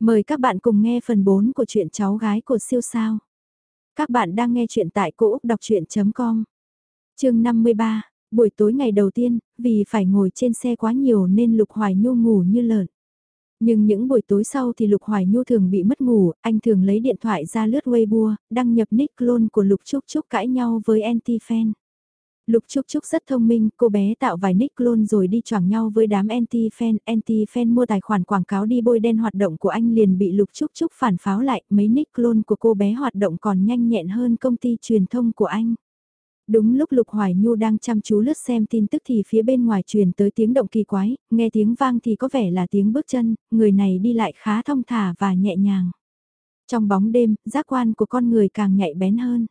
Mời các bạn cùng nghe phần 4 của truyện cháu gái của siêu sao. Các bạn đang nghe truyện tại cỗ đọc chuyện.com. Trường 53, buổi tối ngày đầu tiên, vì phải ngồi trên xe quá nhiều nên Lục Hoài Nhu ngủ như lợn. Nhưng những buổi tối sau thì Lục Hoài Nhu thường bị mất ngủ, anh thường lấy điện thoại ra lướt Weibo, đăng nhập nick clone của Lục Trúc Trúc cãi nhau với anti-fan. Lục Trúc Trúc rất thông minh, cô bé tạo vài nick clone rồi đi choảng nhau với đám anti-fan, anti-fan mua tài khoản quảng cáo đi bôi đen hoạt động của anh liền bị Lục Trúc Trúc phản pháo lại, mấy nick clone của cô bé hoạt động còn nhanh nhẹn hơn công ty truyền thông của anh. Đúng lúc Lục Hoài Nhu đang chăm chú lướt xem tin tức thì phía bên ngoài truyền tới tiếng động kỳ quái, nghe tiếng vang thì có vẻ là tiếng bước chân, người này đi lại khá thong thả và nhẹ nhàng. Trong bóng đêm, giác quan của con người càng nhạy bén hơn.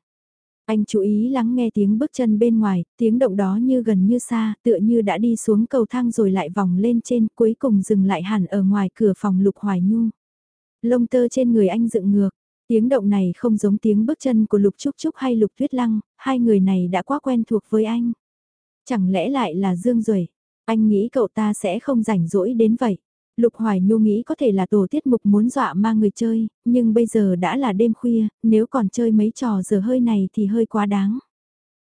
Anh chú ý lắng nghe tiếng bước chân bên ngoài, tiếng động đó như gần như xa, tựa như đã đi xuống cầu thang rồi lại vòng lên trên, cuối cùng dừng lại hẳn ở ngoài cửa phòng Lục Hoài Nhu. Lông tơ trên người anh dựng ngược, tiếng động này không giống tiếng bước chân của Lục Trúc Trúc hay Lục Tuyết Lăng, hai người này đã quá quen thuộc với anh. Chẳng lẽ lại là Dương Duệ? Anh nghĩ cậu ta sẽ không rảnh rỗi đến vậy. Lục Hoài Nhu nghĩ có thể là tổ tiết mục muốn dọa mang người chơi, nhưng bây giờ đã là đêm khuya, nếu còn chơi mấy trò giờ hơi này thì hơi quá đáng.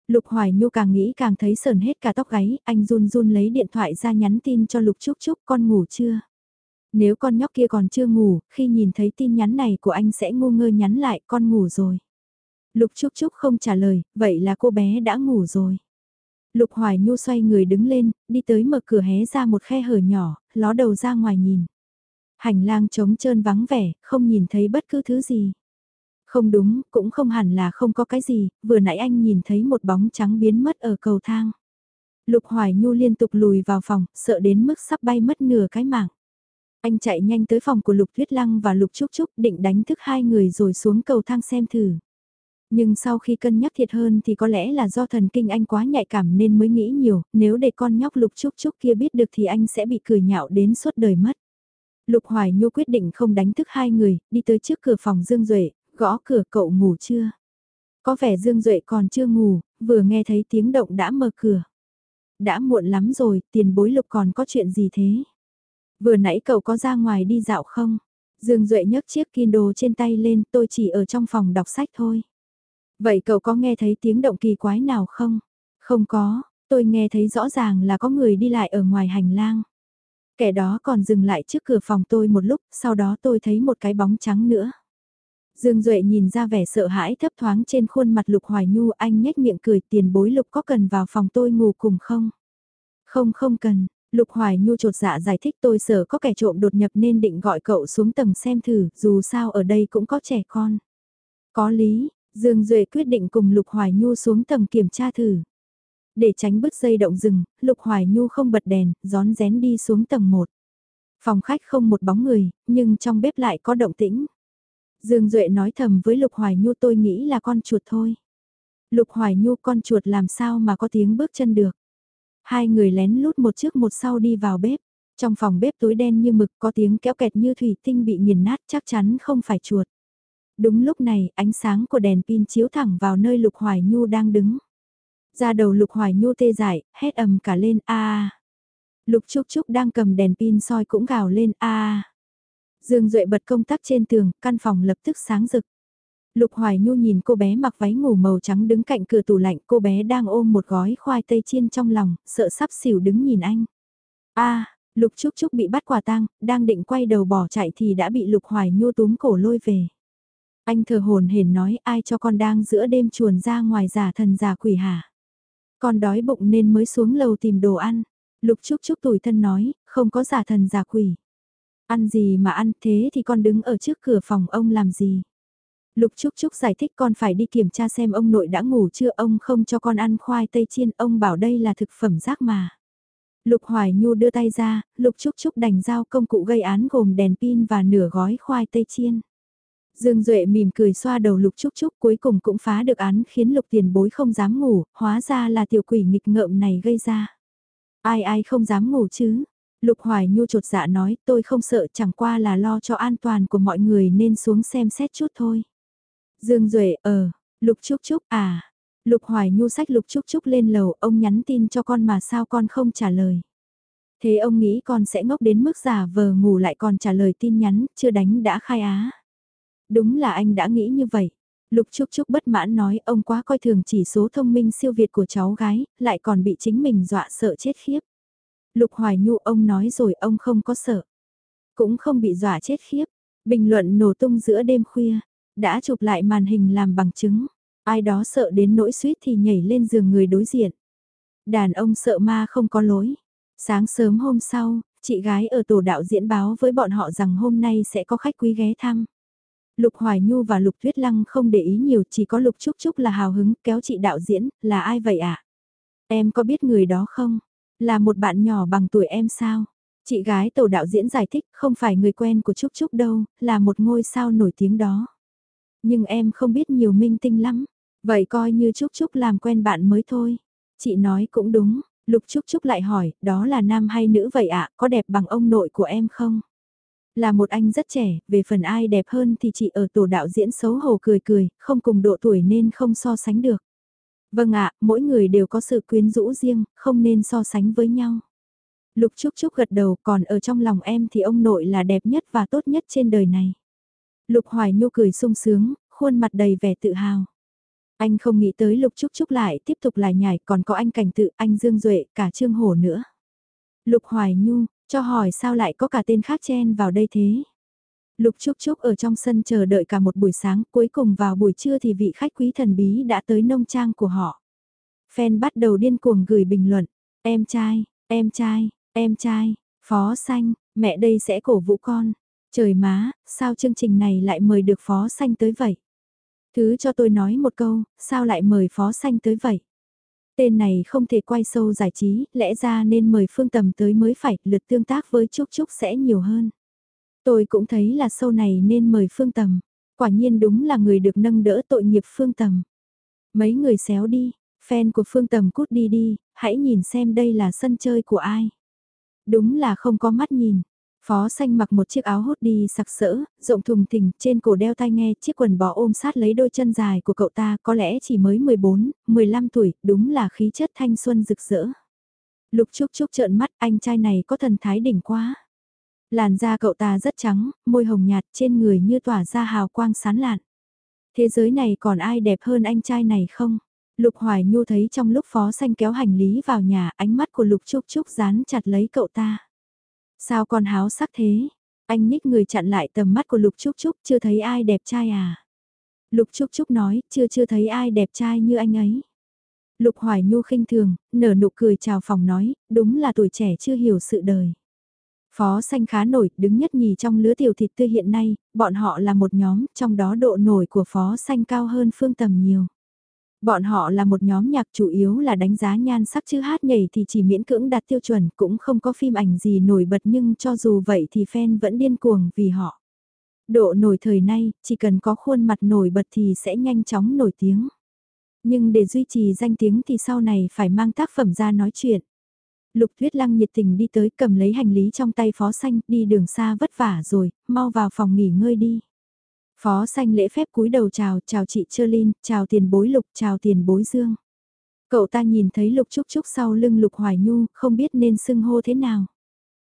Lục Hoài Nhu càng nghĩ càng thấy sờn hết cả tóc gáy, anh run run lấy điện thoại ra nhắn tin cho Lục Trúc Trúc con ngủ chưa? Nếu con nhóc kia còn chưa ngủ, khi nhìn thấy tin nhắn này của anh sẽ ngu ngơ nhắn lại con ngủ rồi. Lục Trúc Trúc không trả lời, vậy là cô bé đã ngủ rồi. Lục Hoài Nhu xoay người đứng lên, đi tới mở cửa hé ra một khe hở nhỏ, ló đầu ra ngoài nhìn. Hành lang trống trơn vắng vẻ, không nhìn thấy bất cứ thứ gì. Không đúng, cũng không hẳn là không có cái gì, vừa nãy anh nhìn thấy một bóng trắng biến mất ở cầu thang. Lục Hoài Nhu liên tục lùi vào phòng, sợ đến mức sắp bay mất nửa cái mạng. Anh chạy nhanh tới phòng của Lục Tuyết Lăng và Lục Trúc Trúc định đánh thức hai người rồi xuống cầu thang xem thử. Nhưng sau khi cân nhắc thiệt hơn thì có lẽ là do thần kinh anh quá nhạy cảm nên mới nghĩ nhiều, nếu để con nhóc lục trúc trúc kia biết được thì anh sẽ bị cười nhạo đến suốt đời mất. Lục Hoài Nhu quyết định không đánh thức hai người, đi tới trước cửa phòng Dương Duệ, gõ cửa cậu ngủ chưa? Có vẻ Dương Duệ còn chưa ngủ, vừa nghe thấy tiếng động đã mở cửa. Đã muộn lắm rồi, tiền bối lục còn có chuyện gì thế? Vừa nãy cậu có ra ngoài đi dạo không? Dương Duệ nhấc chiếc Kindle trên tay lên, tôi chỉ ở trong phòng đọc sách thôi. Vậy cậu có nghe thấy tiếng động kỳ quái nào không? Không có, tôi nghe thấy rõ ràng là có người đi lại ở ngoài hành lang. Kẻ đó còn dừng lại trước cửa phòng tôi một lúc, sau đó tôi thấy một cái bóng trắng nữa. Dương Duệ nhìn ra vẻ sợ hãi thấp thoáng trên khuôn mặt Lục Hoài Nhu anh nhếch miệng cười tiền bối Lục có cần vào phòng tôi ngủ cùng không? Không không cần, Lục Hoài Nhu trột dạ giải thích tôi sợ có kẻ trộm đột nhập nên định gọi cậu xuống tầng xem thử, dù sao ở đây cũng có trẻ con. Có lý, Dương Duệ quyết định cùng Lục Hoài Nhu xuống tầng kiểm tra thử. Để tránh bứt dây động rừng, Lục Hoài Nhu không bật đèn, gión rén đi xuống tầng 1. Phòng khách không một bóng người, nhưng trong bếp lại có động tĩnh. Dương Duệ nói thầm với Lục Hoài Nhu tôi nghĩ là con chuột thôi. Lục Hoài Nhu con chuột làm sao mà có tiếng bước chân được. Hai người lén lút một trước một sau đi vào bếp. Trong phòng bếp tối đen như mực có tiếng kéo kẹt như thủy tinh bị nghiền nát chắc chắn không phải chuột. Đúng lúc này, ánh sáng của đèn pin chiếu thẳng vào nơi Lục Hoài Nhu đang đứng. Ra đầu Lục Hoài Nhu tê dại, hét ầm cả lên a. Lục Trúc Trúc đang cầm đèn pin soi cũng gào lên a. Dương Duệ bật công tắc trên tường, căn phòng lập tức sáng rực. Lục Hoài Nhu nhìn cô bé mặc váy ngủ màu trắng đứng cạnh cửa tủ lạnh, cô bé đang ôm một gói khoai tây chiên trong lòng, sợ sắp xỉu đứng nhìn anh. A, Lục Trúc Trúc bị bắt quả tang, đang định quay đầu bỏ chạy thì đã bị Lục Hoài Nhu túm cổ lôi về. Anh thờ hồn hển nói ai cho con đang giữa đêm chuồn ra ngoài giả thần giả quỷ hả? Con đói bụng nên mới xuống lầu tìm đồ ăn. Lục Trúc Trúc tủi thân nói, không có giả thần giả quỷ. Ăn gì mà ăn thế thì con đứng ở trước cửa phòng ông làm gì? Lục Trúc Trúc giải thích con phải đi kiểm tra xem ông nội đã ngủ chưa ông không cho con ăn khoai tây chiên ông bảo đây là thực phẩm rác mà. Lục Hoài Nhu đưa tay ra, Lục Trúc Trúc đành giao công cụ gây án gồm đèn pin và nửa gói khoai tây chiên. Dương Duệ mỉm cười xoa đầu Lục Trúc Trúc cuối cùng cũng phá được án khiến Lục tiền bối không dám ngủ, hóa ra là tiểu quỷ nghịch ngợm này gây ra. Ai ai không dám ngủ chứ? Lục Hoài Nhu trột dạ nói tôi không sợ chẳng qua là lo cho an toàn của mọi người nên xuống xem xét chút thôi. Dương Duệ ờ, Lục Trúc Trúc à. Lục Hoài Nhu sách Lục Trúc Trúc lên lầu ông nhắn tin cho con mà sao con không trả lời. Thế ông nghĩ con sẽ ngốc đến mức giả vờ ngủ lại còn trả lời tin nhắn, chưa đánh đã khai á. Đúng là anh đã nghĩ như vậy. Lục Trúc Trúc bất mãn nói ông quá coi thường chỉ số thông minh siêu việt của cháu gái, lại còn bị chính mình dọa sợ chết khiếp. Lục Hoài Nhu ông nói rồi ông không có sợ. Cũng không bị dọa chết khiếp. Bình luận nổ tung giữa đêm khuya. Đã chụp lại màn hình làm bằng chứng. Ai đó sợ đến nỗi suýt thì nhảy lên giường người đối diện. Đàn ông sợ ma không có lối. Sáng sớm hôm sau, chị gái ở tổ đạo diễn báo với bọn họ rằng hôm nay sẽ có khách quý ghé thăm. Lục Hoài Nhu và Lục Tuyết Lăng không để ý nhiều chỉ có Lục Trúc Trúc là hào hứng kéo chị đạo diễn, là ai vậy ạ? À? Em có biết người đó không? Là một bạn nhỏ bằng tuổi em sao? Chị gái tổ đạo diễn giải thích không phải người quen của Trúc Trúc đâu, là một ngôi sao nổi tiếng đó. Nhưng em không biết nhiều minh tinh lắm, vậy coi như Trúc Trúc làm quen bạn mới thôi. Chị nói cũng đúng, Lục Trúc Trúc lại hỏi, đó là nam hay nữ vậy ạ, có đẹp bằng ông nội của em không? Là một anh rất trẻ, về phần ai đẹp hơn thì chị ở tổ đạo diễn xấu hổ cười cười, không cùng độ tuổi nên không so sánh được. Vâng ạ, mỗi người đều có sự quyến rũ riêng, không nên so sánh với nhau. Lục Trúc Trúc gật đầu còn ở trong lòng em thì ông nội là đẹp nhất và tốt nhất trên đời này. Lục Hoài Nhu cười sung sướng, khuôn mặt đầy vẻ tự hào. Anh không nghĩ tới Lục Trúc Trúc lại tiếp tục lại nhảy còn có anh Cảnh Tự, anh Dương Duệ, cả Trương Hổ nữa. Lục Hoài Nhu, cho hỏi sao lại có cả tên khác chen vào đây thế? Lục Trúc Trúc ở trong sân chờ đợi cả một buổi sáng, cuối cùng vào buổi trưa thì vị khách quý thần bí đã tới nông trang của họ. Fan bắt đầu điên cuồng gửi bình luận, em trai, em trai, em trai, phó xanh, mẹ đây sẽ cổ vũ con. Trời má, sao chương trình này lại mời được phó xanh tới vậy? Thứ cho tôi nói một câu, sao lại mời phó xanh tới vậy? Tên này không thể quay sâu giải trí, lẽ ra nên mời Phương Tầm tới mới phải, lượt tương tác với Trúc Trúc sẽ nhiều hơn. Tôi cũng thấy là sâu này nên mời Phương Tầm. Quả nhiên đúng là người được nâng đỡ tội nghiệp Phương Tầm. Mấy người xéo đi, fan của Phương Tầm cút đi đi, hãy nhìn xem đây là sân chơi của ai. Đúng là không có mắt nhìn. Phó xanh mặc một chiếc áo hốt đi sặc sỡ, rộng thùng thình, trên cổ đeo tai nghe, chiếc quần bò ôm sát lấy đôi chân dài của cậu ta, có lẽ chỉ mới 14, 15 tuổi, đúng là khí chất thanh xuân rực rỡ. Lục Trúc Trúc trợn mắt, anh trai này có thần thái đỉnh quá. Làn da cậu ta rất trắng, môi hồng nhạt, trên người như tỏa ra hào quang sán lạn. Thế giới này còn ai đẹp hơn anh trai này không? Lục Hoài Nhu thấy trong lúc phó xanh kéo hành lý vào nhà, ánh mắt của Lục Trúc Trúc dán chặt lấy cậu ta. Sao con háo sắc thế? Anh nhích người chặn lại tầm mắt của Lục Trúc Trúc, chưa thấy ai đẹp trai à? Lục Trúc Trúc nói, chưa chưa thấy ai đẹp trai như anh ấy. Lục Hoài Nhu khinh thường, nở nụ cười chào phòng nói, đúng là tuổi trẻ chưa hiểu sự đời. Phó xanh khá nổi, đứng nhất nhì trong lứa tiểu thịt tươi hiện nay, bọn họ là một nhóm, trong đó độ nổi của phó xanh cao hơn phương tầm nhiều. Bọn họ là một nhóm nhạc chủ yếu là đánh giá nhan sắc chứ hát nhảy thì chỉ miễn cưỡng đạt tiêu chuẩn cũng không có phim ảnh gì nổi bật nhưng cho dù vậy thì fan vẫn điên cuồng vì họ. Độ nổi thời nay, chỉ cần có khuôn mặt nổi bật thì sẽ nhanh chóng nổi tiếng. Nhưng để duy trì danh tiếng thì sau này phải mang tác phẩm ra nói chuyện. Lục Tuyết Lăng nhiệt tình đi tới cầm lấy hành lý trong tay phó xanh đi đường xa vất vả rồi, mau vào phòng nghỉ ngơi đi. Phó xanh lễ phép cúi đầu chào, chào chị Trơ chào tiền bối Lục, chào tiền bối Dương. Cậu ta nhìn thấy Lục Trúc Trúc sau lưng Lục Hoài Nhu, không biết nên xưng hô thế nào.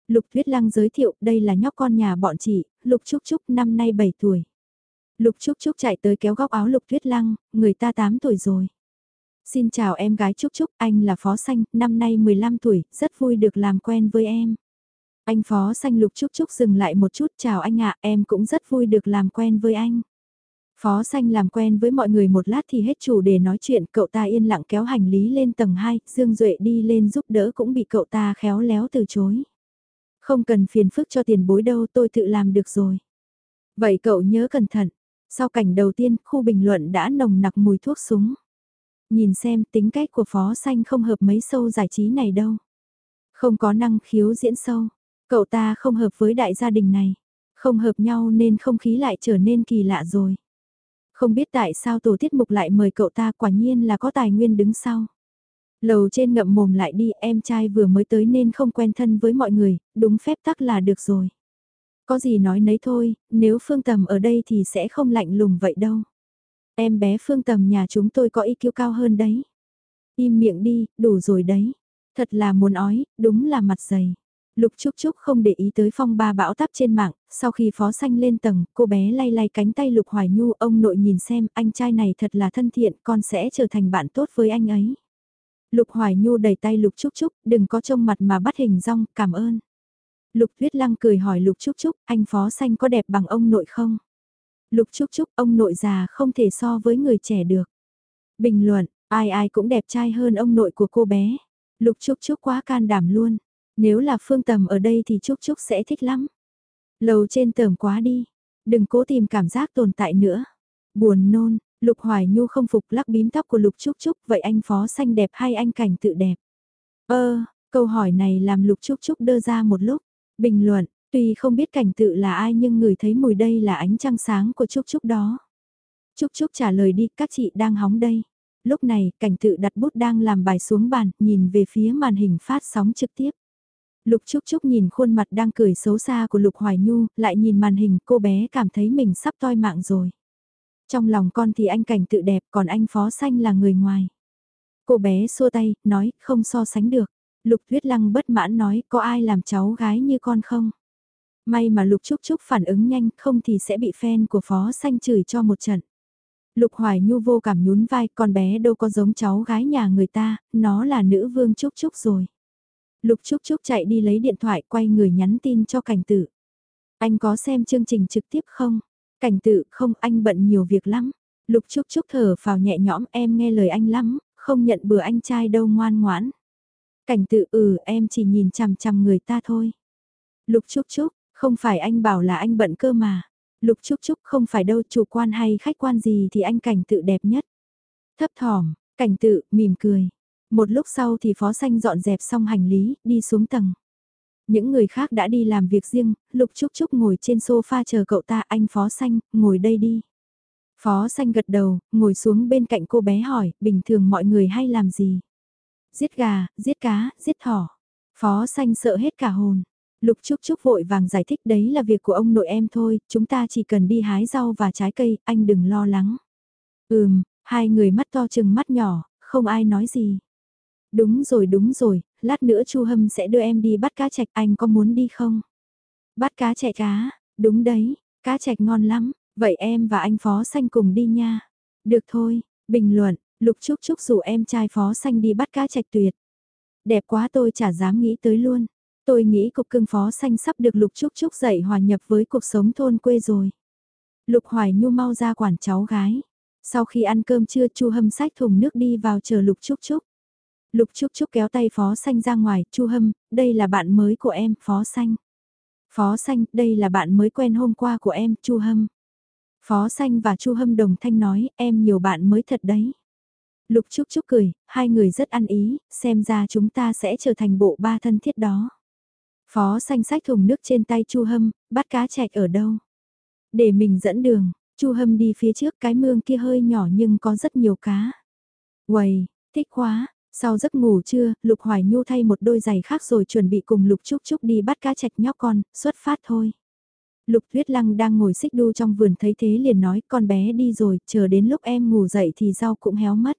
Lục Tuyết Lăng giới thiệu, đây là nhóc con nhà bọn chị, Lục Trúc Trúc năm nay 7 tuổi. Lục Trúc Trúc chạy tới kéo góc áo Lục Tuyết Lăng, người ta 8 tuổi rồi. Xin chào em gái Trúc Trúc, anh là Phó Xanh, năm nay 15 tuổi, rất vui được làm quen với em. Anh Phó Xanh Lục chúc chúc dừng lại một chút, chào anh ạ, em cũng rất vui được làm quen với anh. Phó Xanh làm quen với mọi người một lát thì hết chủ để nói chuyện, cậu ta yên lặng kéo hành lý lên tầng 2, Dương Duệ đi lên giúp đỡ cũng bị cậu ta khéo léo từ chối. Không cần phiền phức cho tiền bối đâu tôi tự làm được rồi. Vậy cậu nhớ cẩn thận. Sau cảnh đầu tiên, khu bình luận đã nồng nặc mùi thuốc súng. Nhìn xem tính cách của Phó Xanh không hợp mấy sâu giải trí này đâu. Không có năng khiếu diễn sâu. Cậu ta không hợp với đại gia đình này. Không hợp nhau nên không khí lại trở nên kỳ lạ rồi. Không biết tại sao tổ tiết mục lại mời cậu ta quả nhiên là có tài nguyên đứng sau. Lầu trên ngậm mồm lại đi em trai vừa mới tới nên không quen thân với mọi người, đúng phép tắc là được rồi. Có gì nói nấy thôi, nếu phương tầm ở đây thì sẽ không lạnh lùng vậy đâu. Em bé phương tầm nhà chúng tôi có ý kiêu cao hơn đấy. Im miệng đi, đủ rồi đấy. Thật là muốn ói, đúng là mặt dày. Lục Trúc Trúc không để ý tới phong ba bão táp trên mạng, sau khi phó xanh lên tầng, cô bé lay lay cánh tay Lục Hoài Nhu, ông nội nhìn xem, anh trai này thật là thân thiện, con sẽ trở thành bạn tốt với anh ấy. Lục Hoài Nhu đẩy tay Lục Trúc Trúc, đừng có trông mặt mà bắt hình rong, cảm ơn. Lục Tuyết Lăng cười hỏi Lục Trúc Trúc, anh phó xanh có đẹp bằng ông nội không? Lục Trúc Trúc, ông nội già không thể so với người trẻ được. Bình luận, ai ai cũng đẹp trai hơn ông nội của cô bé. Lục Trúc Trúc quá can đảm luôn. Nếu là Phương Tầm ở đây thì Trúc Trúc sẽ thích lắm. Lầu trên tầm quá đi. Đừng cố tìm cảm giác tồn tại nữa. Buồn nôn, Lục Hoài Nhu không phục lắc bím tóc của Lục Trúc Trúc. Vậy anh phó xanh đẹp hay anh cảnh tự đẹp? Ơ, câu hỏi này làm Lục Trúc Trúc đơ ra một lúc. Bình luận, tuy không biết cảnh tự là ai nhưng người thấy mùi đây là ánh trăng sáng của Trúc Trúc đó. Trúc Trúc trả lời đi, các chị đang hóng đây. Lúc này, cảnh tự đặt bút đang làm bài xuống bàn, nhìn về phía màn hình phát sóng trực tiếp. Lục Trúc Trúc nhìn khuôn mặt đang cười xấu xa của Lục Hoài Nhu, lại nhìn màn hình cô bé cảm thấy mình sắp toi mạng rồi. Trong lòng con thì anh cảnh tự đẹp còn anh Phó Xanh là người ngoài. Cô bé xua tay, nói không so sánh được. Lục Tuyết Lăng bất mãn nói có ai làm cháu gái như con không? May mà Lục Trúc Trúc phản ứng nhanh không thì sẽ bị fan của Phó Xanh chửi cho một trận. Lục Hoài Nhu vô cảm nhún vai con bé đâu có giống cháu gái nhà người ta, nó là nữ vương Trúc Trúc rồi. Lục Trúc Trúc chạy đi lấy điện thoại quay người nhắn tin cho cảnh tử. Anh có xem chương trình trực tiếp không? Cảnh tử không anh bận nhiều việc lắm. Lục Trúc Trúc thở vào nhẹ nhõm em nghe lời anh lắm, không nhận bừa anh trai đâu ngoan ngoãn. Cảnh tự ừ em chỉ nhìn chằm chằm người ta thôi. Lục Trúc Trúc, không phải anh bảo là anh bận cơ mà. Lục Trúc Trúc không phải đâu chủ quan hay khách quan gì thì anh cảnh tự đẹp nhất. Thấp thỏm, cảnh tự, mỉm cười. Một lúc sau thì phó xanh dọn dẹp xong hành lý, đi xuống tầng. Những người khác đã đi làm việc riêng, Lục Trúc Trúc ngồi trên sofa chờ cậu ta anh phó xanh, ngồi đây đi. Phó xanh gật đầu, ngồi xuống bên cạnh cô bé hỏi, bình thường mọi người hay làm gì? Giết gà, giết cá, giết thỏ. Phó xanh sợ hết cả hồn. Lục Trúc Trúc vội vàng giải thích đấy là việc của ông nội em thôi, chúng ta chỉ cần đi hái rau và trái cây, anh đừng lo lắng. Ừm, hai người mắt to chừng mắt nhỏ, không ai nói gì. Đúng rồi đúng rồi, lát nữa Chu Hâm sẽ đưa em đi bắt cá chạch, anh có muốn đi không? Bắt cá chạch cá, đúng đấy, cá chạch ngon lắm, vậy em và anh Phó Xanh cùng đi nha. Được thôi, bình luận, Lục Trúc Trúc rủ em trai Phó Xanh đi bắt cá chạch tuyệt. Đẹp quá tôi chả dám nghĩ tới luôn. Tôi nghĩ cục cưng Phó Xanh sắp được Lục Trúc Trúc dạy hòa nhập với cuộc sống thôn quê rồi. Lục Hoài Nhu mau ra quản cháu gái. Sau khi ăn cơm trưa Chu Hâm sách thùng nước đi vào chờ Lục Trúc Trúc. Lục Trúc Trúc kéo tay Phó Xanh ra ngoài, Chu Hâm, đây là bạn mới của em, Phó Xanh. Phó Xanh, đây là bạn mới quen hôm qua của em, Chu Hâm. Phó Xanh và Chu Hâm đồng thanh nói, em nhiều bạn mới thật đấy. Lục Trúc Trúc cười, hai người rất ăn ý, xem ra chúng ta sẽ trở thành bộ ba thân thiết đó. Phó Xanh sách thùng nước trên tay Chu Hâm, bắt cá chạch ở đâu? Để mình dẫn đường, Chu Hâm đi phía trước cái mương kia hơi nhỏ nhưng có rất nhiều cá. Quầy, thích quá, sau giấc ngủ trưa, Lục Hoài Nhu thay một đôi giày khác rồi chuẩn bị cùng Lục Trúc Trúc đi bắt cá chạch nhóc con, xuất phát thôi. Lục Tuyết Lăng đang ngồi xích đu trong vườn thấy thế liền nói con bé đi rồi, chờ đến lúc em ngủ dậy thì rau cũng héo mất.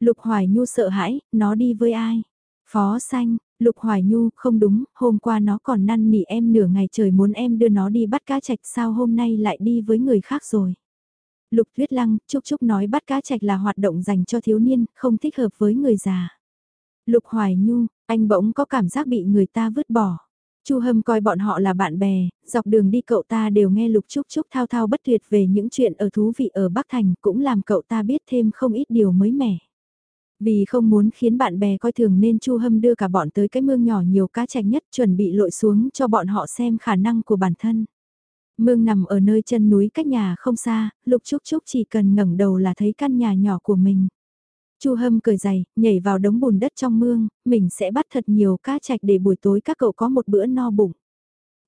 Lục Hoài Nhu sợ hãi, nó đi với ai? Phó Xanh, Lục Hoài Nhu, không đúng, hôm qua nó còn năn nỉ em nửa ngày trời muốn em đưa nó đi bắt cá chạch sao hôm nay lại đi với người khác rồi. Lục Tuyết Lăng, Trúc Trúc nói bắt cá trạch là hoạt động dành cho thiếu niên, không thích hợp với người già. Lục Hoài Nhu, anh bỗng có cảm giác bị người ta vứt bỏ. Chu Hâm coi bọn họ là bạn bè, dọc đường đi cậu ta đều nghe Lục Trúc Trúc thao thao bất tuyệt về những chuyện ở thú vị ở Bắc Thành, cũng làm cậu ta biết thêm không ít điều mới mẻ. Vì không muốn khiến bạn bè coi thường nên Chu Hâm đưa cả bọn tới cái mương nhỏ nhiều cá trạch nhất chuẩn bị lội xuống cho bọn họ xem khả năng của bản thân. Mương nằm ở nơi chân núi cách nhà không xa, Lục Trúc Trúc chỉ cần ngẩng đầu là thấy căn nhà nhỏ của mình. Chu Hâm cười dày, nhảy vào đống bùn đất trong mương, mình sẽ bắt thật nhiều cá chạch để buổi tối các cậu có một bữa no bụng.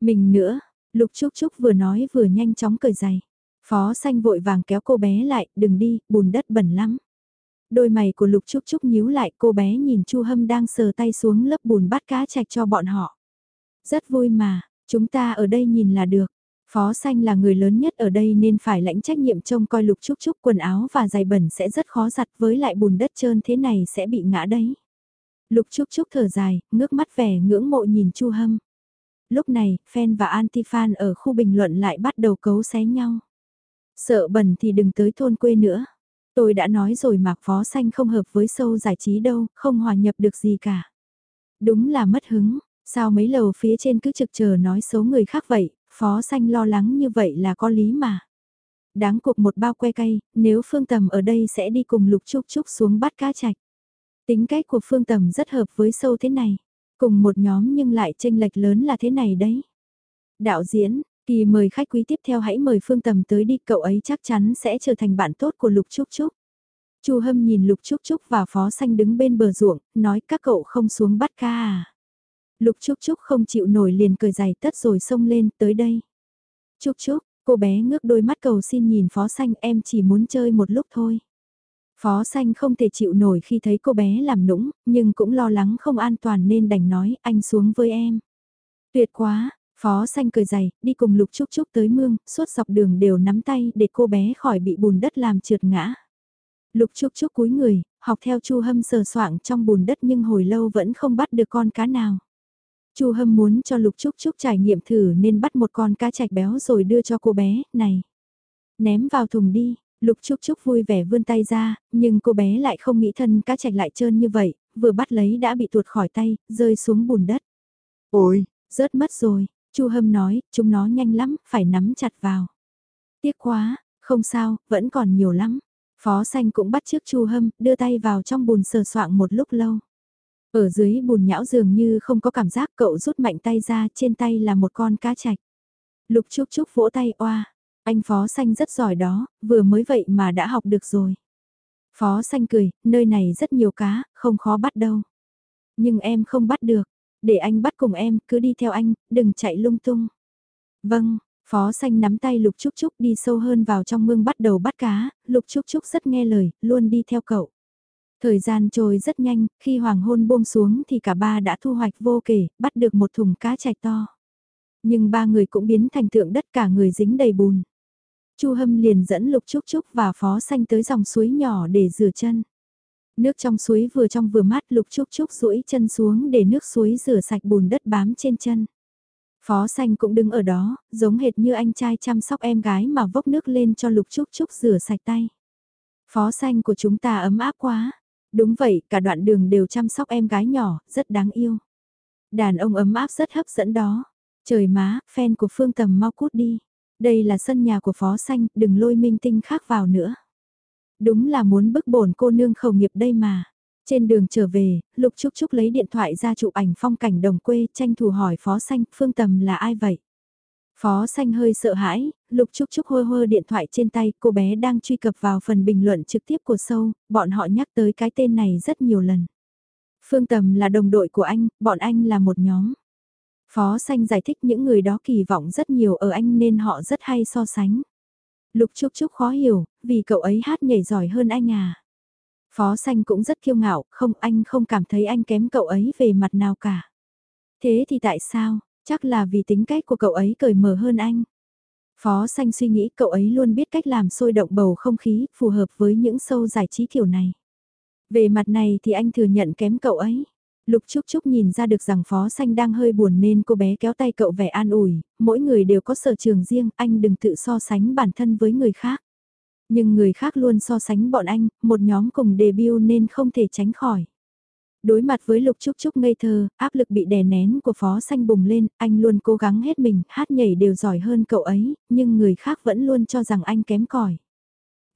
Mình nữa, Lục Trúc Trúc vừa nói vừa nhanh chóng cười dày. Phó xanh vội vàng kéo cô bé lại, đừng đi, bùn đất bẩn lắm. Đôi mày của Lục Trúc Trúc nhíu lại, cô bé nhìn Chu Hâm đang sờ tay xuống lớp bùn bắt cá chạch cho bọn họ. Rất vui mà, chúng ta ở đây nhìn là được. Phó Xanh là người lớn nhất ở đây nên phải lãnh trách nhiệm trông coi Lục Trúc Trúc quần áo và giày bẩn sẽ rất khó giặt với lại bùn đất trơn thế này sẽ bị ngã đấy. Lục Trúc Trúc thở dài, ngước mắt vẻ ngưỡng mộ nhìn Chu Hâm. Lúc này, fan và anti-fan ở khu bình luận lại bắt đầu cấu xé nhau. Sợ bẩn thì đừng tới thôn quê nữa. Tôi đã nói rồi mà Phó Xanh không hợp với sâu giải trí đâu, không hòa nhập được gì cả. Đúng là mất hứng, sao mấy lầu phía trên cứ trực chờ nói xấu người khác vậy, Phó Xanh lo lắng như vậy là có lý mà. Đáng cuộc một bao que cay, nếu Phương Tầm ở đây sẽ đi cùng Lục Trúc Trúc xuống bắt cá chạch. Tính cách của Phương Tầm rất hợp với sâu thế này. Cùng một nhóm nhưng lại tranh lệch lớn là thế này đấy. Đạo diễn, kỳ mời khách quý tiếp theo hãy mời Phương Tầm tới đi, cậu ấy chắc chắn sẽ trở thành bạn tốt của Lục Trúc Trúc. Chu Hâm nhìn Lục Trúc Trúc và Phó Xanh đứng bên bờ ruộng, nói các cậu không xuống bắt ca à. Lục Trúc Trúc không chịu nổi liền cười giày tất rồi xông lên tới đây. Trúc Trúc, cô bé ngước đôi mắt cầu xin nhìn Phó Xanh em chỉ muốn chơi một lúc thôi. Phó Xanh không thể chịu nổi khi thấy cô bé làm nũng, nhưng cũng lo lắng không an toàn nên đành nói anh xuống với em. Tuyệt quá, Phó Xanh cười dày, đi cùng Lục Trúc Trúc tới mương, suốt dọc đường đều nắm tay để cô bé khỏi bị bùn đất làm trượt ngã. Lục Trúc Trúc cúi người, học theo Chu Hâm sờ soạng trong bùn đất nhưng hồi lâu vẫn không bắt được con cá nào. Chu Hâm muốn cho Lục Trúc Trúc trải nghiệm thử nên bắt một con cá chạch béo rồi đưa cho cô bé, này. Ném vào thùng đi, Lục Trúc Trúc vui vẻ vươn tay ra, nhưng cô bé lại không nghĩ thân cá chạch lại trơn như vậy, vừa bắt lấy đã bị tuột khỏi tay, rơi xuống bùn đất. Ôi, rớt mất rồi, Chu Hâm nói, chúng nó nhanh lắm, phải nắm chặt vào. Tiếc quá, không sao, vẫn còn nhiều lắm. Phó xanh cũng bắt trước Chu Hâm, đưa tay vào trong bùn sờ soạng một lúc lâu. Ở dưới bùn nhão dường như không có cảm giác cậu rút mạnh tay ra, trên tay là một con cá chạch. Lục Trúc Trúc vỗ tay oa, anh Phó Xanh rất giỏi đó, vừa mới vậy mà đã học được rồi. Phó Xanh cười, nơi này rất nhiều cá, không khó bắt đâu. Nhưng em không bắt được, để anh bắt cùng em, cứ đi theo anh, đừng chạy lung tung. Vâng, Phó Xanh nắm tay Lục Trúc Trúc đi sâu hơn vào trong mương bắt đầu bắt cá, Lục Trúc Trúc rất nghe lời, luôn đi theo cậu. Thời gian trôi rất nhanh, khi hoàng hôn buông xuống thì cả ba đã thu hoạch vô kể, bắt được một thùng cá chạch to. Nhưng ba người cũng biến thành tượng đất cả người dính đầy bùn. Chu Hâm liền dẫn Lục Trúc Trúc và Phó Xanh tới dòng suối nhỏ để rửa chân. Nước trong suối vừa trong vừa mát Lục Trúc Trúc duỗi chân xuống để nước suối rửa sạch bùn đất bám trên chân. Phó Xanh cũng đứng ở đó, giống hệt như anh trai chăm sóc em gái mà vốc nước lên cho Lục Trúc Trúc rửa sạch tay. Phó Xanh của chúng ta ấm áp quá. Đúng vậy, cả đoạn đường đều chăm sóc em gái nhỏ, rất đáng yêu. Đàn ông ấm áp rất hấp dẫn đó. Trời má, fan của Phương Tầm mau cút đi. Đây là sân nhà của Phó Xanh, đừng lôi minh tinh khác vào nữa. Đúng là muốn bức bổn cô nương khẩu nghiệp đây mà. Trên đường trở về, Lục Trúc Trúc lấy điện thoại ra chụp ảnh phong cảnh đồng quê, tranh thủ hỏi Phó Xanh, Phương Tầm là ai vậy? Phó Xanh hơi sợ hãi, Lục Trúc Trúc hơ hơ điện thoại trên tay, cô bé đang truy cập vào phần bình luận trực tiếp của sâu, bọn họ nhắc tới cái tên này rất nhiều lần. Phương Tầm là đồng đội của anh, bọn anh là một nhóm. Phó Xanh giải thích những người đó kỳ vọng rất nhiều ở anh nên họ rất hay so sánh. Lục Trúc Trúc khó hiểu, vì cậu ấy hát nhảy giỏi hơn anh à. Phó Xanh cũng rất kiêu ngạo, không anh không cảm thấy anh kém cậu ấy về mặt nào cả. Thế thì tại sao, chắc là vì tính cách của cậu ấy cởi mở hơn anh. Phó Xanh suy nghĩ cậu ấy luôn biết cách làm sôi động bầu không khí, phù hợp với những sâu giải trí kiểu này. Về mặt này thì anh thừa nhận kém cậu ấy. Lục Trúc Trúc nhìn ra được rằng Phó Xanh đang hơi buồn nên cô bé kéo tay cậu vẻ an ủi, mỗi người đều có sở trường riêng, anh đừng tự so sánh bản thân với người khác. Nhưng người khác luôn so sánh bọn anh, một nhóm cùng debut nên không thể tránh khỏi. Đối mặt với Lục Trúc Trúc ngây thơ, áp lực bị đè nén của Phó Xanh bùng lên, anh luôn cố gắng hết mình, hát nhảy đều giỏi hơn cậu ấy, nhưng người khác vẫn luôn cho rằng anh kém cỏi.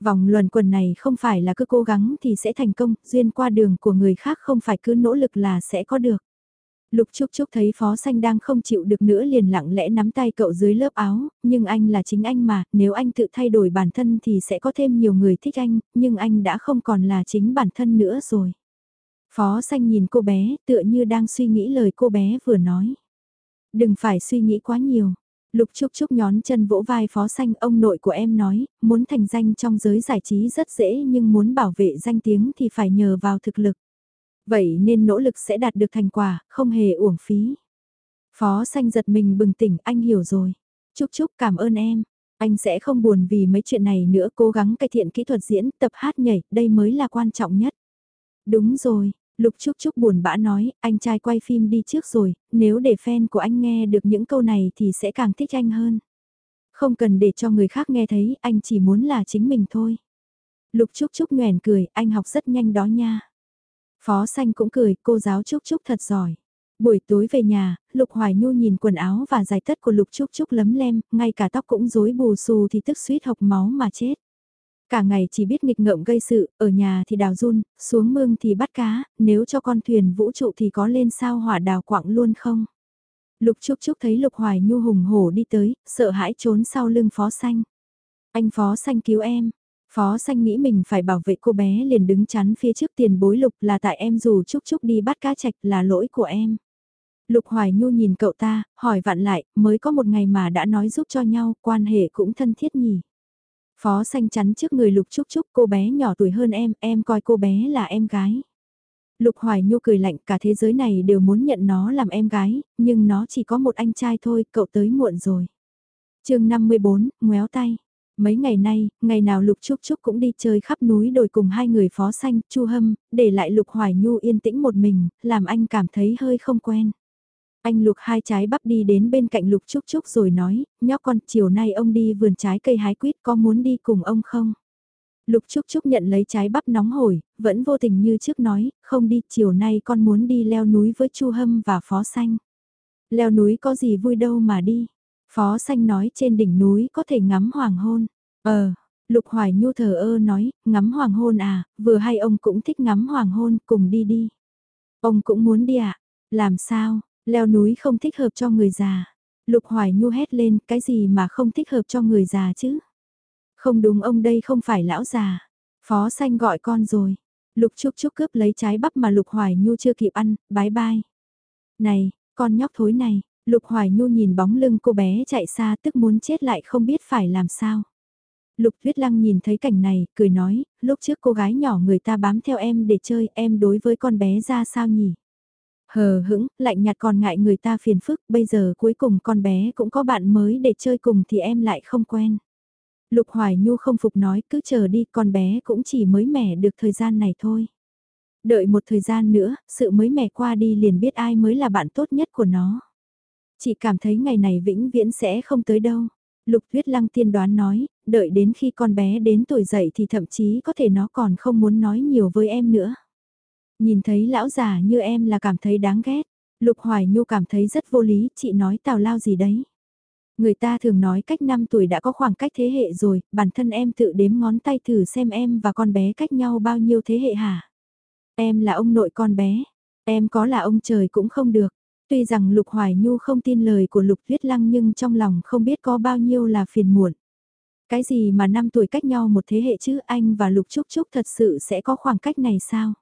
Vòng luẩn quần này không phải là cứ cố gắng thì sẽ thành công, duyên qua đường của người khác không phải cứ nỗ lực là sẽ có được. Lục Trúc Trúc thấy Phó Xanh đang không chịu được nữa liền lặng lẽ nắm tay cậu dưới lớp áo, nhưng anh là chính anh mà, nếu anh tự thay đổi bản thân thì sẽ có thêm nhiều người thích anh, nhưng anh đã không còn là chính bản thân nữa rồi. Phó Xanh nhìn cô bé, tựa như đang suy nghĩ lời cô bé vừa nói. Đừng phải suy nghĩ quá nhiều. Lục Trúc Trúc nhón chân vỗ vai Phó Xanh, ông nội của em nói, muốn thành danh trong giới giải trí rất dễ nhưng muốn bảo vệ danh tiếng thì phải nhờ vào thực lực. Vậy nên nỗ lực sẽ đạt được thành quả, không hề uổng phí. Phó Xanh giật mình bừng tỉnh, anh hiểu rồi. Trúc Trúc cảm ơn em. Anh sẽ không buồn vì mấy chuyện này nữa, cố gắng cải thiện kỹ thuật diễn, tập hát nhảy, đây mới là quan trọng nhất. Đúng rồi, Lục Trúc Trúc buồn bã nói, anh trai quay phim đi trước rồi, nếu để fan của anh nghe được những câu này thì sẽ càng thích anh hơn. Không cần để cho người khác nghe thấy, anh chỉ muốn là chính mình thôi. Lục Trúc Trúc nhoèn cười, anh học rất nhanh đó nha. Phó Xanh cũng cười, cô giáo Trúc Trúc thật giỏi. Buổi tối về nhà, Lục Hoài Nhu nhìn quần áo và dài tất của Lục Trúc Trúc lấm lem, ngay cả tóc cũng rối bù xù thì tức suýt học máu mà chết. Cả ngày chỉ biết nghịch ngợm gây sự, ở nhà thì đào run, xuống mương thì bắt cá, nếu cho con thuyền vũ trụ thì có lên sao hỏa đào quạng luôn không? Lục Trúc Trúc thấy Lục Hoài Nhu hùng hổ đi tới, sợ hãi trốn sau lưng Phó Xanh. Anh Phó Xanh cứu em. Phó Xanh nghĩ mình phải bảo vệ cô bé liền đứng chắn phía trước tiền bối Lục là tại em dù Trúc Trúc đi bắt cá chạch là lỗi của em. Lục Hoài Nhu nhìn cậu ta, hỏi vặn lại, mới có một ngày mà đã nói giúp cho nhau, quan hệ cũng thân thiết nhỉ. Phó xanh chắn trước người Lục Trúc Trúc, cô bé nhỏ tuổi hơn em, em coi cô bé là em gái. Lục Hoài Nhu cười lạnh cả thế giới này đều muốn nhận nó làm em gái, nhưng nó chỉ có một anh trai thôi, cậu tới muộn rồi. chương 54, ngoéo tay. Mấy ngày nay, ngày nào Lục Trúc Trúc cũng đi chơi khắp núi đồi cùng hai người phó xanh, Chu Hâm, để lại Lục Hoài Nhu yên tĩnh một mình, làm anh cảm thấy hơi không quen. Anh lục hai trái bắp đi đến bên cạnh lục trúc trúc rồi nói, nhóc con, chiều nay ông đi vườn trái cây hái quýt có muốn đi cùng ông không? Lục Trúc Trúc nhận lấy trái bắp nóng hổi, vẫn vô tình như trước nói, không đi, chiều nay con muốn đi leo núi với Chu Hâm và Phó Xanh. Leo núi có gì vui đâu mà đi. Phó Xanh nói trên đỉnh núi có thể ngắm hoàng hôn. Ờ, Lục Hoài Nhu thờ ơ nói, ngắm hoàng hôn à, vừa hay ông cũng thích ngắm hoàng hôn, cùng đi đi. Ông cũng muốn đi à? Làm sao? Leo núi không thích hợp cho người già. Lục Hoài Nhu hét lên, cái gì mà không thích hợp cho người già chứ? Không đúng ông đây không phải lão già. Phó xanh gọi con rồi. Lục Trúc Trúc cướp lấy trái bắp mà Lục Hoài Nhu chưa kịp ăn, bái bai. Này, con nhóc thối này, Lục Hoài Nhu nhìn bóng lưng cô bé chạy xa tức muốn chết lại không biết phải làm sao. Lục Tuyết Lăng nhìn thấy cảnh này, cười nói, lúc trước cô gái nhỏ người ta bám theo em để chơi, em đối với con bé ra sao nhỉ? Hờ hững, lạnh nhạt còn ngại người ta phiền phức, bây giờ cuối cùng con bé cũng có bạn mới để chơi cùng thì em lại không quen. Lục Hoài Nhu không phục nói cứ chờ đi con bé cũng chỉ mới mẻ được thời gian này thôi. Đợi một thời gian nữa, sự mới mẻ qua đi liền biết ai mới là bạn tốt nhất của nó. Chị cảm thấy ngày này vĩnh viễn sẽ không tới đâu. Lục Tuyết Lăng tiên đoán nói, đợi đến khi con bé đến tuổi dậy thì thậm chí có thể nó còn không muốn nói nhiều với em nữa. Nhìn thấy lão già như em là cảm thấy đáng ghét. Lục Hoài Nhu cảm thấy rất vô lý, chị nói tào lao gì đấy. Người ta thường nói cách 5 tuổi đã có khoảng cách thế hệ rồi, bản thân em tự đếm ngón tay thử xem em và con bé cách nhau bao nhiêu thế hệ hả? Em là ông nội con bé, em có là ông trời cũng không được. Tuy rằng Lục Hoài Nhu không tin lời của Lục Tuyết Lăng nhưng trong lòng không biết có bao nhiêu là phiền muộn. Cái gì mà 5 tuổi cách nhau một thế hệ chứ anh và Lục Trúc Trúc thật sự sẽ có khoảng cách này sao?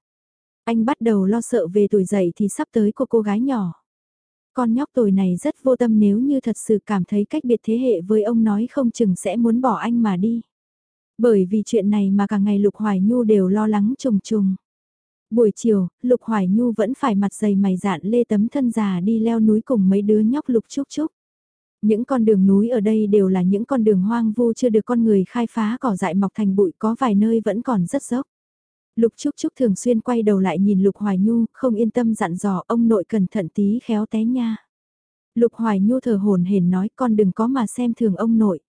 Anh bắt đầu lo sợ về tuổi dậy thì sắp tới của cô gái nhỏ. Con nhóc tuổi này rất vô tâm nếu như thật sự cảm thấy cách biệt thế hệ với ông nói không chừng sẽ muốn bỏ anh mà đi. Bởi vì chuyện này mà cả ngày Lục Hoài Nhu đều lo lắng trùng trùng. Buổi chiều, Lục Hoài Nhu vẫn phải mặt dày mày dạn lê tấm thân già đi leo núi cùng mấy đứa nhóc Lục Trúc Trúc. Những con đường núi ở đây đều là những con đường hoang vu chưa được con người khai phá cỏ dại mọc thành bụi có vài nơi vẫn còn rất dốc. Lục Trúc Trúc thường xuyên quay đầu lại nhìn Lục Hoài Nhu, không yên tâm dặn dò ông nội cẩn thận tí khéo té nha. Lục Hoài Nhu thờ hồn hển nói con đừng có mà xem thường ông nội.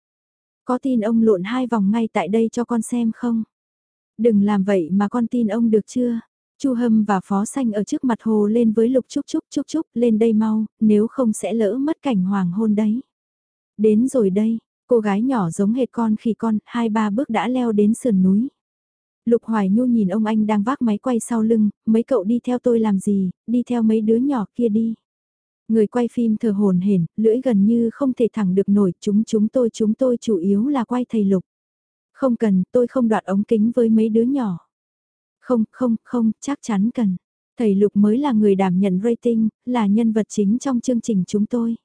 Có tin ông lộn hai vòng ngay tại đây cho con xem không? Đừng làm vậy mà con tin ông được chưa? Chu Hâm và Phó Xanh ở trước mặt hồ lên với Lục Trúc Trúc Trúc Trúc lên đây mau, nếu không sẽ lỡ mất cảnh hoàng hôn đấy. Đến rồi đây, cô gái nhỏ giống hệt con khi con, hai ba bước đã leo đến sườn núi. Lục Hoài Nhu nhìn ông anh đang vác máy quay sau lưng, mấy cậu đi theo tôi làm gì, đi theo mấy đứa nhỏ kia đi. Người quay phim thờ hồn hển, lưỡi gần như không thể thẳng được nổi, chúng chúng tôi chúng tôi chủ yếu là quay thầy Lục. Không cần, tôi không đoạt ống kính với mấy đứa nhỏ. Không, không, không, chắc chắn cần. Thầy Lục mới là người đảm nhận rating, là nhân vật chính trong chương trình chúng tôi.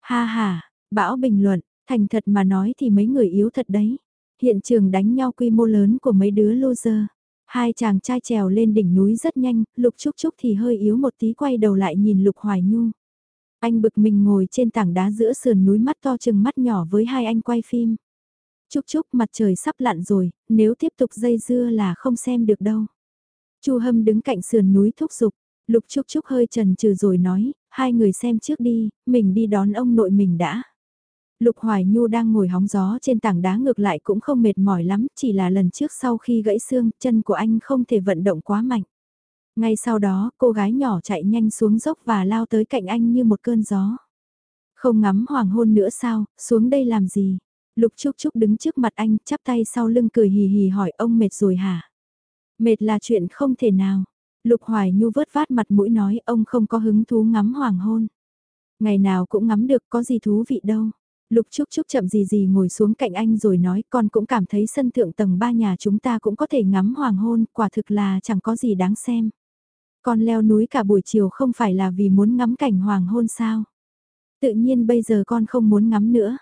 Ha ha, Bão bình luận, thành thật mà nói thì mấy người yếu thật đấy. Hiện trường đánh nhau quy mô lớn của mấy đứa loser. Hai chàng trai trèo lên đỉnh núi rất nhanh, Lục Trúc Trúc thì hơi yếu một tí quay đầu lại nhìn Lục Hoài Nhu. Anh bực mình ngồi trên tảng đá giữa sườn núi mắt to chừng mắt nhỏ với hai anh quay phim. Trúc Trúc mặt trời sắp lặn rồi, nếu tiếp tục dây dưa là không xem được đâu. Chu Hâm đứng cạnh sườn núi thúc giục, Lục Trúc Trúc hơi trần trừ rồi nói, hai người xem trước đi, mình đi đón ông nội mình đã. Lục Hoài Nhu đang ngồi hóng gió trên tảng đá ngược lại cũng không mệt mỏi lắm, chỉ là lần trước sau khi gãy xương, chân của anh không thể vận động quá mạnh. Ngay sau đó, cô gái nhỏ chạy nhanh xuống dốc và lao tới cạnh anh như một cơn gió. Không ngắm hoàng hôn nữa sao, xuống đây làm gì? Lục Trúc Trúc đứng trước mặt anh, chắp tay sau lưng cười hì hì hỏi ông mệt rồi hả? Mệt là chuyện không thể nào. Lục Hoài Nhu vớt vát mặt mũi nói ông không có hứng thú ngắm hoàng hôn. Ngày nào cũng ngắm được có gì thú vị đâu. Lục Trúc Trúc chậm gì gì ngồi xuống cạnh anh rồi nói con cũng cảm thấy sân thượng tầng ba nhà chúng ta cũng có thể ngắm hoàng hôn, quả thực là chẳng có gì đáng xem. Con leo núi cả buổi chiều không phải là vì muốn ngắm cảnh hoàng hôn sao? Tự nhiên bây giờ con không muốn ngắm nữa.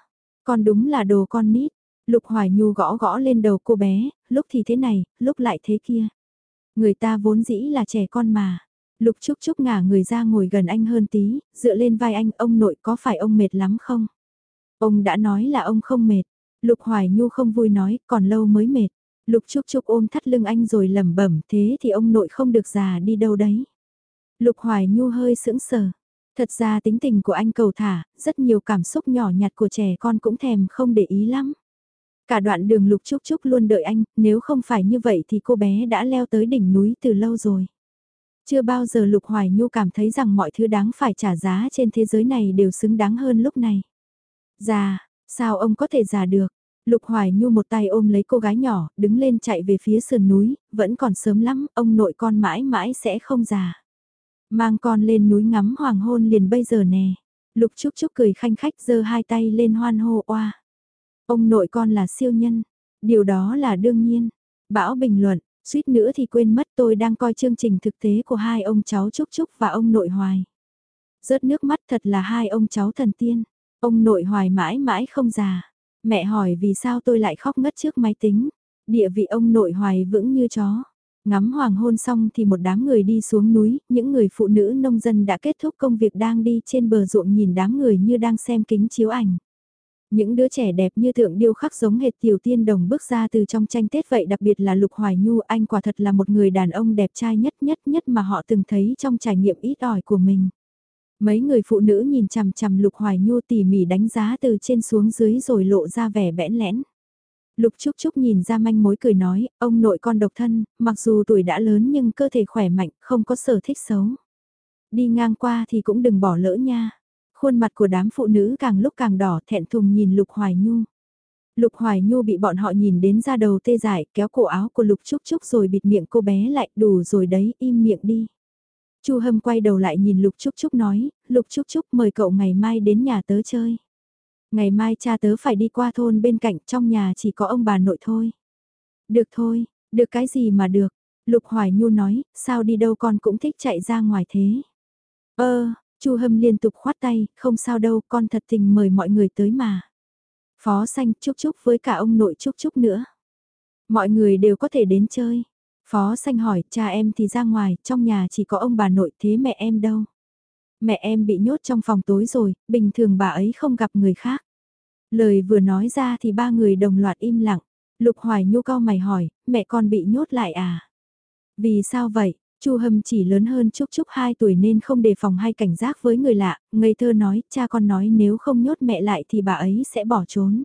Con đúng là đồ con nít. Lục Hoài Nhu gõ gõ lên đầu cô bé, lúc thì thế này, lúc lại thế kia. Người ta vốn dĩ là trẻ con mà. Lục Trúc Trúc ngả người ra ngồi gần anh hơn tí, dựa lên vai anh, ông nội có phải ông mệt lắm không? Ông đã nói là ông không mệt. Lục Hoài Nhu không vui nói, còn lâu mới mệt. Lục Trúc Trúc ôm thắt lưng anh rồi lẩm bẩm, thế thì ông nội không được già đi đâu đấy. Lục Hoài Nhu hơi sững sờ. Thật ra tính tình của anh cầu thả, rất nhiều cảm xúc nhỏ nhặt của trẻ con cũng thèm không để ý lắm. Cả đoạn đường Lục Trúc Trúc luôn đợi anh, nếu không phải như vậy thì cô bé đã leo tới đỉnh núi từ lâu rồi. Chưa bao giờ Lục Hoài Nhu cảm thấy rằng mọi thứ đáng phải trả giá trên thế giới này đều xứng đáng hơn lúc này. Già, sao ông có thể già được? Lục Hoài Nhu một tay ôm lấy cô gái nhỏ, đứng lên chạy về phía sườn núi, vẫn còn sớm lắm, ông nội con mãi mãi sẽ không già. Mang con lên núi ngắm hoàng hôn liền bây giờ nè. Lục Trúc Trúc cười khanh khách giơ hai tay lên hoan hô oa. Ông nội con là siêu nhân. Điều đó là đương nhiên. Bão bình luận, suýt nữa thì quên mất tôi đang coi chương trình thực tế của hai ông cháu Trúc Trúc và ông nội Hoài. Rớt nước mắt thật là hai ông cháu thần tiên. Ông nội Hoài mãi mãi không già. Mẹ hỏi vì sao tôi lại khóc ngất trước máy tính. Địa vị ông nội Hoài vững như chó. Ngắm hoàng hôn xong thì một đám người đi xuống núi, những người phụ nữ nông dân đã kết thúc công việc đang đi trên bờ ruộng nhìn đám người như đang xem kính chiếu ảnh. Những đứa trẻ đẹp như tượng điêu khắc giống hệt tiểu tiên đồng bước ra từ trong tranh Tết vậy đặc biệt là Lục Hoài Nhu anh quả thật là một người đàn ông đẹp trai nhất nhất nhất mà họ từng thấy trong trải nghiệm ít ỏi của mình. Mấy người phụ nữ nhìn chằm chằm Lục Hoài Nhu tỉ mỉ đánh giá từ trên xuống dưới rồi lộ ra vẻ bẽn lẽn. Lục Trúc Trúc nhìn ra manh mối cười nói, ông nội con độc thân, mặc dù tuổi đã lớn nhưng cơ thể khỏe mạnh, không có sở thích xấu. Đi ngang qua thì cũng đừng bỏ lỡ nha. Khuôn mặt của đám phụ nữ càng lúc càng đỏ thẹn thùng nhìn Lục Hoài Nhu. Lục Hoài Nhu bị bọn họ nhìn đến ra đầu tê dại kéo cổ áo của Lục Trúc Trúc rồi bịt miệng cô bé lại đủ rồi đấy im miệng đi. Chu Hâm quay đầu lại nhìn Lục Trúc Trúc nói, Lục Trúc Trúc mời cậu ngày mai đến nhà tớ chơi. Ngày mai cha tớ phải đi qua thôn bên cạnh trong nhà chỉ có ông bà nội thôi. Được thôi, được cái gì mà được. Lục Hoài Nhu nói, sao đi đâu con cũng thích chạy ra ngoài thế. Ơ, Chu Hâm liên tục khoát tay, không sao đâu, con thật tình mời mọi người tới mà. Phó xanh chúc chúc với cả ông nội chúc chúc nữa. Mọi người đều có thể đến chơi. Phó xanh hỏi, cha em thì ra ngoài, trong nhà chỉ có ông bà nội thế mẹ em đâu. Mẹ em bị nhốt trong phòng tối rồi, bình thường bà ấy không gặp người khác. Lời vừa nói ra thì ba người đồng loạt im lặng. Lục Hoài Nhu cao mày hỏi, mẹ con bị nhốt lại à? Vì sao vậy? Chu Hâm chỉ lớn hơn Trúc Trúc 2 tuổi nên không đề phòng hay cảnh giác với người lạ, ngây thơ nói, cha con nói nếu không nhốt mẹ lại thì bà ấy sẽ bỏ trốn.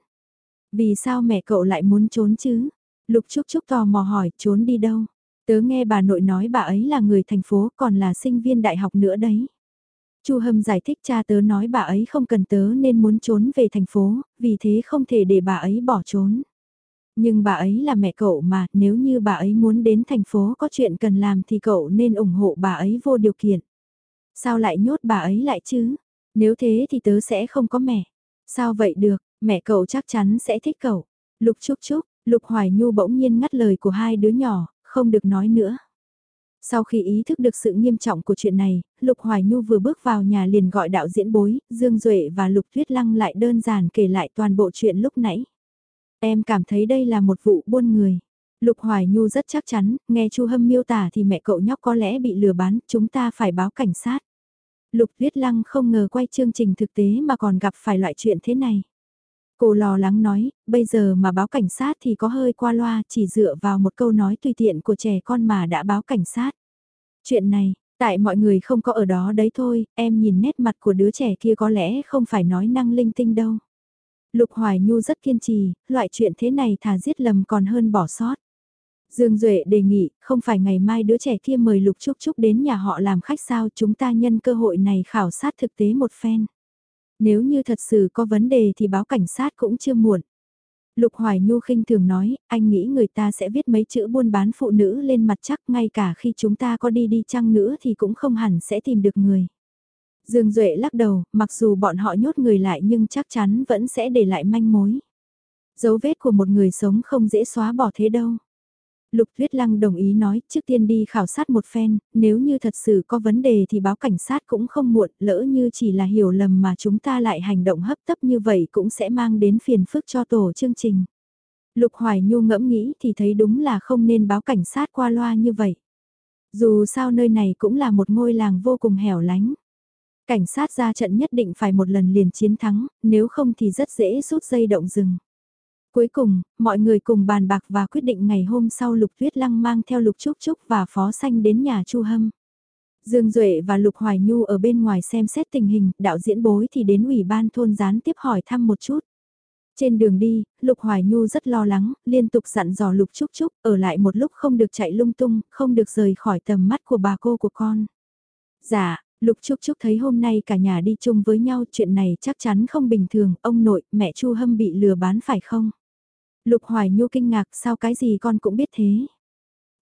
Vì sao mẹ cậu lại muốn trốn chứ? Lục Trúc Trúc tò mò hỏi, trốn đi đâu? Tớ nghe bà nội nói bà ấy là người thành phố còn là sinh viên đại học nữa đấy. Chu Hâm giải thích cha tớ nói bà ấy không cần tớ nên muốn trốn về thành phố, vì thế không thể để bà ấy bỏ trốn. Nhưng bà ấy là mẹ cậu mà, nếu như bà ấy muốn đến thành phố có chuyện cần làm thì cậu nên ủng hộ bà ấy vô điều kiện. Sao lại nhốt bà ấy lại chứ? Nếu thế thì tớ sẽ không có mẹ. Sao vậy được, mẹ cậu chắc chắn sẽ thích cậu. Lục Trúc Trúc, Lục Hoài Nhu bỗng nhiên ngắt lời của hai đứa nhỏ, không được nói nữa. Sau khi ý thức được sự nghiêm trọng của chuyện này, Lục Hoài Nhu vừa bước vào nhà liền gọi đạo diễn bối, Dương Duệ và Lục Tuyết Lăng lại đơn giản kể lại toàn bộ chuyện lúc nãy. Em cảm thấy đây là một vụ buôn người. Lục Hoài Nhu rất chắc chắn, nghe Chu Hâm miêu tả thì mẹ cậu nhóc có lẽ bị lừa bán, chúng ta phải báo cảnh sát. Lục Tuyết Lăng không ngờ quay chương trình thực tế mà còn gặp phải loại chuyện thế này. Cô lo lắng nói, bây giờ mà báo cảnh sát thì có hơi qua loa chỉ dựa vào một câu nói tùy tiện của trẻ con mà đã báo cảnh sát. Chuyện này, tại mọi người không có ở đó đấy thôi, em nhìn nét mặt của đứa trẻ kia có lẽ không phải nói năng linh tinh đâu. Lục Hoài Nhu rất kiên trì, loại chuyện thế này thà giết lầm còn hơn bỏ sót. Dương Duệ đề nghị, không phải ngày mai đứa trẻ kia mời Lục Trúc Trúc đến nhà họ làm khách sao chúng ta nhân cơ hội này khảo sát thực tế một phen. Nếu như thật sự có vấn đề thì báo cảnh sát cũng chưa muộn. Lục Hoài Nhu khinh thường nói, anh nghĩ người ta sẽ viết mấy chữ buôn bán phụ nữ lên mặt chắc ngay cả khi chúng ta có đi đi chăng nữa thì cũng không hẳn sẽ tìm được người. Dương Duệ lắc đầu, mặc dù bọn họ nhốt người lại nhưng chắc chắn vẫn sẽ để lại manh mối. Dấu vết của một người sống không dễ xóa bỏ thế đâu. Lục Tuyết Lăng đồng ý nói trước tiên đi khảo sát một phen, nếu như thật sự có vấn đề thì báo cảnh sát cũng không muộn, lỡ như chỉ là hiểu lầm mà chúng ta lại hành động hấp tấp như vậy cũng sẽ mang đến phiền phức cho tổ chương trình. Lục Hoài Nhu ngẫm nghĩ thì thấy đúng là không nên báo cảnh sát qua loa như vậy. Dù sao nơi này cũng là một ngôi làng vô cùng hẻo lánh. Cảnh sát ra trận nhất định phải một lần liền chiến thắng, nếu không thì rất dễ rút dây động rừng. Cuối cùng, mọi người cùng bàn bạc và quyết định ngày hôm sau Lục Tuyết Lăng mang theo Lục Trúc Trúc và Phó Xanh đến nhà Chu Hâm. Dương Duệ và Lục Hoài Nhu ở bên ngoài xem xét tình hình, đạo diễn bối thì đến ủy ban thôn gián tiếp hỏi thăm một chút. Trên đường đi, Lục Hoài Nhu rất lo lắng, liên tục dặn dò Lục Trúc Trúc, ở lại một lúc không được chạy lung tung, không được rời khỏi tầm mắt của bà cô của con. Dạ, Lục Trúc Trúc thấy hôm nay cả nhà đi chung với nhau chuyện này chắc chắn không bình thường, ông nội, mẹ Chu Hâm bị lừa bán phải không? Lục Hoài Nhu kinh ngạc sao cái gì con cũng biết thế.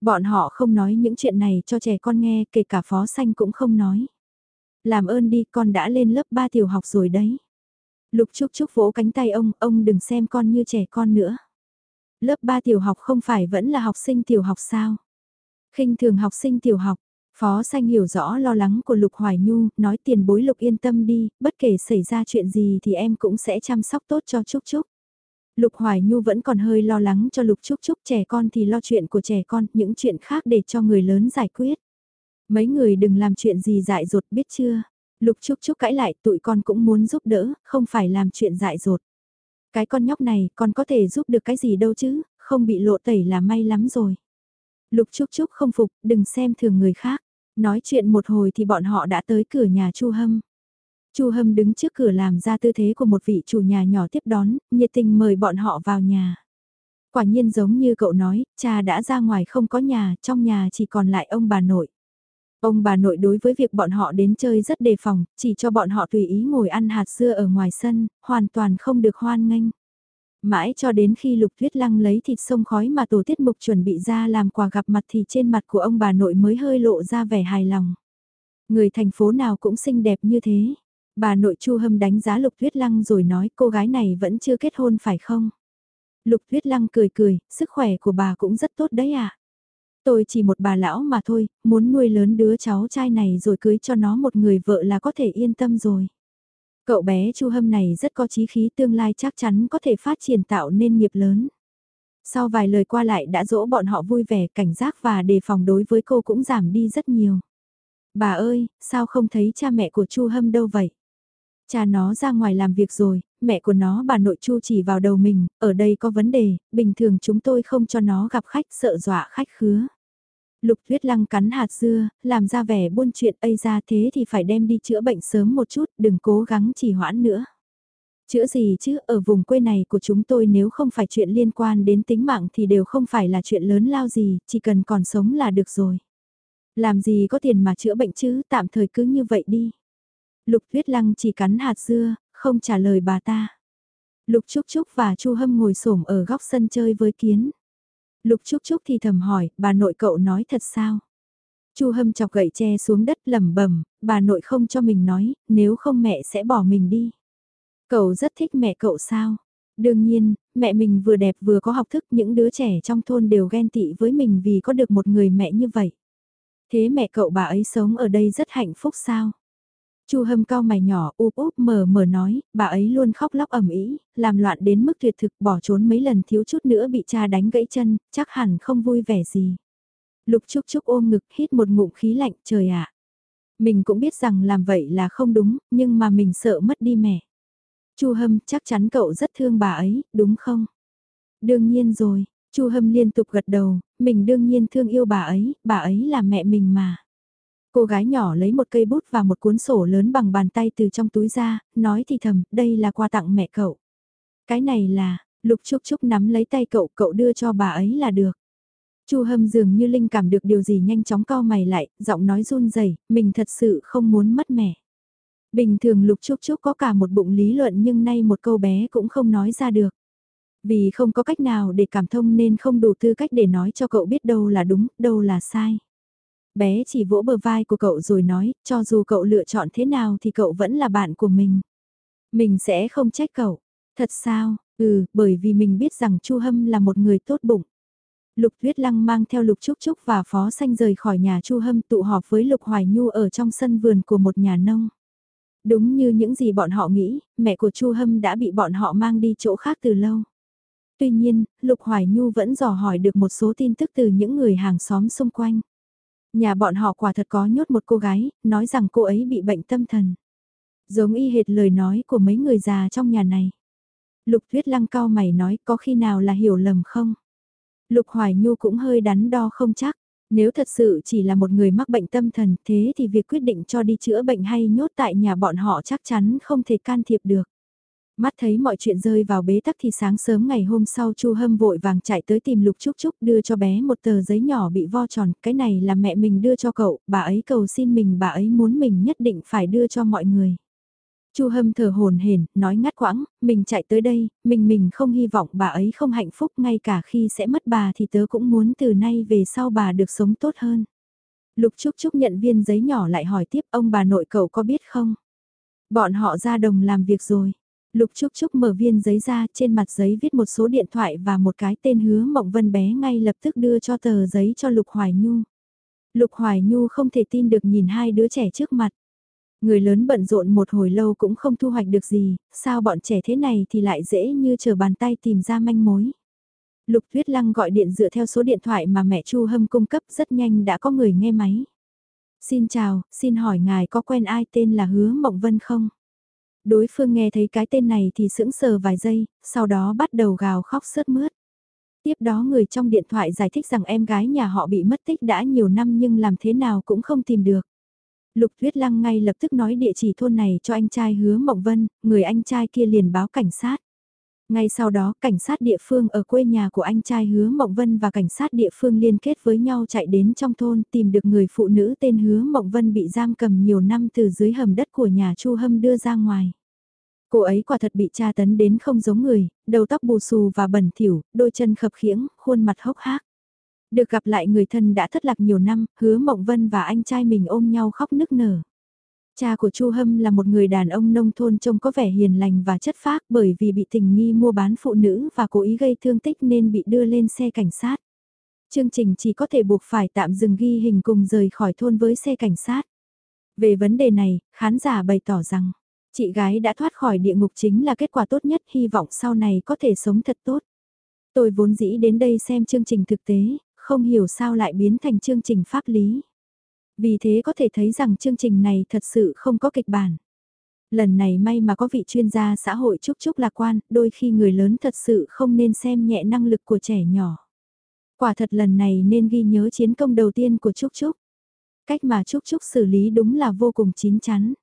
Bọn họ không nói những chuyện này cho trẻ con nghe, kể cả phó xanh cũng không nói. Làm ơn đi, con đã lên lớp 3 tiểu học rồi đấy. Lục Trúc Trúc vỗ cánh tay ông, ông đừng xem con như trẻ con nữa. Lớp 3 tiểu học không phải vẫn là học sinh tiểu học sao? khinh thường học sinh tiểu học, Phó Xanh hiểu rõ lo lắng của Lục Hoài Nhu, nói tiền bối Lục yên tâm đi, bất kể xảy ra chuyện gì thì em cũng sẽ chăm sóc tốt cho Trúc Trúc. Lục Hoài Nhu vẫn còn hơi lo lắng cho Lục Trúc Trúc trẻ con thì lo chuyện của trẻ con, những chuyện khác để cho người lớn giải quyết. Mấy người đừng làm chuyện gì dại dột biết chưa? Lục Trúc Trúc cãi lại tụi con cũng muốn giúp đỡ, không phải làm chuyện dại dột. Cái con nhóc này con có thể giúp được cái gì đâu chứ, không bị lộ tẩy là may lắm rồi. Lục Trúc Trúc không phục, đừng xem thường người khác. Nói chuyện một hồi thì bọn họ đã tới cửa nhà Chu Hâm. Chu Hâm đứng trước cửa làm ra tư thế của một vị chủ nhà nhỏ tiếp đón, nhiệt tình mời bọn họ vào nhà. Quả nhiên giống như cậu nói, cha đã ra ngoài không có nhà, trong nhà chỉ còn lại ông bà nội. Ông bà nội đối với việc bọn họ đến chơi rất đề phòng, chỉ cho bọn họ tùy ý ngồi ăn hạt dưa ở ngoài sân, hoàn toàn không được hoan nghênh. Mãi cho đến khi Lục Tuyết Lăng lấy thịt sông khói mà tổ tiết mục chuẩn bị ra làm quà gặp mặt thì trên mặt của ông bà nội mới hơi lộ ra vẻ hài lòng. Người thành phố nào cũng xinh đẹp như thế. Bà nội Chu Hâm đánh giá Lục Tuyết Lăng rồi nói cô gái này vẫn chưa kết hôn phải không? Lục Tuyết Lăng cười cười, sức khỏe của bà cũng rất tốt đấy à? Tôi chỉ một bà lão mà thôi, muốn nuôi lớn đứa cháu trai này rồi cưới cho nó một người vợ là có thể yên tâm rồi. Cậu bé Chu Hâm này rất có chí khí tương lai chắc chắn có thể phát triển tạo nên nghiệp lớn. Sau vài lời qua lại đã dỗ bọn họ vui vẻ, cảnh giác và đề phòng đối với cô cũng giảm đi rất nhiều. Bà ơi, sao không thấy cha mẹ của Chu Hâm đâu vậy? Cha nó ra ngoài làm việc rồi, mẹ của nó bà nội Chu chỉ vào đầu mình, ở đây có vấn đề, bình thường chúng tôi không cho nó gặp khách sợ dọa khách khứa. Lục Tuyết Lăng cắn hạt dưa, làm ra vẻ buôn chuyện ây ra thế thì phải đem đi chữa bệnh sớm một chút, đừng cố gắng trì hoãn nữa. Chữa gì chứ, ở vùng quê này của chúng tôi nếu không phải chuyện liên quan đến tính mạng thì đều không phải là chuyện lớn lao gì, chỉ cần còn sống là được rồi. Làm gì có tiền mà chữa bệnh chứ, tạm thời cứ như vậy đi. Lục Tuyết Lăng chỉ cắn hạt dưa, không trả lời bà ta. Lục Trúc Trúc và Chu Hâm ngồi xổm ở góc sân chơi với kiến. Lục Trúc Trúc thì thầm hỏi, bà nội cậu nói thật sao? Chu Hâm chọc gậy tre xuống đất lẩm bẩm, bà nội không cho mình nói, nếu không mẹ sẽ bỏ mình đi. Cậu rất thích mẹ cậu sao? Đương nhiên, mẹ mình vừa đẹp vừa có học thức những đứa trẻ trong thôn đều ghen tị với mình vì có được một người mẹ như vậy. Thế mẹ cậu bà ấy sống ở đây rất hạnh phúc sao? Chu hâm cao mày nhỏ úp úp mờ mờ nói, bà ấy luôn khóc lóc ẩm ý, làm loạn đến mức tuyệt thực bỏ trốn mấy lần thiếu chút nữa bị cha đánh gãy chân, chắc hẳn không vui vẻ gì. Lục Trúc Trúc ôm ngực hít một ngụm khí lạnh trời ạ. Mình cũng biết rằng làm vậy là không đúng, nhưng mà mình sợ mất đi mẹ. Chu Hâm, chắc chắn cậu rất thương bà ấy, đúng không? Đương nhiên rồi, Chu Hâm liên tục gật đầu, mình đương nhiên thương yêu bà ấy, bà ấy là mẹ mình mà. Cô gái nhỏ lấy một cây bút và một cuốn sổ lớn bằng bàn tay từ trong túi ra, nói thì thầm, đây là quà tặng mẹ cậu. Cái này là, Lục Trúc Trúc nắm lấy tay cậu, cậu đưa cho bà ấy là được. Chu Hâm dường như linh cảm được điều gì nhanh chóng co mày lại, giọng nói run rẩy, mình thật sự không muốn mất mẹ. Bình thường Lục Trúc Trúc có cả một bụng lý luận nhưng nay một câu bé cũng không nói ra được. Vì không có cách nào để cảm thông nên không đủ tư cách để nói cho cậu biết đâu là đúng, đâu là sai. Bé chỉ vỗ bờ vai của cậu rồi nói, cho dù cậu lựa chọn thế nào thì cậu vẫn là bạn của mình. Mình sẽ không trách cậu. Thật sao? Ừ, bởi vì mình biết rằng Chu Hâm là một người tốt bụng. Lục Tuyết Lăng mang theo Lục Trúc Trúc và Phó Xanh rời khỏi nhà Chu Hâm tụ họp với Lục Hoài Nhu ở trong sân vườn của một nhà nông. Đúng như những gì bọn họ nghĩ, mẹ của Chu Hâm đã bị bọn họ mang đi chỗ khác từ lâu. Tuy nhiên, Lục Hoài Nhu vẫn dò hỏi được một số tin tức từ những người hàng xóm xung quanh. Nhà bọn họ quả thật có nhốt một cô gái, nói rằng cô ấy bị bệnh tâm thần. Giống y hệt lời nói của mấy người già trong nhà này. Lục Tuyết Lăng cao mày nói có khi nào là hiểu lầm không? Lục Hoài Nhu cũng hơi đắn đo không chắc. Nếu thật sự chỉ là một người mắc bệnh tâm thần thế thì việc quyết định cho đi chữa bệnh hay nhốt tại nhà bọn họ chắc chắn không thể can thiệp được. Mắt thấy mọi chuyện rơi vào bế tắc thì sáng sớm ngày hôm sau Chu Hâm vội vàng chạy tới tìm Lục Trúc Trúc đưa cho bé một tờ giấy nhỏ bị vo tròn, cái này là mẹ mình đưa cho cậu, bà ấy cầu xin mình bà ấy muốn mình nhất định phải đưa cho mọi người. Chu Hâm thở hồn hển, nói ngắt quãng, mình chạy tới đây, mình mình không hy vọng bà ấy không hạnh phúc ngay cả khi sẽ mất bà thì tớ cũng muốn từ nay về sau bà được sống tốt hơn. Lục Trúc Trúc nhận viên giấy nhỏ lại hỏi tiếp ông bà nội cậu có biết không? Bọn họ ra đồng làm việc rồi. Lục Trúc Trúc mở viên giấy ra, trên mặt giấy viết một số điện thoại và một cái tên hứa Mộng Vân bé ngay lập tức đưa cho tờ giấy cho Lục Hoài Nhu. Lục Hoài Nhu không thể tin được nhìn hai đứa trẻ trước mặt. Người lớn bận rộn một hồi lâu cũng không thu hoạch được gì, sao bọn trẻ thế này thì lại dễ như chờ bàn tay tìm ra manh mối. Lục Tuyết Lăng gọi điện dựa theo số điện thoại mà mẹ Chu Hâm cung cấp rất nhanh đã có người nghe máy. Xin chào, xin hỏi ngài có quen ai tên là Hứa Mộng Vân không? Đối phương nghe thấy cái tên này thì sững sờ vài giây, sau đó bắt đầu gào khóc sướt mướt. Tiếp đó người trong điện thoại giải thích rằng em gái nhà họ bị mất tích đã nhiều năm nhưng làm thế nào cũng không tìm được. Lục Tuyết Lăng ngay lập tức nói địa chỉ thôn này cho anh trai hứa Mộng Vân, người anh trai kia liền báo cảnh sát. Ngay sau đó, cảnh sát địa phương ở quê nhà của anh trai Hứa Mộng Vân và cảnh sát địa phương liên kết với nhau chạy đến trong thôn tìm được người phụ nữ tên Hứa Mộng Vân bị giam cầm nhiều năm từ dưới hầm đất của nhà Chu Hâm đưa ra ngoài. Cô ấy quả thật bị tra tấn đến không giống người, đầu tóc bù xù và bẩn thỉu, đôi chân khập khiễng, khuôn mặt hốc hác. Được gặp lại người thân đã thất lạc nhiều năm, hứa Mộng Vân và anh trai mình ôm nhau khóc nức nở. Cha của Chu Hâm là một người đàn ông nông thôn trông có vẻ hiền lành và chất phác bởi vì bị tình nghi mua bán phụ nữ và cố ý gây thương tích nên bị đưa lên xe cảnh sát. Chương trình chỉ có thể buộc phải tạm dừng ghi hình cùng rời khỏi thôn với xe cảnh sát. Về vấn đề này, khán giả bày tỏ rằng, chị gái đã thoát khỏi địa ngục chính là kết quả tốt nhất hy vọng sau này có thể sống thật tốt. Tôi vốn dĩ đến đây xem chương trình thực tế, không hiểu sao lại biến thành chương trình pháp lý. Vì thế có thể thấy rằng chương trình này thật sự không có kịch bản. Lần này may mà có vị chuyên gia xã hội chúc chúc lạc quan, đôi khi người lớn thật sự không nên xem nhẹ năng lực của trẻ nhỏ. Quả thật lần này nên ghi nhớ chiến công đầu tiên của Trúc Trúc. Cách mà Trúc Trúc xử lý đúng là vô cùng chín chắn.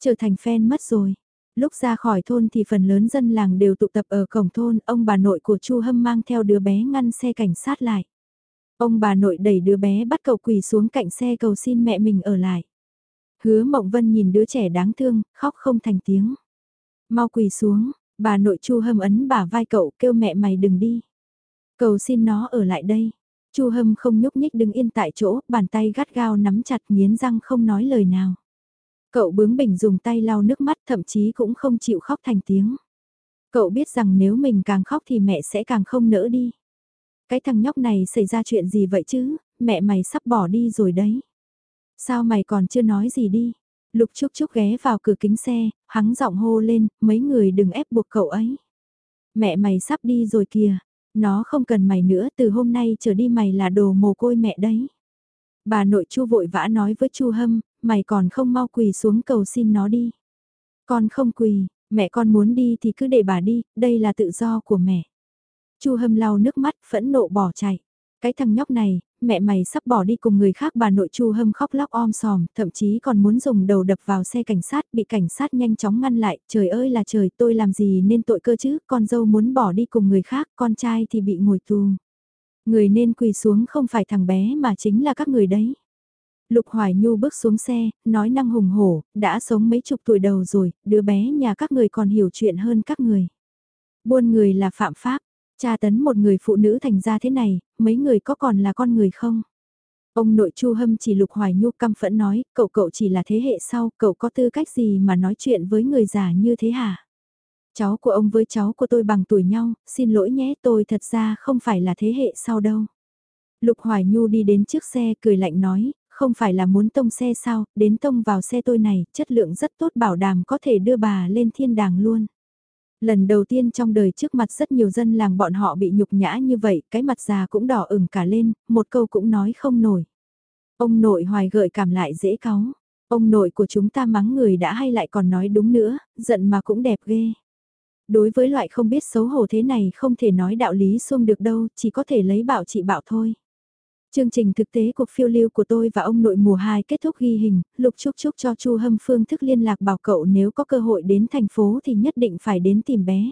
Trở thành fan mất rồi. Lúc ra khỏi thôn thì phần lớn dân làng đều tụ tập ở cổng thôn, ông bà nội của Chu Hâm mang theo đứa bé ngăn xe cảnh sát lại. Ông bà nội đẩy đứa bé bắt cầu quỳ xuống cạnh xe cầu xin mẹ mình ở lại. Hứa Mộng Vân nhìn đứa trẻ đáng thương, khóc không thành tiếng. Mau quỳ xuống, bà nội Chu Hâm ấn bà vai cậu kêu mẹ mày đừng đi. Cầu xin nó ở lại đây. Chu Hâm không nhúc nhích đứng yên tại chỗ, bàn tay gắt gao nắm chặt nghiến răng không nói lời nào. Cậu bướng bỉnh dùng tay lau nước mắt thậm chí cũng không chịu khóc thành tiếng. Cậu biết rằng nếu mình càng khóc thì mẹ sẽ càng không nỡ đi. Cái thằng nhóc này xảy ra chuyện gì vậy chứ, mẹ mày sắp bỏ đi rồi đấy. Sao mày còn chưa nói gì đi? Lục Trúc Trúc ghé vào cửa kính xe, hắng giọng hô lên, mấy người đừng ép buộc cậu ấy. Mẹ mày sắp đi rồi kìa, nó không cần mày nữa, từ hôm nay trở đi mày là đồ mồ côi mẹ đấy. Bà nội Chu vội vã nói với Chu Hâm, mày còn không mau quỳ xuống cầu xin nó đi. Con không quỳ, Mẹ con muốn đi thì cứ để bà đi, đây là tự do của mẹ. Chu hâm lau nước mắt, phẫn nộ bỏ chạy. Cái thằng nhóc này, mẹ mày sắp bỏ đi cùng người khác bà nội chu hâm khóc lóc om sòm, thậm chí còn muốn dùng đầu đập vào xe cảnh sát, bị cảnh sát nhanh chóng ngăn lại, trời ơi là trời tôi làm gì nên tội cơ chứ, con dâu muốn bỏ đi cùng người khác, con trai thì bị ngồi tù. Người nên quỳ xuống không phải thằng bé mà chính là các người đấy. Lục Hoài Nhu bước xuống xe, nói năng hùng hổ, đã sống mấy chục tuổi đầu rồi, đứa bé nhà các người còn hiểu chuyện hơn các người. Buôn người là phạm pháp, Cha tấn một người phụ nữ thành ra thế này, mấy người có còn là con người không? Ông nội Chu Hâm chỉ Lục Hoài Nhu căm phẫn nói, cậu cậu chỉ là thế hệ sau, cậu có tư cách gì mà nói chuyện với người già như thế hả? Cháu của ông với cháu của tôi bằng tuổi nhau, xin lỗi nhé tôi thật ra không phải là thế hệ sau đâu. Lục Hoài Nhu đi đến trước xe cười lạnh nói, không phải là muốn tông xe sao, đến tông vào xe tôi này, chất lượng rất tốt bảo đảm có thể đưa bà lên thiên đàng luôn. Lần đầu tiên trong đời trước mặt rất nhiều dân làng bọn họ bị nhục nhã như vậy, cái mặt già cũng đỏ ửng cả lên, một câu cũng nói không nổi. Ông nội hoài gợi cảm lại dễ cáu. Ông nội của chúng ta mắng người đã hay lại còn nói đúng nữa, giận mà cũng đẹp ghê. Đối với loại không biết xấu hổ thế này không thể nói đạo lý xuông được đâu, chỉ có thể lấy bảo trị bảo thôi. Chương trình thực tế cuộc phiêu lưu của tôi và ông nội mùa 2 kết thúc ghi hình, Lục Trúc Trúc cho Chu Hâm phương thức liên lạc bảo cậu nếu có cơ hội đến thành phố thì nhất định phải đến tìm bé.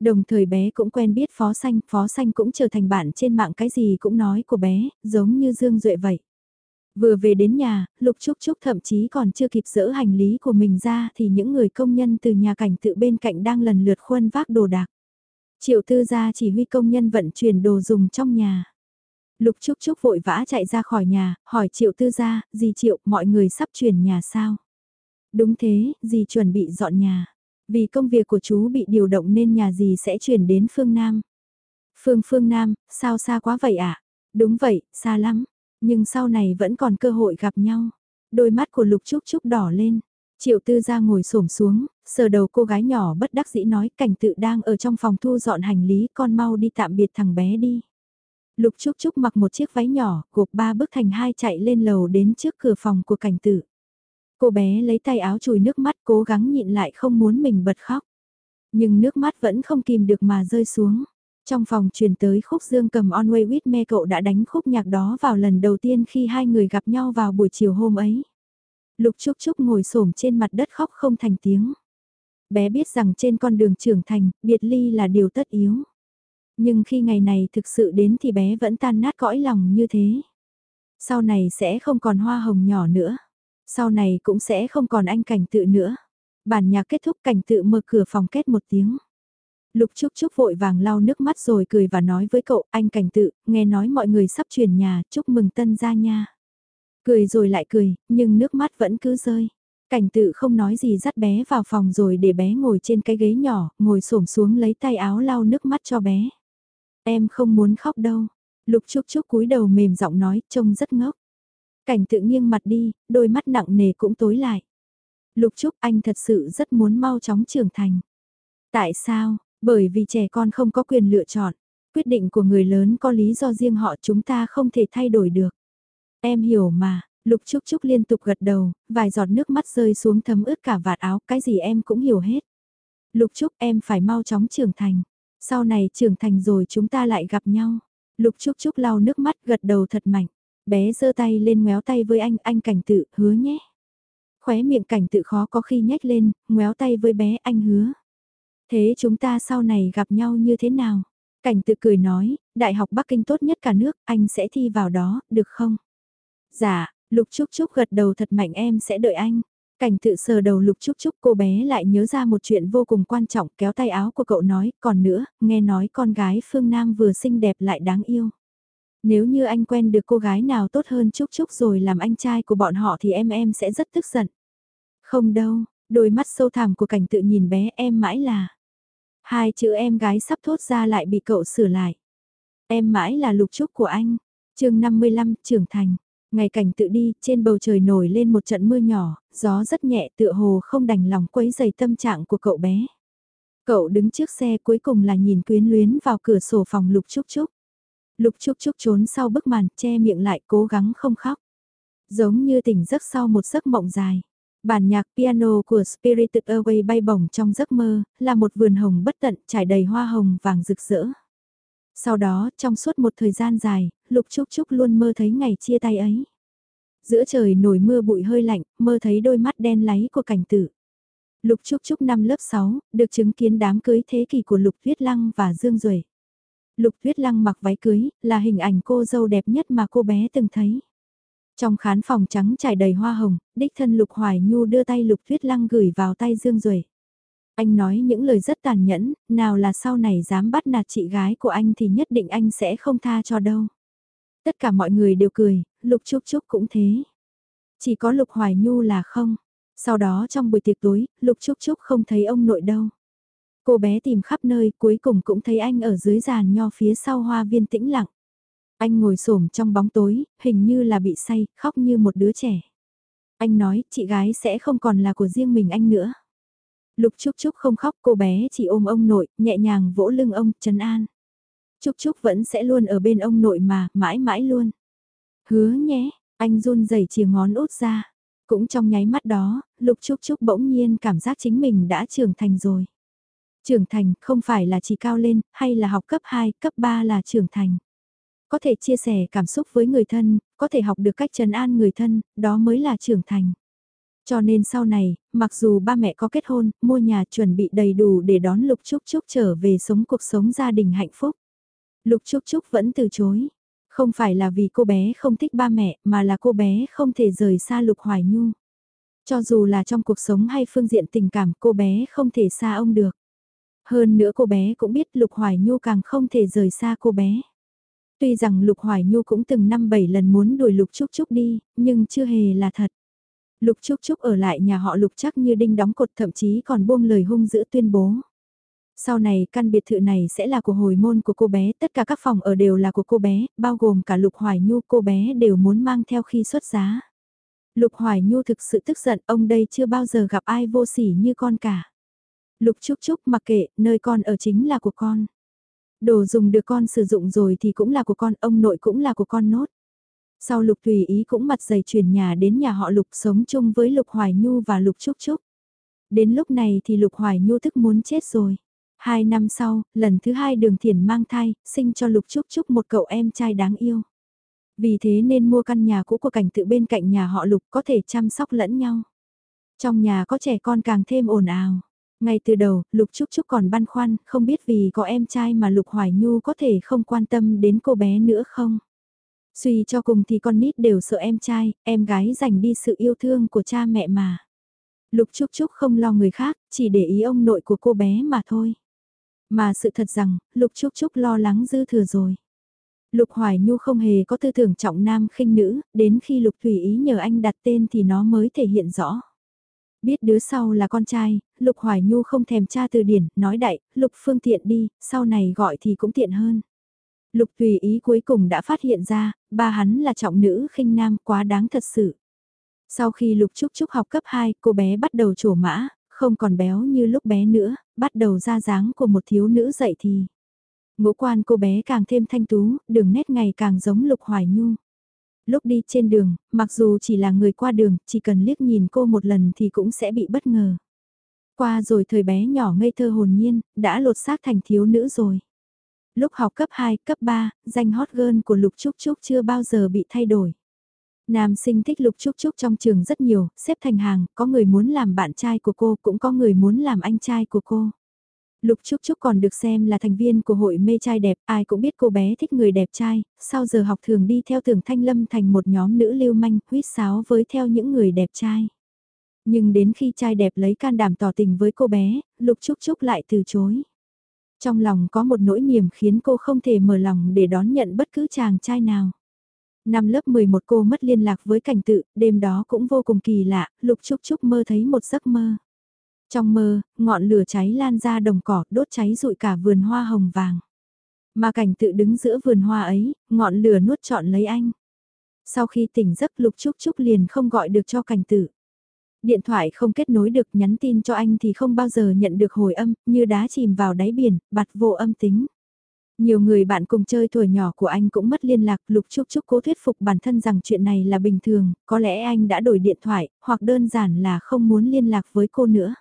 Đồng thời bé cũng quen biết Phó Xanh, Phó Xanh cũng trở thành bạn trên mạng cái gì cũng nói của bé, giống như Dương Duệ vậy. Vừa về đến nhà, Lục Trúc Trúc thậm chí còn chưa kịp dỡ hành lý của mình ra thì những người công nhân từ nhà cảnh tự bên cạnh đang lần lượt khuân vác đồ đạc. Triệu tư gia chỉ huy công nhân vận chuyển đồ dùng trong nhà. Lục Trúc Trúc vội vã chạy ra khỏi nhà, hỏi Triệu Tư gia, gì Triệu, mọi người sắp chuyển nhà sao? Đúng thế, dì chuẩn bị dọn nhà. Vì công việc của chú bị điều động nên nhà dì sẽ chuyển đến phương Nam. Phương phương Nam, sao xa quá vậy ạ? À? Đúng vậy, xa lắm. Nhưng sau này vẫn còn cơ hội gặp nhau. Đôi mắt của Lục Trúc Trúc đỏ lên. Triệu Tư gia ngồi xổm xuống, sờ đầu cô gái nhỏ bất đắc dĩ nói cảnh tự đang ở trong phòng thu dọn hành lý con mau đi tạm biệt thằng bé đi. Lục Trúc Trúc mặc một chiếc váy nhỏ, gục ba bước thành hai chạy lên lầu đến trước cửa phòng của cảnh tử. Cô bé lấy tay áo chùi nước mắt cố gắng nhịn lại không muốn mình bật khóc. Nhưng nước mắt vẫn không kìm được mà rơi xuống. Trong phòng truyền tới khúc dương cầm On Way With Me cậu đã đánh khúc nhạc đó vào lần đầu tiên khi hai người gặp nhau vào buổi chiều hôm ấy. Lục Trúc Trúc ngồi xổm trên mặt đất khóc không thành tiếng. Bé biết rằng trên con đường trưởng thành, biệt ly là điều tất yếu. Nhưng khi ngày này thực sự đến thì bé vẫn tan nát cõi lòng như thế. Sau này sẽ không còn hoa hồng nhỏ nữa. Sau này cũng sẽ không còn anh cảnh tự nữa. Bản nhạc kết thúc cảnh tự mở cửa phòng kết một tiếng. Lục Trúc Trúc vội vàng lau nước mắt rồi cười và nói với cậu, anh cảnh tự, nghe nói mọi người sắp chuyển nhà, chúc mừng tân gia nha. Cười rồi lại cười, nhưng nước mắt vẫn cứ rơi. Cảnh tự không nói gì dắt bé vào phòng rồi để bé ngồi trên cái ghế nhỏ, ngồi xổm xuống lấy tay áo lau nước mắt cho bé. Em không muốn khóc đâu. Lục Trúc Trúc cúi đầu mềm giọng nói, trông rất ngốc. Cảnh tự nghiêng mặt đi, đôi mắt nặng nề cũng tối lại. Lục Trúc anh thật sự rất muốn mau chóng trưởng thành. Tại sao? Bởi vì trẻ con không có quyền lựa chọn. Quyết định của người lớn có lý do riêng họ chúng ta không thể thay đổi được. Em hiểu mà, Lục Trúc Trúc liên tục gật đầu, vài giọt nước mắt rơi xuống thấm ướt cả vạt áo, cái gì em cũng hiểu hết. Lục Trúc em phải mau chóng trưởng thành. Sau này trưởng thành rồi chúng ta lại gặp nhau. Lục Trúc Trúc lau nước mắt gật đầu thật mạnh. Bé giơ tay lên ngoéo tay với anh, anh cảnh tự, hứa nhé. Khóe miệng cảnh tự khó có khi nhếch lên, ngoéo tay với bé, anh hứa. Thế chúng ta sau này gặp nhau như thế nào? Cảnh tự cười nói, Đại học Bắc Kinh tốt nhất cả nước, anh sẽ thi vào đó, được không? Dạ, Lục Trúc Trúc gật đầu thật mạnh em sẽ đợi anh. Cảnh tự sờ đầu lục chúc chúc cô bé lại nhớ ra một chuyện vô cùng quan trọng kéo tay áo của cậu nói, còn nữa, nghe nói con gái Phương Nam vừa xinh đẹp lại đáng yêu. Nếu như anh quen được cô gái nào tốt hơn Chúc Chúc rồi làm anh trai của bọn họ thì em em sẽ rất tức giận. Không đâu, đôi mắt sâu thẳm của cảnh tự nhìn bé em mãi là. Hai chữ em gái sắp thốt ra lại bị cậu sửa lại. Em mãi là lục Chúc của anh. chương 55, trưởng thành. Ngày cảnh tự đi, trên bầu trời nổi lên một trận mưa nhỏ, gió rất nhẹ tựa hồ không đành lòng quấy dày tâm trạng của cậu bé. Cậu đứng trước xe cuối cùng là nhìn quyến luyến vào cửa sổ phòng Lục Trúc Trúc. Lục Trúc Trúc trốn sau bức màn, che miệng lại cố gắng không khóc. Giống như tỉnh giấc sau một giấc mộng dài. Bản nhạc piano của Spirited Away bay bổng trong giấc mơ, là một vườn hồng bất tận trải đầy hoa hồng vàng rực rỡ. Sau đó, trong suốt một thời gian dài, Lục Trúc Trúc luôn mơ thấy ngày chia tay ấy. Giữa trời nổi mưa bụi hơi lạnh, mơ thấy đôi mắt đen láy của cảnh tử. Lục Trúc Trúc năm lớp 6, được chứng kiến đám cưới thế kỷ của Lục Tuyết Lăng và Dương Duệ. Lục Tuyết Lăng mặc váy cưới, là hình ảnh cô dâu đẹp nhất mà cô bé từng thấy. Trong khán phòng trắng trải đầy hoa hồng, đích thân Lục Hoài Nhu đưa tay Lục Tuyết Lăng gửi vào tay Dương Duệ. Anh nói những lời rất tàn nhẫn, nào là sau này dám bắt nạt chị gái của anh thì nhất định anh sẽ không tha cho đâu. Tất cả mọi người đều cười, Lục Trúc Trúc cũng thế. Chỉ có Lục Hoài Nhu là không. Sau đó trong buổi tiệc tối, Lục Trúc Trúc không thấy ông nội đâu. Cô bé tìm khắp nơi cuối cùng cũng thấy anh ở dưới giàn nho phía sau hoa viên tĩnh lặng. Anh ngồi xổm trong bóng tối, hình như là bị say, khóc như một đứa trẻ. Anh nói, chị gái sẽ không còn là của riêng mình anh nữa. Lục Trúc Trúc không khóc, cô bé chỉ ôm ông nội, nhẹ nhàng vỗ lưng ông, trấn an. Trúc Trúc vẫn sẽ luôn ở bên ông nội mà, mãi mãi luôn. Hứa nhé, anh run rẩy chìa ngón út ra. Cũng trong nháy mắt đó, Lục Trúc Trúc bỗng nhiên cảm giác chính mình đã trưởng thành rồi. Trưởng thành không phải là chỉ cao lên, hay là học cấp 2, cấp 3 là trưởng thành. Có thể chia sẻ cảm xúc với người thân, có thể học được cách trấn an người thân, đó mới là trưởng thành. Cho nên sau này, mặc dù ba mẹ có kết hôn, mua nhà chuẩn bị đầy đủ để đón Lục Trúc Trúc trở về sống cuộc sống gia đình hạnh phúc. Lục Trúc Trúc vẫn từ chối. Không phải là vì cô bé không thích ba mẹ mà là cô bé không thể rời xa Lục Hoài Nhu. Cho dù là trong cuộc sống hay phương diện tình cảm cô bé không thể xa ông được. Hơn nữa cô bé cũng biết Lục Hoài Nhu càng không thể rời xa cô bé. Tuy rằng Lục Hoài Nhu cũng từng năm bảy lần muốn đuổi Lục Trúc Trúc đi, nhưng chưa hề là thật. Lục Trúc Trúc ở lại nhà họ Lục chắc như đinh đóng cột thậm chí còn buông lời hung dữ tuyên bố. Sau này căn biệt thự này sẽ là của hồi môn của cô bé, tất cả các phòng ở đều là của cô bé, bao gồm cả Lục Hoài Nhu cô bé đều muốn mang theo khi xuất giá. Lục Hoài Nhu thực sự tức giận ông đây chưa bao giờ gặp ai vô sỉ như con cả. Lục Trúc Trúc mặc kệ, nơi con ở chính là của con. Đồ dùng được con sử dụng rồi thì cũng là của con, ông nội cũng là của con nốt. Sau Lục Tùy Ý cũng mặt dày chuyển nhà đến nhà họ Lục sống chung với Lục Hoài Nhu và Lục Trúc Trúc. Đến lúc này thì Lục Hoài Nhu thức muốn chết rồi. Hai năm sau, lần thứ hai đường thiền mang thai, sinh cho Lục Trúc Trúc một cậu em trai đáng yêu. Vì thế nên mua căn nhà cũ của cảnh tự bên cạnh nhà họ Lục có thể chăm sóc lẫn nhau. Trong nhà có trẻ con càng thêm ồn ào. Ngay từ đầu, Lục Trúc Trúc còn băn khoăn, không biết vì có em trai mà Lục Hoài Nhu có thể không quan tâm đến cô bé nữa không? Suy cho cùng thì con nít đều sợ em trai, em gái dành đi sự yêu thương của cha mẹ mà. Lục Trúc Trúc không lo người khác, chỉ để ý ông nội của cô bé mà thôi. Mà sự thật rằng, Lục Trúc Trúc lo lắng dư thừa rồi. Lục Hoài Nhu không hề có tư tưởng trọng nam khinh nữ, đến khi Lục Thủy Ý nhờ anh đặt tên thì nó mới thể hiện rõ. Biết đứa sau là con trai, Lục Hoài Nhu không thèm tra từ điển, nói đại, Lục Phương tiện đi, sau này gọi thì cũng tiện hơn. Lục tùy Ý cuối cùng đã phát hiện ra, ba hắn là trọng nữ khinh nam quá đáng thật sự. Sau khi Lục Trúc Trúc học cấp 2, cô bé bắt đầu trổ mã, không còn béo như lúc bé nữa, bắt đầu ra dáng của một thiếu nữ dậy thì. Ngũ quan cô bé càng thêm thanh tú, đường nét ngày càng giống Lục Hoài Nhu. Lúc đi trên đường, mặc dù chỉ là người qua đường, chỉ cần liếc nhìn cô một lần thì cũng sẽ bị bất ngờ. Qua rồi thời bé nhỏ ngây thơ hồn nhiên, đã lột xác thành thiếu nữ rồi. Lúc học cấp 2, cấp 3, danh hot girl của Lục Trúc Trúc chưa bao giờ bị thay đổi. Nam sinh thích Lục Trúc Trúc trong trường rất nhiều, xếp thành hàng, có người muốn làm bạn trai của cô, cũng có người muốn làm anh trai của cô. Lục Trúc Trúc còn được xem là thành viên của hội mê trai đẹp, ai cũng biết cô bé thích người đẹp trai, sau giờ học thường đi theo tưởng Thanh Lâm thành một nhóm nữ lưu manh, huyết sáo với theo những người đẹp trai. Nhưng đến khi trai đẹp lấy can đảm tỏ tình với cô bé, Lục Trúc Trúc lại từ chối. Trong lòng có một nỗi niềm khiến cô không thể mở lòng để đón nhận bất cứ chàng trai nào. Năm lớp 11 cô mất liên lạc với cảnh tự, đêm đó cũng vô cùng kỳ lạ, Lục Trúc Trúc mơ thấy một giấc mơ. Trong mơ, ngọn lửa cháy lan ra đồng cỏ, đốt cháy rụi cả vườn hoa hồng vàng. Mà cảnh tự đứng giữa vườn hoa ấy, ngọn lửa nuốt trọn lấy anh. Sau khi tỉnh giấc Lục Trúc Trúc liền không gọi được cho cảnh tự. Điện thoại không kết nối được nhắn tin cho anh thì không bao giờ nhận được hồi âm, như đá chìm vào đáy biển, bặt vô âm tính. Nhiều người bạn cùng chơi tuổi nhỏ của anh cũng mất liên lạc, Lục Trúc Trúc cố thuyết phục bản thân rằng chuyện này là bình thường, có lẽ anh đã đổi điện thoại, hoặc đơn giản là không muốn liên lạc với cô nữa.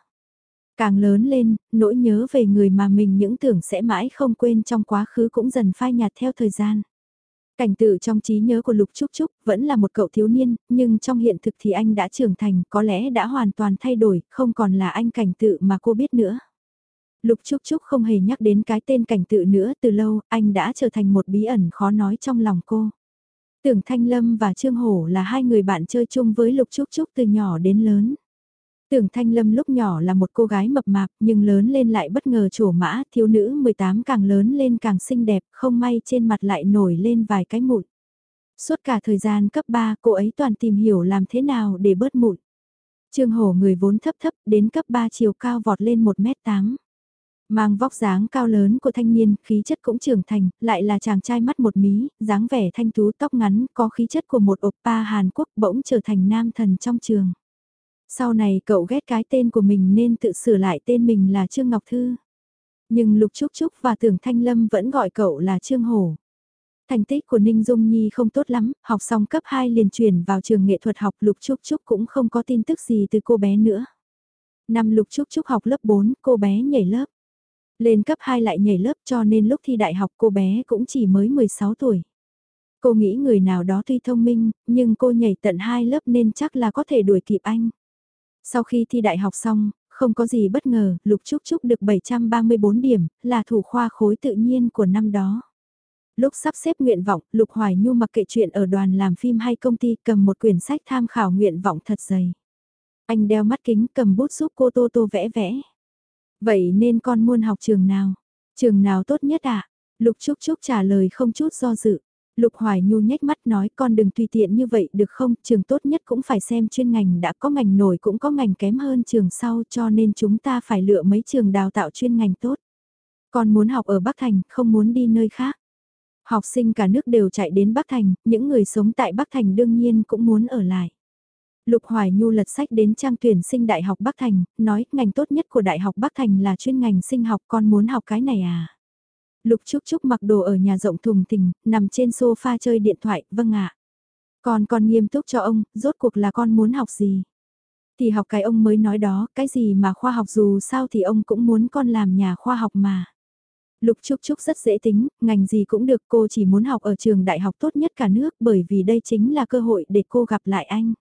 Càng lớn lên, nỗi nhớ về người mà mình những tưởng sẽ mãi không quên trong quá khứ cũng dần phai nhạt theo thời gian. Cảnh tự trong trí nhớ của Lục Trúc Trúc vẫn là một cậu thiếu niên, nhưng trong hiện thực thì anh đã trưởng thành, có lẽ đã hoàn toàn thay đổi, không còn là anh cảnh tự mà cô biết nữa. Lục Trúc Trúc không hề nhắc đến cái tên cảnh tự nữa từ lâu, anh đã trở thành một bí ẩn khó nói trong lòng cô. Tưởng Thanh Lâm và Trương Hổ là hai người bạn chơi chung với Lục Trúc Trúc từ nhỏ đến lớn. Tưởng Thanh Lâm lúc nhỏ là một cô gái mập mạp nhưng lớn lên lại bất ngờ trổ mã, thiếu nữ 18 càng lớn lên càng xinh đẹp, không may trên mặt lại nổi lên vài cái mụn. Suốt cả thời gian cấp 3 cô ấy toàn tìm hiểu làm thế nào để bớt mụn. Trương Hổ người vốn thấp thấp đến cấp 3 chiều cao vọt lên 1m8. Mang vóc dáng cao lớn của thanh niên, khí chất cũng trưởng thành, lại là chàng trai mắt một mí, dáng vẻ thanh tú tóc ngắn, có khí chất của một oppa Hàn Quốc bỗng trở thành nam thần trong trường. Sau này cậu ghét cái tên của mình nên tự sửa lại tên mình là Trương Ngọc Thư. Nhưng Lục Trúc Trúc và Tưởng Thanh Lâm vẫn gọi cậu là Trương Hổ. Thành tích của Ninh Dung Nhi không tốt lắm, học xong cấp 2 liền chuyển vào trường nghệ thuật học Lục Trúc Trúc cũng không có tin tức gì từ cô bé nữa. Năm Lục Trúc Trúc học lớp 4, cô bé nhảy lớp. Lên cấp 2 lại nhảy lớp cho nên lúc thi đại học cô bé cũng chỉ mới 16 tuổi. Cô nghĩ người nào đó tuy thông minh, nhưng cô nhảy tận hai lớp nên chắc là có thể đuổi kịp anh. Sau khi thi đại học xong, không có gì bất ngờ, Lục Trúc Trúc được 734 điểm, là thủ khoa khối tự nhiên của năm đó. Lúc sắp xếp nguyện vọng, Lục Hoài Nhu mặc kệ chuyện ở đoàn làm phim hay công ty cầm một quyển sách tham khảo nguyện vọng thật dày. Anh đeo mắt kính cầm bút giúp cô Tô Tô vẽ vẽ. Vậy nên con muốn học trường nào? Trường nào tốt nhất ạ? À? Lục Trúc Trúc trả lời không chút do dự. Lục Hoài Nhu nhếch mắt nói con đừng tùy tiện như vậy được không, trường tốt nhất cũng phải xem chuyên ngành đã có ngành nổi cũng có ngành kém hơn trường sau cho nên chúng ta phải lựa mấy trường đào tạo chuyên ngành tốt. Con muốn học ở Bắc Thành, không muốn đi nơi khác. Học sinh cả nước đều chạy đến Bắc Thành, những người sống tại Bắc Thành đương nhiên cũng muốn ở lại. Lục Hoài Nhu lật sách đến trang tuyển sinh Đại học Bắc Thành, nói ngành tốt nhất của Đại học Bắc Thành là chuyên ngành sinh học con muốn học cái này à? Lục Trúc Trúc mặc đồ ở nhà rộng thùng thình, nằm trên sofa chơi điện thoại, vâng ạ. còn con nghiêm túc cho ông, rốt cuộc là con muốn học gì? Thì học cái ông mới nói đó, cái gì mà khoa học dù sao thì ông cũng muốn con làm nhà khoa học mà. Lục Trúc Trúc rất dễ tính, ngành gì cũng được cô chỉ muốn học ở trường đại học tốt nhất cả nước bởi vì đây chính là cơ hội để cô gặp lại anh.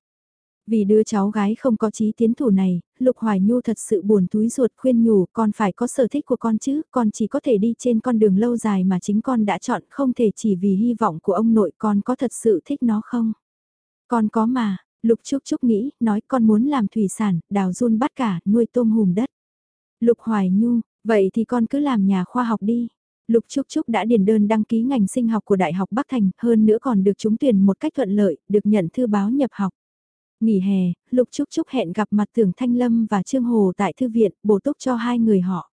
Vì đứa cháu gái không có trí tiến thủ này, Lục Hoài Nhu thật sự buồn túi ruột khuyên nhủ con phải có sở thích của con chứ, con chỉ có thể đi trên con đường lâu dài mà chính con đã chọn không thể chỉ vì hy vọng của ông nội con có thật sự thích nó không. Con có mà, Lục Trúc Trúc nghĩ, nói con muốn làm thủy sản, đào run bắt cả, nuôi tôm hùm đất. Lục Hoài Nhu, vậy thì con cứ làm nhà khoa học đi. Lục Trúc Trúc đã điền đơn đăng ký ngành sinh học của Đại học Bắc Thành, hơn nữa còn được trúng tuyển một cách thuận lợi, được nhận thư báo nhập học. Nghỉ hè, Lục Trúc Trúc hẹn gặp mặt Tưởng Thanh Lâm và Trương Hồ tại thư viện, bổ túc cho hai người họ.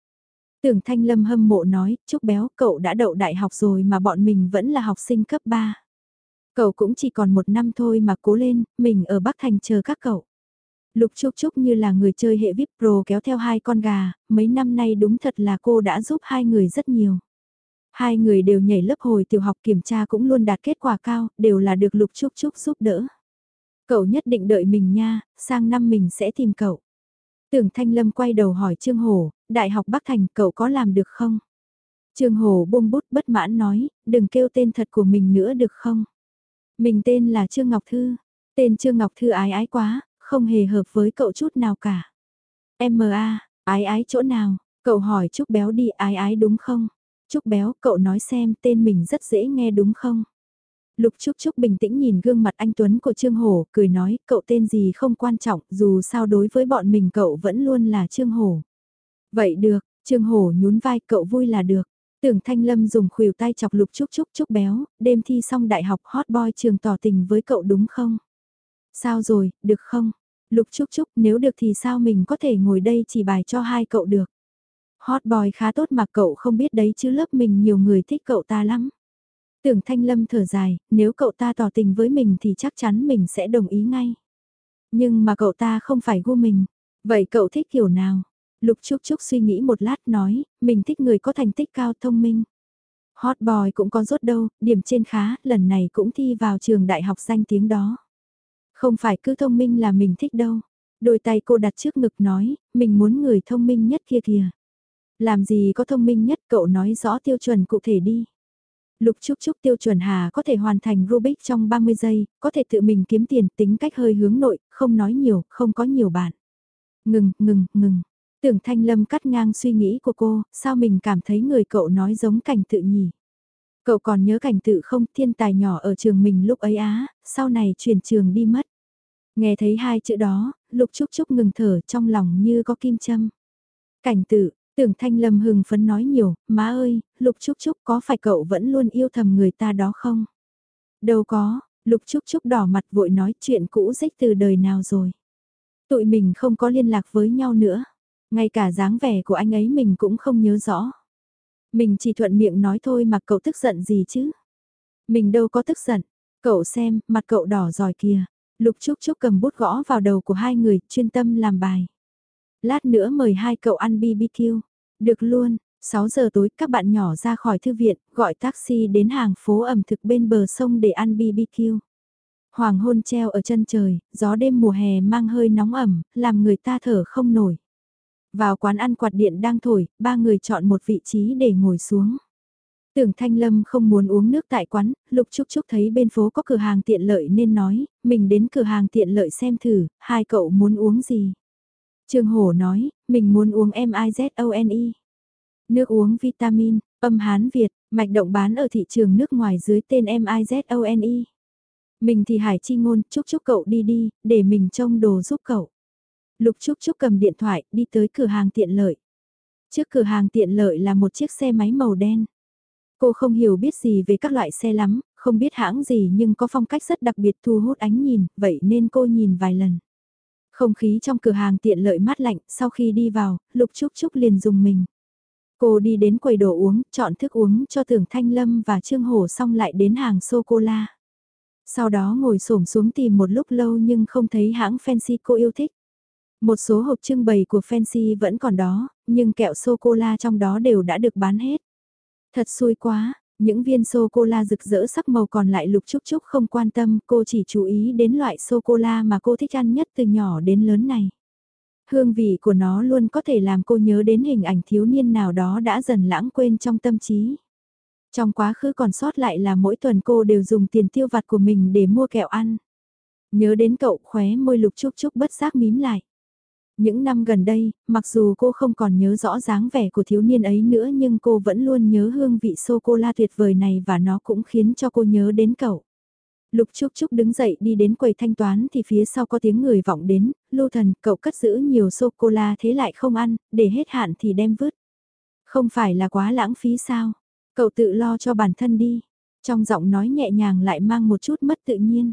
Tưởng Thanh Lâm hâm mộ nói, Trúc béo, cậu đã đậu đại học rồi mà bọn mình vẫn là học sinh cấp 3. Cậu cũng chỉ còn một năm thôi mà cố lên, mình ở Bắc Thành chờ các cậu. Lục Trúc Trúc như là người chơi hệ VIP Pro kéo theo hai con gà, mấy năm nay đúng thật là cô đã giúp hai người rất nhiều. Hai người đều nhảy lớp hồi tiểu học kiểm tra cũng luôn đạt kết quả cao, đều là được Lục Trúc Trúc giúp đỡ. Cậu nhất định đợi mình nha, sang năm mình sẽ tìm cậu. Tưởng Thanh Lâm quay đầu hỏi Trương Hồ, Đại học Bắc Thành cậu có làm được không? Trương Hồ buông bút bất mãn nói, đừng kêu tên thật của mình nữa được không? Mình tên là Trương Ngọc Thư, tên Trương Ngọc Thư ái ái quá, không hề hợp với cậu chút nào cả. M.A. ái ái chỗ nào? Cậu hỏi Trúc Béo đi ái ái đúng không? Trúc Béo, cậu nói xem tên mình rất dễ nghe đúng không? Lục Trúc Trúc bình tĩnh nhìn gương mặt anh Tuấn của Trương Hổ, cười nói, cậu tên gì không quan trọng, dù sao đối với bọn mình cậu vẫn luôn là Trương Hổ. Vậy được, Trương Hổ nhún vai cậu vui là được. Tưởng Thanh Lâm dùng khuỷu tay chọc Lục Trúc Trúc Trúc béo, đêm thi xong đại học hot boy trường tỏ tình với cậu đúng không? Sao rồi, được không? Lục Trúc Trúc nếu được thì sao mình có thể ngồi đây chỉ bài cho hai cậu được? Hot boy khá tốt mà cậu không biết đấy chứ lớp mình nhiều người thích cậu ta lắm. Tưởng Thanh Lâm thở dài, nếu cậu ta tỏ tình với mình thì chắc chắn mình sẽ đồng ý ngay. Nhưng mà cậu ta không phải gu mình. Vậy cậu thích kiểu nào? Lục Trúc Trúc suy nghĩ một lát nói, mình thích người có thành tích cao thông minh. Hot boy cũng có rốt đâu, điểm trên khá, lần này cũng thi vào trường đại học danh tiếng đó. Không phải cứ thông minh là mình thích đâu. Đôi tay cô đặt trước ngực nói, mình muốn người thông minh nhất kia kìa. Làm gì có thông minh nhất cậu nói rõ tiêu chuẩn cụ thể đi. Lục Trúc Trúc tiêu chuẩn Hà có thể hoàn thành Rubik trong 30 giây, có thể tự mình kiếm tiền tính cách hơi hướng nội, không nói nhiều, không có nhiều bạn. Ngừng, ngừng, ngừng. Tưởng Thanh Lâm cắt ngang suy nghĩ của cô, sao mình cảm thấy người cậu nói giống cảnh tự nhỉ? Cậu còn nhớ cảnh tự không thiên tài nhỏ ở trường mình lúc ấy á, sau này chuyển trường đi mất. Nghe thấy hai chữ đó, Lục Trúc Trúc ngừng thở trong lòng như có kim châm. Cảnh tự, tưởng Thanh Lâm hừng phấn nói nhiều, má ơi, Lục Trúc Trúc có phải cậu vẫn luôn yêu thầm người ta đó không? Đâu có, Lục Trúc Trúc đỏ mặt vội nói chuyện cũ rích từ đời nào rồi. Tụi mình không có liên lạc với nhau nữa. Ngay cả dáng vẻ của anh ấy mình cũng không nhớ rõ. Mình chỉ thuận miệng nói thôi mà cậu tức giận gì chứ? Mình đâu có tức giận. Cậu xem, mặt cậu đỏ giỏi kìa. Lục Trúc Trúc cầm bút gõ vào đầu của hai người, chuyên tâm làm bài. Lát nữa mời hai cậu ăn BBQ. Được luôn, 6 giờ tối các bạn nhỏ ra khỏi thư viện, gọi taxi đến hàng phố ẩm thực bên bờ sông để ăn BBQ. Hoàng hôn treo ở chân trời, gió đêm mùa hè mang hơi nóng ẩm, làm người ta thở không nổi. Vào quán ăn quạt điện đang thổi, ba người chọn một vị trí để ngồi xuống. Tưởng Thanh Lâm không muốn uống nước tại quán, Lục Trúc Trúc thấy bên phố có cửa hàng tiện lợi nên nói, mình đến cửa hàng tiện lợi xem thử, hai cậu muốn uống gì. Trương Hổ nói, mình muốn uống M-I-Z-O-N-E. Nước uống vitamin, âm Hán Việt, mạch động bán ở thị trường nước ngoài dưới tên M-I-Z-O-N-E. Mình thì Hải Chi Ngôn, chúc chúc cậu đi đi, để mình trông đồ giúp cậu. Lục Trúc Trúc cầm điện thoại, đi tới cửa hàng tiện lợi. Trước cửa hàng tiện lợi là một chiếc xe máy màu đen. Cô không hiểu biết gì về các loại xe lắm, không biết hãng gì nhưng có phong cách rất đặc biệt thu hút ánh nhìn, vậy nên cô nhìn vài lần. Không khí trong cửa hàng tiện lợi mát lạnh, sau khi đi vào, Lục Trúc Trúc liền dùng mình. Cô đi đến quầy đồ uống, chọn thức uống cho Tưởng Thanh Lâm và Trương Hổ xong lại đến hàng sô-cô-la. Sau đó ngồi xổm xuống tìm một lúc lâu nhưng không thấy hãng Fancy cô yêu thích. Một số hộp trưng bày của Fancy vẫn còn đó, nhưng kẹo sô-cô-la trong đó đều đã được bán hết. Thật xui quá, những viên sô-cô-la rực rỡ sắc màu còn lại lục chúc chúc không quan tâm, cô chỉ chú ý đến loại sô-cô-la mà cô thích ăn nhất từ nhỏ đến lớn này. Hương vị của nó luôn có thể làm cô nhớ đến hình ảnh thiếu niên nào đó đã dần lãng quên trong tâm trí. Trong quá khứ còn sót lại là mỗi tuần cô đều dùng tiền tiêu vặt của mình để mua kẹo ăn. Nhớ đến cậu khóe môi lục chúc chúc bất giác mím lại. Những năm gần đây, mặc dù cô không còn nhớ rõ dáng vẻ của thiếu niên ấy nữa nhưng cô vẫn luôn nhớ hương vị sô-cô-la tuyệt vời này và nó cũng khiến cho cô nhớ đến cậu. Lục Trúc Trúc đứng dậy đi đến quầy thanh toán thì phía sau có tiếng người vọng đến, lưu thần, cậu cất giữ nhiều sô-cô-la thế lại không ăn, để hết hạn thì đem vứt. Không phải là quá lãng phí sao? Cậu tự lo cho bản thân đi. Trong giọng nói nhẹ nhàng lại mang một chút mất tự nhiên.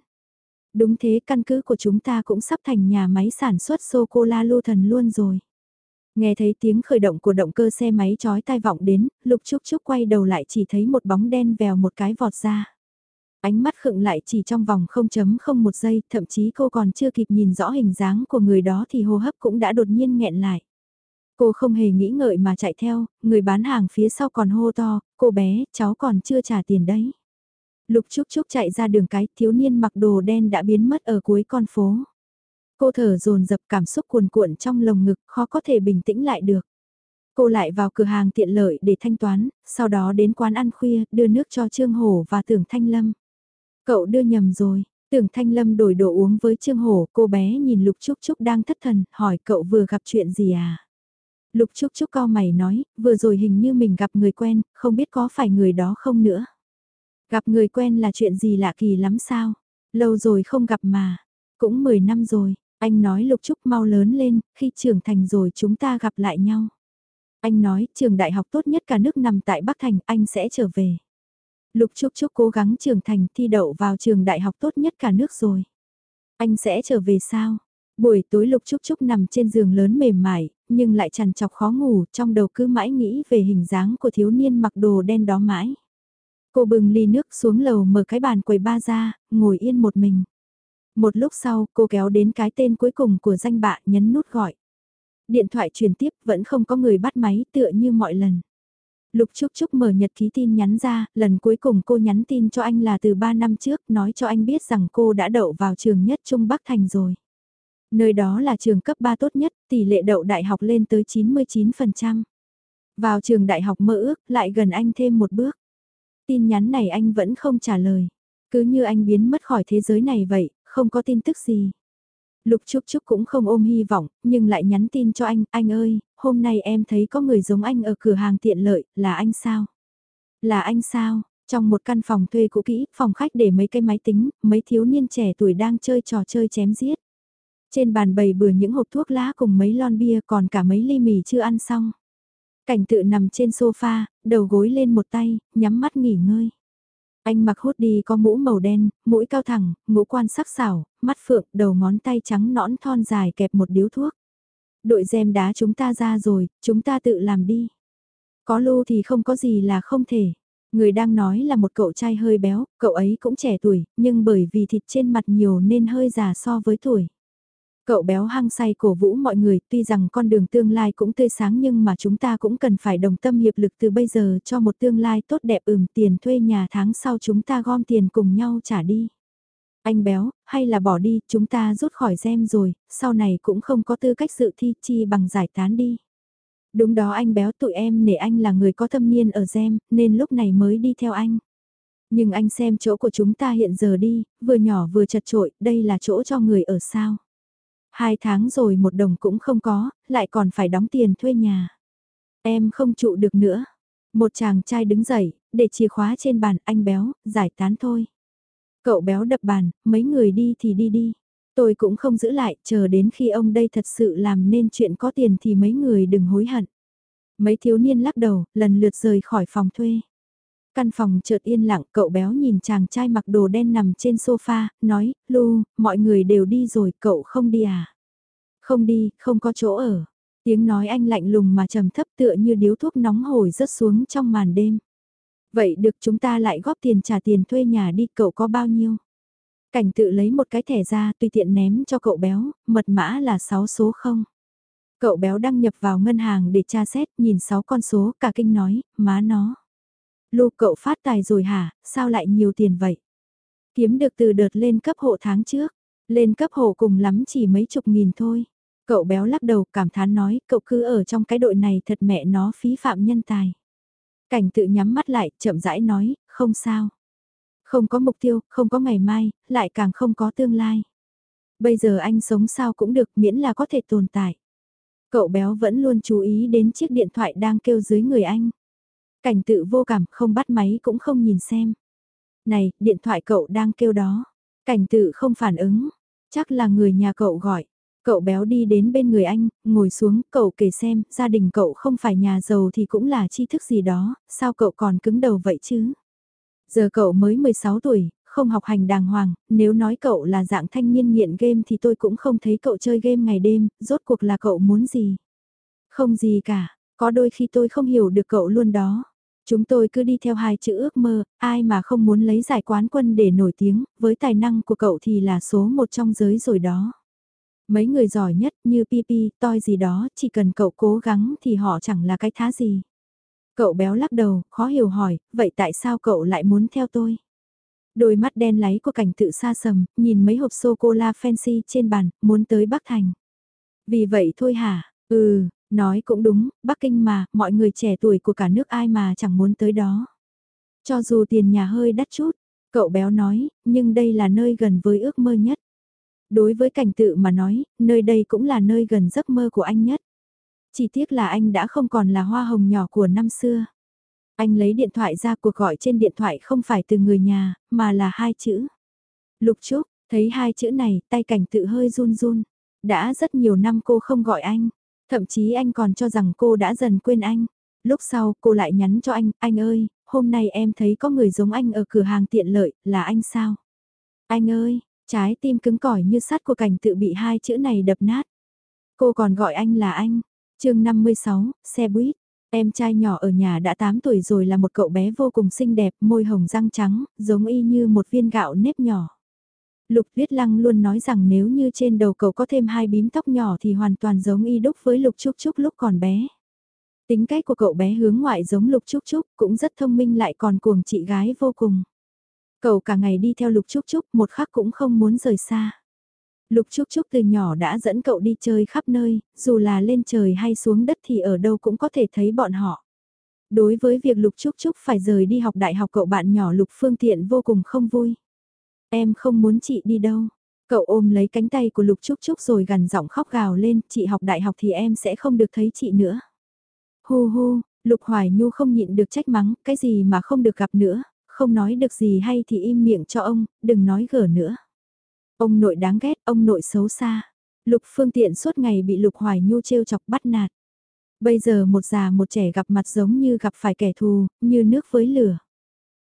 Đúng thế căn cứ của chúng ta cũng sắp thành nhà máy sản xuất sô-cô-la lưu thần luôn rồi. Nghe thấy tiếng khởi động của động cơ xe máy chói tai vọng đến, Lục Trúc Trúc quay đầu lại chỉ thấy một bóng đen vèo một cái vọt ra. Ánh mắt khựng lại chỉ trong vòng 0.01 giây, thậm chí cô còn chưa kịp nhìn rõ hình dáng của người đó thì hô hấp cũng đã đột nhiên nghẹn lại. Cô không hề nghĩ ngợi mà chạy theo, người bán hàng phía sau còn hô to, cô bé, cháu còn chưa trả tiền đấy. Lục Trúc Trúc chạy ra đường cái, thiếu niên mặc đồ đen đã biến mất ở cuối con phố. Cô thở dồn dập cảm xúc cuồn cuộn trong lồng ngực, khó có thể bình tĩnh lại được. Cô lại vào cửa hàng tiện lợi để thanh toán, sau đó đến quán ăn khuya, đưa nước cho Trương Hổ và Tưởng Thanh Lâm. Cậu đưa nhầm rồi, Tưởng Thanh Lâm đổi đồ uống với Trương Hổ, cô bé nhìn Lục Trúc Trúc đang thất thần, hỏi cậu vừa gặp chuyện gì à? Lục Trúc Trúc co mày nói, vừa rồi hình như mình gặp người quen, không biết có phải người đó không nữa. Gặp người quen là chuyện gì lạ kỳ lắm sao? Lâu rồi không gặp mà. Cũng 10 năm rồi, anh nói Lục Trúc mau lớn lên, khi trưởng thành rồi chúng ta gặp lại nhau. Anh nói trường đại học tốt nhất cả nước nằm tại Bắc Thành, anh sẽ trở về. Lục Trúc Trúc cố gắng trưởng thành thi đậu vào trường đại học tốt nhất cả nước rồi. Anh sẽ trở về sao? Buổi tối Lục Trúc Trúc nằm trên giường lớn mềm mại, nhưng lại chằn chọc khó ngủ, trong đầu cứ mãi nghĩ về hình dáng của thiếu niên mặc đồ đen đó mãi. Cô bưng ly nước xuống lầu mở cái bàn quầy ba ra, ngồi yên một mình. Một lúc sau, cô kéo đến cái tên cuối cùng của danh bạ nhấn nút gọi. Điện thoại truyền tiếp vẫn không có người bắt máy tựa như mọi lần. Lục Trúc Trúc mở nhật ký tin nhắn ra, lần cuối cùng cô nhắn tin cho anh là từ 3 năm trước, nói cho anh biết rằng cô đã đậu vào trường nhất Trung Bắc Thành rồi. Nơi đó là trường cấp 3 tốt nhất, tỷ lệ đậu đại học lên tới 99%. Vào trường đại học mơ ước, lại gần anh thêm một bước. Tin nhắn này anh vẫn không trả lời. Cứ như anh biến mất khỏi thế giới này vậy, không có tin tức gì. Lục Trúc Trúc cũng không ôm hy vọng, nhưng lại nhắn tin cho anh, anh ơi, hôm nay em thấy có người giống anh ở cửa hàng tiện lợi, là anh sao? Là anh sao? Trong một căn phòng thuê cũ kỹ, phòng khách để mấy cái máy tính, mấy thiếu niên trẻ tuổi đang chơi trò chơi chém giết. Trên bàn bày bừa những hộp thuốc lá cùng mấy lon bia còn cả mấy ly mì chưa ăn xong. Cảnh tự nằm trên sofa, đầu gối lên một tay, nhắm mắt nghỉ ngơi. Anh mặc hút đi có mũ màu đen, mũi cao thẳng, ngũ quan sắc sảo, mắt phượng, đầu ngón tay trắng nõn thon dài kẹp một điếu thuốc. Đội dèm đá chúng ta ra rồi, chúng ta tự làm đi. Có lưu thì không có gì là không thể. Người đang nói là một cậu trai hơi béo, cậu ấy cũng trẻ tuổi, nhưng bởi vì thịt trên mặt nhiều nên hơi già so với tuổi. Cậu béo hăng say cổ vũ mọi người, tuy rằng con đường tương lai cũng tươi sáng nhưng mà chúng ta cũng cần phải đồng tâm hiệp lực từ bây giờ cho một tương lai tốt đẹp ừm tiền thuê nhà tháng sau chúng ta gom tiền cùng nhau trả đi. Anh béo, hay là bỏ đi, chúng ta rút khỏi gem rồi, sau này cũng không có tư cách dự thi chi bằng giải tán đi. Đúng đó anh béo tụi em nể anh là người có thâm niên ở gem, nên lúc này mới đi theo anh. Nhưng anh xem chỗ của chúng ta hiện giờ đi, vừa nhỏ vừa chật trội, đây là chỗ cho người ở sao. Hai tháng rồi một đồng cũng không có, lại còn phải đóng tiền thuê nhà. Em không trụ được nữa. Một chàng trai đứng dậy, để chìa khóa trên bàn anh béo, giải tán thôi. Cậu béo đập bàn, mấy người đi thì đi đi. Tôi cũng không giữ lại, chờ đến khi ông đây thật sự làm nên chuyện có tiền thì mấy người đừng hối hận. Mấy thiếu niên lắc đầu, lần lượt rời khỏi phòng thuê. Căn phòng chợt yên lặng, cậu béo nhìn chàng trai mặc đồ đen nằm trên sofa, nói, Lu, mọi người đều đi rồi, cậu không đi à? Không đi, không có chỗ ở. Tiếng nói anh lạnh lùng mà trầm thấp tựa như điếu thuốc nóng hổi rớt xuống trong màn đêm. Vậy được chúng ta lại góp tiền trả tiền thuê nhà đi, cậu có bao nhiêu? Cảnh tự lấy một cái thẻ ra tùy tiện ném cho cậu béo, mật mã là 6 số không. Cậu béo đăng nhập vào ngân hàng để tra xét, nhìn 6 con số, cả kinh nói, má nó. Lu cậu phát tài rồi hả, sao lại nhiều tiền vậy? Kiếm được từ đợt lên cấp hộ tháng trước, lên cấp hộ cùng lắm chỉ mấy chục nghìn thôi. Cậu béo lắc đầu cảm thán nói, cậu cứ ở trong cái đội này thật mẹ nó phí phạm nhân tài. Cảnh tự nhắm mắt lại, chậm rãi nói, không sao. Không có mục tiêu, không có ngày mai, lại càng không có tương lai. Bây giờ anh sống sao cũng được miễn là có thể tồn tại. Cậu béo vẫn luôn chú ý đến chiếc điện thoại đang kêu dưới người anh. Cảnh tự vô cảm không bắt máy cũng không nhìn xem. Này, điện thoại cậu đang kêu đó. Cảnh tự không phản ứng. Chắc là người nhà cậu gọi. Cậu béo đi đến bên người anh, ngồi xuống, cậu kể xem, gia đình cậu không phải nhà giàu thì cũng là tri thức gì đó, sao cậu còn cứng đầu vậy chứ? Giờ cậu mới 16 tuổi, không học hành đàng hoàng, nếu nói cậu là dạng thanh niên nghiện game thì tôi cũng không thấy cậu chơi game ngày đêm, rốt cuộc là cậu muốn gì? Không gì cả, có đôi khi tôi không hiểu được cậu luôn đó. Chúng tôi cứ đi theo hai chữ ước mơ, ai mà không muốn lấy giải quán quân để nổi tiếng, với tài năng của cậu thì là số một trong giới rồi đó. Mấy người giỏi nhất như Pipi, toi gì đó, chỉ cần cậu cố gắng thì họ chẳng là cái thá gì. Cậu béo lắc đầu, khó hiểu hỏi, vậy tại sao cậu lại muốn theo tôi? Đôi mắt đen láy của cảnh tự xa sầm, nhìn mấy hộp sô-cô-la fancy trên bàn, muốn tới Bắc Thành. Vì vậy thôi hả? Ừ, nói cũng đúng, Bắc Kinh mà, mọi người trẻ tuổi của cả nước ai mà chẳng muốn tới đó. Cho dù tiền nhà hơi đắt chút, cậu béo nói, nhưng đây là nơi gần với ước mơ nhất. Đối với cảnh tự mà nói, nơi đây cũng là nơi gần giấc mơ của anh nhất. Chỉ tiếc là anh đã không còn là hoa hồng nhỏ của năm xưa. Anh lấy điện thoại ra cuộc gọi trên điện thoại không phải từ người nhà, mà là hai chữ. Lục Trúc, thấy hai chữ này, tay cảnh tự hơi run run. Đã rất nhiều năm cô không gọi anh. Thậm chí anh còn cho rằng cô đã dần quên anh. Lúc sau cô lại nhắn cho anh, anh ơi, hôm nay em thấy có người giống anh ở cửa hàng tiện lợi, là anh sao? Anh ơi, trái tim cứng cỏi như sắt của cảnh tự bị hai chữ này đập nát. Cô còn gọi anh là anh. chương 56, xe buýt. Em trai nhỏ ở nhà đã 8 tuổi rồi là một cậu bé vô cùng xinh đẹp, môi hồng răng trắng, giống y như một viên gạo nếp nhỏ. Lục Viết Lăng luôn nói rằng nếu như trên đầu cậu có thêm hai bím tóc nhỏ thì hoàn toàn giống y đúc với Lục Trúc Trúc lúc còn bé. Tính cách của cậu bé hướng ngoại giống Lục Trúc Trúc, cũng rất thông minh lại còn cuồng chị gái vô cùng. Cậu cả ngày đi theo Lục Trúc Trúc, một khắc cũng không muốn rời xa. Lục Trúc Trúc từ nhỏ đã dẫn cậu đi chơi khắp nơi, dù là lên trời hay xuống đất thì ở đâu cũng có thể thấy bọn họ. Đối với việc Lục Trúc Trúc phải rời đi học đại học cậu bạn nhỏ Lục Phương Tiện vô cùng không vui. Em không muốn chị đi đâu. Cậu ôm lấy cánh tay của Lục Trúc Trúc rồi gần giọng khóc gào lên, chị học đại học thì em sẽ không được thấy chị nữa. Hu hu, Lục Hoài Nhu không nhịn được trách mắng, cái gì mà không được gặp nữa, không nói được gì hay thì im miệng cho ông, đừng nói gở nữa. Ông nội đáng ghét, ông nội xấu xa. Lục phương tiện suốt ngày bị Lục Hoài Nhu trêu chọc bắt nạt. Bây giờ một già một trẻ gặp mặt giống như gặp phải kẻ thù, như nước với lửa.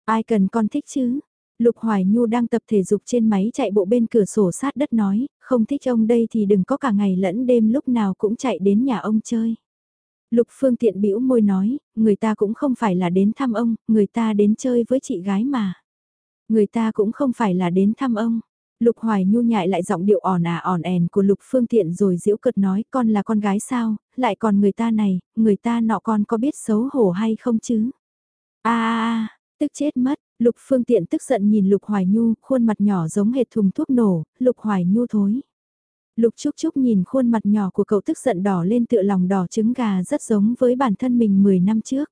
Ai cần con thích chứ? Lục Hoài Nhu đang tập thể dục trên máy chạy bộ bên cửa sổ sát đất nói, không thích ông đây thì đừng có cả ngày lẫn đêm lúc nào cũng chạy đến nhà ông chơi. Lục Phương Tiện bĩu môi nói, người ta cũng không phải là đến thăm ông, người ta đến chơi với chị gái mà. Người ta cũng không phải là đến thăm ông. Lục Hoài nhu nhại lại giọng điệu ỏn à ỏn ẻn của Lục Phương Tiện rồi giễu cợt nói con là con gái sao, lại còn người ta này, người ta nọ con có biết xấu hổ hay không chứ? a a tức chết mất, Lục Phương Tiện tức giận nhìn Lục Hoài Nhu, khuôn mặt nhỏ giống hệt thùng thuốc nổ, Lục Hoài Nhu thối. Lục Trúc Trúc nhìn khuôn mặt nhỏ của cậu tức giận đỏ lên tựa lòng đỏ trứng gà rất giống với bản thân mình 10 năm trước.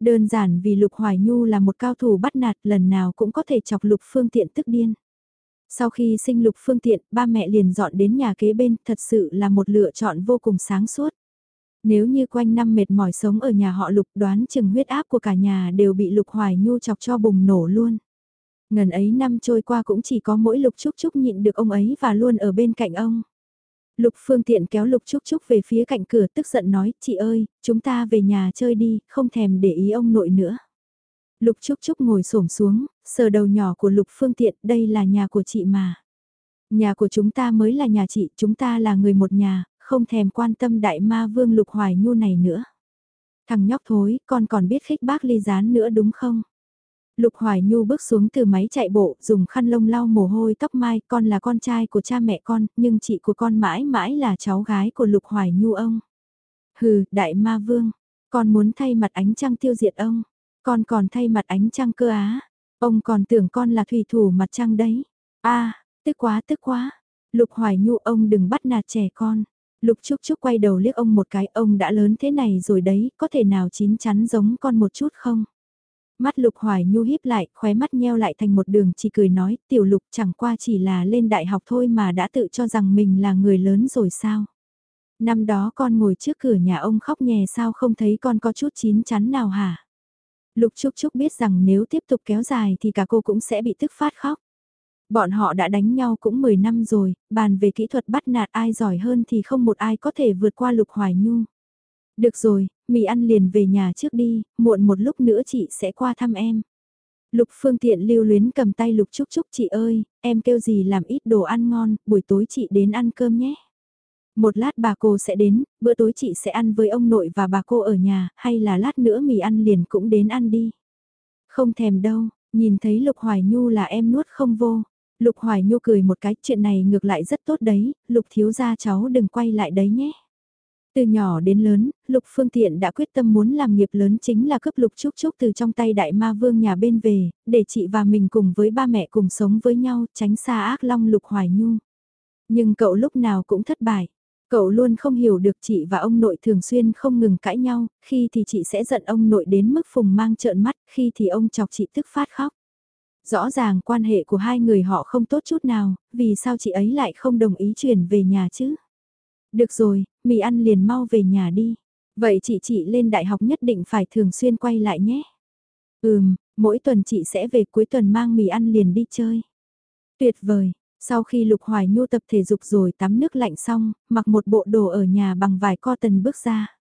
Đơn giản vì Lục Hoài Nhu là một cao thủ bắt nạt lần nào cũng có thể chọc Lục Phương Tiện tức điên. Sau khi sinh Lục Phương Tiện, ba mẹ liền dọn đến nhà kế bên, thật sự là một lựa chọn vô cùng sáng suốt. Nếu như quanh năm mệt mỏi sống ở nhà họ Lục đoán chừng huyết áp của cả nhà đều bị Lục Hoài Nhu chọc cho bùng nổ luôn. Ngần ấy năm trôi qua cũng chỉ có mỗi Lục Trúc Trúc nhịn được ông ấy và luôn ở bên cạnh ông. Lục Phương Tiện kéo Lục Trúc Trúc về phía cạnh cửa tức giận nói, chị ơi, chúng ta về nhà chơi đi, không thèm để ý ông nội nữa. Lục Trúc Trúc ngồi xổm xuống, sờ đầu nhỏ của Lục Phương Tiện, đây là nhà của chị mà. Nhà của chúng ta mới là nhà chị, chúng ta là người một nhà, không thèm quan tâm đại ma vương Lục Hoài Nhu này nữa. Thằng nhóc thối, con còn biết khích bác ly gián nữa đúng không? Lục Hoài Nhu bước xuống từ máy chạy bộ, dùng khăn lông lau mồ hôi tóc mai, con là con trai của cha mẹ con, nhưng chị của con mãi mãi là cháu gái của Lục Hoài Nhu ông. Hừ, đại ma vương, con muốn thay mặt ánh trăng tiêu diệt ông, con còn thay mặt ánh trăng cơ á, ông còn tưởng con là thủy thủ mặt trăng đấy. a tức quá tức quá, Lục Hoài Nhu ông đừng bắt nạt trẻ con. Lục Trúc Trúc quay đầu liếc ông một cái, ông đã lớn thế này rồi đấy, có thể nào chín chắn giống con một chút không? Mắt Lục Hoài Nhu híp lại, khóe mắt nheo lại thành một đường chỉ cười nói, tiểu Lục chẳng qua chỉ là lên đại học thôi mà đã tự cho rằng mình là người lớn rồi sao? Năm đó con ngồi trước cửa nhà ông khóc nhè sao không thấy con có chút chín chắn nào hả? Lục Trúc Trúc biết rằng nếu tiếp tục kéo dài thì cả cô cũng sẽ bị tức phát khóc. Bọn họ đã đánh nhau cũng 10 năm rồi, bàn về kỹ thuật bắt nạt ai giỏi hơn thì không một ai có thể vượt qua Lục Hoài Nhu. Được rồi, mì ăn liền về nhà trước đi, muộn một lúc nữa chị sẽ qua thăm em. Lục phương tiện lưu luyến cầm tay Lục Trúc Trúc chị ơi, em kêu gì làm ít đồ ăn ngon, buổi tối chị đến ăn cơm nhé. Một lát bà cô sẽ đến, bữa tối chị sẽ ăn với ông nội và bà cô ở nhà, hay là lát nữa mì ăn liền cũng đến ăn đi. Không thèm đâu, nhìn thấy Lục Hoài Nhu là em nuốt không vô. Lục Hoài Nhu cười một cái, chuyện này ngược lại rất tốt đấy, Lục thiếu gia cháu đừng quay lại đấy nhé. Từ nhỏ đến lớn, Lục Phương Tiện đã quyết tâm muốn làm nghiệp lớn chính là cướp Lục Trúc Trúc từ trong tay đại ma vương nhà bên về, để chị và mình cùng với ba mẹ cùng sống với nhau, tránh xa ác long Lục Hoài Nhu. Nhưng cậu lúc nào cũng thất bại. Cậu luôn không hiểu được chị và ông nội thường xuyên không ngừng cãi nhau, khi thì chị sẽ giận ông nội đến mức phùng mang trợn mắt, khi thì ông chọc chị tức phát khóc. Rõ ràng quan hệ của hai người họ không tốt chút nào, vì sao chị ấy lại không đồng ý chuyển về nhà chứ? Được rồi, mì ăn liền mau về nhà đi. Vậy chị chị lên đại học nhất định phải thường xuyên quay lại nhé. Ừm, mỗi tuần chị sẽ về cuối tuần mang mì ăn liền đi chơi. Tuyệt vời, sau khi Lục Hoài Nhu tập thể dục rồi tắm nước lạnh xong, mặc một bộ đồ ở nhà bằng vải cotton bước ra.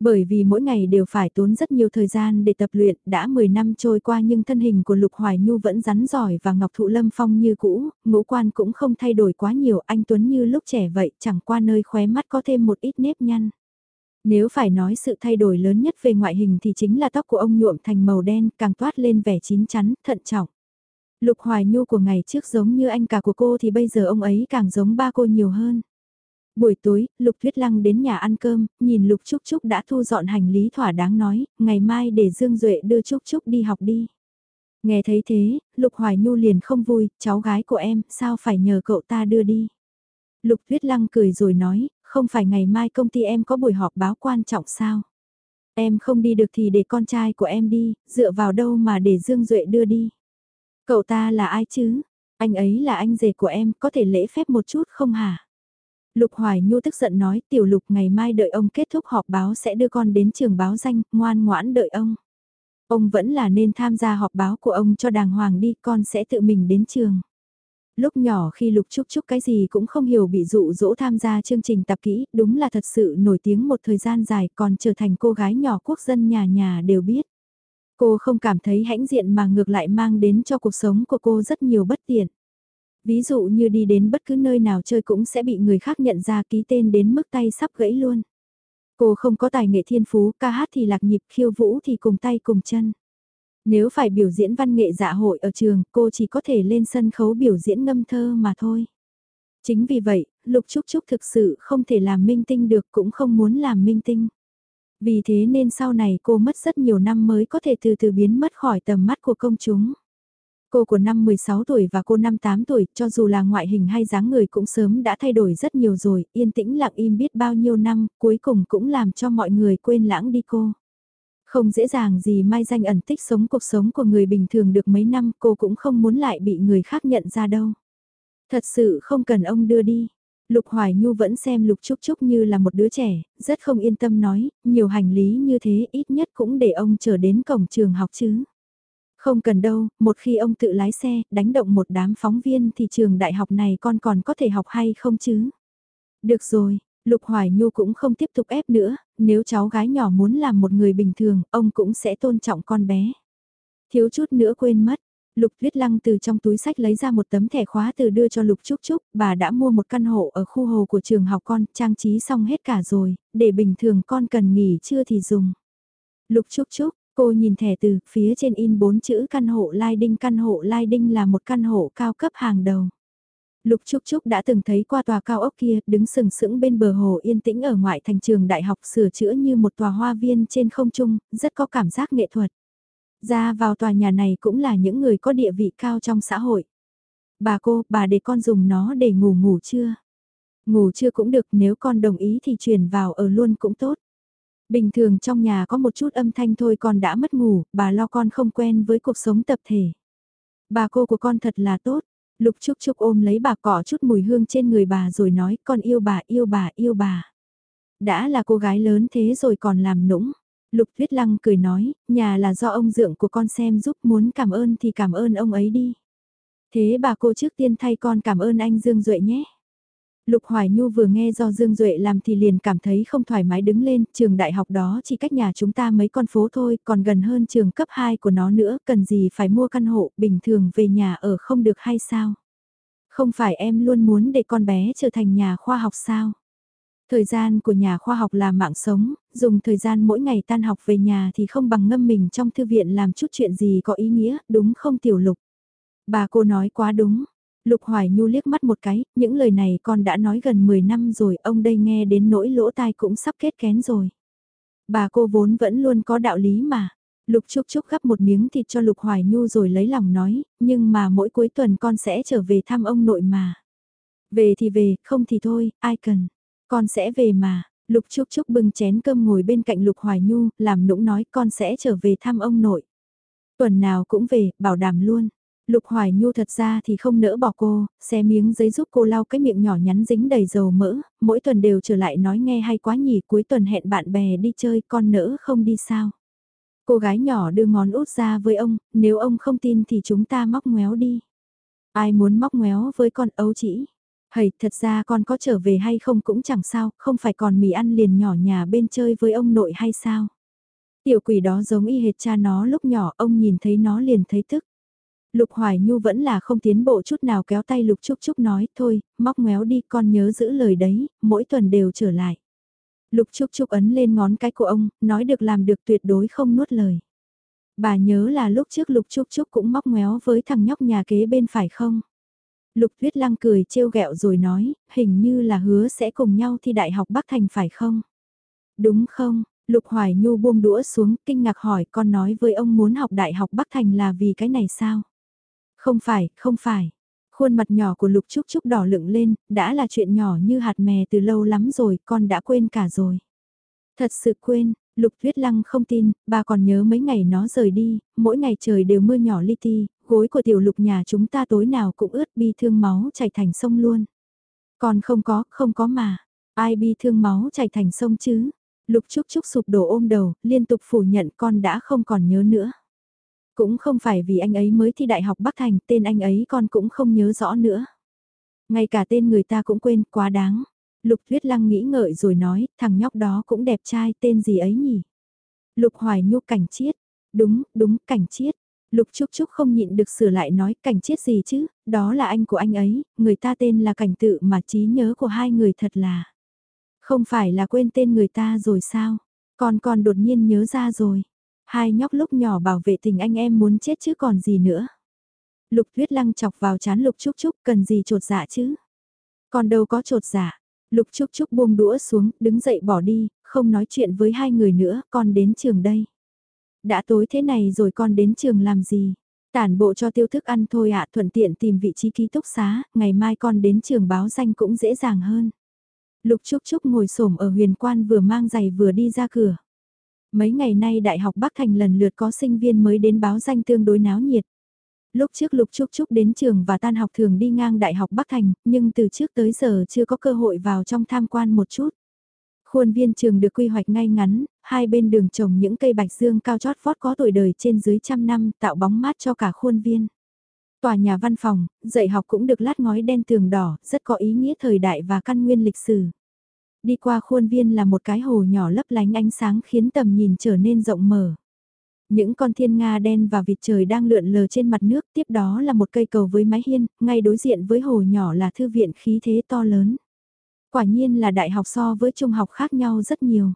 Bởi vì mỗi ngày đều phải tốn rất nhiều thời gian để tập luyện, đã 10 năm trôi qua nhưng thân hình của Lục Hoài Nhu vẫn rắn giỏi và Ngọc Thụ Lâm Phong như cũ, ngũ quan cũng không thay đổi quá nhiều, anh Tuấn như lúc trẻ vậy, chẳng qua nơi khóe mắt có thêm một ít nếp nhăn. Nếu phải nói sự thay đổi lớn nhất về ngoại hình thì chính là tóc của ông nhuộm thành màu đen, càng toát lên vẻ chín chắn, thận trọng. Lục Hoài Nhu của ngày trước giống như anh cả của cô thì bây giờ ông ấy càng giống ba cô nhiều hơn. Buổi tối, Lục Tuyết Lăng đến nhà ăn cơm, nhìn Lục Trúc Trúc đã thu dọn hành lý thỏa đáng nói, ngày mai để Dương Duệ đưa Trúc Trúc đi học đi. Nghe thấy thế, Lục Hoài Nhu liền không vui, cháu gái của em, sao phải nhờ cậu ta đưa đi. Lục Tuyết Lăng cười rồi nói, không phải ngày mai công ty em có buổi họp báo quan trọng sao? Em không đi được thì để con trai của em đi, dựa vào đâu mà để Dương Duệ đưa đi. Cậu ta là ai chứ? Anh ấy là anh rể của em, có thể lễ phép một chút không hả? Lục Hoài Nhu tức giận nói tiểu lục ngày mai đợi ông kết thúc họp báo sẽ đưa con đến trường báo danh, ngoan ngoãn đợi ông. Ông vẫn là nên tham gia họp báo của ông cho đàng hoàng đi, con sẽ tự mình đến trường. Lúc nhỏ khi Lục Trúc Trúc cái gì cũng không hiểu bị dụ dỗ tham gia chương trình tập kỹ, đúng là thật sự nổi tiếng một thời gian dài còn trở thành cô gái nhỏ quốc dân nhà nhà đều biết. Cô không cảm thấy hãnh diện mà ngược lại mang đến cho cuộc sống của cô rất nhiều bất tiện. Ví dụ như đi đến bất cứ nơi nào chơi cũng sẽ bị người khác nhận ra ký tên đến mức tay sắp gãy luôn. Cô không có tài nghệ thiên phú, ca hát thì lạc nhịp, khiêu vũ thì cùng tay cùng chân. Nếu phải biểu diễn văn nghệ dạ hội ở trường, cô chỉ có thể lên sân khấu biểu diễn ngâm thơ mà thôi. Chính vì vậy, Lục Trúc Trúc thực sự không thể làm minh tinh được cũng không muốn làm minh tinh. Vì thế nên sau này cô mất rất nhiều năm mới có thể từ từ biến mất khỏi tầm mắt của công chúng. Cô của năm 16 tuổi và cô năm 8 tuổi, cho dù là ngoại hình hay dáng người cũng sớm đã thay đổi rất nhiều rồi, yên tĩnh lặng im biết bao nhiêu năm, cuối cùng cũng làm cho mọi người quên lãng đi cô. Không dễ dàng gì mai danh ẩn tích sống cuộc sống của người bình thường được mấy năm cô cũng không muốn lại bị người khác nhận ra đâu. Thật sự không cần ông đưa đi. Lục Hoài Nhu vẫn xem Lục Trúc Trúc như là một đứa trẻ, rất không yên tâm nói, nhiều hành lý như thế ít nhất cũng để ông chờ đến cổng trường học chứ. Không cần đâu, một khi ông tự lái xe, đánh động một đám phóng viên thì trường đại học này con còn có thể học hay không chứ? Được rồi, Lục Hoài Nhu cũng không tiếp tục ép nữa, nếu cháu gái nhỏ muốn làm một người bình thường, ông cũng sẽ tôn trọng con bé. Thiếu chút nữa quên mất, Lục Tuyết Lăng từ trong túi sách lấy ra một tấm thẻ khóa từ đưa cho Lục Trúc Trúc, bà đã mua một căn hộ ở khu hồ của trường học con, trang trí xong hết cả rồi, để bình thường con cần nghỉ trưa thì dùng. Lục Trúc Trúc, cô nhìn thẻ từ, phía trên in bốn chữ căn hộ Lai Đinh. Căn hộ Lai Đinh là một căn hộ cao cấp hàng đầu. Lục Trúc Trúc đã từng thấy qua tòa cao ốc kia, đứng sừng sững bên bờ hồ yên tĩnh ở ngoại thành trường đại học sửa chữa như một tòa hoa viên trên không trung, rất có cảm giác nghệ thuật. Ra vào tòa nhà này cũng là những người có địa vị cao trong xã hội. Bà cô, bà để con dùng nó để ngủ ngủ chưa? Ngủ chưa cũng được, nếu con đồng ý thì chuyển vào ở luôn cũng tốt. Bình thường trong nhà có một chút âm thanh thôi con đã mất ngủ, bà lo con không quen với cuộc sống tập thể. Bà cô của con thật là tốt, Lục Trúc Trúc ôm lấy bà cỏ chút mùi hương trên người bà rồi nói con yêu bà yêu bà yêu bà. Đã là cô gái lớn thế rồi còn làm nũng. Lục Tuyết Lăng cười nói, nhà là do ông dượng của con xem giúp muốn cảm ơn thì cảm ơn ông ấy đi. Thế bà cô trước tiên thay con cảm ơn anh Dương Duệ nhé. Lục Hoài Nhu vừa nghe do Dương Duệ làm thì liền cảm thấy không thoải mái đứng lên, trường đại học đó chỉ cách nhà chúng ta mấy con phố thôi, còn gần hơn trường cấp 2 của nó nữa, cần gì phải mua căn hộ, bình thường về nhà ở không được hay sao? Không phải em luôn muốn để con bé trở thành nhà khoa học sao? Thời gian của nhà khoa học là mạng sống, dùng thời gian mỗi ngày tan học về nhà thì không bằng ngâm mình trong thư viện làm chút chuyện gì có ý nghĩa, đúng không tiểu lục? Bà cô nói quá đúng, Lục Hoài Nhu liếc mắt một cái, những lời này con đã nói gần 10 năm rồi, ông đây nghe đến nỗi lỗ tai cũng sắp kết kén rồi. Bà cô vốn vẫn luôn có đạo lý mà. Lục Trúc Trúc gắp một miếng thịt cho Lục Hoài Nhu rồi lấy lòng nói, nhưng mà mỗi cuối tuần con sẽ trở về thăm ông nội mà. Về thì về, không thì thôi, ai cần. Con sẽ về mà. Lục Trúc Trúc bưng chén cơm ngồi bên cạnh Lục Hoài Nhu, làm nũng nói con sẽ trở về thăm ông nội. Tuần nào cũng về, bảo đảm luôn. Lục Hoài Nhu thật ra thì không nỡ bỏ cô, xé miếng giấy giúp cô lau cái miệng nhỏ nhắn dính đầy dầu mỡ, mỗi tuần đều trở lại nói nghe hay quá nhỉ cuối tuần hẹn bạn bè đi chơi con nỡ không đi sao. Cô gái nhỏ đưa ngón út ra với ông, nếu ông không tin thì chúng ta móc ngoéo đi. Ai muốn móc ngoéo với con ấu chỉ? Hầy, thật ra con có trở về hay không cũng chẳng sao, không phải còn mì ăn liền nhỏ nhà bên chơi với ông nội hay sao? Tiểu quỷ đó giống y hệt cha nó lúc nhỏ, ông nhìn thấy nó liền thấy tức. Lục Hoài Nhu vẫn là không tiến bộ chút nào kéo tay Lục Trúc Trúc nói, thôi, móc méo đi con nhớ giữ lời đấy, mỗi tuần đều trở lại. Lục Trúc Trúc ấn lên ngón cái của ông, nói được làm được tuyệt đối không nuốt lời. Bà nhớ là lúc trước Lục Trúc Trúc cũng móc méo với thằng nhóc nhà kế bên phải không? Lục Tuyết Lăng cười trêu ghẹo rồi nói, hình như là hứa sẽ cùng nhau thi đại học Bắc Thành phải không? Đúng không? Lục Hoài Nhu buông đũa xuống, kinh ngạc hỏi con nói với ông muốn học đại học Bắc Thành là vì cái này sao? Không phải, không phải. Khuôn mặt nhỏ của Lục Trúc Trúc đỏ lựng lên, đã là chuyện nhỏ như hạt mè từ lâu lắm rồi, con đã quên cả rồi. Thật sự quên, Lục Tuyết Lăng không tin, bà còn nhớ mấy ngày nó rời đi, mỗi ngày trời đều mưa nhỏ li ti, gối của tiểu lục nhà chúng ta tối nào cũng ướt bi thương máu chảy thành sông luôn. Còn không có, không có mà. Ai bi thương máu chảy thành sông chứ? Lục Trúc Trúc sụp đổ ôm đầu, liên tục phủ nhận con đã không còn nhớ nữa. Cũng không phải vì anh ấy mới thi đại học Bắc Thành, tên anh ấy con cũng không nhớ rõ nữa. Ngay cả tên người ta cũng quên, quá đáng. Lục Tuyết Lăng nghĩ ngợi rồi nói, thằng nhóc đó cũng đẹp trai, tên gì ấy nhỉ? Lục Hoài Nhu cảnh chiết. Đúng, đúng, cảnh chiết. Lục Trúc Trúc không nhịn được sửa lại nói cảnh chiết gì chứ, đó là anh của anh ấy, người ta tên là cảnh tự mà trí nhớ của hai người thật là. Không phải là quên tên người ta rồi sao? Còn còn đột nhiên nhớ ra rồi. Hai nhóc lúc nhỏ bảo vệ tình anh em muốn chết chứ còn gì nữa. Lục Tuyết Lăng chọc vào chán Lục Trúc Trúc cần gì trột dạ chứ? Còn đâu có trột dạ. Lục Trúc Trúc buông đũa xuống, đứng dậy bỏ đi, không nói chuyện với hai người nữa, con đến trường đây. Đã tối thế này rồi con đến trường làm gì? Tản bộ cho tiêu thức ăn thôi ạ, thuận tiện tìm vị trí ký túc xá, ngày mai con đến trường báo danh cũng dễ dàng hơn. Lục Trúc Trúc ngồi xổm ở huyền quan vừa mang giày vừa đi ra cửa. Mấy ngày nay Đại học Bắc Thành lần lượt có sinh viên mới đến báo danh tương đối náo nhiệt. Lúc trước Lục Trúc Trúc đến trường và tan học thường đi ngang Đại học Bắc Thành, nhưng từ trước tới giờ chưa có cơ hội vào trong tham quan một chút. Khuôn viên trường được quy hoạch ngay ngắn, hai bên đường trồng những cây bạch dương cao chót vót có tuổi đời trên dưới trăm năm tạo bóng mát cho cả khuôn viên. Tòa nhà văn phòng, dạy học cũng được lát ngói đen tường đỏ, rất có ý nghĩa thời đại và căn nguyên lịch sử. Đi qua khuôn viên là một cái hồ nhỏ lấp lánh ánh sáng khiến tầm nhìn trở nên rộng mở. Những con thiên nga đen và vịt trời đang lượn lờ trên mặt nước, tiếp đó là một cây cầu với mái hiên, ngay đối diện với hồ nhỏ là thư viện khí thế to lớn. Quả nhiên là đại học so với trung học khác nhau rất nhiều.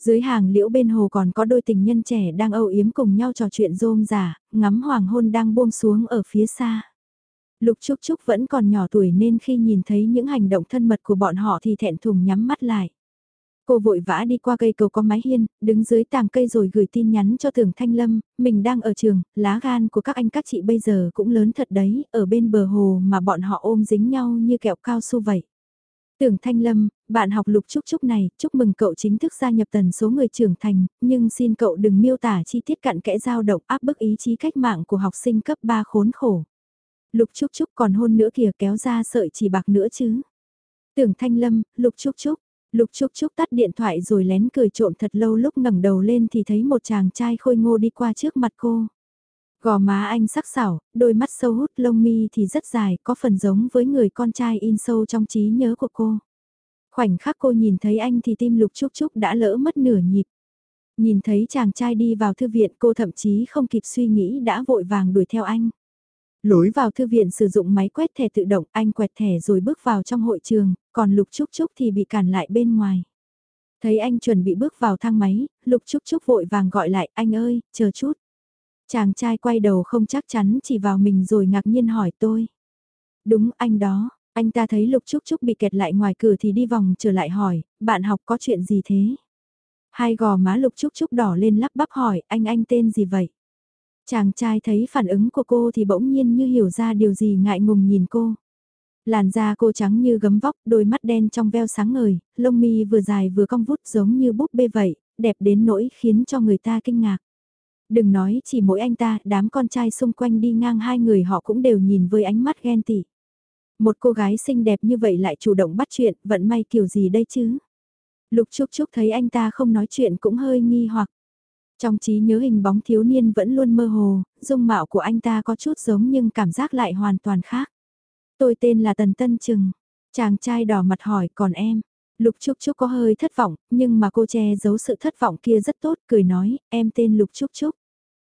Dưới hàng liễu bên hồ còn có đôi tình nhân trẻ đang âu yếm cùng nhau trò chuyện rôm rả, ngắm hoàng hôn đang buông xuống ở phía xa. Lục Trúc Trúc vẫn còn nhỏ tuổi nên khi nhìn thấy những hành động thân mật của bọn họ thì thẹn thùng nhắm mắt lại. Cô vội vã đi qua cây cầu có mái hiên, đứng dưới tàng cây rồi gửi tin nhắn cho Tưởng Thanh Lâm, mình đang ở trường, lá gan của các anh các chị bây giờ cũng lớn thật đấy, ở bên bờ hồ mà bọn họ ôm dính nhau như kẹo cao su vậy. Tưởng Thanh Lâm, bạn học lục chúc chúc này, chúc mừng cậu chính thức gia nhập tần số người trưởng thành, nhưng xin cậu đừng miêu tả chi tiết cặn kẽ dao động áp bức ý chí cách mạng của học sinh cấp 3 khốn khổ. Lục Trúc Trúc còn hôn nữa kìa kéo ra sợi chỉ bạc nữa chứ. Tưởng Thanh Lâm, Lục Trúc Trúc, Lục Trúc Trúc tắt điện thoại rồi lén cười trộm thật lâu lúc ngẩng đầu lên thì thấy một chàng trai khôi ngô đi qua trước mặt cô. Gò má anh sắc sảo, đôi mắt sâu hút lông mi thì rất dài, có phần giống với người con trai in sâu trong trí nhớ của cô. Khoảnh khắc cô nhìn thấy anh thì tim Lục Trúc Trúc đã lỡ mất nửa nhịp. Nhìn thấy chàng trai đi vào thư viện cô thậm chí không kịp suy nghĩ đã vội vàng đuổi theo anh. Lối vào thư viện sử dụng máy quét thẻ tự động, anh quẹt thẻ rồi bước vào trong hội trường, còn Lục Trúc Trúc thì bị cản lại bên ngoài. Thấy anh chuẩn bị bước vào thang máy, Lục Trúc Trúc vội vàng gọi lại, anh ơi, chờ chút. Chàng trai quay đầu không chắc chắn chỉ vào mình rồi ngạc nhiên hỏi tôi. Đúng anh đó, anh ta thấy Lục Trúc Trúc bị kẹt lại ngoài cửa thì đi vòng trở lại hỏi, bạn học có chuyện gì thế? Hai gò má Lục Trúc Trúc đỏ lên lắp bắp hỏi, anh anh tên gì vậy? Chàng trai thấy phản ứng của cô thì bỗng nhiên như hiểu ra điều gì ngại ngùng nhìn cô. Làn da cô trắng như gấm vóc, đôi mắt đen trong veo sáng ngời, lông mi vừa dài vừa cong vút giống như búp bê vậy, đẹp đến nỗi khiến cho người ta kinh ngạc. Đừng nói chỉ mỗi anh ta, đám con trai xung quanh đi ngang hai người họ cũng đều nhìn với ánh mắt ghen tị. Một cô gái xinh đẹp như vậy lại chủ động bắt chuyện, vận may kiểu gì đây chứ? Lục Trúc Trúc thấy anh ta không nói chuyện cũng hơi nghi hoặc. Trong trí nhớ hình bóng thiếu niên vẫn luôn mơ hồ, dung mạo của anh ta có chút giống nhưng cảm giác lại hoàn toàn khác. Tôi tên là Tần Tân Trừng. Chàng trai đỏ mặt hỏi còn em. Lục Trúc Trúc có hơi thất vọng, nhưng mà cô che giấu sự thất vọng kia rất tốt, cười nói, em tên Lục Trúc Trúc.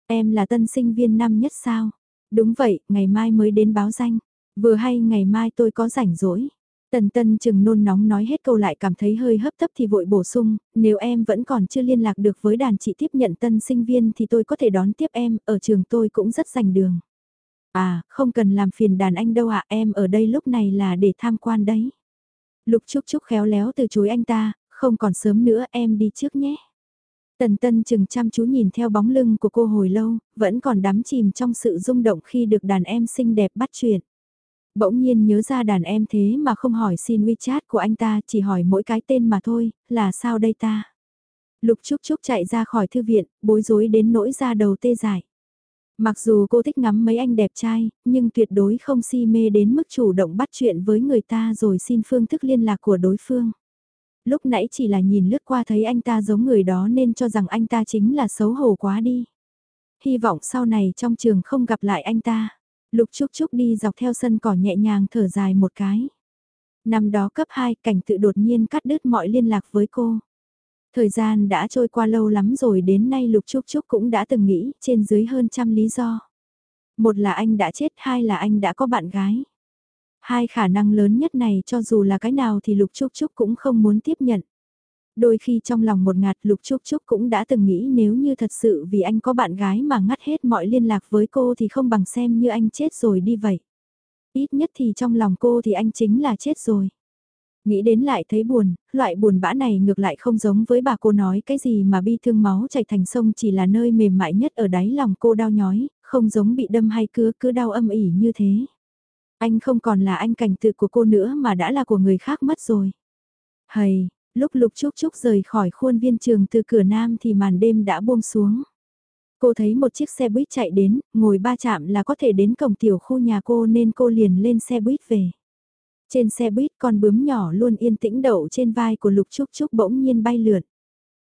Em là tân sinh viên năm nhất sao? Đúng vậy, ngày mai mới đến báo danh. Vừa hay ngày mai tôi có rảnh rỗi. Tần Tân chừng nôn nóng nói hết câu lại cảm thấy hơi hấp tấp thì vội bổ sung, nếu em vẫn còn chưa liên lạc được với đàn chị tiếp nhận tân sinh viên thì tôi có thể đón tiếp em, ở trường tôi cũng rất dành đường. À, không cần làm phiền đàn anh đâu ạ, em ở đây lúc này là để tham quan đấy. Lục Trúc Trúc khéo léo từ chối anh ta, không còn sớm nữa em đi trước nhé. Tần Tân chừng chăm chú nhìn theo bóng lưng của cô hồi lâu, vẫn còn đắm chìm trong sự rung động khi được đàn em xinh đẹp bắt chuyện. Bỗng nhiên nhớ ra đàn em thế mà không hỏi xin WeChat của anh ta, chỉ hỏi mỗi cái tên mà thôi, là sao đây ta? Lục Trúc Trúc chạy ra khỏi thư viện, bối rối đến nỗi ra đầu tê dại. Mặc dù cô thích ngắm mấy anh đẹp trai, nhưng tuyệt đối không si mê đến mức chủ động bắt chuyện với người ta rồi xin phương thức liên lạc của đối phương. Lúc nãy chỉ là nhìn lướt qua thấy anh ta giống người đó nên cho rằng anh ta chính là xấu hổ quá đi. Hy vọng sau này trong trường không gặp lại anh ta. Lục Trúc Trúc đi dọc theo sân cỏ nhẹ nhàng thở dài một cái. Năm đó cấp 2 cảnh tự đột nhiên cắt đứt mọi liên lạc với cô. Thời gian đã trôi qua lâu lắm rồi đến nay Lục Trúc Trúc cũng đã từng nghĩ trên dưới hơn trăm lý do. Một là anh đã chết, hai là anh đã có bạn gái. Hai khả năng lớn nhất này cho dù là cái nào thì Lục Trúc Trúc cũng không muốn tiếp nhận. Đôi khi trong lòng một ngạt Lục Trúc Trúc cũng đã từng nghĩ nếu như thật sự vì anh có bạn gái mà ngắt hết mọi liên lạc với cô thì không bằng xem như anh chết rồi đi vậy. Ít nhất thì trong lòng cô thì anh chính là chết rồi. Nghĩ đến lại thấy buồn, loại buồn bã này ngược lại không giống với bà cô nói cái gì mà bi thương máu chảy thành sông chỉ là nơi mềm mại nhất ở đáy lòng cô đau nhói, không giống bị đâm hay cứ cứ đau âm ỉ như thế. Anh không còn là anh cảnh tự của cô nữa mà đã là của người khác mất rồi. Hầy, lúc Lục Trúc Trúc rời khỏi khuôn viên trường từ cửa nam thì màn đêm đã buông xuống. Cô thấy một chiếc xe buýt chạy đến, ngồi ba chạm là có thể đến cổng tiểu khu nhà cô nên cô liền lên xe buýt về. Trên xe buýt con bướm nhỏ luôn yên tĩnh đậu trên vai của Lục Trúc Trúc bỗng nhiên bay lượn.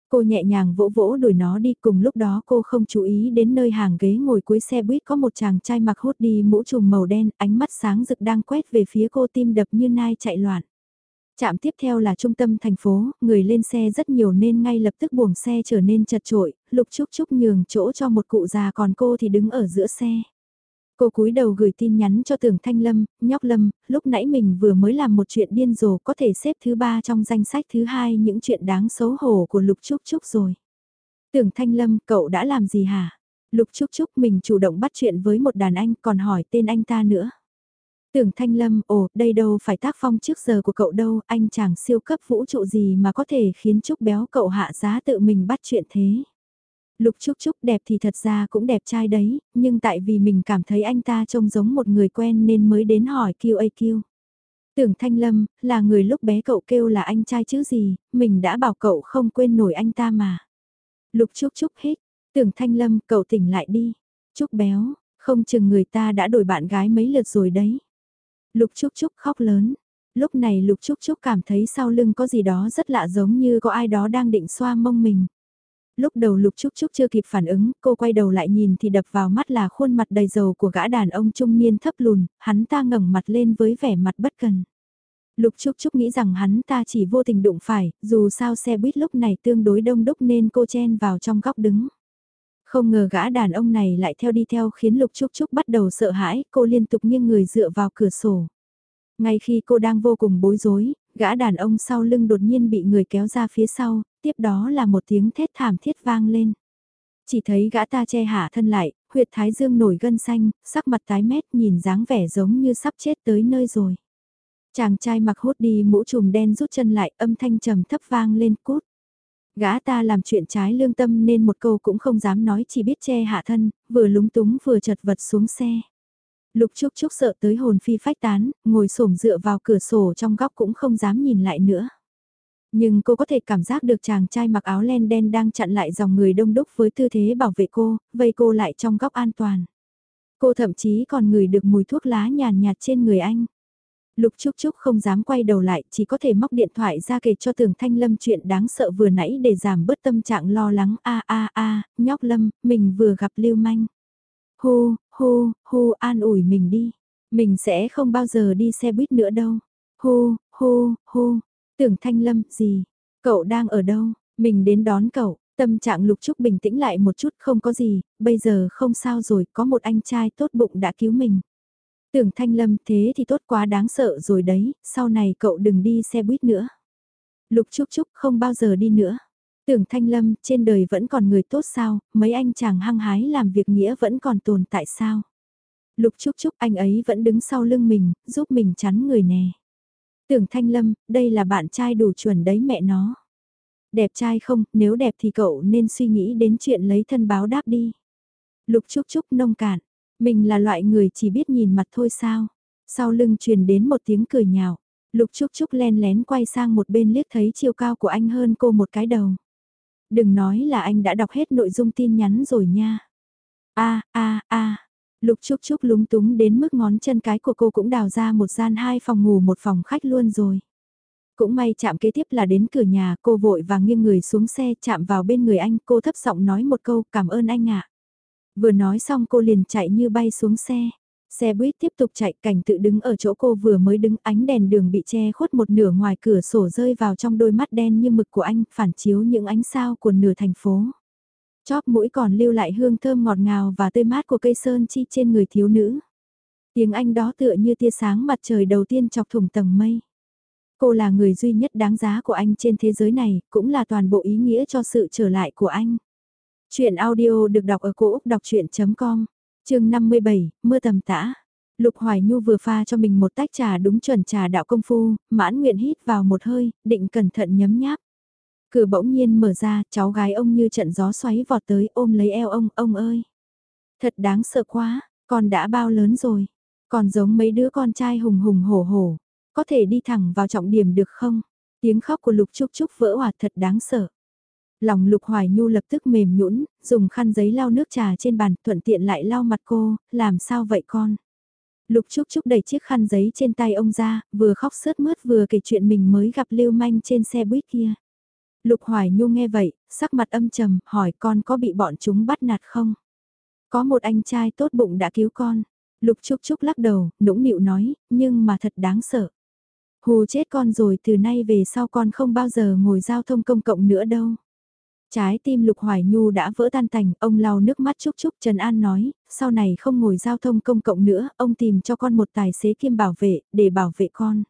Cô nhẹ nhàng vỗ vỗ đuổi nó đi cùng lúc đó cô không chú ý đến nơi hàng ghế ngồi cuối xe buýt có một chàng trai mặc hốt đi mũ trùm màu đen, ánh mắt sáng rực đang quét về phía cô tim đập như nai chạy loạn. Trạm tiếp theo là trung tâm thành phố, người lên xe rất nhiều nên ngay lập tức buồng xe trở nên chật trội, lục chúc chúc nhường chỗ cho một cụ già còn cô thì đứng ở giữa xe. Cô cúi đầu gửi tin nhắn cho tưởng Thanh Lâm, nhóc Lâm, lúc nãy mình vừa mới làm một chuyện điên rồ có thể xếp thứ ba trong danh sách thứ hai những chuyện đáng xấu hổ của Lục Trúc Trúc rồi. Tưởng Thanh Lâm, cậu đã làm gì hả? Lục Trúc Trúc mình chủ động bắt chuyện với một đàn anh còn hỏi tên anh ta nữa. Tưởng Thanh Lâm, ồ, đây đâu phải tác phong trước giờ của cậu đâu, anh chàng siêu cấp vũ trụ gì mà có thể khiến Trúc béo cậu hạ giá tự mình bắt chuyện thế. Lục Trúc Trúc đẹp thì thật ra cũng đẹp trai đấy, nhưng tại vì mình cảm thấy anh ta trông giống một người quen nên mới đến hỏi QAQ. Tưởng Thanh Lâm, là người lúc bé cậu kêu là anh trai chứ gì, mình đã bảo cậu không quên nổi anh ta mà. Lục Trúc Trúc hít, tưởng Thanh Lâm, cậu tỉnh lại đi. Trúc béo, không chừng người ta đã đổi bạn gái mấy lượt rồi đấy. Lục Trúc Trúc khóc lớn. Lúc này Lục Trúc Trúc cảm thấy sau lưng có gì đó rất lạ giống như có ai đó đang định xoa mông mình. Lúc đầu Lục Trúc Trúc chưa kịp phản ứng, cô quay đầu lại nhìn thì đập vào mắt là khuôn mặt đầy dầu của gã đàn ông trung niên thấp lùn, hắn ta ngẩng mặt lên với vẻ mặt bất cần. Lục Trúc Trúc nghĩ rằng hắn ta chỉ vô tình đụng phải, dù sao xe buýt lúc này tương đối đông đúc nên cô chen vào trong góc đứng. Không ngờ gã đàn ông này lại theo đi theo khiến Lục Trúc Trúc bắt đầu sợ hãi, cô liên tục nghiêng người dựa vào cửa sổ. Ngay khi cô đang vô cùng bối rối, gã đàn ông sau lưng đột nhiên bị người kéo ra phía sau, tiếp đó là một tiếng thét thảm thiết vang lên. Chỉ thấy gã ta che hạ thân lại, huyệt thái dương nổi gân xanh, sắc mặt tái mét nhìn dáng vẻ giống như sắp chết tới nơi rồi. Chàng trai mặc hốt đi mũ trùm đen rút chân lại âm thanh trầm thấp vang lên cút. Gã ta làm chuyện trái lương tâm nên một câu cũng không dám nói chỉ biết che hạ thân, vừa lúng túng vừa chật vật xuống xe. Lục Trúc Trúc sợ tới hồn phi phách tán, ngồi xổm dựa vào cửa sổ trong góc cũng không dám nhìn lại nữa. Nhưng cô có thể cảm giác được chàng trai mặc áo len đen đang chặn lại dòng người đông đúc với tư thế bảo vệ cô, vây cô lại trong góc an toàn. Cô thậm chí còn ngửi được mùi thuốc lá nhàn nhạt trên người anh. Lục Trúc Trúc không dám quay đầu lại, chỉ có thể móc điện thoại ra kể cho Tưởng Thanh Lâm chuyện đáng sợ vừa nãy để giảm bớt tâm trạng lo lắng. A a a, nhóc Lâm, mình vừa gặp Lưu Manh. Hu, hu, hu, an ủi mình đi. Mình sẽ không bao giờ đi xe buýt nữa đâu. Hu, hu, hu. Tưởng Thanh Lâm, gì? Cậu đang ở đâu? Mình đến đón cậu. Tâm trạng Lục Trúc bình tĩnh lại một chút không có gì, bây giờ không sao rồi, có một anh trai tốt bụng đã cứu mình. Tưởng Thanh Lâm thế thì tốt quá đáng sợ rồi đấy, sau này cậu đừng đi xe buýt nữa. Lục Trúc Trúc không bao giờ đi nữa. Tưởng Thanh Lâm, trên đời vẫn còn người tốt sao, mấy anh chàng hăng hái làm việc nghĩa vẫn còn tồn tại sao. Lục Trúc Trúc anh ấy vẫn đứng sau lưng mình, giúp mình chắn người nè. Tưởng Thanh Lâm, đây là bạn trai đủ chuẩn đấy mẹ nó. Đẹp trai không, nếu đẹp thì cậu nên suy nghĩ đến chuyện lấy thân báo đáp đi. Lục Trúc Trúc nông cạn, mình là loại người chỉ biết nhìn mặt thôi sao. Sau lưng truyền đến một tiếng cười nhạo. Lục Trúc Trúc len lén quay sang một bên liếc thấy chiều cao của anh hơn cô một cái đầu. Đừng nói là anh đã đọc hết nội dung tin nhắn rồi nha. a a a Lục Trúc Trúc lúng túng đến mức ngón chân cái của cô cũng đào ra một gian hai phòng ngủ một phòng khách luôn rồi. Cũng may chạm kế tiếp là đến cửa nhà, cô vội và nghiêng người xuống xe chạm vào bên người anh, cô thấp giọng nói một câu, cảm ơn anh ạ. Vừa nói xong cô liền chạy như bay xuống xe. Xe buýt tiếp tục chạy cảnh tự đứng ở chỗ cô vừa mới đứng ánh đèn đường bị che khuất một nửa ngoài cửa sổ rơi vào trong đôi mắt đen như mực của anh phản chiếu những ánh sao của nửa thành phố. Chóp mũi còn lưu lại hương thơm ngọt ngào và tươi mát của cây sơn chi trên người thiếu nữ. Tiếng anh đó tựa như tia sáng mặt trời đầu tiên chọc thủng tầng mây. Cô là người duy nhất đáng giá của anh trên thế giới này, cũng là toàn bộ ý nghĩa cho sự trở lại của anh. Chuyện audio được đọc ở cổ Úc đọc chuyện.com, trường 57, mưa tầm tã. Lục Hoài Nhu vừa pha cho mình một tách trà đúng chuẩn trà đạo công phu, mãn nguyện hít vào một hơi, định cẩn thận nhấm nháp. Cửa bỗng nhiên mở ra, cháu gái ông như trận gió xoáy vọt tới ôm lấy eo ông, ông ơi. Thật đáng sợ quá, con đã bao lớn rồi, còn giống mấy đứa con trai hùng hùng hổ hổ. Có thể đi thẳng vào trọng điểm được không? Tiếng khóc của Lục Trúc Trúc vỡ hòa thật đáng sợ. Lòng Lục Hoài Nhu lập tức mềm nhũn, dùng khăn giấy lau nước trà trên bàn, thuận tiện lại lau mặt cô, làm sao vậy con? Lục Trúc Trúc đẩy chiếc khăn giấy trên tay ông ra, vừa khóc sướt mướt vừa kể chuyện mình mới gặp Lưu Manh trên xe buýt kia. Lục Hoài Nhu nghe vậy, sắc mặt âm trầm, hỏi con có bị bọn chúng bắt nạt không? Có một anh trai tốt bụng đã cứu con. Lục Trúc Trúc lắc đầu, nũng nịu nói, nhưng mà thật đáng sợ. Hù chết con rồi từ nay về sau con không bao giờ ngồi giao thông công cộng nữa đâu. Trái tim Lục Hoài Nhu đã vỡ tan tành, ông lau nước mắt chúc chúc Trần An nói, sau này không ngồi giao thông công cộng nữa, ông tìm cho con một tài xế kiêm bảo vệ, để bảo vệ con.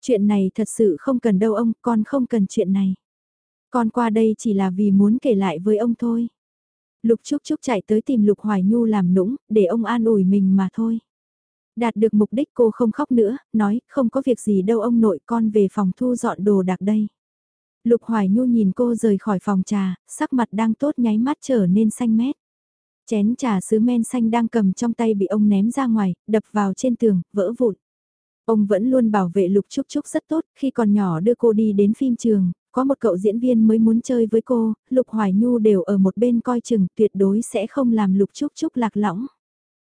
Chuyện này thật sự không cần đâu ông, con không cần chuyện này. Con qua đây chỉ là vì muốn kể lại với ông thôi. Lục Trúc Trúc chạy tới tìm Lục Hoài Nhu làm nũng, để ông an ủi mình mà thôi. Đạt được mục đích cô không khóc nữa, nói không có việc gì đâu ông nội con về phòng thu dọn đồ đạc đây. Lục Hoài Nhu nhìn cô rời khỏi phòng trà, sắc mặt đang tốt nháy mắt trở nên xanh mét. Chén trà sứ men xanh đang cầm trong tay bị ông ném ra ngoài, đập vào trên tường, vỡ vụn. Ông vẫn luôn bảo vệ Lục Trúc Trúc rất tốt, khi còn nhỏ đưa cô đi đến phim trường, có một cậu diễn viên mới muốn chơi với cô, Lục Hoài Nhu đều ở một bên coi chừng tuyệt đối sẽ không làm Lục Trúc Trúc lạc lõng.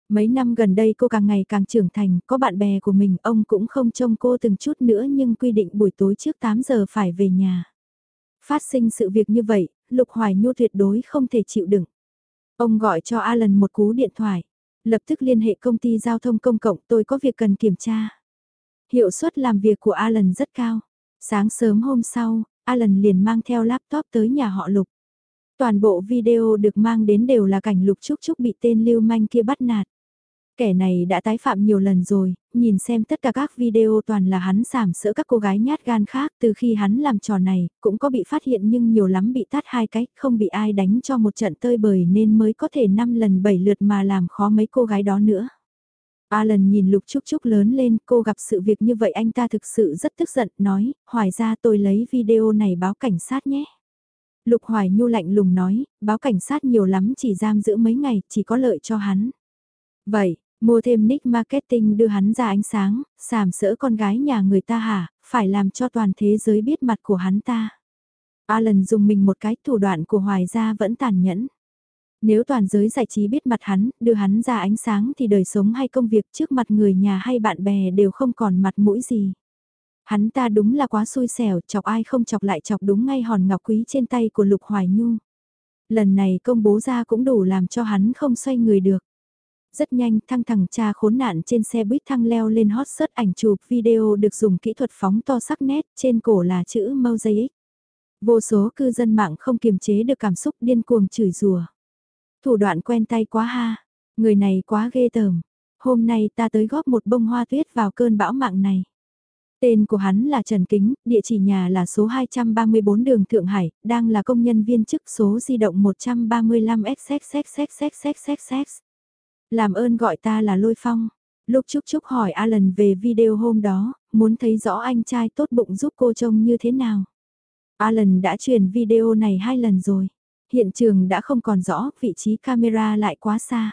Mấy năm gần đây cô càng ngày càng trưởng thành, có bạn bè của mình, ông cũng không trông cô từng chút nữa nhưng quy định buổi tối trước 8 giờ phải về nhà. Phát sinh sự việc như vậy, Lục Hoài Nhu tuyệt đối không thể chịu đựng. Ông gọi cho Alan một cú điện thoại, lập tức liên hệ công ty giao thông công cộng tôi có việc cần kiểm tra. Hiệu suất làm việc của Alan rất cao. Sáng sớm hôm sau, Alan liền mang theo laptop tới nhà họ Lục. Toàn bộ video được mang đến đều là cảnh Lục Trúc Trúc bị tên lưu manh kia bắt nạt. Kẻ này đã tái phạm nhiều lần rồi, nhìn xem tất cả các video toàn là hắn sảm sỡ các cô gái nhát gan khác từ khi hắn làm trò này, cũng có bị phát hiện nhưng nhiều lắm bị tát hai cái, không bị ai đánh cho một trận tơi bời nên mới có thể 5 lần 7 lượt mà làm khó mấy cô gái đó nữa. Alan nhìn Lục Trúc Trúc lớn lên, cô gặp sự việc như vậy anh ta thực sự rất tức giận, nói, hoài ra tôi lấy video này báo cảnh sát nhé. Lục Hoài Nhu lạnh lùng nói, báo cảnh sát nhiều lắm chỉ giam giữ mấy ngày, chỉ có lợi cho hắn. Vậy, mua thêm nick marketing đưa hắn ra ánh sáng, sàm sỡ con gái nhà người ta hả, phải làm cho toàn thế giới biết mặt của hắn ta. Alan dùng mình một cái thủ đoạn của Hoài gia vẫn tàn nhẫn. Nếu toàn giới giải trí biết mặt hắn, đưa hắn ra ánh sáng thì đời sống hay công việc trước mặt người nhà hay bạn bè đều không còn mặt mũi gì. Hắn ta đúng là quá xui xẻo, chọc ai không chọc lại chọc đúng ngay hòn ngọc quý trên tay của Lục Hoài Nhu. Lần này công bố ra cũng đủ làm cho hắn không xoay người được. Rất nhanh thăng thẳng cha khốn nạn trên xe buýt thăng leo lên hot search ảnh chụp video được dùng kỹ thuật phóng to sắc nét, trên cổ là chữ Mosaic. Vô số cư dân mạng không kiềm chế được cảm xúc điên cuồng chửi rủa. Thủ đoạn quen tay quá ha, người này quá ghê tởm. Hôm nay ta tới góp một bông hoa tuyết vào cơn bão mạng này. Tên của hắn là Trần Kính, địa chỉ nhà là số 234 đường Thượng Hải, đang là công nhân viên chức số di động 135XXXXXXX. Làm ơn gọi ta là Lôi Phong. Lúc Trúc Trúc hỏi Alan về video hôm đó, muốn thấy rõ anh trai tốt bụng giúp cô trông như thế nào. Alan đã truyền video này hai lần rồi. Hiện trường đã không còn rõ, vị trí camera lại quá xa.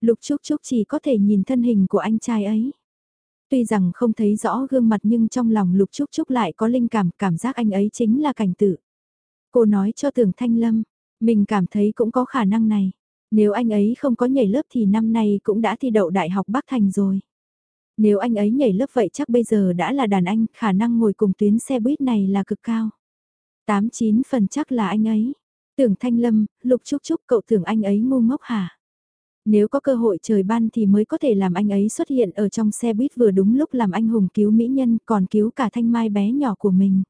Lục Trúc Trúc chỉ có thể nhìn thân hình của anh trai ấy. Tuy rằng không thấy rõ gương mặt nhưng trong lòng Lục Trúc Trúc lại có linh cảm, cảm giác anh ấy chính là cảnh tử. Cô nói cho Tưởng Thanh Lâm, mình cảm thấy cũng có khả năng này. Nếu anh ấy không có nhảy lớp thì năm nay cũng đã thi đậu Đại học Bắc Thành rồi. Nếu anh ấy nhảy lớp vậy chắc bây giờ đã là đàn anh, khả năng ngồi cùng tuyến xe buýt này là cực cao. 89 phần chắc là anh ấy. Tưởng Thanh Lâm, Lục Trúc Trúc cậu tưởng anh ấy ngu ngốc hả? Nếu có cơ hội trời ban thì mới có thể làm anh ấy xuất hiện ở trong xe buýt vừa đúng lúc làm anh hùng cứu mỹ nhân còn cứu cả thanh mai bé nhỏ của mình.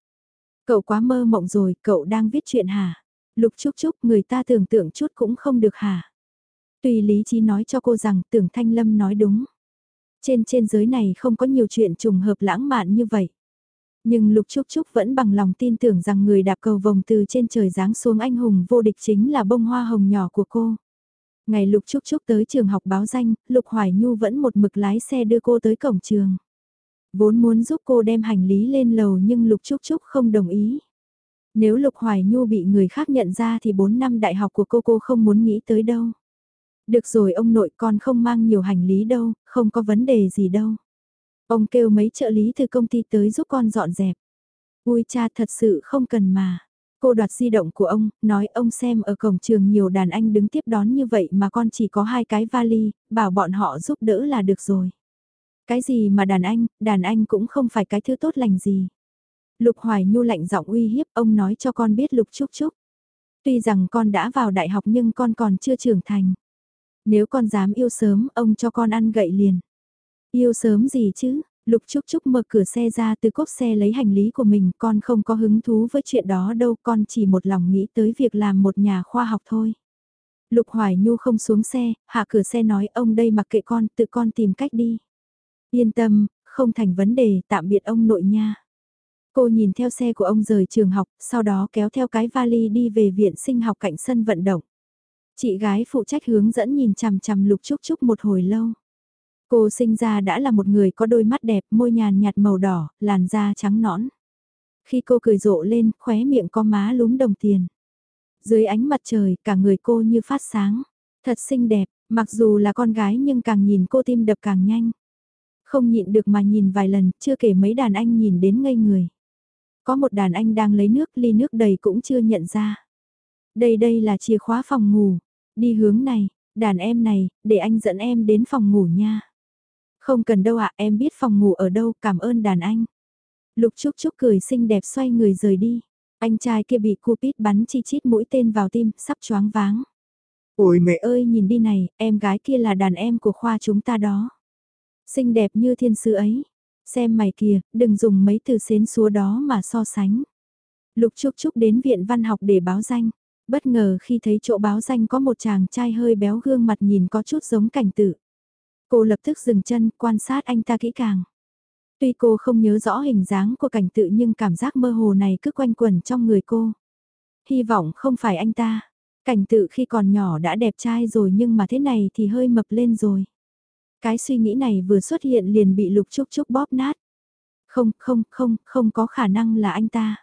Cậu quá mơ mộng rồi, cậu đang viết chuyện hả? Lục Trúc Trúc người ta tưởng tượng chút cũng không được hả? Tùy lý trí nói cho cô rằng tưởng Thanh Lâm nói đúng. Trên trên giới này không có nhiều chuyện trùng hợp lãng mạn như vậy. Nhưng Lục Trúc Trúc vẫn bằng lòng tin tưởng rằng người đạp cầu vòng từ trên trời giáng xuống anh hùng vô địch chính là bông hoa hồng nhỏ của cô. Ngày Lục Trúc Trúc tới trường học báo danh, Lục Hoài Nhu vẫn một mực lái xe đưa cô tới cổng trường. Vốn muốn giúp cô đem hành lý lên lầu nhưng Lục Trúc Trúc không đồng ý. Nếu Lục Hoài Nhu bị người khác nhận ra thì 4 năm đại học của cô cô không muốn nghĩ tới đâu. Được rồi ông nội con không mang nhiều hành lý đâu, không có vấn đề gì đâu. Ông kêu mấy trợ lý từ công ty tới giúp con dọn dẹp. Ui cha thật sự không cần mà. Cô đoạt di động của ông, nói ông xem ở cổng trường nhiều đàn anh đứng tiếp đón như vậy mà con chỉ có hai cái vali, bảo bọn họ giúp đỡ là được rồi. Cái gì mà đàn anh, đàn anh cũng không phải cái thứ tốt lành gì. Lục Hoài Nhu lạnh giọng uy hiếp ông nói cho con biết Lục Trúc Trúc. Tuy rằng con đã vào đại học nhưng con còn chưa trưởng thành. Nếu con dám yêu sớm, ông cho con ăn gậy liền. Yêu sớm gì chứ? Lục Trúc Trúc mở cửa xe ra từ cốp xe lấy hành lý của mình, con không có hứng thú với chuyện đó đâu, con chỉ một lòng nghĩ tới việc làm một nhà khoa học thôi. Lục Hoài Nhu không xuống xe, hạ cửa xe nói ông đây mặc kệ con, tự con tìm cách đi. Yên tâm, không thành vấn đề, tạm biệt ông nội nha. Cô nhìn theo xe của ông rời trường học, sau đó kéo theo cái vali đi về viện sinh học cạnh sân vận động. Chị gái phụ trách hướng dẫn nhìn chằm chằm Lục Trúc Trúc một hồi lâu. Cô sinh ra đã là một người có đôi mắt đẹp, môi nhàn nhạt màu đỏ, làn da trắng nõn. Khi cô cười rộ lên, khóe miệng có má lúm đồng tiền. Dưới ánh mặt trời, cả người cô như phát sáng. Thật xinh đẹp, mặc dù là con gái nhưng càng nhìn cô tim đập càng nhanh. Không nhịn được mà nhìn vài lần, chưa kể mấy đàn anh nhìn đến ngây người. Có một đàn anh đang lấy nước, ly nước đầy cũng chưa nhận ra. Đây đây là chìa khóa phòng ngủ. Đi hướng này, đàn em này, để anh dẫn em đến phòng ngủ nha. Không cần đâu ạ, em biết phòng ngủ ở đâu, cảm ơn đàn anh. Lục Trúc Trúc cười xinh đẹp xoay người rời đi. Anh trai kia bị Cupid bắn chi chít mũi tên vào tim, sắp choáng váng. Ôi mẹ ơi nhìn đi này, em gái kia là đàn em của khoa chúng ta đó. Xinh đẹp như thiên sứ ấy. Xem mày kìa, đừng dùng mấy từ xến xúa đó mà so sánh. Lục Trúc Trúc đến viện văn học để báo danh. Bất ngờ khi thấy chỗ báo danh có một chàng trai hơi béo gương mặt nhìn có chút giống cảnh tử. Cô lập tức dừng chân quan sát anh ta kỹ càng. Tuy cô không nhớ rõ hình dáng của cảnh tự nhưng cảm giác mơ hồ này cứ quanh quẩn trong người cô. Hy vọng không phải anh ta. Cảnh tự khi còn nhỏ đã đẹp trai rồi nhưng mà thế này thì hơi mập lên rồi. Cái suy nghĩ này vừa xuất hiện liền bị lục trúc trúc bóp nát. Không, không, không, không có khả năng là anh ta.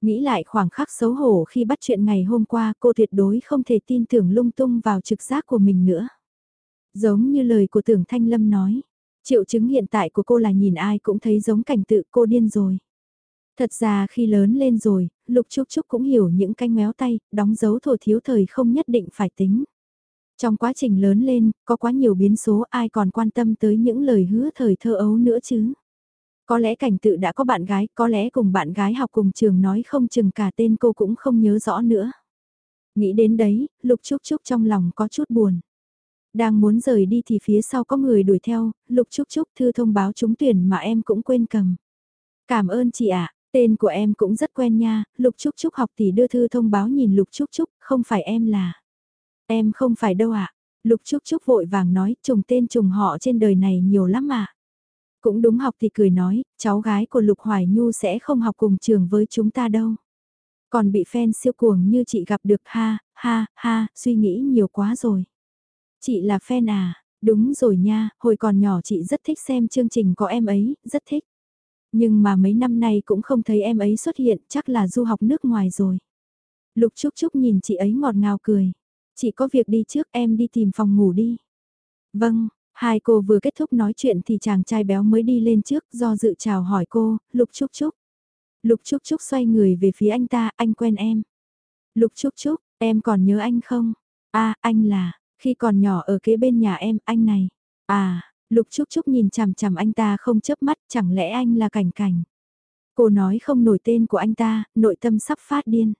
Nghĩ lại khoảng khắc xấu hổ khi bắt chuyện ngày hôm qua cô tuyệt đối không thể tin tưởng lung tung vào trực giác của mình nữa. Giống như lời của tưởng Thanh Lâm nói, triệu chứng hiện tại của cô là nhìn ai cũng thấy giống cảnh tự cô điên rồi. Thật ra khi lớn lên rồi, Lục Trúc Trúc cũng hiểu những canh méo tay, đóng dấu thổ thiếu thời không nhất định phải tính. Trong quá trình lớn lên, có quá nhiều biến số ai còn quan tâm tới những lời hứa thời thơ ấu nữa chứ. Có lẽ cảnh tự đã có bạn gái, có lẽ cùng bạn gái học cùng trường nói không chừng cả tên cô cũng không nhớ rõ nữa. Nghĩ đến đấy, Lục Trúc Trúc trong lòng có chút buồn. Đang muốn rời đi thì phía sau có người đuổi theo, Lục Trúc Trúc thư thông báo trúng tuyển mà em cũng quên cầm. Cảm ơn chị ạ, tên của em cũng rất quen nha, Lục Trúc Trúc học tỷ đưa thư thông báo nhìn Lục Trúc Trúc, không phải em là. Em không phải đâu ạ. Lục Trúc Trúc vội vàng nói trùng tên trùng họ trên đời này nhiều lắm mà. Cũng đúng học thì cười nói, cháu gái của Lục Hoài Nhu sẽ không học cùng trường với chúng ta đâu. Còn bị fan siêu cuồng như chị gặp được ha, ha, ha, suy nghĩ nhiều quá rồi. Chị là fan à? Đúng rồi nha, hồi còn nhỏ chị rất thích xem chương trình có em ấy, rất thích. Nhưng mà mấy năm nay cũng không thấy em ấy xuất hiện, chắc là du học nước ngoài rồi. Lục Trúc Trúc nhìn chị ấy ngọt ngào cười. Chị có việc đi trước em đi tìm phòng ngủ đi. Vâng, hai cô vừa kết thúc nói chuyện thì chàng trai béo mới đi lên trước do dự chào hỏi cô, Lục Trúc Trúc. Lục Trúc Trúc xoay người về phía anh ta, anh quen em. Lục Trúc Trúc, em còn nhớ anh không? À, anh là, khi còn nhỏ ở kế bên nhà em, anh này. À, Lục Trúc Trúc nhìn chằm chằm anh ta không chớp mắt, chẳng lẽ anh là cảnh cảnh. Cô nói không nổi tên của anh ta, nội tâm sắp phát điên.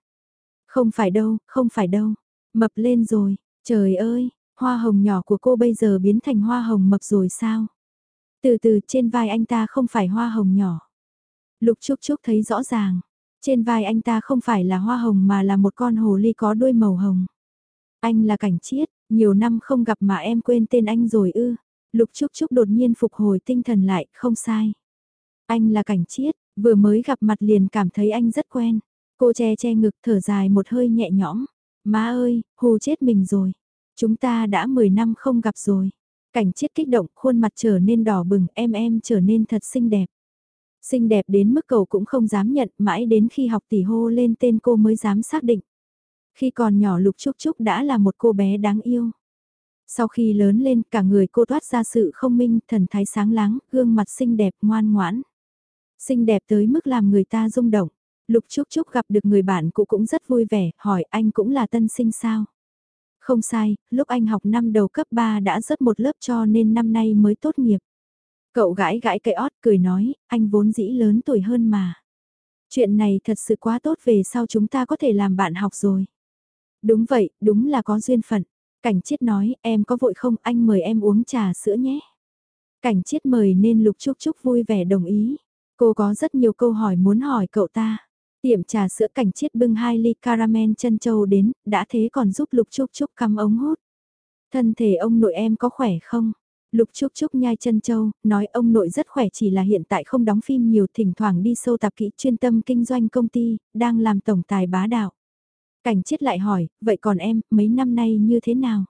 Không phải đâu, không phải đâu. Mập lên rồi, trời ơi, hoa hồng nhỏ của cô bây giờ biến thành hoa hồng mập rồi sao? Từ từ trên vai anh ta không phải hoa hồng nhỏ. Lục Trúc Trúc thấy rõ ràng, trên vai anh ta không phải là hoa hồng mà là một con hồ ly có đuôi màu hồng. Anh là cảnh chiết, nhiều năm không gặp mà em quên tên anh rồi ư. Lục Trúc Trúc đột nhiên phục hồi tinh thần lại, không sai. Anh là cảnh chiết, vừa mới gặp mặt liền cảm thấy anh rất quen. Cô che che ngực thở dài một hơi nhẹ nhõm. Má ơi, hù chết mình rồi. Chúng ta đã 10 năm không gặp rồi. Cảnh chết kích động, khuôn mặt trở nên đỏ bừng, em em trở nên thật xinh đẹp. Xinh đẹp đến mức cầu cũng không dám nhận, mãi đến khi học tỷ hô lên tên cô mới dám xác định. Khi còn nhỏ Lục Trúc Trúc đã là một cô bé đáng yêu. Sau khi lớn lên cả người cô toát ra sự không minh, thần thái sáng láng, gương mặt xinh đẹp, ngoan ngoãn. Xinh đẹp tới mức làm người ta rung động. Lục Trúc Trúc gặp được người bạn cũ cũng rất vui vẻ, hỏi anh cũng là tân sinh sao? Không sai, lúc anh học năm đầu cấp 3 đã rớt một lớp cho nên năm nay mới tốt nghiệp. Cậu gãi gãi cây ót cười nói, anh vốn dĩ lớn tuổi hơn mà. Chuyện này thật sự quá tốt về sau chúng ta có thể làm bạn học rồi. Đúng vậy, đúng là có duyên phận. Cảnh chiết nói, em có vội không, anh mời em uống trà sữa nhé. Cảnh chiết mời nên Lục Trúc Trúc vui vẻ đồng ý. Cô có rất nhiều câu hỏi muốn hỏi cậu ta. Tiệm trà sữa cảnh chiết bưng hai ly caramel chân châu đến, đã thế còn giúp Lục Trúc Trúc cắm ống hút. Thân thể ông nội em có khỏe không? Lục Trúc Trúc nhai chân châu, nói ông nội rất khỏe chỉ là hiện tại không đóng phim nhiều thỉnh thoảng đi sâu tạp kỹ chuyên tâm kinh doanh công ty, đang làm tổng tài bá đạo. Cảnh chết lại hỏi, vậy còn em, mấy năm nay như thế nào?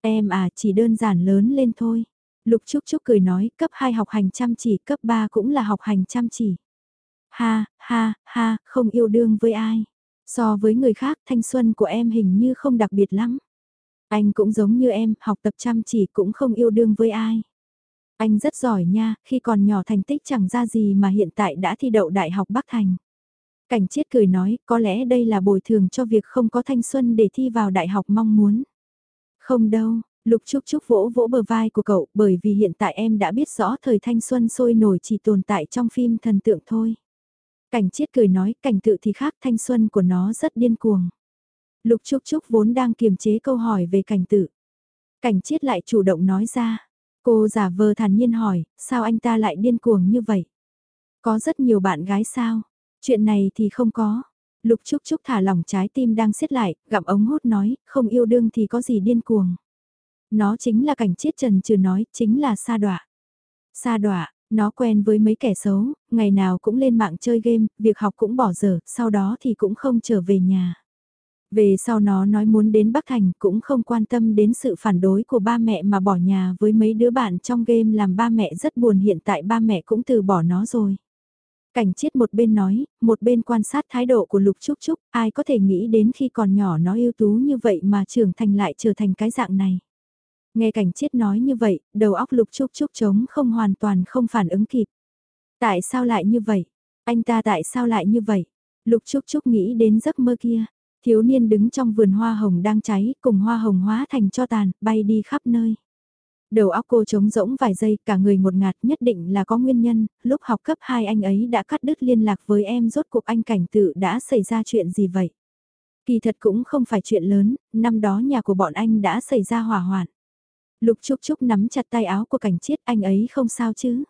Em à, chỉ đơn giản lớn lên thôi. Lục Trúc Trúc cười nói, cấp 2 học hành chăm chỉ, cấp 3 cũng là học hành chăm chỉ. Ha, ha, ha, không yêu đương với ai. So với người khác, thanh xuân của em hình như không đặc biệt lắm. Anh cũng giống như em, học tập chăm chỉ cũng không yêu đương với ai. Anh rất giỏi nha, khi còn nhỏ thành tích chẳng ra gì mà hiện tại đã thi đậu Đại học Bắc Thành. Cảnh chiết cười nói, có lẽ đây là bồi thường cho việc không có thanh xuân để thi vào đại học mong muốn. Không đâu, Lục Trúc Trúc vỗ vỗ bờ vai của cậu bởi vì hiện tại em đã biết rõ thời thanh xuân sôi nổi chỉ tồn tại trong phim thần tượng thôi. Cảnh chiết cười nói, cảnh tự thì khác thanh xuân của nó rất điên cuồng. Lục Trúc Trúc vốn đang kiềm chế câu hỏi về cảnh tự. Cảnh chiết lại chủ động nói ra. Cô giả vờ thản nhiên hỏi, sao anh ta lại điên cuồng như vậy? Có rất nhiều bạn gái sao? Chuyện này thì không có. Lục Trúc Trúc thả lỏng trái tim đang siết lại, gặm ống hút nói, không yêu đương thì có gì điên cuồng. Nó chính là cảnh chiết trần trừ nói, chính là sa đọa. Sa đọa, nó quen với mấy kẻ xấu, ngày nào cũng lên mạng chơi game, việc học cũng bỏ dở, sau đó thì cũng không trở về nhà. Về sau nó nói muốn đến Bắc Thành cũng không quan tâm đến sự phản đối của ba mẹ mà bỏ nhà với mấy đứa bạn trong game làm ba mẹ rất buồn hiện tại ba mẹ cũng từ bỏ nó rồi. Cảnh chiết một bên nói, một bên quan sát thái độ của Lục Trúc Trúc, ai có thể nghĩ đến khi còn nhỏ nó ưu tú như vậy mà trưởng thành lại trở thành cái dạng này. Nghe cảnh chiết nói như vậy, đầu óc Lục Trúc Trúc trống không hoàn toàn không phản ứng kịp. Tại sao lại như vậy? Anh ta tại sao lại như vậy? Lục Trúc Trúc nghĩ đến giấc mơ kia. Thiếu niên đứng trong vườn hoa hồng đang cháy, cùng hoa hồng hóa thành cho tàn, bay đi khắp nơi. Đầu óc cô trống rỗng vài giây, cả người một ngạt nhất định là có nguyên nhân, lúc học cấp 2 anh ấy đã cắt đứt liên lạc với em rốt cuộc anh cảnh tự đã xảy ra chuyện gì vậy? Kỳ thật cũng không phải chuyện lớn, năm đó nhà của bọn anh đã xảy ra hỏa hoạn. Lục Trúc Trúc nắm chặt tay áo của cảnh chiết anh ấy không sao chứ?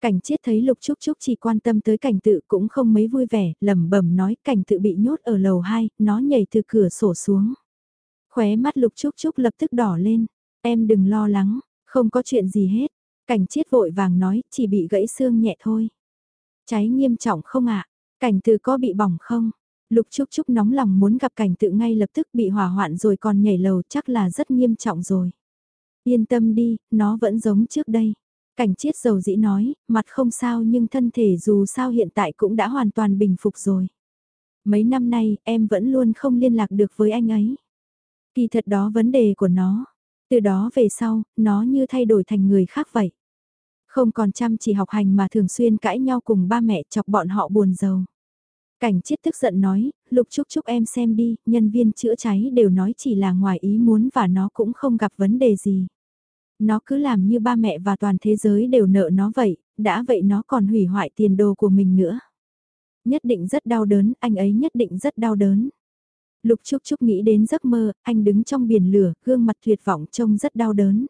Cảnh chiết thấy Lục Trúc Trúc chỉ quan tâm tới cảnh tự cũng không mấy vui vẻ, lẩm bẩm nói cảnh tự bị nhốt ở lầu 2, nó nhảy từ cửa sổ xuống. Khóe mắt Lục Trúc Trúc lập tức đỏ lên, em đừng lo lắng, không có chuyện gì hết. Cảnh chiết vội vàng nói, chỉ bị gãy xương nhẹ thôi. Cháy nghiêm trọng không ạ? Cảnh tự có bị bỏng không? Lục Trúc Trúc nóng lòng muốn gặp cảnh tự ngay lập tức bị hỏa hoạn rồi còn nhảy lầu chắc là rất nghiêm trọng rồi. Yên tâm đi, nó vẫn giống trước đây. Cảnh chiết dầu dĩ nói, mặt không sao nhưng thân thể dù sao hiện tại cũng đã hoàn toàn bình phục rồi. Mấy năm nay, em vẫn luôn không liên lạc được với anh ấy. Kỳ thật đó vấn đề của nó. Từ đó về sau, nó như thay đổi thành người khác vậy. Không còn chăm chỉ học hành mà thường xuyên cãi nhau cùng ba mẹ chọc bọn họ buồn giàu. Cảnh chiết tức giận nói, lục chúc chúc em xem đi, nhân viên chữa cháy đều nói chỉ là ngoài ý muốn và nó cũng không gặp vấn đề gì. Nó cứ làm như ba mẹ và toàn thế giới đều nợ nó vậy, đã vậy nó còn hủy hoại tiền đồ của mình nữa. Nhất định rất đau đớn, anh ấy nhất định rất đau đớn. Lục Trúc Trúc nghĩ đến giấc mơ, anh đứng trong biển lửa, gương mặt tuyệt vọng trông rất đau đớn.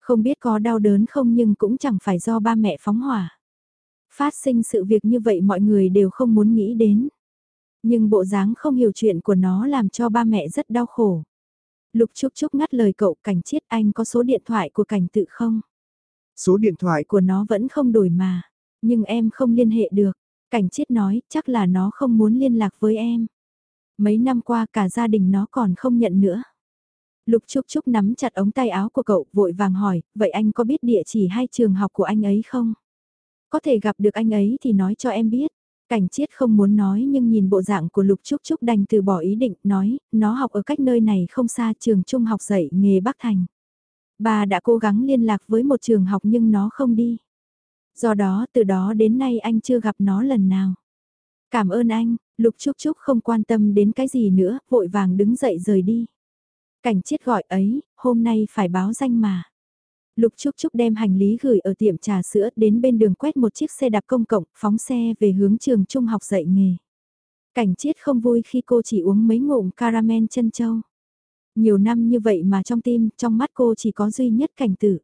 Không biết có đau đớn không nhưng cũng chẳng phải do ba mẹ phóng hỏa. Phát sinh sự việc như vậy mọi người đều không muốn nghĩ đến. Nhưng bộ dáng không hiểu chuyện của nó làm cho ba mẹ rất đau khổ. Lục Trúc Trúc ngắt lời cậu cảnh chiết anh có số điện thoại của cảnh tự không? Số điện thoại của nó vẫn không đổi mà. Nhưng em không liên hệ được. Cảnh chiết nói chắc là nó không muốn liên lạc với em. Mấy năm qua cả gia đình nó còn không nhận nữa. Lục Trúc Trúc nắm chặt ống tay áo của cậu vội vàng hỏi, vậy anh có biết địa chỉ hay trường học của anh ấy không? Có thể gặp được anh ấy thì nói cho em biết. Cảnh chiết không muốn nói nhưng nhìn bộ dạng của Lục Trúc Trúc đành từ bỏ ý định nói, nó học ở cách nơi này không xa trường trung học dạy nghề Bắc Thành. Bà đã cố gắng liên lạc với một trường học nhưng nó không đi. Do đó từ đó đến nay anh chưa gặp nó lần nào. Cảm ơn anh, Lục Trúc Trúc không quan tâm đến cái gì nữa, vội vàng đứng dậy rời đi. Cảnh chiết gọi ấy, hôm nay phải báo danh mà. Lục Trúc Trúc đem hành lý gửi ở tiệm trà sữa đến bên đường quét một chiếc xe đạp công cộng, phóng xe về hướng trường trung học dạy nghề. Cảnh chiết không vui khi cô chỉ uống mấy ngụm caramel chân châu. Nhiều năm như vậy mà trong tim, trong mắt cô chỉ có duy nhất cảnh tử.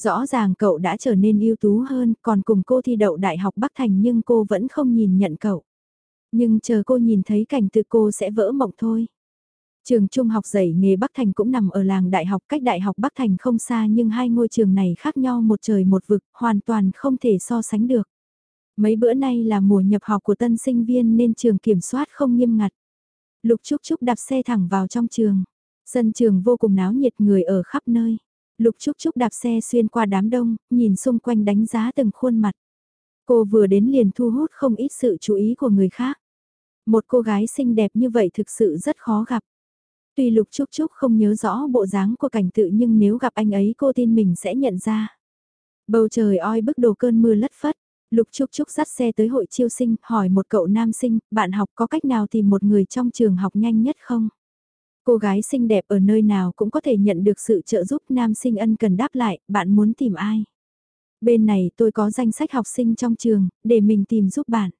Rõ ràng cậu đã trở nên ưu tú hơn, còn cùng cô thi đậu Đại học Bắc Thành nhưng cô vẫn không nhìn nhận cậu. Nhưng chờ cô nhìn thấy cảnh tự cô sẽ vỡ mộng thôi. Trường trung học dạy nghề Bắc Thành cũng nằm ở làng đại học cách đại học Bắc Thành không xa nhưng hai ngôi trường này khác nhau một trời một vực, hoàn toàn không thể so sánh được. Mấy bữa nay là mùa nhập học của tân sinh viên nên trường kiểm soát không nghiêm ngặt. Lục Trúc Trúc đạp xe thẳng vào trong trường. Sân trường vô cùng náo nhiệt người ở khắp nơi. Lục Trúc Trúc đạp xe xuyên qua đám đông, nhìn xung quanh đánh giá từng khuôn mặt. Cô vừa đến liền thu hút không ít sự chú ý của người khác. Một cô gái xinh đẹp như vậy thực sự rất khó gặp. Tuy Lục Trúc Trúc không nhớ rõ bộ dáng của cảnh tự nhưng nếu gặp anh ấy cô tin mình sẽ nhận ra. Bầu trời oi bức đồ cơn mưa lất phất. Lục Trúc Trúc dắt xe tới hội chiêu sinh, hỏi một cậu nam sinh, bạn học có cách nào tìm một người trong trường học nhanh nhất không? Cô gái xinh đẹp ở nơi nào cũng có thể nhận được sự trợ giúp nam sinh ân cần đáp lại, bạn muốn tìm ai? Bên này tôi có danh sách học sinh trong trường, để mình tìm giúp bạn.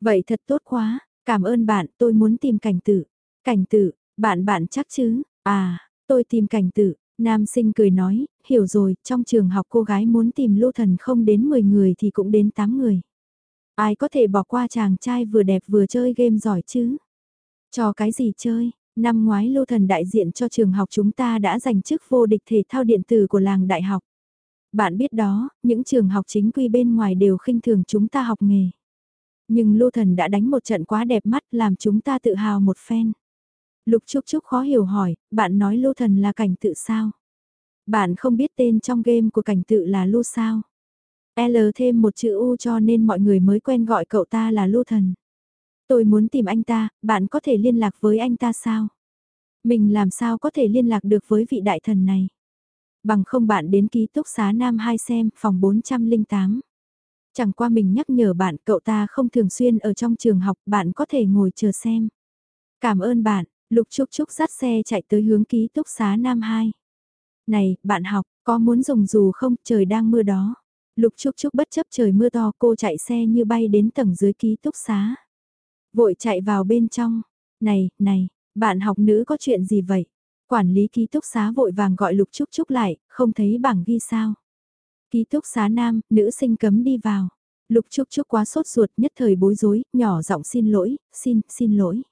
Vậy thật tốt quá, cảm ơn bạn, tôi muốn tìm cảnh tử. Cảnh tử, bạn bạn chắc chứ? À, tôi tìm cảnh tử. Nam sinh cười nói, hiểu rồi, trong trường học cô gái muốn tìm lưu thần không đến 10 người thì cũng đến 8 người. Ai có thể bỏ qua chàng trai vừa đẹp vừa chơi game giỏi chứ? Cho cái gì chơi? Năm ngoái lưu thần đại diện cho trường học chúng ta đã giành chức vô địch thể thao điện tử của làng đại học. Bạn biết đó, những trường học chính quy bên ngoài đều khinh thường chúng ta học nghề. Nhưng lưu thần đã đánh một trận quá đẹp mắt làm chúng ta tự hào một phen. Lục Trúc Trúc khó hiểu hỏi, bạn nói lô thần là cảnh tự sao? Bạn không biết tên trong game của cảnh tự là lô sao? L thêm một chữ U cho nên mọi người mới quen gọi cậu ta là lô thần. Tôi muốn tìm anh ta, bạn có thể liên lạc với anh ta sao? Mình làm sao có thể liên lạc được với vị đại thần này? Bằng không bạn đến ký túc xá Nam 2 xem, phòng 408. Chẳng qua mình nhắc nhở bạn, cậu ta không thường xuyên ở trong trường học, bạn có thể ngồi chờ xem. Cảm ơn bạn, Lục Trúc Trúc dắt xe chạy tới hướng ký túc xá Nam 2. Này, bạn học, có muốn dùng dù không, trời đang mưa đó. Lục Trúc Trúc bất chấp trời mưa to cô chạy xe như bay đến tầng dưới ký túc xá. Vội chạy vào bên trong. Này, này, bạn học nữ có chuyện gì vậy? Quản lý ký túc xá vội vàng gọi Lục Trúc Trúc lại, không thấy bảng ghi sao. Ký túc xá nam, nữ sinh cấm đi vào. Lục Trúc Trúc quá sốt ruột nhất thời bối rối, nhỏ giọng xin lỗi, xin, xin lỗi.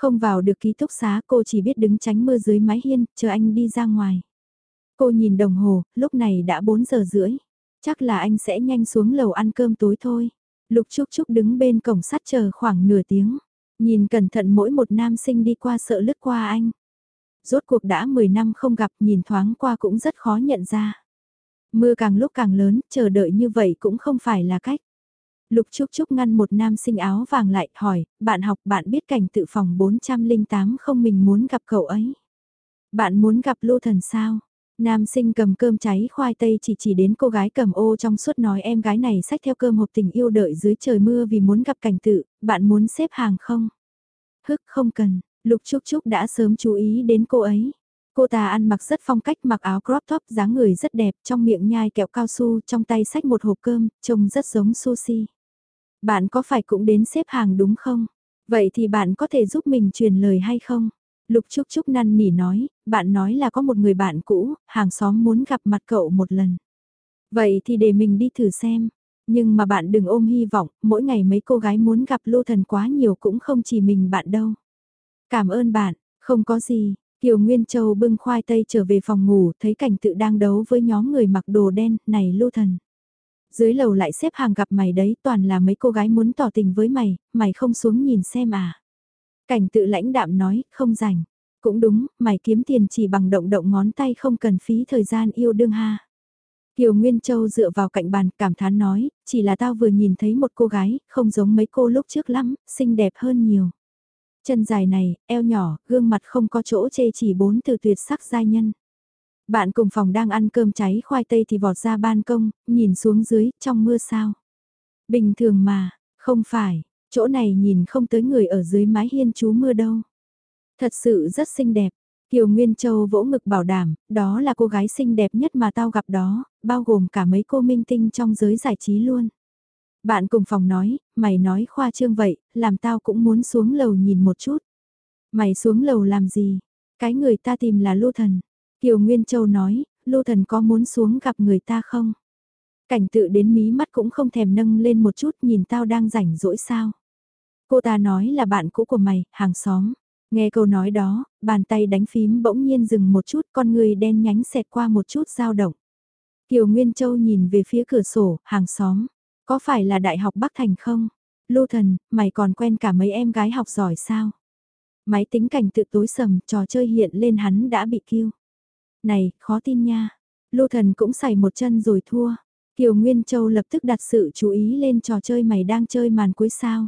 Không vào được ký túc xá cô chỉ biết đứng tránh mưa dưới mái hiên, chờ anh đi ra ngoài. Cô nhìn đồng hồ, lúc này đã 4 giờ rưỡi. Chắc là anh sẽ nhanh xuống lầu ăn cơm tối thôi. Lục Trúc Trúc đứng bên cổng sắt chờ khoảng nửa tiếng. Nhìn cẩn thận mỗi một nam sinh đi qua sợ lướt qua anh. Rốt cuộc đã 10 năm không gặp nhìn thoáng qua cũng rất khó nhận ra. Mưa càng lúc càng lớn, chờ đợi như vậy cũng không phải là cách. Lục Trúc Trúc ngăn một nam sinh áo vàng lại, hỏi, bạn học bạn biết cảnh tự phòng 408 không mình muốn gặp cậu ấy. Bạn muốn gặp Lô Thần sao? Nam sinh cầm cơm cháy khoai tây chỉ chỉ đến cô gái cầm ô trong suốt nói em gái này xách theo cơm hộp tình yêu đợi dưới trời mưa vì muốn gặp cảnh tự, bạn muốn xếp hàng không? Hức không cần, Lục Trúc Trúc đã sớm chú ý đến cô ấy. Cô ta ăn mặc rất phong cách mặc áo crop top dáng người rất đẹp trong miệng nhai kẹo cao su trong tay xách một hộp cơm, trông rất giống sushi. Bạn có phải cũng đến xếp hàng đúng không? Vậy thì bạn có thể giúp mình truyền lời hay không? Lục Trúc Trúc năn nỉ nói, bạn nói là có một người bạn cũ, hàng xóm muốn gặp mặt cậu một lần. Vậy thì để mình đi thử xem. Nhưng mà bạn đừng ôm hy vọng, mỗi ngày mấy cô gái muốn gặp Lô Thần quá nhiều cũng không chỉ mình bạn đâu. Cảm ơn bạn, không có gì. Kiều Nguyên Châu bưng khoai tây trở về phòng ngủ, thấy cảnh tự đang đấu với nhóm người mặc đồ đen, này Lô Thần. Dưới lầu lại xếp hàng gặp mày đấy, toàn là mấy cô gái muốn tỏ tình với mày, mày không xuống nhìn xem à. Cảnh tự lãnh đạm nói, không rảnh. Cũng đúng, mày kiếm tiền chỉ bằng động động ngón tay không cần phí thời gian yêu đương ha. Kiều Nguyên Châu dựa vào cạnh bàn cảm thán nói, chỉ là tao vừa nhìn thấy một cô gái, không giống mấy cô lúc trước lắm, xinh đẹp hơn nhiều. Chân dài này, eo nhỏ, gương mặt không có chỗ chê chỉ bốn từ tuyệt sắc giai nhân. Bạn cùng phòng đang ăn cơm cháy khoai tây thì vọt ra ban công, nhìn xuống dưới, trong mưa sao. Bình thường mà, không phải, chỗ này nhìn không tới người ở dưới mái hiên chú mưa đâu. Thật sự rất xinh đẹp. Kiều Nguyên Châu vỗ ngực bảo đảm, đó là cô gái xinh đẹp nhất mà tao gặp đó, bao gồm cả mấy cô minh tinh trong giới giải trí luôn. Bạn cùng phòng nói, mày nói khoa trương vậy, làm tao cũng muốn xuống lầu nhìn một chút. Mày xuống lầu làm gì? Cái người ta tìm là Lô Thần. Kiều Nguyên Châu nói, Lô Thần có muốn xuống gặp người ta không? Cảnh tự đến mí mắt cũng không thèm nâng lên một chút nhìn tao đang rảnh rỗi sao. Cô ta nói là bạn cũ của mày, hàng xóm. Nghe câu nói đó, bàn tay đánh phím bỗng nhiên dừng một chút con người đen nhánh xẹt qua một chút dao động. Kiều Nguyên Châu nhìn về phía cửa sổ, hàng xóm. Có phải là Đại học Bắc Thành không? Lô thần, mày còn quen cả mấy em gái học giỏi sao? Máy tính cảnh tự tối sầm, trò chơi hiện lên hắn đã bị kêu. Này, khó tin nha. Lô thần cũng xảy một chân rồi thua. Kiều Nguyên Châu lập tức đặt sự chú ý lên trò chơi mày đang chơi màn cuối sao.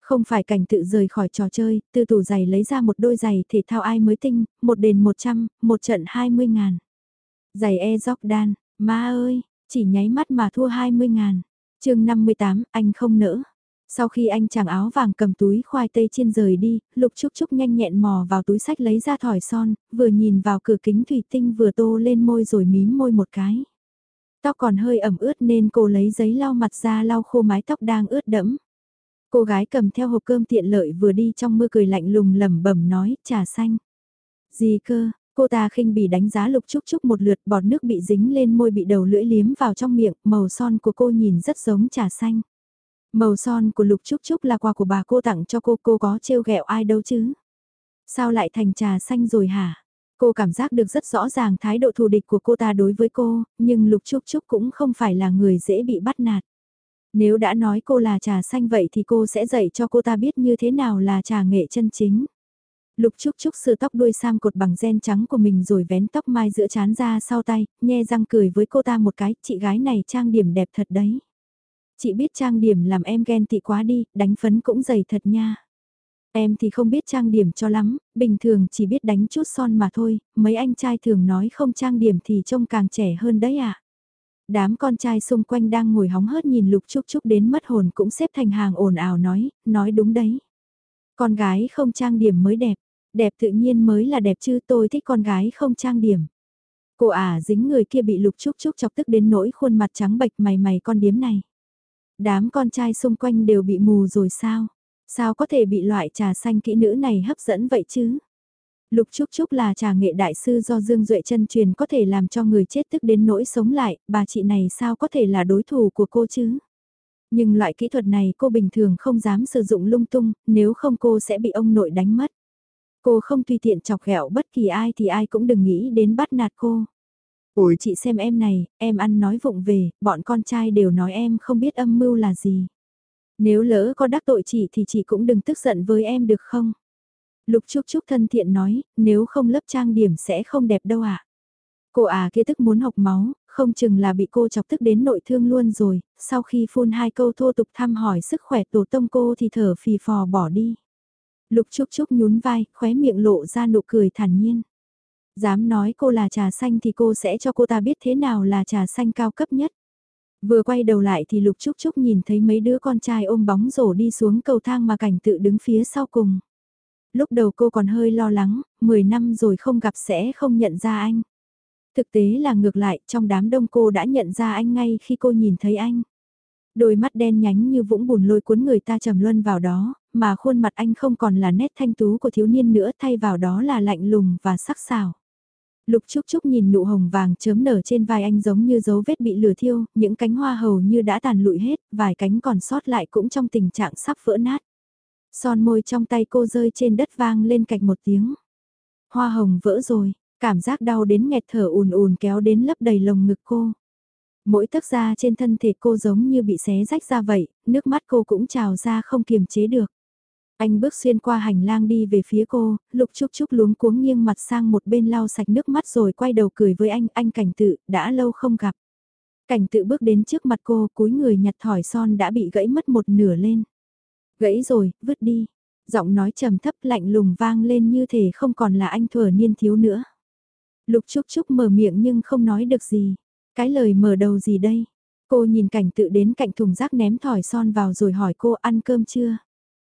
Không phải cảnh tự rời khỏi trò chơi, từ tủ giày lấy ra một đôi giày thể thao ai mới tinh, một đền 100, một trận 20 ngàn. Giày e Jordan, ma ơi, chỉ nháy mắt mà thua 20 ngàn. chương 58, anh không nỡ. Sau khi anh chàng áo vàng cầm túi khoai tây chiên rời đi, Lục Trúc Trúc nhanh nhẹn mò vào túi sách lấy ra thỏi son, vừa nhìn vào cửa kính thủy tinh vừa tô lên môi rồi mím môi một cái. Tóc còn hơi ẩm ướt nên cô lấy giấy lau mặt ra lau khô mái tóc đang ướt đẫm. Cô gái cầm theo hộp cơm tiện lợi vừa đi trong mưa cười lạnh lùng lẩm bẩm nói, trà xanh. Gì cơ, cô ta khinh bỉ đánh giá lục trúc trúc một lượt bọt nước bị dính lên môi bị đầu lưỡi liếm vào trong miệng, màu son của cô nhìn rất giống trà xanh. Màu son của lục trúc trúc là quà của bà cô tặng cho cô, cô có trêu ghẹo ai đâu chứ? Sao lại thành trà xanh rồi hả? Cô cảm giác được rất rõ ràng thái độ thù địch của cô ta đối với cô, nhưng lục trúc trúc cũng không phải là người dễ bị bắt nạt. Nếu đã nói cô là trà xanh vậy thì cô sẽ dạy cho cô ta biết như thế nào là trà nghệ chân chính. Lục Trúc Trúc sửa tóc đuôi sam cột bằng gen trắng của mình rồi vén tóc mai giữa chán ra sau tay, nhe răng cười với cô ta một cái, chị gái này trang điểm đẹp thật đấy. Chị biết trang điểm làm em ghen tị quá đi, đánh phấn cũng dày thật nha. Em thì không biết trang điểm cho lắm, bình thường chỉ biết đánh chút son mà thôi, mấy anh trai thường nói không trang điểm thì trông càng trẻ hơn đấy à. Đám con trai xung quanh đang ngồi hóng hớt nhìn Lục Trúc Trúc đến mất hồn cũng xếp thành hàng ồn ào nói, nói đúng đấy. Con gái không trang điểm mới đẹp, đẹp tự nhiên mới là đẹp chứ tôi thích con gái không trang điểm. Cô ả dính người kia bị Lục Trúc Trúc chọc tức đến nỗi khuôn mặt trắng bệch mày mày con điếm này. Đám con trai xung quanh đều bị mù rồi sao? Sao có thể bị loại trà xanh kỹ nữ này hấp dẫn vậy chứ? Lục Trúc Trúc là trà nghệ đại sư do Dương Duệ chân truyền có thể làm cho người chết tức đến nỗi sống lại, bà chị này sao có thể là đối thủ của cô chứ? Nhưng loại kỹ thuật này cô bình thường không dám sử dụng lung tung, nếu không cô sẽ bị ông nội đánh mất. Cô không tùy tiện chọc ghẹo bất kỳ ai thì ai cũng đừng nghĩ đến bắt nạt cô. Ủi chị xem em này, em ăn nói vụng về, bọn con trai đều nói em không biết âm mưu là gì. Nếu lỡ có đắc tội chị thì chị cũng đừng tức giận với em được không? Lục Trúc Trúc thân thiện nói, nếu không lớp trang điểm sẽ không đẹp đâu ạ. Cô à kia tức muốn học máu, không chừng là bị cô chọc tức đến nội thương luôn rồi, sau khi phun hai câu thô tục thăm hỏi sức khỏe tổ tông cô thì thở phì phò bỏ đi. Lục Trúc Trúc nhún vai, khóe miệng lộ ra nụ cười thản nhiên. Dám nói cô là trà xanh thì cô sẽ cho cô ta biết thế nào là trà xanh cao cấp nhất. Vừa quay đầu lại thì Lục Trúc Trúc nhìn thấy mấy đứa con trai ôm bóng rổ đi xuống cầu thang mà cảnh tự đứng phía sau cùng. Lúc đầu cô còn hơi lo lắng, 10 năm rồi không gặp sẽ không nhận ra anh. Thực tế là ngược lại, trong đám đông cô đã nhận ra anh ngay khi cô nhìn thấy anh. Đôi mắt đen nhánh như vũng bùn lôi cuốn người ta trầm luân vào đó, mà khuôn mặt anh không còn là nét thanh tú của thiếu niên nữa thay vào đó là lạnh lùng và sắc sảo. Lục Trúc Trúc nhìn nụ hồng vàng chớm nở trên vai anh giống như dấu vết bị lửa thiêu, những cánh hoa hầu như đã tàn lụi hết, vài cánh còn sót lại cũng trong tình trạng sắp vỡ nát. Son môi trong tay cô rơi trên đất vang lên cạch một tiếng. Hoa hồng vỡ rồi, cảm giác đau đến nghẹt thở ùn ùn kéo đến lấp đầy lồng ngực cô. Mỗi tấc da trên thân thể cô giống như bị xé rách ra vậy, nước mắt cô cũng trào ra không kiềm chế được. Anh bước xuyên qua hành lang đi về phía cô, lục chúc chúc luống cuống nghiêng mặt sang một bên lau sạch nước mắt rồi quay đầu cười với anh, anh cảnh tự, đã lâu không gặp. Cảnh tự bước đến trước mặt cô, cúi người nhặt thỏi son đã bị gãy mất một nửa lên. Gãy rồi, vứt đi. Giọng nói trầm thấp lạnh lùng vang lên như thể không còn là anh thừa niên thiếu nữa. Lục Trúc Trúc mở miệng nhưng không nói được gì. Cái lời mở đầu gì đây? Cô nhìn cảnh tự đến cạnh thùng rác ném thỏi son vào rồi hỏi cô ăn cơm chưa?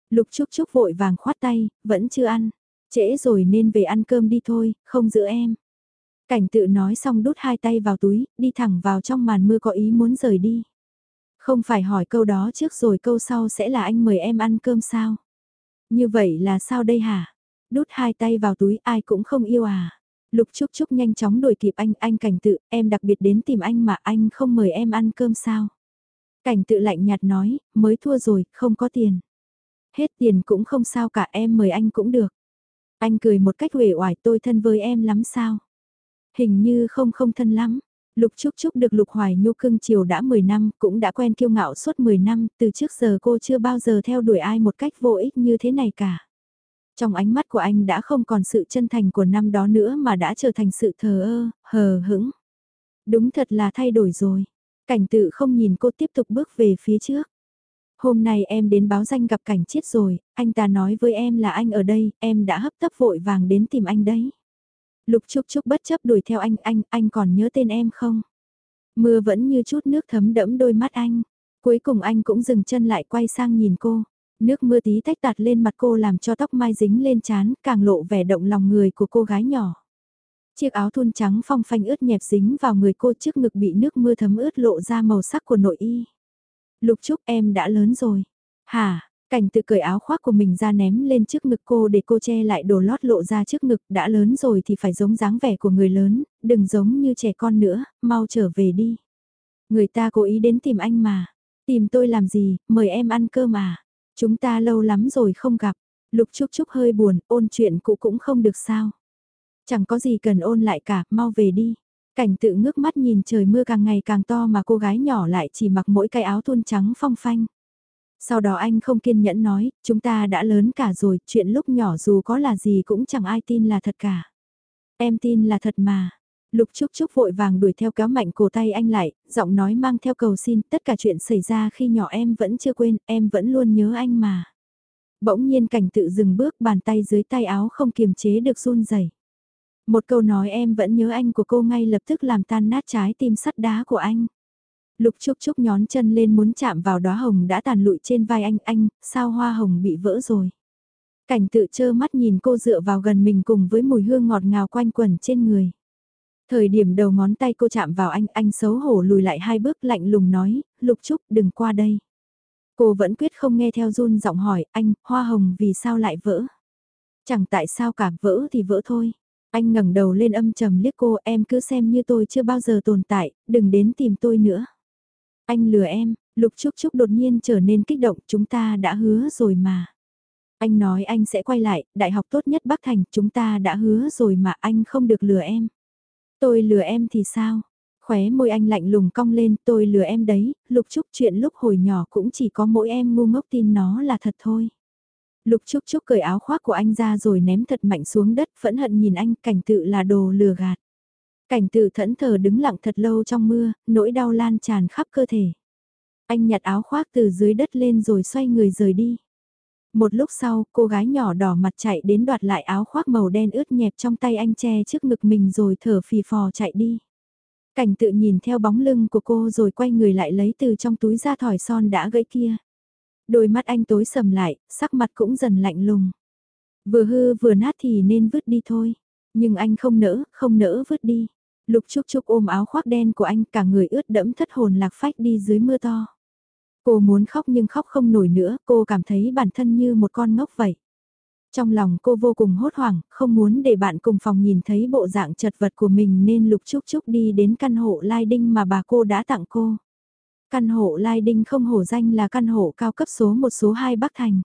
Lục Trúc Trúc vội vàng khoát tay, vẫn chưa ăn. Trễ rồi nên về ăn cơm đi thôi, không giữ em. Cảnh tự nói xong đút hai tay vào túi, đi thẳng vào trong màn mưa có ý muốn rời đi. Không phải hỏi câu đó trước rồi câu sau sẽ là anh mời em ăn cơm sao? Như vậy là sao đây hả? Đút hai tay vào túi ai cũng không yêu à? Lục Trúc Trúc nhanh chóng đuổi kịp anh, anh cảnh tự, em đặc biệt đến tìm anh mà anh không mời em ăn cơm sao? Cảnh tự lạnh nhạt nói, mới thua rồi, không có tiền. Hết tiền cũng không sao cả em mời anh cũng được. Anh cười một cách uể oải tôi thân với em lắm sao? Hình như không không thân lắm. Lục Trúc Trúc được Lục Hoài Nhu cưng chiều đã 10 năm, cũng đã quen kiêu ngạo suốt 10 năm, từ trước giờ cô chưa bao giờ theo đuổi ai một cách vô ích như thế này cả. Trong ánh mắt của anh đã không còn sự chân thành của năm đó nữa mà đã trở thành sự thờ ơ, hờ hững. Đúng thật là thay đổi rồi. Cảnh tự không nhìn cô tiếp tục bước về phía trước. Hôm nay em đến báo danh gặp cảnh chết rồi, anh ta nói với em là anh ở đây, em đã hấp tấp vội vàng đến tìm anh đấy. Lục Trúc Trúc bất chấp đuổi theo anh, anh, anh còn nhớ tên em không? Mưa vẫn như chút nước thấm đẫm đôi mắt anh. Cuối cùng anh cũng dừng chân lại quay sang nhìn cô. Nước mưa tí tách tạt lên mặt cô làm cho tóc mai dính lên chán, càng lộ vẻ động lòng người của cô gái nhỏ. Chiếc áo thun trắng phong phanh ướt nhẹp dính vào người cô trước ngực bị nước mưa thấm ướt lộ ra màu sắc của nội y. Lục Trúc em đã lớn rồi. Hả, Cảnh tự cởi áo khoác của mình ra ném lên trước ngực cô để cô che lại đồ lót lộ ra trước ngực đã lớn rồi thì phải giống dáng vẻ của người lớn, đừng giống như trẻ con nữa, mau trở về đi. Người ta cố ý đến tìm anh mà. Tìm tôi làm gì, mời em ăn cơm à. Chúng ta lâu lắm rồi không gặp. Lục Trúc Trúc hơi buồn, ôn chuyện cũ cũng không được sao. Chẳng có gì cần ôn lại cả, mau về đi. Cảnh tự ngước mắt nhìn trời mưa càng ngày càng to mà cô gái nhỏ lại chỉ mặc mỗi cái áo thun trắng phong phanh. Sau đó anh không kiên nhẫn nói, chúng ta đã lớn cả rồi, chuyện lúc nhỏ dù có là gì cũng chẳng ai tin là thật cả. Em tin là thật mà. Lục Trúc Trúc vội vàng đuổi theo kéo mạnh cổ tay anh lại, giọng nói mang theo cầu xin tất cả chuyện xảy ra khi nhỏ em vẫn chưa quên, em vẫn luôn nhớ anh mà. Bỗng nhiên cảnh tự dừng bước bàn tay dưới tay áo không kiềm chế được run rẩy. Một câu nói em vẫn nhớ anh của cô ngay lập tức làm tan nát trái tim sắt đá của anh. Lục Trúc Trúc nhón chân lên muốn chạm vào đóa hồng đã tàn lụi trên vai anh, anh, sao hoa hồng bị vỡ rồi. Cảnh tự chơ mắt nhìn cô dựa vào gần mình cùng với mùi hương ngọt ngào quanh quẩn trên người. Thời điểm đầu ngón tay cô chạm vào anh, anh xấu hổ lùi lại hai bước lạnh lùng nói, Lục Trúc đừng qua đây. Cô vẫn quyết không nghe theo run giọng hỏi, anh, hoa hồng vì sao lại vỡ? Chẳng tại sao cả, vỡ thì vỡ thôi. Anh ngẩng đầu lên âm trầm liếc cô, em cứ xem như tôi chưa bao giờ tồn tại, đừng đến tìm tôi nữa. Anh lừa em, Lục Trúc Trúc đột nhiên trở nên kích động, chúng ta đã hứa rồi mà. Anh nói anh sẽ quay lại, đại học tốt nhất Bắc Thành, chúng ta đã hứa rồi mà anh không được lừa em. Tôi lừa em thì sao? Khóe môi anh lạnh lùng cong lên, tôi lừa em đấy, Lục Trúc chuyện lúc hồi nhỏ cũng chỉ có mỗi em ngu ngốc tin nó là thật thôi. Lục Trúc Trúc cởi áo khoác của anh ra rồi ném thật mạnh xuống đất, phẫn hận nhìn anh, cảnh tự là đồ lừa gạt. Cảnh tự thẫn thờ đứng lặng thật lâu trong mưa, nỗi đau lan tràn khắp cơ thể. Anh nhặt áo khoác từ dưới đất lên rồi xoay người rời đi. Một lúc sau, cô gái nhỏ đỏ mặt chạy đến đoạt lại áo khoác màu đen ướt nhẹp trong tay anh che trước ngực mình rồi thở phì phò chạy đi. Cảnh tự nhìn theo bóng lưng của cô rồi quay người lại lấy từ trong túi ra thỏi son đã gãy kia. Đôi mắt anh tối sầm lại, sắc mặt cũng dần lạnh lùng. Vừa hư vừa nát thì nên vứt đi thôi. Nhưng anh không nỡ, không nỡ vứt đi. Lục Trúc Trúc ôm áo khoác đen của anh cả người ướt đẫm thất hồn lạc phách đi dưới mưa to. Cô muốn khóc nhưng khóc không nổi nữa, cô cảm thấy bản thân như một con ngốc vậy. Trong lòng cô vô cùng hốt hoảng, không muốn để bạn cùng phòng nhìn thấy bộ dạng chật vật của mình nên Lục Trúc Trúc đi đến căn hộ Lai Đinh mà bà cô đã tặng cô. Căn hộ Lai Đinh không hổ danh là căn hộ cao cấp số 1 số 2 Bắc Thành.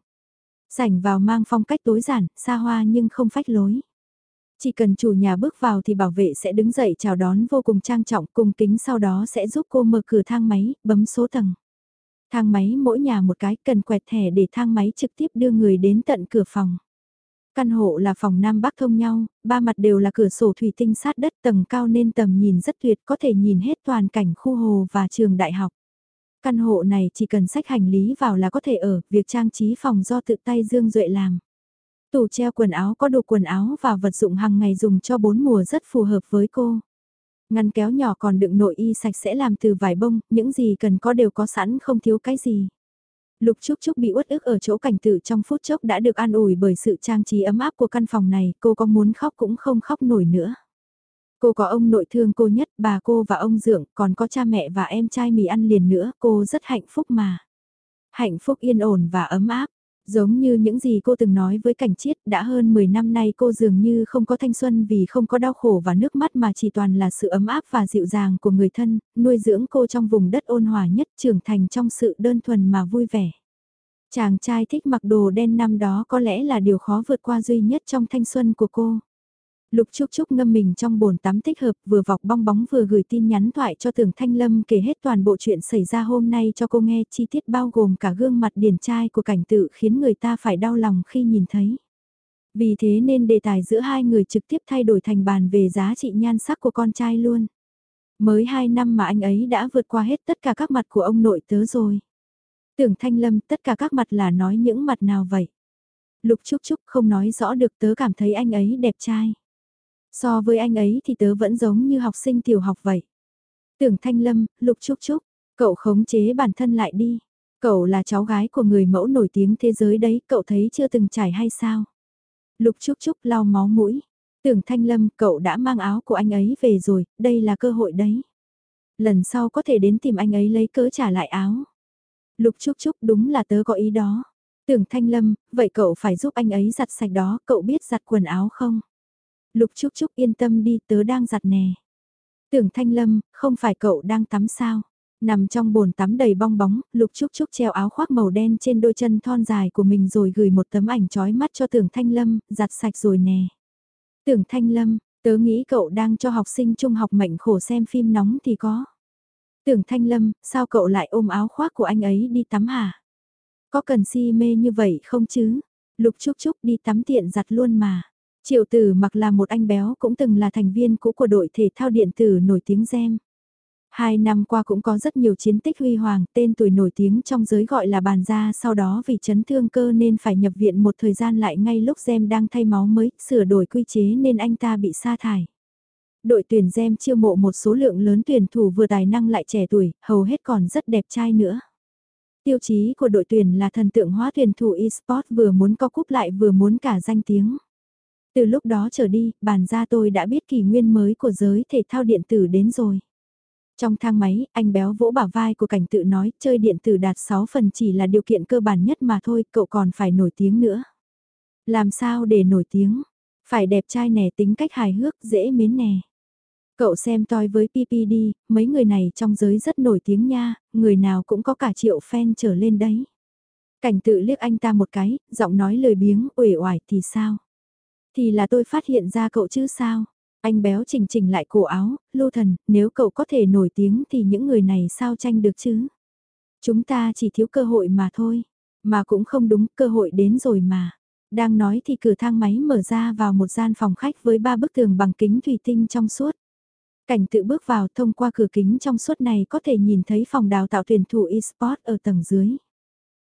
Sảnh vào mang phong cách tối giản, xa hoa nhưng không phách lối. Chỉ cần chủ nhà bước vào thì bảo vệ sẽ đứng dậy chào đón vô cùng trang trọng cùng kính sau đó sẽ giúp cô mở cửa thang máy, bấm số tầng. Thang máy mỗi nhà một cái cần quẹt thẻ để thang máy trực tiếp đưa người đến tận cửa phòng. Căn hộ là phòng Nam Bắc thông nhau, ba mặt đều là cửa sổ thủy tinh sát đất tầng cao nên tầm nhìn rất tuyệt có thể nhìn hết toàn cảnh khu hồ và trường đại học. Căn hộ này chỉ cần sách hành lý vào là có thể ở, việc trang trí phòng do tự tay Dương Duệ làm. Tủ treo quần áo có đồ quần áo và vật dụng hàng ngày dùng cho bốn mùa rất phù hợp với cô. Ngăn kéo nhỏ còn đựng nội y sạch sẽ làm từ vải bông, những gì cần có đều có sẵn không thiếu cái gì. Lục Trúc Trúc bị uất ức ở chỗ cảnh tự trong phút chốc đã được an ủi bởi sự trang trí ấm áp của căn phòng này, cô có muốn khóc cũng không khóc nổi nữa. Cô có ông nội thương cô nhất, bà cô và ông dưỡng, còn có cha mẹ và em trai mì ăn liền nữa, cô rất hạnh phúc mà. Hạnh phúc yên ổn và ấm áp. Giống như những gì cô từng nói với cảnh chiết, đã hơn 10 năm nay cô dường như không có thanh xuân vì không có đau khổ và nước mắt mà chỉ toàn là sự ấm áp và dịu dàng của người thân, nuôi dưỡng cô trong vùng đất ôn hòa nhất trưởng thành trong sự đơn thuần mà vui vẻ. Chàng trai thích mặc đồ đen năm đó có lẽ là điều khó vượt qua duy nhất trong thanh xuân của cô. Lục Trúc Trúc ngâm mình trong bồn tắm thích hợp, vừa vọc bong bóng vừa gửi tin nhắn thoại cho Tưởng Thanh Lâm kể hết toàn bộ chuyện xảy ra hôm nay cho cô nghe, chi tiết bao gồm cả gương mặt điển trai của cảnh tự khiến người ta phải đau lòng khi nhìn thấy. Vì thế nên đề tài giữa hai người trực tiếp thay đổi thành bàn về giá trị nhan sắc của con trai luôn. Mới hai năm mà anh ấy đã vượt qua hết tất cả các mặt của ông nội tớ rồi. Tưởng Thanh Lâm, tất cả các mặt là nói những mặt nào vậy? Lục Trúc Trúc không nói rõ được tớ cảm thấy anh ấy đẹp trai. So với anh ấy thì tớ vẫn giống như học sinh tiểu học vậy. Tưởng Thanh Lâm, Lục Trúc Trúc, cậu khống chế bản thân lại đi. Cậu là cháu gái của người mẫu nổi tiếng thế giới đấy, cậu thấy chưa từng trải hay sao? Lục Trúc Trúc lau máu mũi. Tưởng Thanh Lâm, cậu đã mang áo của anh ấy về rồi, đây là cơ hội đấy. Lần sau có thể đến tìm anh ấy lấy cớ trả lại áo. Lục Trúc Trúc đúng là tớ có ý đó. Tưởng Thanh Lâm, vậy cậu phải giúp anh ấy giặt sạch đó, cậu biết giặt quần áo không? Lục Trúc Trúc yên tâm đi tớ đang giặt nè. Tưởng Thanh Lâm, không phải cậu đang tắm sao? Nằm trong bồn tắm đầy bong bóng, Lục Trúc Trúc treo áo khoác màu đen trên đôi chân thon dài của mình rồi gửi một tấm ảnh trói mắt cho Tưởng Thanh Lâm, giặt sạch rồi nè. Tưởng Thanh Lâm, tớ nghĩ cậu đang cho học sinh trung học mệnh khổ xem phim nóng thì có. Tưởng Thanh Lâm, sao cậu lại ôm áo khoác của anh ấy đi tắm hả? Có cần si mê như vậy không chứ? Lục Trúc Trúc đi tắm tiện giặt luôn mà. Triệu tử mặc là một anh béo cũng từng là thành viên cũ của đội thể thao điện tử nổi tiếng GEM. Hai năm qua cũng có rất nhiều chiến tích huy hoàng, tên tuổi nổi tiếng trong giới gọi là bàn gia sau đó vì chấn thương cơ nên phải nhập viện một thời gian lại ngay lúc GEM đang thay máu mới, sửa đổi quy chế nên anh ta bị sa thải. Đội tuyển GEM chiêu mộ một số lượng lớn tuyển thủ vừa tài năng lại trẻ tuổi, hầu hết còn rất đẹp trai nữa. Tiêu chí của đội tuyển là thần tượng hóa tuyển thủ eSport vừa muốn co cúp lại vừa muốn cả danh tiếng. Từ lúc đó trở đi, bàn ra tôi đã biết kỷ nguyên mới của giới thể thao điện tử đến rồi. Trong thang máy, anh béo vỗ bả vai của cảnh tự nói, chơi điện tử đạt 6 phần chỉ là điều kiện cơ bản nhất mà thôi, cậu còn phải nổi tiếng nữa. Làm sao để nổi tiếng? Phải đẹp trai nè tính cách hài hước, dễ mến nè. Cậu xem toi với PP đi, mấy người này trong giới rất nổi tiếng nha, người nào cũng có cả triệu fan trở lên đấy. Cảnh tự liếc anh ta một cái, giọng nói lời biếng, uể oải thì sao? Thì là tôi phát hiện ra cậu chứ sao? Anh béo chỉnh chỉnh lại cổ áo, lưu thần, nếu cậu có thể nổi tiếng thì những người này sao tranh được chứ? Chúng ta chỉ thiếu cơ hội mà thôi. Mà cũng không đúng, cơ hội đến rồi mà. Đang nói thì cửa thang máy mở ra vào một gian phòng khách với ba bức tường bằng kính thủy tinh trong suốt. Cảnh tự bước vào thông qua cửa kính trong suốt này có thể nhìn thấy phòng đào tạo tuyển thủ eSport ở tầng dưới.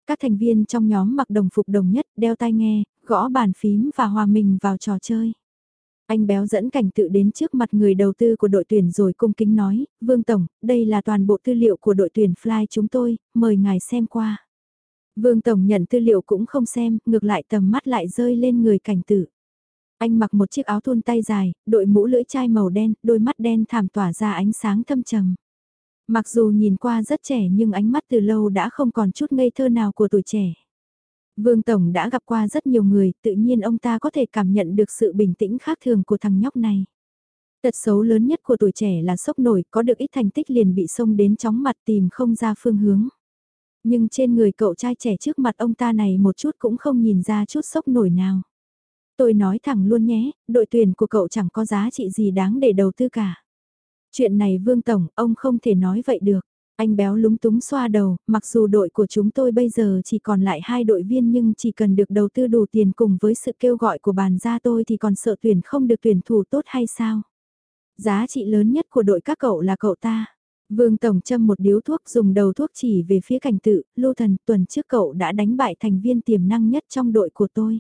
Các thành viên trong nhóm mặc đồng phục đồng nhất, đeo tai nghe, gõ bàn phím và hòa mình vào trò chơi. Anh béo dẫn cảnh tự đến trước mặt người đầu tư của đội tuyển rồi cung kính nói, Vương Tổng, đây là toàn bộ tư liệu của đội tuyển Fly chúng tôi, mời ngài xem qua. Vương Tổng nhận tư liệu cũng không xem, ngược lại tầm mắt lại rơi lên người cảnh tử. Anh mặc một chiếc áo thun tay dài, đội mũ lưỡi chai màu đen, đôi mắt đen thảm tỏa ra ánh sáng thâm trầm. Mặc dù nhìn qua rất trẻ nhưng ánh mắt từ lâu đã không còn chút ngây thơ nào của tuổi trẻ. Vương Tổng đã gặp qua rất nhiều người, tự nhiên ông ta có thể cảm nhận được sự bình tĩnh khác thường của thằng nhóc này. Tật xấu lớn nhất của tuổi trẻ là sốc nổi, có được ít thành tích liền bị xông đến chóng mặt tìm không ra phương hướng. Nhưng trên người cậu trai trẻ trước mặt ông ta này một chút cũng không nhìn ra chút sốc nổi nào. Tôi nói thẳng luôn nhé, đội tuyển của cậu chẳng có giá trị gì đáng để đầu tư cả. Chuyện này Vương Tổng, ông không thể nói vậy được. Anh béo lúng túng xoa đầu, mặc dù đội của chúng tôi bây giờ chỉ còn lại hai đội viên nhưng chỉ cần được đầu tư đủ tiền cùng với sự kêu gọi của bàn gia tôi thì còn sợ tuyển không được tuyển thủ tốt hay sao? Giá trị lớn nhất của đội các cậu là cậu ta. Vương Tổng châm một điếu thuốc dùng đầu thuốc chỉ về phía cảnh tự, lưu thần tuần trước cậu đã đánh bại thành viên tiềm năng nhất trong đội của tôi.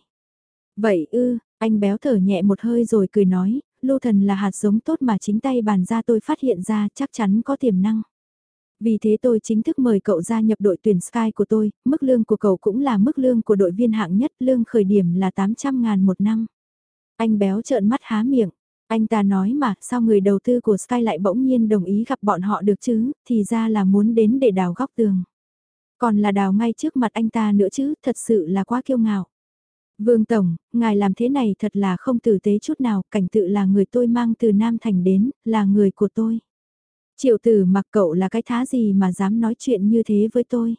Vậy ư, anh béo thở nhẹ một hơi rồi cười nói, lưu thần là hạt giống tốt mà chính tay bàn ra tôi phát hiện ra chắc chắn có tiềm năng. Vì thế tôi chính thức mời cậu gia nhập đội tuyển Sky của tôi, mức lương của cậu cũng là mức lương của đội viên hạng nhất, lương khởi điểm là 800 ngàn một năm. Anh béo trợn mắt há miệng, anh ta nói mà sao người đầu tư của Sky lại bỗng nhiên đồng ý gặp bọn họ được chứ, thì ra là muốn đến để đào góc tường. Còn là đào ngay trước mặt anh ta nữa chứ, thật sự là quá kiêu ngạo. Vương Tổng, ngài làm thế này thật là không tử tế chút nào, cảnh tự là người tôi mang từ Nam Thành đến, là người của tôi. Triệu tử mặc cậu là cái thá gì mà dám nói chuyện như thế với tôi.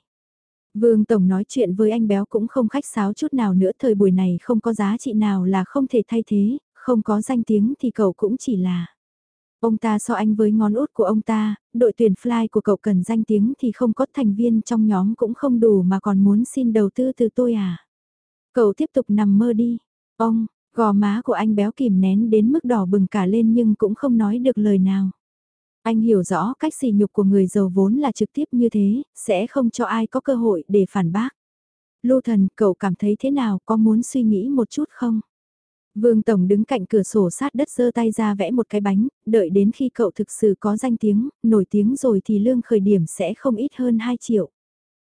Vương Tổng nói chuyện với anh béo cũng không khách sáo chút nào nữa thời buổi này không có giá trị nào là không thể thay thế, không có danh tiếng thì cậu cũng chỉ là. Ông ta so anh với ngón út của ông ta, đội tuyển fly của cậu cần danh tiếng thì không có thành viên trong nhóm cũng không đủ mà còn muốn xin đầu tư từ tôi à. Cậu tiếp tục nằm mơ đi. Ông, gò má của anh béo kìm nén đến mức đỏ bừng cả lên nhưng cũng không nói được lời nào. Anh hiểu rõ cách xỉ nhục của người giàu vốn là trực tiếp như thế, sẽ không cho ai có cơ hội để phản bác. Lô thần, cậu cảm thấy thế nào, có muốn suy nghĩ một chút không? Vương Tổng đứng cạnh cửa sổ sát đất giơ tay ra vẽ một cái bánh, đợi đến khi cậu thực sự có danh tiếng, nổi tiếng rồi thì lương khởi điểm sẽ không ít hơn 2 triệu.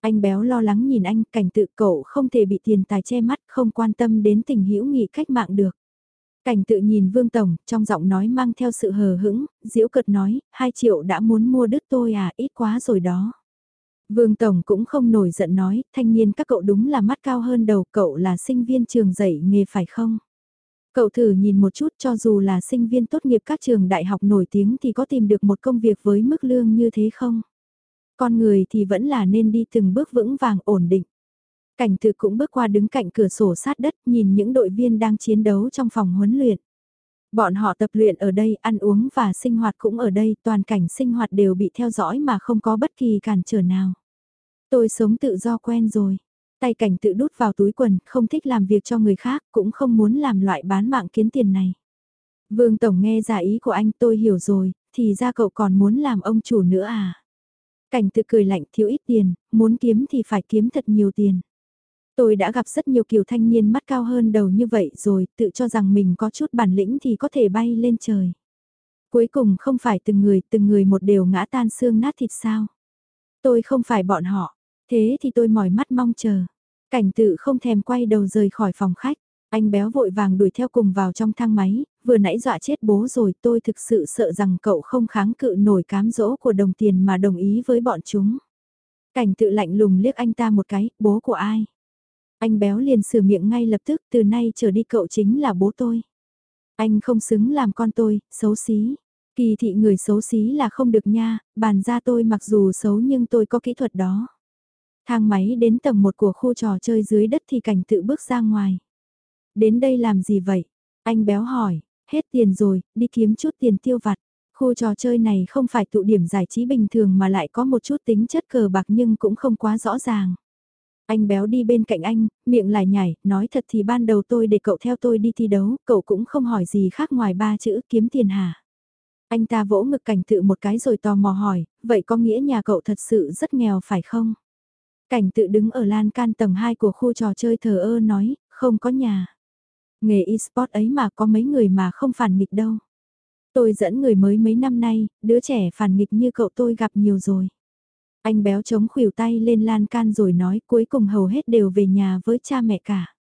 Anh béo lo lắng nhìn anh, cảnh tự cậu không thể bị tiền tài che mắt, không quan tâm đến tình hữu nghị cách mạng được. Cảnh tự nhìn Vương Tổng, trong giọng nói mang theo sự hờ hững, diễu cợt nói, 2 triệu đã muốn mua đứt tôi à, ít quá rồi đó. Vương Tổng cũng không nổi giận nói, thanh niên các cậu đúng là mắt cao hơn đầu, cậu là sinh viên trường dạy nghề phải không? Cậu thử nhìn một chút cho dù là sinh viên tốt nghiệp các trường đại học nổi tiếng thì có tìm được một công việc với mức lương như thế không? Con người thì vẫn là nên đi từng bước vững vàng ổn định. Cảnh thực cũng bước qua đứng cạnh cửa sổ sát đất nhìn những đội viên đang chiến đấu trong phòng huấn luyện. Bọn họ tập luyện ở đây, ăn uống và sinh hoạt cũng ở đây, toàn cảnh sinh hoạt đều bị theo dõi mà không có bất kỳ cản trở nào. Tôi sống tự do quen rồi. Tay cảnh tự đút vào túi quần, không thích làm việc cho người khác, cũng không muốn làm loại bán mạng kiếm tiền này. Vương Tổng nghe giả ý của anh tôi hiểu rồi, thì ra cậu còn muốn làm ông chủ nữa à? Cảnh tự cười lạnh thiếu ít tiền, muốn kiếm thì phải kiếm thật nhiều tiền. Tôi đã gặp rất nhiều kiểu thanh niên mắt cao hơn đầu như vậy rồi, tự cho rằng mình có chút bản lĩnh thì có thể bay lên trời. Cuối cùng không phải từng người, từng người một đều ngã tan xương nát thịt sao. Tôi không phải bọn họ, thế thì tôi mỏi mắt mong chờ. Cảnh tự không thèm quay đầu rời khỏi phòng khách. Anh béo vội vàng đuổi theo cùng vào trong thang máy, vừa nãy dọa chết bố rồi tôi thực sự sợ rằng cậu không kháng cự nổi cám dỗ của đồng tiền mà đồng ý với bọn chúng. Cảnh tự lạnh lùng liếc anh ta một cái, bố của ai? Anh béo liền sửa miệng ngay lập tức từ nay trở đi cậu chính là bố tôi. Anh không xứng làm con tôi, xấu xí. Kỳ thị người xấu xí là không được nha, bàn ra tôi mặc dù xấu nhưng tôi có kỹ thuật đó. Thang máy đến tầng 1 của khu trò chơi dưới đất thì cảnh tự bước ra ngoài. Đến đây làm gì vậy? Anh béo hỏi, hết tiền rồi, đi kiếm chút tiền tiêu vặt. Khu trò chơi này không phải tụ điểm giải trí bình thường mà lại có một chút tính chất cờ bạc nhưng cũng không quá rõ ràng. Anh béo đi bên cạnh anh, miệng lại nhảy, nói thật thì ban đầu tôi để cậu theo tôi đi thi đấu, cậu cũng không hỏi gì khác ngoài ba chữ kiếm tiền hả? Anh ta vỗ ngực cảnh tự một cái rồi tò mò hỏi, vậy có nghĩa nhà cậu thật sự rất nghèo phải không? Cảnh tự đứng ở lan can tầng 2 của khu trò chơi thờ ơ nói, không có nhà. Nghề eSport ấy mà có mấy người mà không phản nghịch đâu. Tôi dẫn người mới mấy năm nay, đứa trẻ phản nghịch như cậu tôi gặp nhiều rồi. Anh béo chống khuỷu tay lên lan can rồi nói cuối cùng hầu hết đều về nhà với cha mẹ cả.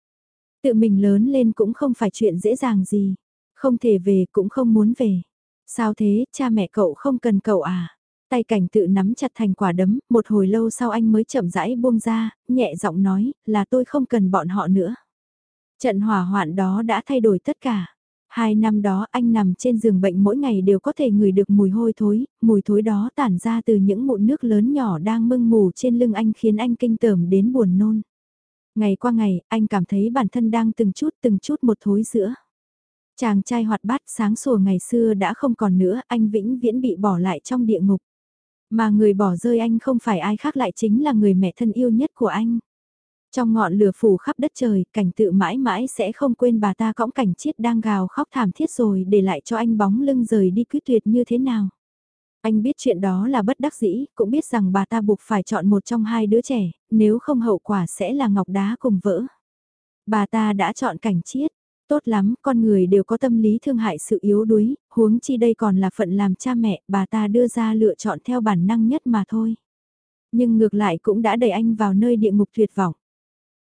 Tự mình lớn lên cũng không phải chuyện dễ dàng gì. Không thể về cũng không muốn về. Sao thế, cha mẹ cậu không cần cậu à? Tay cảnh tự nắm chặt thành quả đấm, một hồi lâu sau anh mới chậm rãi buông ra, nhẹ giọng nói, là tôi không cần bọn họ nữa. Trận hỏa hoạn đó đã thay đổi tất cả. Hai năm đó anh nằm trên giường bệnh mỗi ngày đều có thể ngửi được mùi hôi thối, mùi thối đó tản ra từ những mụn nước lớn nhỏ đang mưng mù trên lưng anh khiến anh kinh tởm đến buồn nôn. Ngày qua ngày, anh cảm thấy bản thân đang từng chút từng chút một thối giữa. Chàng trai hoạt bát sáng sủa ngày xưa đã không còn nữa, anh vĩnh viễn bị bỏ lại trong địa ngục. Mà người bỏ rơi anh không phải ai khác lại chính là người mẹ thân yêu nhất của anh. Trong ngọn lửa phủ khắp đất trời, cảnh tự mãi mãi sẽ không quên bà ta cõng cảnh chiết đang gào khóc thảm thiết rồi để lại cho anh bóng lưng rời đi quyết tuyệt như thế nào. Anh biết chuyện đó là bất đắc dĩ, cũng biết rằng bà ta buộc phải chọn một trong hai đứa trẻ, nếu không hậu quả sẽ là ngọc đá cùng vỡ. Bà ta đã chọn cảnh chiết, tốt lắm, con người đều có tâm lý thương hại sự yếu đuối, huống chi đây còn là phận làm cha mẹ, bà ta đưa ra lựa chọn theo bản năng nhất mà thôi. Nhưng ngược lại cũng đã đẩy anh vào nơi địa ngục tuyệt vọng.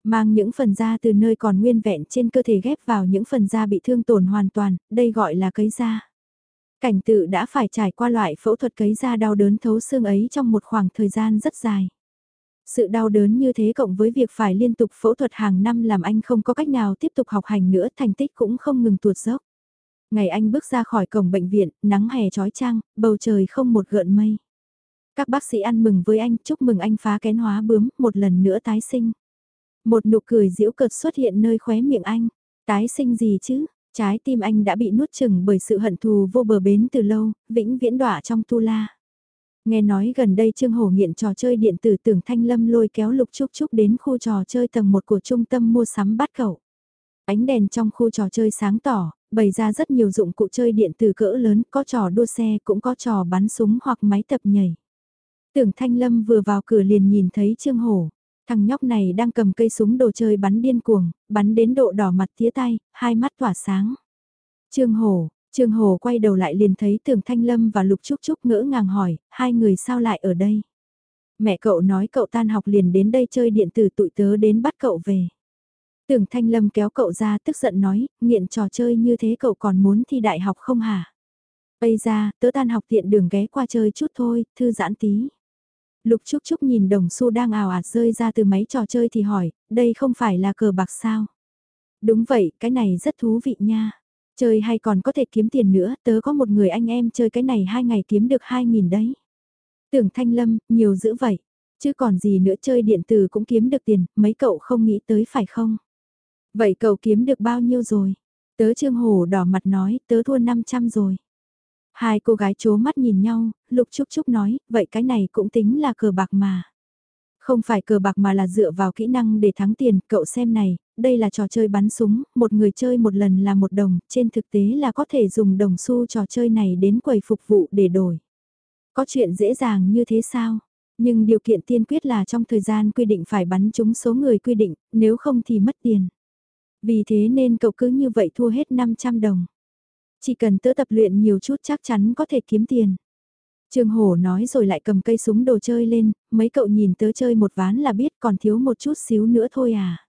Mang những phần da từ nơi còn nguyên vẹn trên cơ thể ghép vào những phần da bị thương tổn hoàn toàn, đây gọi là cấy da. Cảnh tự đã phải trải qua loại phẫu thuật cấy da đau đớn thấu xương ấy trong một khoảng thời gian rất dài. Sự đau đớn như thế cộng với việc phải liên tục phẫu thuật hàng năm làm anh không có cách nào tiếp tục học hành nữa thành tích cũng không ngừng tuột dốc. Ngày anh bước ra khỏi cổng bệnh viện, nắng hè trói trang, bầu trời không một gợn mây. Các bác sĩ ăn mừng với anh, chúc mừng anh phá kén hóa bướm, một lần nữa tái sinh. Một nụ cười giễu cợt xuất hiện nơi khóe miệng anh. Tái sinh gì chứ? Trái tim anh đã bị nuốt chừng bởi sự hận thù vô bờ bến từ lâu, vĩnh viễn đọa trong tu la. Nghe nói gần đây Trương Hổ nghiện trò chơi điện tử tưởng Thanh Lâm lôi kéo Lục Trúc Trúc đến khu trò chơi tầng 1 của trung tâm mua sắm bắt cậu. Ánh đèn trong khu trò chơi sáng tỏ, bày ra rất nhiều dụng cụ chơi điện tử cỡ lớn, có trò đua xe cũng có trò bắn súng hoặc máy tập nhảy. Tưởng Thanh Lâm vừa vào cửa liền nhìn thấy Trương Hổ. Thằng nhóc này đang cầm cây súng đồ chơi bắn điên cuồng, bắn đến độ đỏ mặt tía tay, hai mắt tỏa sáng. Trương Hổ, Trương Hồ quay đầu lại liền thấy Tưởng Thanh Lâm và Lục Trúc Trúc ngỡ ngàng hỏi, hai người sao lại ở đây? Mẹ cậu nói cậu tan học liền đến đây chơi điện tử tụi tớ đến bắt cậu về. Tưởng Thanh Lâm kéo cậu ra tức giận nói, nghiện trò chơi như thế cậu còn muốn thi đại học không hả? Bây ra, tớ tan học tiện đường ghé qua chơi chút thôi, thư giãn tí. Lục Trúc Trúc nhìn đồng xu đang ào ạt rơi ra từ máy trò chơi thì hỏi, đây không phải là cờ bạc sao? Đúng vậy, cái này rất thú vị nha. Chơi hay còn có thể kiếm tiền nữa, tớ có một người anh em chơi cái này hai ngày kiếm được hai nghìn đấy. Tưởng Thanh Lâm, nhiều dữ vậy. Chứ còn gì nữa chơi điện tử cũng kiếm được tiền, mấy cậu không nghĩ tới phải không? Vậy cậu kiếm được bao nhiêu rồi? Tớ Trương Hổ đỏ mặt nói, tớ thua 500 rồi. Hai cô gái chố mắt nhìn nhau, Lục Trúc Trúc nói, vậy cái này cũng tính là cờ bạc mà. Không phải cờ bạc mà là dựa vào kỹ năng để thắng tiền, cậu xem này, đây là trò chơi bắn súng, một người chơi một lần là một đồng, trên thực tế là có thể dùng đồng xu trò chơi này đến quầy phục vụ để đổi. Có chuyện dễ dàng như thế sao? Nhưng điều kiện tiên quyết là trong thời gian quy định phải bắn trúng số người quy định, nếu không thì mất tiền. Vì thế nên cậu cứ như vậy thua hết 500 đồng. Chỉ cần tớ tập luyện nhiều chút chắc chắn có thể kiếm tiền. Trương Hổ nói rồi lại cầm cây súng đồ chơi lên, mấy cậu nhìn tớ chơi một ván là biết còn thiếu một chút xíu nữa thôi à.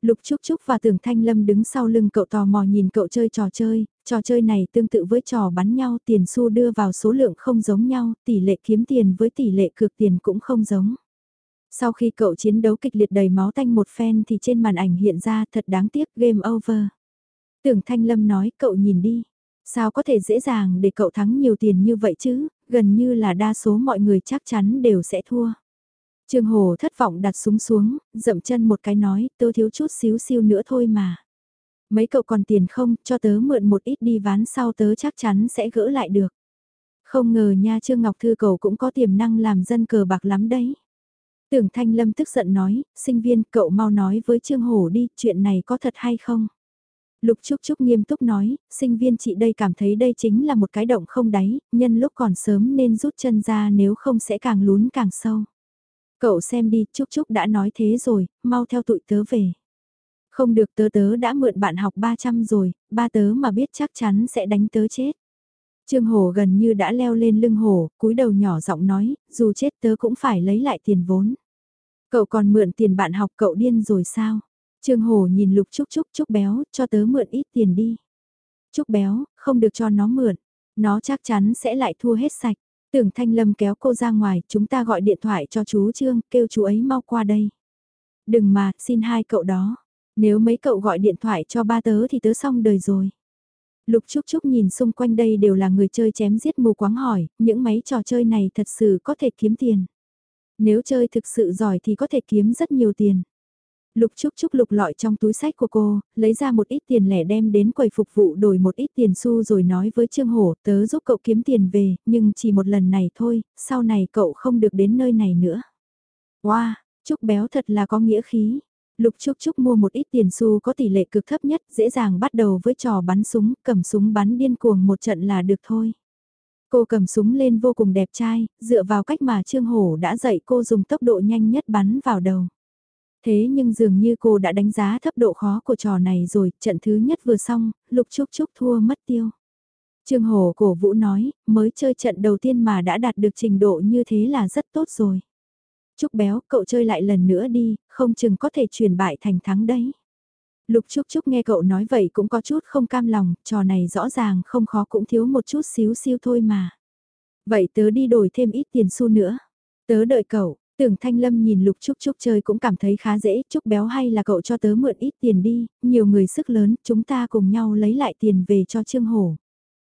Lục Trúc Trúc và Tưởng Thanh Lâm đứng sau lưng cậu tò mò nhìn cậu chơi trò chơi, trò chơi này tương tự với trò bắn nhau tiền xu đưa vào số lượng không giống nhau, tỷ lệ kiếm tiền với tỷ lệ cược tiền cũng không giống. Sau khi cậu chiến đấu kịch liệt đầy máu tanh một phen thì trên màn ảnh hiện ra thật đáng tiếc game over. Tưởng Thanh Lâm nói cậu nhìn đi, sao có thể dễ dàng để cậu thắng nhiều tiền như vậy chứ, gần như là đa số mọi người chắc chắn đều sẽ thua. Trương Hồ thất vọng đặt súng xuống, dậm chân một cái nói, tớ thiếu chút xíu siêu nữa thôi mà. Mấy cậu còn tiền không, cho tớ mượn một ít đi ván sau tớ chắc chắn sẽ gỡ lại được. Không ngờ nha Trương Ngọc Thư cầu cũng có tiềm năng làm dân cờ bạc lắm đấy. Tưởng Thanh Lâm tức giận nói, sinh viên cậu mau nói với Trương Hổ đi, chuyện này có thật hay không? Lục Trúc Trúc nghiêm túc nói, sinh viên chị đây cảm thấy đây chính là một cái động không đáy, nhân lúc còn sớm nên rút chân ra nếu không sẽ càng lún càng sâu. Cậu xem đi, Trúc Trúc đã nói thế rồi, mau theo tụi tớ về. Không được tớ tớ đã mượn bạn học 300 rồi, ba tớ mà biết chắc chắn sẽ đánh tớ chết. Trương Hổ gần như đã leo lên lưng hổ, cúi đầu nhỏ giọng nói, dù chết tớ cũng phải lấy lại tiền vốn. Cậu còn mượn tiền bạn học cậu điên rồi sao? Trương Hổ nhìn Lục Trúc Trúc Trúc béo, cho tớ mượn ít tiền đi. Trúc béo, không được cho nó mượn. Nó chắc chắn sẽ lại thua hết sạch. Tưởng Thanh Lâm kéo cô ra ngoài, chúng ta gọi điện thoại cho chú Trương, kêu chú ấy mau qua đây. Đừng mà, xin hai cậu đó. Nếu mấy cậu gọi điện thoại cho ba tớ thì tớ xong đời rồi. Lục Trúc Trúc nhìn xung quanh đây đều là người chơi chém giết mù quáng hỏi, những máy trò chơi này thật sự có thể kiếm tiền. Nếu chơi thực sự giỏi thì có thể kiếm rất nhiều tiền. Lục Trúc Trúc lục lọi trong túi sách của cô, lấy ra một ít tiền lẻ đem đến quầy phục vụ đổi một ít tiền xu rồi nói với Trương Hổ tớ giúp cậu kiếm tiền về, nhưng chỉ một lần này thôi, sau này cậu không được đến nơi này nữa. Wow, Trúc béo thật là có nghĩa khí. Lục Trúc Trúc mua một ít tiền xu có tỷ lệ cực thấp nhất, dễ dàng bắt đầu với trò bắn súng, cầm súng bắn điên cuồng một trận là được thôi. Cô cầm súng lên vô cùng đẹp trai, dựa vào cách mà Trương Hổ đã dạy cô dùng tốc độ nhanh nhất bắn vào đầu. Thế nhưng dường như cô đã đánh giá thấp độ khó của trò này rồi, trận thứ nhất vừa xong, Lục Trúc Trúc thua mất tiêu. Trương hồ cổ vũ nói, mới chơi trận đầu tiên mà đã đạt được trình độ như thế là rất tốt rồi. Trúc béo, cậu chơi lại lần nữa đi, không chừng có thể chuyển bại thành thắng đấy. Lục Trúc Trúc nghe cậu nói vậy cũng có chút không cam lòng, trò này rõ ràng không khó cũng thiếu một chút xíu siêu thôi mà. Vậy tớ đi đổi thêm ít tiền xu nữa. Tớ đợi cậu, tưởng Thanh Lâm nhìn Lục Trúc Trúc chơi cũng cảm thấy khá dễ, Trúc béo hay là cậu cho tớ mượn ít tiền đi, nhiều người sức lớn, chúng ta cùng nhau lấy lại tiền về cho Trương Hổ.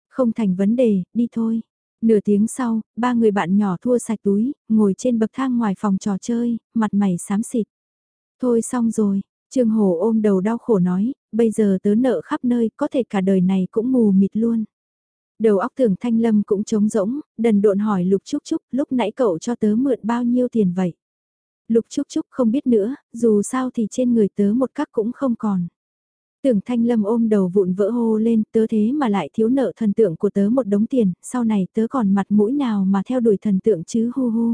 Không thành vấn đề, đi thôi. Nửa tiếng sau, ba người bạn nhỏ thua sạch túi, ngồi trên bậc thang ngoài phòng trò chơi, mặt mày xám xịt. Thôi xong rồi, Trương Hổ ôm đầu đau khổ nói, bây giờ tớ nợ khắp nơi, có thể cả đời này cũng mù mịt luôn. Đầu óc tưởng thanh lâm cũng trống rỗng, đần độn hỏi Lục Trúc Trúc, lúc nãy cậu cho tớ mượn bao nhiêu tiền vậy? Lục Trúc Trúc không biết nữa, dù sao thì trên người tớ một cắc cũng không còn. Tưởng thanh lâm ôm đầu vụn vỡ hô lên, tớ thế mà lại thiếu nợ thần tượng của tớ một đống tiền, sau này tớ còn mặt mũi nào mà theo đuổi thần tượng chứ hu hu.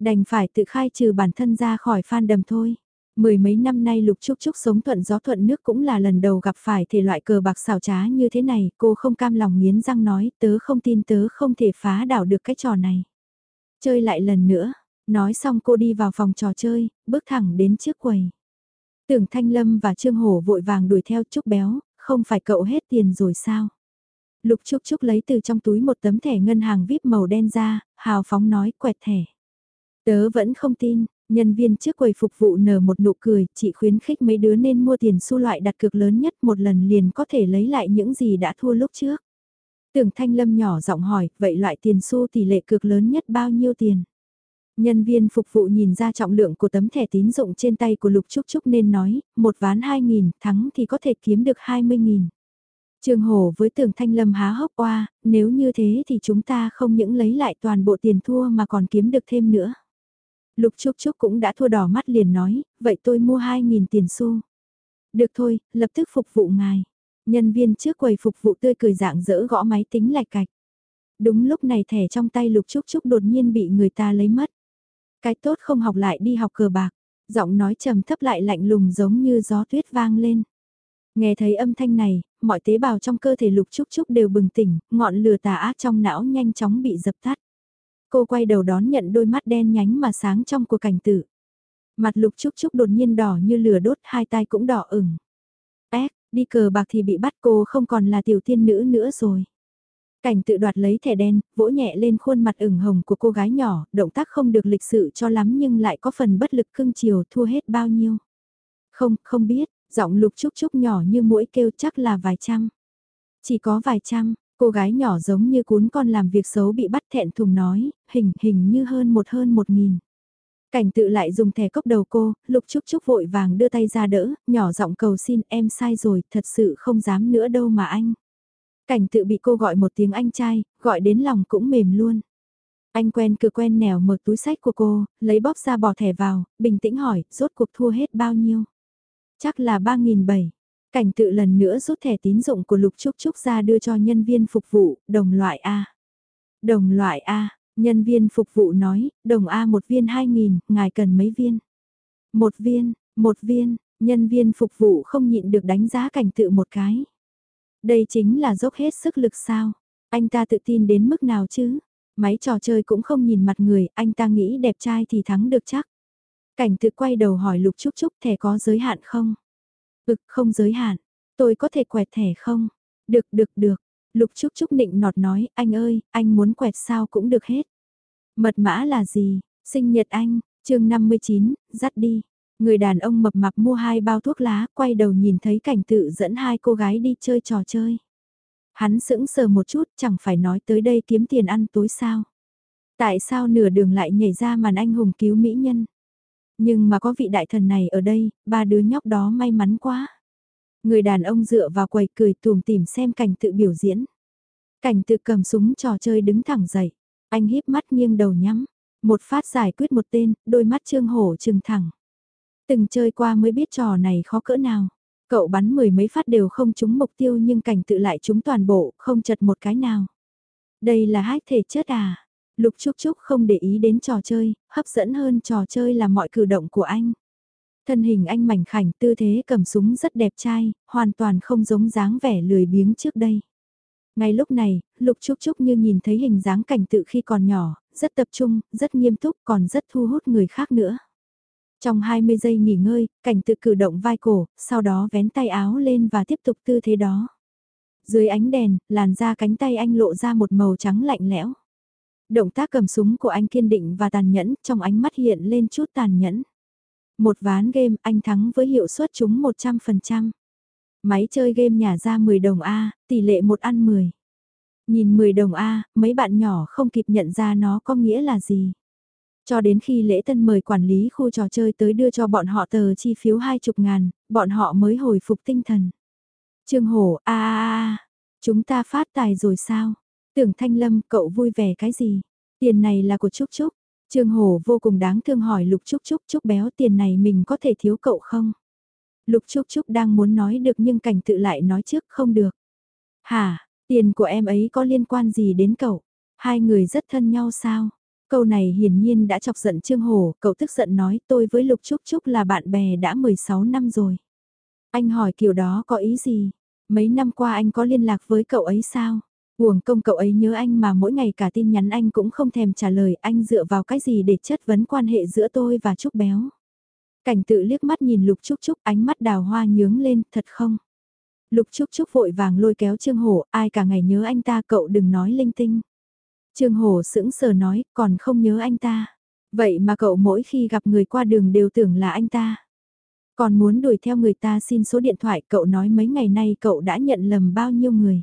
Đành phải tự khai trừ bản thân ra khỏi phan đầm thôi. Mười mấy năm nay Lục Trúc Trúc sống thuận gió thuận nước cũng là lần đầu gặp phải thể loại cờ bạc xảo trá như thế này, cô không cam lòng nghiến răng nói tớ không tin tớ không thể phá đảo được cái trò này. Chơi lại lần nữa, nói xong cô đi vào phòng trò chơi, bước thẳng đến trước quầy. Tưởng Thanh Lâm và Trương Hổ vội vàng đuổi theo Trúc Béo, không phải cậu hết tiền rồi sao? Lục Trúc Trúc lấy từ trong túi một tấm thẻ ngân hàng VIP màu đen ra, hào phóng nói quẹt thẻ. Tớ vẫn không tin, nhân viên trước quầy phục vụ nở một nụ cười, chị khuyến khích mấy đứa nên mua tiền xu loại đặt cược lớn nhất một lần liền có thể lấy lại những gì đã thua lúc trước. Tưởng Thanh Lâm nhỏ giọng hỏi, vậy loại tiền xu tỷ lệ cược lớn nhất bao nhiêu tiền? Nhân viên phục vụ nhìn ra trọng lượng của tấm thẻ tín dụng trên tay của Lục Trúc Trúc nên nói, một ván 2.000, thắng thì có thể kiếm được 20.000. Trường Hồ với tường Thanh Lâm há hốc qua, nếu như thế thì chúng ta không những lấy lại toàn bộ tiền thua mà còn kiếm được thêm nữa. Lục Trúc Trúc cũng đã thua đỏ mắt liền nói, vậy tôi mua 2.000 tiền xu. Được thôi, lập tức phục vụ ngài. Nhân viên trước quầy phục vụ tươi cười dạng dỡ gõ máy tính lạch cạch. Đúng lúc này thẻ trong tay Lục Trúc Trúc đột nhiên bị người ta lấy mất. Cái tốt không học lại đi học cờ bạc, giọng nói trầm thấp lại lạnh lùng giống như gió tuyết vang lên. Nghe thấy âm thanh này, mọi tế bào trong cơ thể lục trúc trúc đều bừng tỉnh, ngọn lửa tà ác trong não nhanh chóng bị dập tắt. Cô quay đầu đón nhận đôi mắt đen nhánh mà sáng trong của cảnh tử. Mặt lục trúc trúc đột nhiên đỏ như lửa đốt, hai tay cũng đỏ ửng. Ếch, đi cờ bạc thì bị bắt cô không còn là tiểu tiên nữ nữa rồi. Cảnh tự đoạt lấy thẻ đen, vỗ nhẹ lên khuôn mặt ửng hồng của cô gái nhỏ, động tác không được lịch sự cho lắm nhưng lại có phần bất lực cưng chiều thua hết bao nhiêu. Không, không biết, giọng lục trúc trúc nhỏ như mũi kêu chắc là vài trăm. Chỉ có vài trăm, cô gái nhỏ giống như cuốn con làm việc xấu bị bắt thẹn thùng nói, hình hình như hơn một hơn một nghìn. Cảnh tự lại dùng thẻ cốc đầu cô, lục chúc chúc vội vàng đưa tay ra đỡ, nhỏ giọng cầu xin em sai rồi, thật sự không dám nữa đâu mà anh. Cảnh tự bị cô gọi một tiếng anh trai, gọi đến lòng cũng mềm luôn. Anh quen cứ quen nẻo mở túi sách của cô, lấy bóp ra bỏ thẻ vào, bình tĩnh hỏi, rốt cuộc thua hết bao nhiêu? Chắc là 3.700. Cảnh tự lần nữa rút thẻ tín dụng của Lục Trúc Trúc ra đưa cho nhân viên phục vụ, đồng loại A. Đồng loại A, nhân viên phục vụ nói, đồng A một viên 2.000, ngài cần mấy viên? Một viên, một viên, nhân viên phục vụ không nhịn được đánh giá cảnh tự một cái. Đây chính là dốc hết sức lực sao? Anh ta tự tin đến mức nào chứ? Máy trò chơi cũng không nhìn mặt người, anh ta nghĩ đẹp trai thì thắng được chắc. Cảnh tự quay đầu hỏi Lục Trúc Trúc thẻ có giới hạn không? Ực không giới hạn, tôi có thể quẹt thẻ không? Được được được, Lục Trúc Trúc nịnh nọt nói, anh ơi, anh muốn quẹt sao cũng được hết. Mật mã là gì? Sinh nhật anh, chương 59, dắt đi. Người đàn ông mập mạp mua hai bao thuốc lá, quay đầu nhìn thấy cảnh tự dẫn hai cô gái đi chơi trò chơi. Hắn sững sờ một chút, chẳng phải nói tới đây kiếm tiền ăn tối sao. Tại sao nửa đường lại nhảy ra màn anh hùng cứu mỹ nhân? Nhưng mà có vị đại thần này ở đây, ba đứa nhóc đó may mắn quá. Người đàn ông dựa vào quầy cười tùm tìm xem cảnh tự biểu diễn. Cảnh tự cầm súng trò chơi đứng thẳng dậy. Anh híp mắt nghiêng đầu nhắm. Một phát giải quyết một tên, đôi mắt trương hổ trừng thẳng. Từng chơi qua mới biết trò này khó cỡ nào. Cậu bắn mười mấy phát đều không trúng mục tiêu nhưng cảnh tự lại trúng toàn bộ, không chật một cái nào. Đây là hai thể chất à? Lục Trúc Trúc không để ý đến trò chơi, hấp dẫn hơn trò chơi là mọi cử động của anh. Thân hình anh mảnh khảnh tư thế cầm súng rất đẹp trai, hoàn toàn không giống dáng vẻ lười biếng trước đây. Ngay lúc này, Lục Trúc Trúc như nhìn thấy hình dáng cảnh tự khi còn nhỏ, rất tập trung, rất nghiêm túc còn rất thu hút người khác nữa. Trong 20 giây nghỉ ngơi, cảnh tự cử động vai cổ, sau đó vén tay áo lên và tiếp tục tư thế đó. Dưới ánh đèn, làn da cánh tay anh lộ ra một màu trắng lạnh lẽo. Động tác cầm súng của anh kiên định và tàn nhẫn, trong ánh mắt hiện lên chút tàn nhẫn. Một ván game anh thắng với hiệu suất trúng 100%. Máy chơi game nhả ra 10 đồng A, tỷ lệ 1 ăn 10. Nhìn 10 đồng A, mấy bạn nhỏ không kịp nhận ra nó có nghĩa là gì. Cho đến khi lễ tân mời quản lý khu trò chơi tới đưa cho bọn họ tờ chi phiếu hai chục ngàn, bọn họ mới hồi phục tinh thần. Trương Hổ, a a a, chúng ta phát tài rồi sao? Tưởng Thanh Lâm, cậu vui vẻ cái gì? Tiền này là của Trúc Trúc. Trương Hổ vô cùng đáng thương hỏi Lục Trúc Trúc Trúc béo tiền này mình có thể thiếu cậu không? Lục Trúc Trúc đang muốn nói được nhưng cảnh tự lại nói trước không được. Hả, tiền của em ấy có liên quan gì đến cậu? Hai người rất thân nhau sao? Câu này hiển nhiên đã chọc giận Trương Hổ, cậu tức giận nói tôi với Lục Trúc Trúc là bạn bè đã 16 năm rồi. Anh hỏi kiểu đó có ý gì? Mấy năm qua anh có liên lạc với cậu ấy sao? Huồng công cậu ấy nhớ anh mà mỗi ngày cả tin nhắn anh cũng không thèm trả lời anh dựa vào cái gì để chất vấn quan hệ giữa tôi và Trúc Béo. Cảnh tự liếc mắt nhìn Lục Trúc Trúc ánh mắt đào hoa nhướng lên, thật không? Lục Trúc Trúc vội vàng lôi kéo Trương Hổ, ai cả ngày nhớ anh ta cậu đừng nói linh tinh. Trương Hổ sững sờ nói, còn không nhớ anh ta. Vậy mà cậu mỗi khi gặp người qua đường đều tưởng là anh ta. Còn muốn đuổi theo người ta xin số điện thoại cậu nói mấy ngày nay cậu đã nhận lầm bao nhiêu người.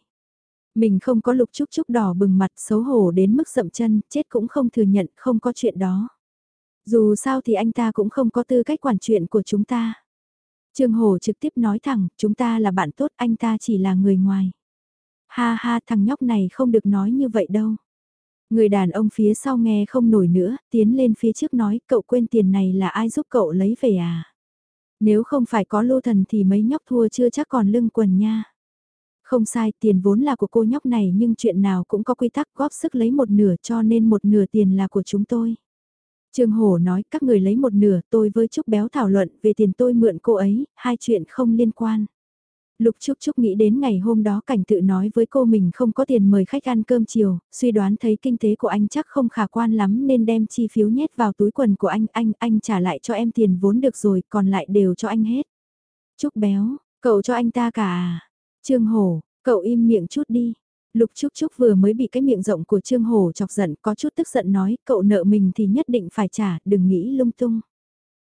Mình không có lục trúc trúc đỏ bừng mặt xấu hổ đến mức sậm chân, chết cũng không thừa nhận không có chuyện đó. Dù sao thì anh ta cũng không có tư cách quản chuyện của chúng ta. Trương Hồ trực tiếp nói thẳng, chúng ta là bạn tốt, anh ta chỉ là người ngoài. Ha ha, thằng nhóc này không được nói như vậy đâu. Người đàn ông phía sau nghe không nổi nữa, tiến lên phía trước nói, cậu quên tiền này là ai giúp cậu lấy về à? Nếu không phải có lô thần thì mấy nhóc thua chưa chắc còn lưng quần nha. Không sai, tiền vốn là của cô nhóc này nhưng chuyện nào cũng có quy tắc góp sức lấy một nửa cho nên một nửa tiền là của chúng tôi. Trương Hổ nói các người lấy một nửa tôi với Trúc Béo thảo luận về tiền tôi mượn cô ấy, hai chuyện không liên quan. Lục Trúc Trúc nghĩ đến ngày hôm đó cảnh tự nói với cô mình không có tiền mời khách ăn cơm chiều, suy đoán thấy kinh tế của anh chắc không khả quan lắm nên đem chi phiếu nhét vào túi quần của anh, anh, anh trả lại cho em tiền vốn được rồi, còn lại đều cho anh hết. Trúc Béo, cậu cho anh ta cả à? Trương Hổ, cậu im miệng chút đi. Lục Trúc Trúc vừa mới bị cái miệng rộng của Trương Hổ chọc giận có chút tức giận nói cậu nợ mình thì nhất định phải trả, đừng nghĩ lung tung.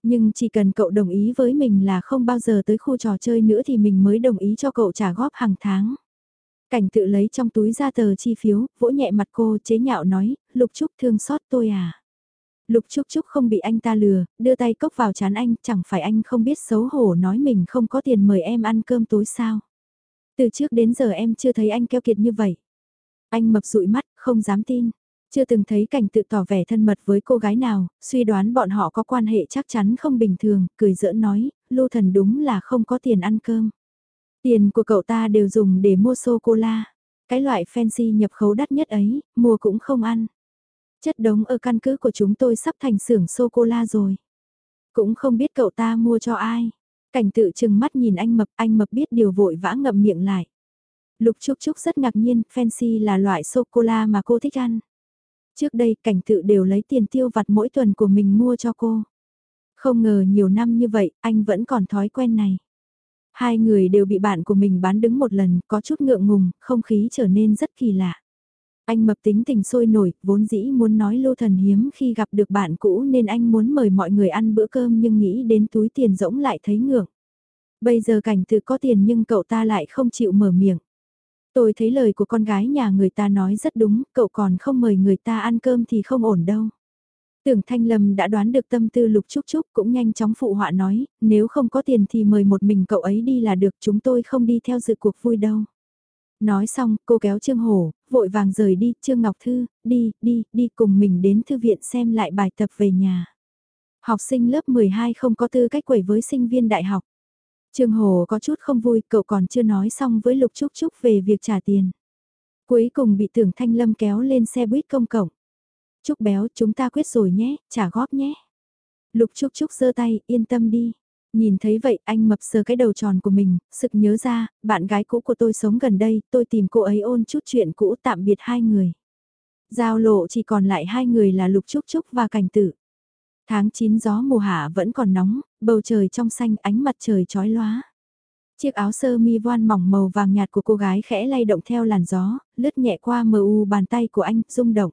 Nhưng chỉ cần cậu đồng ý với mình là không bao giờ tới khu trò chơi nữa thì mình mới đồng ý cho cậu trả góp hàng tháng. Cảnh tự lấy trong túi ra tờ chi phiếu, vỗ nhẹ mặt cô chế nhạo nói, Lục Trúc thương xót tôi à. Lục Trúc Trúc không bị anh ta lừa, đưa tay cốc vào chán anh, chẳng phải anh không biết xấu hổ nói mình không có tiền mời em ăn cơm tối sao. Từ trước đến giờ em chưa thấy anh keo kiệt như vậy. Anh mập dụi mắt, không dám tin. Chưa từng thấy cảnh tự tỏ vẻ thân mật với cô gái nào, suy đoán bọn họ có quan hệ chắc chắn không bình thường, cười giỡn nói, Lưu Thần đúng là không có tiền ăn cơm. Tiền của cậu ta đều dùng để mua sô-cô-la. Cái loại fancy nhập khấu đắt nhất ấy, mua cũng không ăn. Chất đống ở căn cứ của chúng tôi sắp thành xưởng sô-cô-la rồi. Cũng không biết cậu ta mua cho ai. Cảnh tự chừng mắt nhìn anh Mập, anh Mập biết điều vội vã ngậm miệng lại. Lục Trúc Trúc rất ngạc nhiên, fancy là loại sô-cô-la mà cô thích ăn. Trước đây cảnh tự đều lấy tiền tiêu vặt mỗi tuần của mình mua cho cô. Không ngờ nhiều năm như vậy, anh vẫn còn thói quen này. Hai người đều bị bạn của mình bán đứng một lần, có chút ngượng ngùng, không khí trở nên rất kỳ lạ. Anh mập tính tình sôi nổi, vốn dĩ muốn nói lô thần hiếm khi gặp được bạn cũ nên anh muốn mời mọi người ăn bữa cơm nhưng nghĩ đến túi tiền rỗng lại thấy ngượng. Bây giờ cảnh tự có tiền nhưng cậu ta lại không chịu mở miệng. Tôi thấy lời của con gái nhà người ta nói rất đúng, cậu còn không mời người ta ăn cơm thì không ổn đâu. Tưởng Thanh Lâm đã đoán được tâm tư Lục Trúc Trúc cũng nhanh chóng phụ họa nói, nếu không có tiền thì mời một mình cậu ấy đi là được chúng tôi không đi theo dự cuộc vui đâu. Nói xong, cô kéo Trương Hổ, vội vàng rời đi, Trương Ngọc Thư, đi, đi, đi cùng mình đến thư viện xem lại bài tập về nhà. Học sinh lớp 12 không có tư cách quẩy với sinh viên đại học. Trương Hồ có chút không vui, cậu còn chưa nói xong với Lục Trúc Trúc về việc trả tiền. Cuối cùng bị tưởng Thanh Lâm kéo lên xe buýt công cộng. Trúc béo chúng ta quyết rồi nhé, trả góp nhé. Lục Trúc Trúc giơ tay, yên tâm đi. Nhìn thấy vậy anh mập sờ cái đầu tròn của mình, sực nhớ ra, bạn gái cũ của tôi sống gần đây, tôi tìm cô ấy ôn chút chuyện cũ tạm biệt hai người. Giao lộ chỉ còn lại hai người là Lục Trúc Trúc và Cảnh Tử. Tháng 9 gió mùa hạ vẫn còn nóng, bầu trời trong xanh ánh mặt trời chói lóa. Chiếc áo sơ mi voan mỏng màu vàng nhạt của cô gái khẽ lay động theo làn gió, lướt nhẹ qua mờ u bàn tay của anh, rung động.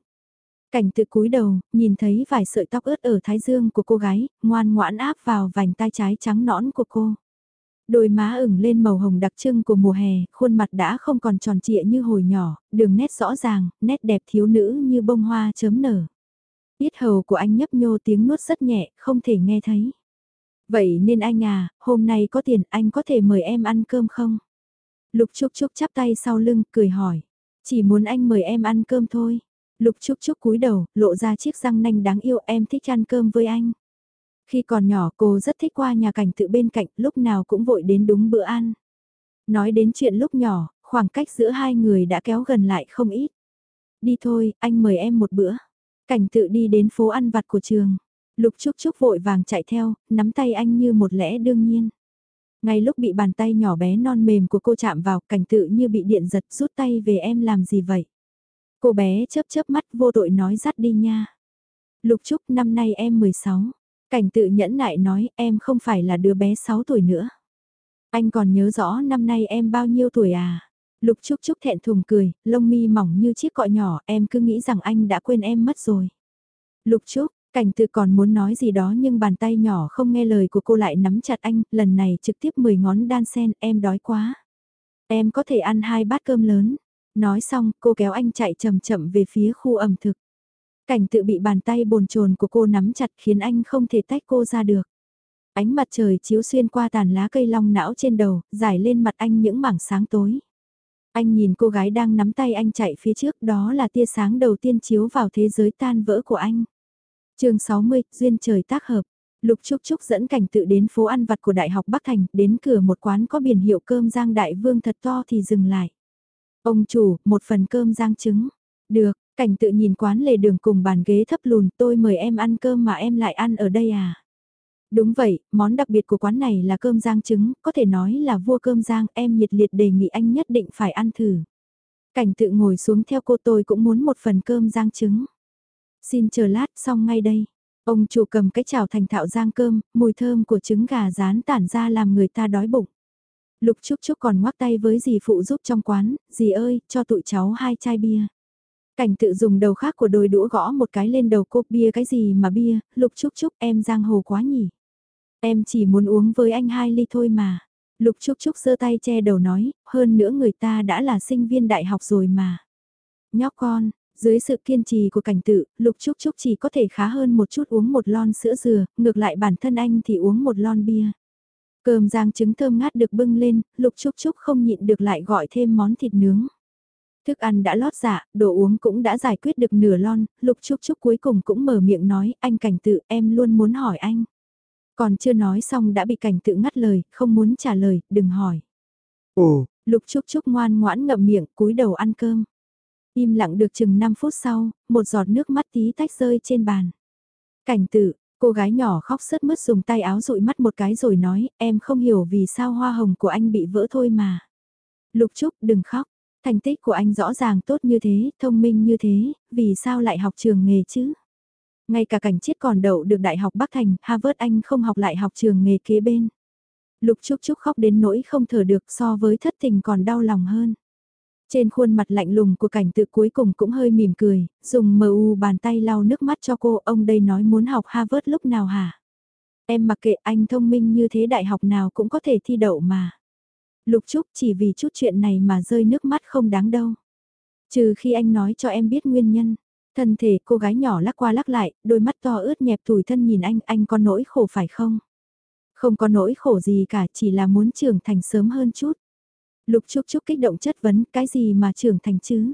Cảnh tự cúi đầu, nhìn thấy vài sợi tóc ướt ở thái dương của cô gái, ngoan ngoãn áp vào vành tay trái trắng nõn của cô. Đôi má ửng lên màu hồng đặc trưng của mùa hè, khuôn mặt đã không còn tròn trịa như hồi nhỏ, đường nét rõ ràng, nét đẹp thiếu nữ như bông hoa chớm nở. Biết hầu của anh nhấp nhô tiếng nuốt rất nhẹ, không thể nghe thấy. Vậy nên anh à, hôm nay có tiền anh có thể mời em ăn cơm không? Lục Trúc Trúc chắp tay sau lưng, cười hỏi. Chỉ muốn anh mời em ăn cơm thôi. Lục Trúc Trúc cúi đầu, lộ ra chiếc răng nanh đáng yêu em thích ăn cơm với anh. Khi còn nhỏ cô rất thích qua nhà cảnh tự bên cạnh, lúc nào cũng vội đến đúng bữa ăn. Nói đến chuyện lúc nhỏ, khoảng cách giữa hai người đã kéo gần lại không ít. Đi thôi, anh mời em một bữa. Cảnh tự đi đến phố ăn vặt của trường. Lục Trúc Trúc vội vàng chạy theo, nắm tay anh như một lẽ đương nhiên. Ngay lúc bị bàn tay nhỏ bé non mềm của cô chạm vào, cảnh tự như bị điện giật rút tay về em làm gì vậy? Cô bé chớp chớp mắt vô tội nói dắt đi nha. Lục Trúc năm nay em 16. Cảnh tự nhẫn nại nói em không phải là đứa bé 6 tuổi nữa. Anh còn nhớ rõ năm nay em bao nhiêu tuổi à? Lục Trúc Trúc thẹn thùng cười, lông mi mỏng như chiếc cọ nhỏ, em cứ nghĩ rằng anh đã quên em mất rồi. Lục Trúc, cảnh tự còn muốn nói gì đó nhưng bàn tay nhỏ không nghe lời của cô lại nắm chặt anh, lần này trực tiếp 10 ngón đan sen, em đói quá. Em có thể ăn hai bát cơm lớn. Nói xong, cô kéo anh chạy chậm chậm về phía khu ẩm thực. Cảnh tự bị bàn tay bồn chồn của cô nắm chặt khiến anh không thể tách cô ra được. Ánh mặt trời chiếu xuyên qua tàn lá cây long não trên đầu, giải lên mặt anh những mảng sáng tối. Anh nhìn cô gái đang nắm tay anh chạy phía trước đó là tia sáng đầu tiên chiếu vào thế giới tan vỡ của anh. chương 60, Duyên trời tác hợp. Lục Trúc Trúc dẫn cảnh tự đến phố ăn vặt của Đại học Bắc Thành, đến cửa một quán có biển hiệu cơm Giang Đại Vương thật to thì dừng lại. Ông chủ, một phần cơm giang trứng. Được, cảnh tự nhìn quán lề đường cùng bàn ghế thấp lùn tôi mời em ăn cơm mà em lại ăn ở đây à. Đúng vậy, món đặc biệt của quán này là cơm rang trứng, có thể nói là vua cơm rang, em nhiệt liệt đề nghị anh nhất định phải ăn thử. Cảnh tự ngồi xuống theo cô tôi cũng muốn một phần cơm rang trứng. Xin chờ lát, xong ngay đây. Ông chủ cầm cái chảo thành thạo rang cơm, mùi thơm của trứng gà rán tản ra làm người ta đói bụng. Lục Trúc Trúc còn ngoắc tay với dì phụ giúp trong quán, dì ơi, cho tụi cháu hai chai bia. Cảnh tự dùng đầu khác của đôi đũa gõ một cái lên đầu cô bia cái gì mà bia, Lục Trúc Trúc em giang hồ quá nhỉ. Em chỉ muốn uống với anh hai ly thôi mà. Lục Trúc Trúc giơ tay che đầu nói, hơn nữa người ta đã là sinh viên đại học rồi mà. Nhóc con, dưới sự kiên trì của cảnh tự, Lục Trúc Trúc chỉ có thể khá hơn một chút uống một lon sữa dừa, ngược lại bản thân anh thì uống một lon bia. Cơm rang trứng thơm ngát được bưng lên, Lục Trúc Trúc không nhịn được lại gọi thêm món thịt nướng. Thức ăn đã lót dạ, đồ uống cũng đã giải quyết được nửa lon, Lục Trúc Trúc cuối cùng cũng mở miệng nói, anh cảnh tự em luôn muốn hỏi anh. Còn chưa nói xong đã bị cảnh tự ngắt lời, không muốn trả lời, đừng hỏi. Ồ, Lục Trúc Trúc ngoan ngoãn ngậm miệng, cúi đầu ăn cơm. Im lặng được chừng 5 phút sau, một giọt nước mắt tí tách rơi trên bàn. Cảnh tự, cô gái nhỏ khóc sớt mướt dùng tay áo dụi mắt một cái rồi nói, em không hiểu vì sao hoa hồng của anh bị vỡ thôi mà. Lục Trúc đừng khóc, thành tích của anh rõ ràng tốt như thế, thông minh như thế, vì sao lại học trường nghề chứ? Ngay cả cảnh chiết còn đậu được Đại học Bắc Thành, Harvard anh không học lại học trường nghề kế bên. Lục Trúc Trúc khóc đến nỗi không thở được so với thất tình còn đau lòng hơn. Trên khuôn mặt lạnh lùng của cảnh tự cuối cùng cũng hơi mỉm cười, dùng mờ u bàn tay lau nước mắt cho cô, ông đây nói muốn học Harvard lúc nào hả? Em mặc kệ anh thông minh như thế đại học nào cũng có thể thi đậu mà. Lục Trúc chỉ vì chút chuyện này mà rơi nước mắt không đáng đâu. Trừ khi anh nói cho em biết nguyên nhân. Thân thể cô gái nhỏ lắc qua lắc lại, đôi mắt to ướt nhẹp tủi thân nhìn anh, anh có nỗi khổ phải không? Không có nỗi khổ gì cả, chỉ là muốn trưởng thành sớm hơn chút. Lục Trúc Trúc kích động chất vấn, cái gì mà trưởng thành chứ?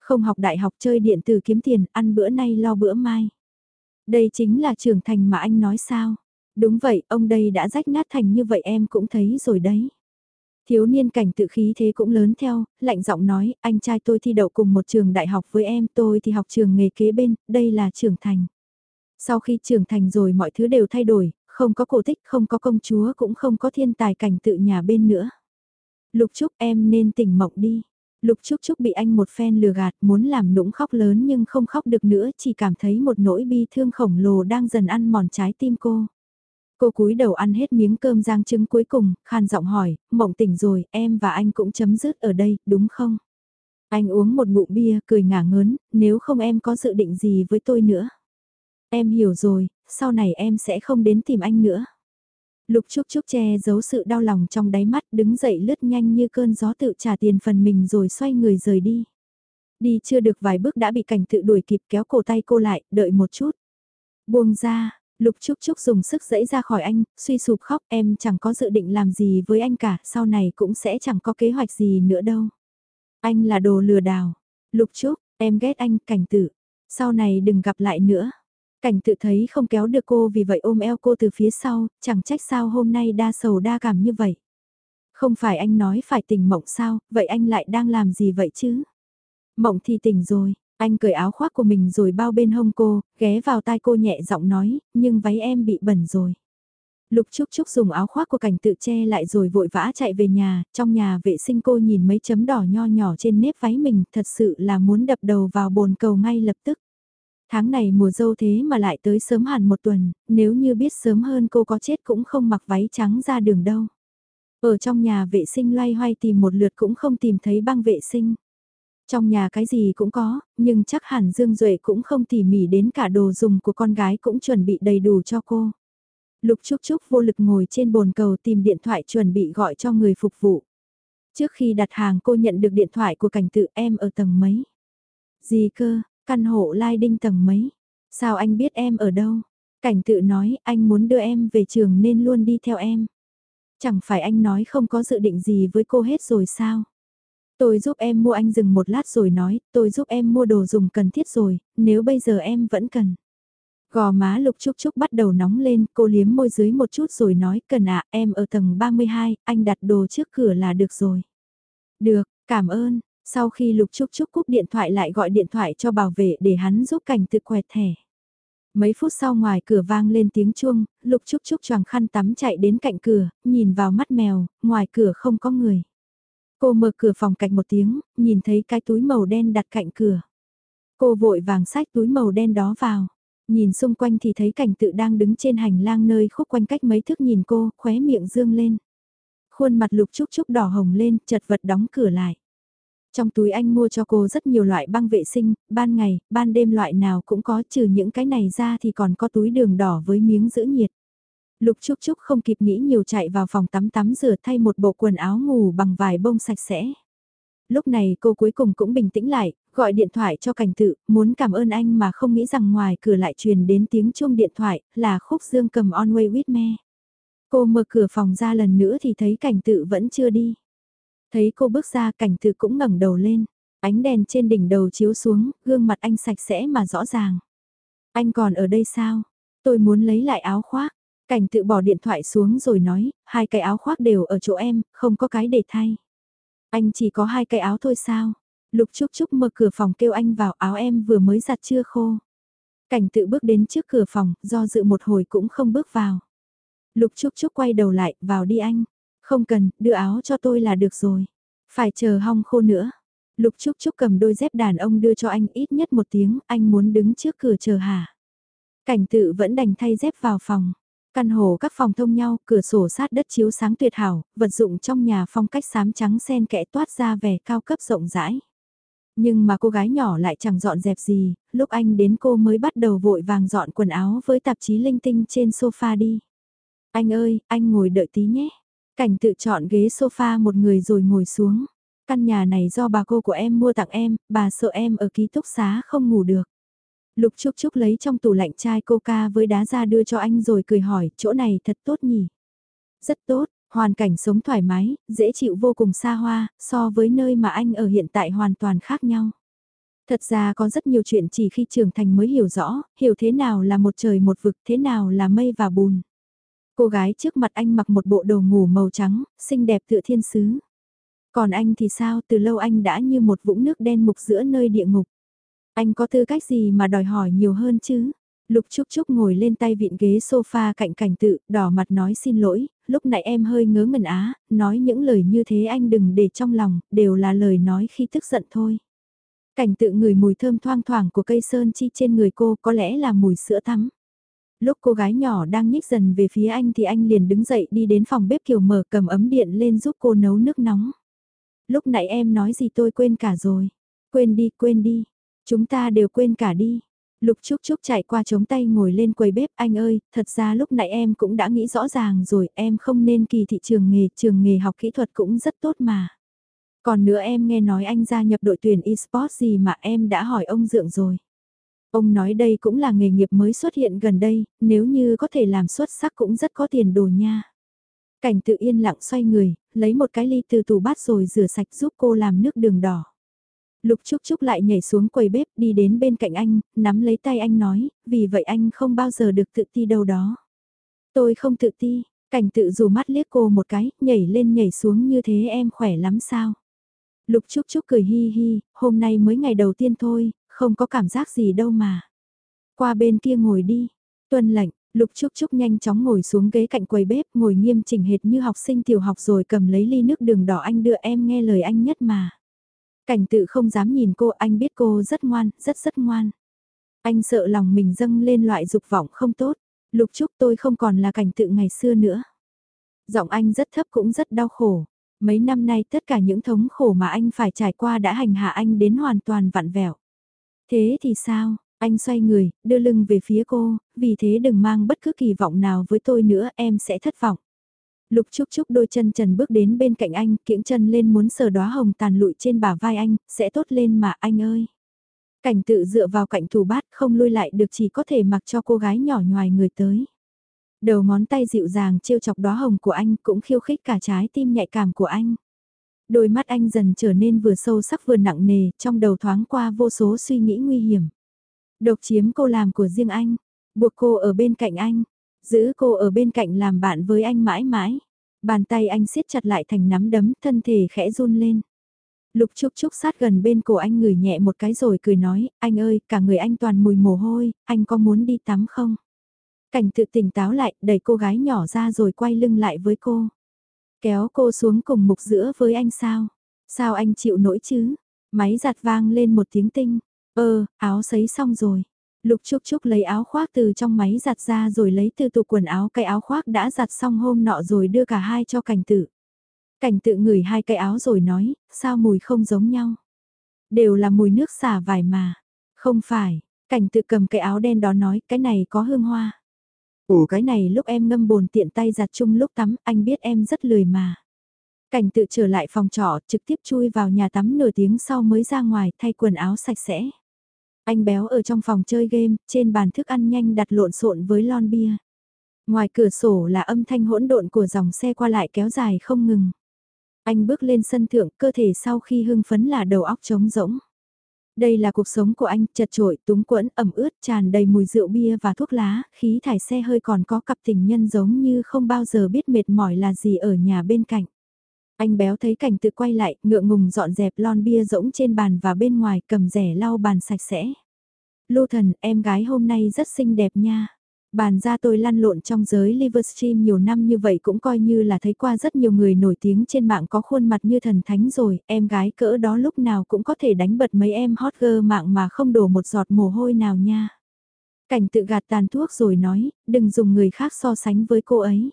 Không học đại học chơi điện tử kiếm tiền, ăn bữa nay lo bữa mai. Đây chính là trưởng thành mà anh nói sao? Đúng vậy, ông đây đã rách nát thành như vậy em cũng thấy rồi đấy. Thiếu niên cảnh tự khí thế cũng lớn theo, lạnh giọng nói, anh trai tôi thi đậu cùng một trường đại học với em, tôi thì học trường nghề kế bên, đây là trưởng thành. Sau khi trưởng thành rồi mọi thứ đều thay đổi, không có cổ tích, không có công chúa, cũng không có thiên tài cảnh tự nhà bên nữa. Lục Trúc em nên tỉnh mộng đi. Lục Trúc Trúc bị anh một phen lừa gạt, muốn làm nũng khóc lớn nhưng không khóc được nữa, chỉ cảm thấy một nỗi bi thương khổng lồ đang dần ăn mòn trái tim cô. Cô cúi đầu ăn hết miếng cơm rang trứng cuối cùng, khan giọng hỏi, mộng tỉnh rồi, em và anh cũng chấm dứt ở đây, đúng không? Anh uống một ngụm bia, cười ngả ngớn, nếu không em có dự định gì với tôi nữa. Em hiểu rồi, sau này em sẽ không đến tìm anh nữa. Lục Trúc Trúc che giấu sự đau lòng trong đáy mắt đứng dậy lướt nhanh như cơn gió tự trả tiền phần mình rồi xoay người rời đi. Đi chưa được vài bước đã bị cảnh tự đuổi kịp kéo cổ tay cô lại, đợi một chút. Buông ra, Lục Trúc Trúc dùng sức dẫy ra khỏi anh, suy sụp khóc em chẳng có dự định làm gì với anh cả, sau này cũng sẽ chẳng có kế hoạch gì nữa đâu. Anh là đồ lừa đảo. Lục Trúc, em ghét anh, cảnh tự. Sau này đừng gặp lại nữa. Cảnh tự thấy không kéo được cô vì vậy ôm eo cô từ phía sau, chẳng trách sao hôm nay đa sầu đa cảm như vậy. Không phải anh nói phải tỉnh mộng sao, vậy anh lại đang làm gì vậy chứ? Mộng thì tỉnh rồi, anh cởi áo khoác của mình rồi bao bên hông cô, ghé vào tai cô nhẹ giọng nói, nhưng váy em bị bẩn rồi. Lục Trúc Trúc dùng áo khoác của cảnh tự che lại rồi vội vã chạy về nhà, trong nhà vệ sinh cô nhìn mấy chấm đỏ nho nhỏ trên nếp váy mình, thật sự là muốn đập đầu vào bồn cầu ngay lập tức. Tháng này mùa dâu thế mà lại tới sớm hẳn một tuần, nếu như biết sớm hơn cô có chết cũng không mặc váy trắng ra đường đâu. Ở trong nhà vệ sinh loay hoay tìm một lượt cũng không tìm thấy băng vệ sinh. Trong nhà cái gì cũng có, nhưng chắc hẳn Dương Duệ cũng không tỉ mỉ đến cả đồ dùng của con gái cũng chuẩn bị đầy đủ cho cô. Lục Trúc Trúc vô lực ngồi trên bồn cầu tìm điện thoại chuẩn bị gọi cho người phục vụ. Trước khi đặt hàng cô nhận được điện thoại của cảnh tự em ở tầng mấy. Gì cơ, căn hộ lai đinh tầng mấy. Sao anh biết em ở đâu? Cảnh tự nói anh muốn đưa em về trường nên luôn đi theo em. Chẳng phải anh nói không có dự định gì với cô hết rồi sao? Tôi giúp em mua anh dừng một lát rồi nói, tôi giúp em mua đồ dùng cần thiết rồi, nếu bây giờ em vẫn cần. Gò má lục trúc trúc bắt đầu nóng lên, cô liếm môi dưới một chút rồi nói, cần ạ, em ở tầng 32, anh đặt đồ trước cửa là được rồi. Được, cảm ơn, sau khi lục trúc trúc cúp điện thoại lại gọi điện thoại cho bảo vệ để hắn giúp cảnh tự quẹt thẻ. Mấy phút sau ngoài cửa vang lên tiếng chuông, lục trúc trúc choàng khăn tắm chạy đến cạnh cửa, nhìn vào mắt mèo, ngoài cửa không có người. Cô mở cửa phòng cạnh một tiếng, nhìn thấy cái túi màu đen đặt cạnh cửa. Cô vội vàng sách túi màu đen đó vào. Nhìn xung quanh thì thấy cảnh tự đang đứng trên hành lang nơi khúc quanh cách mấy thước nhìn cô, khóe miệng dương lên. Khuôn mặt lục trúc trúc đỏ hồng lên, chật vật đóng cửa lại. Trong túi anh mua cho cô rất nhiều loại băng vệ sinh, ban ngày, ban đêm loại nào cũng có trừ những cái này ra thì còn có túi đường đỏ với miếng giữ nhiệt. Lục Trúc Trúc không kịp nghĩ nhiều chạy vào phòng tắm tắm rửa thay một bộ quần áo ngủ bằng vải bông sạch sẽ. Lúc này cô cuối cùng cũng bình tĩnh lại, gọi điện thoại cho cảnh tự, muốn cảm ơn anh mà không nghĩ rằng ngoài cửa lại truyền đến tiếng chuông điện thoại, là khúc dương cầm on way with me. Cô mở cửa phòng ra lần nữa thì thấy cảnh tự vẫn chưa đi. Thấy cô bước ra cảnh từ cũng ngẩng đầu lên. Ánh đèn trên đỉnh đầu chiếu xuống, gương mặt anh sạch sẽ mà rõ ràng. Anh còn ở đây sao? Tôi muốn lấy lại áo khoác. Cảnh tự bỏ điện thoại xuống rồi nói, hai cái áo khoác đều ở chỗ em, không có cái để thay. Anh chỉ có hai cái áo thôi sao? Lục Trúc Trúc mở cửa phòng kêu anh vào áo em vừa mới giặt chưa khô. Cảnh tự bước đến trước cửa phòng, do dự một hồi cũng không bước vào. Lục Trúc Trúc quay đầu lại, vào đi anh. Không cần, đưa áo cho tôi là được rồi. Phải chờ hong khô nữa. Lục Trúc Trúc cầm đôi dép đàn ông đưa cho anh ít nhất một tiếng, anh muốn đứng trước cửa chờ hả. Cảnh tự vẫn đành thay dép vào phòng. Căn hộ các phòng thông nhau, cửa sổ sát đất chiếu sáng tuyệt hảo, vật dụng trong nhà phong cách xám trắng xen kẽ toát ra vẻ cao cấp rộng rãi. Nhưng mà cô gái nhỏ lại chẳng dọn dẹp gì, lúc anh đến cô mới bắt đầu vội vàng dọn quần áo với tạp chí linh tinh trên sofa đi. Anh ơi, anh ngồi đợi tí nhé. Cảnh tự chọn ghế sofa một người rồi ngồi xuống. Căn nhà này do bà cô của em mua tặng em, bà sợ em ở ký túc xá không ngủ được. Lục Trúc Trúc lấy trong tủ lạnh chai coca với đá ra đưa cho anh rồi cười hỏi, chỗ này thật tốt nhỉ? Rất tốt, hoàn cảnh sống thoải mái, dễ chịu vô cùng xa hoa, so với nơi mà anh ở hiện tại hoàn toàn khác nhau. Thật ra có rất nhiều chuyện chỉ khi trưởng thành mới hiểu rõ, hiểu thế nào là một trời một vực, thế nào là mây và bùn. Cô gái trước mặt anh mặc một bộ đồ ngủ màu trắng, xinh đẹp tựa thiên sứ. Còn anh thì sao, từ lâu anh đã như một vũng nước đen mục giữa nơi địa ngục. Anh có tư cách gì mà đòi hỏi nhiều hơn chứ? Lục Trúc Trúc ngồi lên tay vịn ghế sofa cạnh cảnh tự, đỏ mặt nói xin lỗi, lúc nãy em hơi ngớ ngẩn á, nói những lời như thế anh đừng để trong lòng, đều là lời nói khi tức giận thôi. Cảnh tự người mùi thơm thoang thoảng của cây sơn chi trên người cô có lẽ là mùi sữa tắm. Lúc cô gái nhỏ đang nhích dần về phía anh thì anh liền đứng dậy đi đến phòng bếp kiều mở cầm ấm điện lên giúp cô nấu nước nóng. Lúc nãy em nói gì tôi quên cả rồi. Quên đi, quên đi. Chúng ta đều quên cả đi. Lục Trúc Trúc chạy qua chống tay ngồi lên quầy bếp, anh ơi, thật ra lúc nãy em cũng đã nghĩ rõ ràng rồi, em không nên kỳ thị trường nghề, trường nghề học kỹ thuật cũng rất tốt mà. Còn nữa em nghe nói anh gia nhập đội tuyển eSports gì mà em đã hỏi ông Dượng rồi. Ông nói đây cũng là nghề nghiệp mới xuất hiện gần đây, nếu như có thể làm xuất sắc cũng rất có tiền đồ nha. Cảnh tự yên lặng xoay người, lấy một cái ly từ tủ bát rồi rửa sạch giúp cô làm nước đường đỏ. Lục Trúc Trúc lại nhảy xuống quầy bếp đi đến bên cạnh anh, nắm lấy tay anh nói, vì vậy anh không bao giờ được tự ti đâu đó. Tôi không tự ti, cảnh tự dù mắt liếc cô một cái, nhảy lên nhảy xuống như thế em khỏe lắm sao. Lục Trúc Trúc cười hi hi, hôm nay mới ngày đầu tiên thôi, không có cảm giác gì đâu mà. Qua bên kia ngồi đi. Tuân lệnh, Lục Trúc Trúc nhanh chóng ngồi xuống ghế cạnh quầy bếp, ngồi nghiêm chỉnh hệt như học sinh tiểu học rồi cầm lấy ly nước đường đỏ anh đưa em nghe lời anh nhất mà. Cảnh tự không dám nhìn cô, anh biết cô rất ngoan, rất rất ngoan. Anh sợ lòng mình dâng lên loại dục vọng không tốt. Lục Trúc tôi không còn là cảnh tự ngày xưa nữa. Giọng anh rất thấp cũng rất đau khổ. Mấy năm nay tất cả những thống khổ mà anh phải trải qua đã hành hạ anh đến hoàn toàn vặn vẹo. Thế thì sao, anh xoay người, đưa lưng về phía cô, vì thế đừng mang bất cứ kỳ vọng nào với tôi nữa, em sẽ thất vọng. Lục Trúc Trúc đôi chân trần bước đến bên cạnh anh, kiễng chân lên muốn sờ đóa hồng tàn lụi trên bả vai anh, sẽ tốt lên mà anh ơi. Cảnh tự dựa vào cạnh thủ bát không lui lại được chỉ có thể mặc cho cô gái nhỏ nhòi người tới. Đầu ngón tay dịu dàng trêu chọc đóa hồng của anh cũng khiêu khích cả trái tim nhạy cảm của anh. Đôi mắt anh dần trở nên vừa sâu sắc vừa nặng nề, trong đầu thoáng qua vô số suy nghĩ nguy hiểm. Độc chiếm cô làm của riêng anh, buộc cô ở bên cạnh anh, giữ cô ở bên cạnh làm bạn với anh mãi mãi. Bàn tay anh siết chặt lại thành nắm đấm, thân thể khẽ run lên. Lục Trúc Trúc sát gần bên cổ anh ngửi nhẹ một cái rồi cười nói, anh ơi, cả người anh toàn mùi mồ hôi, anh có muốn đi tắm không? Cảnh tự tỉnh táo lại, đẩy cô gái nhỏ ra rồi quay lưng lại với cô. Kéo cô xuống cùng mục giữa với anh sao? Sao anh chịu nổi chứ? Máy giặt vang lên một tiếng tinh. Ơ, áo sấy xong rồi. Lục Trúc Trúc lấy áo khoác từ trong máy giặt ra rồi lấy từ tủ quần áo cái áo khoác đã giặt xong hôm nọ rồi đưa cả hai cho cảnh tự. Cảnh tự ngửi hai cái áo rồi nói, sao mùi không giống nhau? Đều là mùi nước xả vải mà. Không phải, cảnh tự cầm cái áo đen đó nói, cái này có hương hoa ủ cái này lúc em ngâm bồn tiện tay giặt chung lúc tắm, anh biết em rất lười mà. Cảnh tự trở lại phòng trọ, trực tiếp chui vào nhà tắm nửa tiếng sau mới ra ngoài thay quần áo sạch sẽ. Anh béo ở trong phòng chơi game, trên bàn thức ăn nhanh đặt lộn xộn với lon bia. Ngoài cửa sổ là âm thanh hỗn độn của dòng xe qua lại kéo dài không ngừng. Anh bước lên sân thượng, cơ thể sau khi hưng phấn là đầu óc trống rỗng. Đây là cuộc sống của anh, chật trội, túng quẫn, ẩm ướt, tràn đầy mùi rượu bia và thuốc lá, khí thải xe hơi còn có cặp tình nhân giống như không bao giờ biết mệt mỏi là gì ở nhà bên cạnh. Anh béo thấy cảnh tự quay lại, ngượng ngùng dọn dẹp lon bia rỗng trên bàn và bên ngoài cầm rẻ lau bàn sạch sẽ. lô thần, em gái hôm nay rất xinh đẹp nha. Bàn ra tôi lăn lộn trong giới Livestream nhiều năm như vậy cũng coi như là thấy qua rất nhiều người nổi tiếng trên mạng có khuôn mặt như thần thánh rồi, em gái cỡ đó lúc nào cũng có thể đánh bật mấy em hot girl mạng mà không đổ một giọt mồ hôi nào nha. Cảnh tự gạt tàn thuốc rồi nói, đừng dùng người khác so sánh với cô ấy.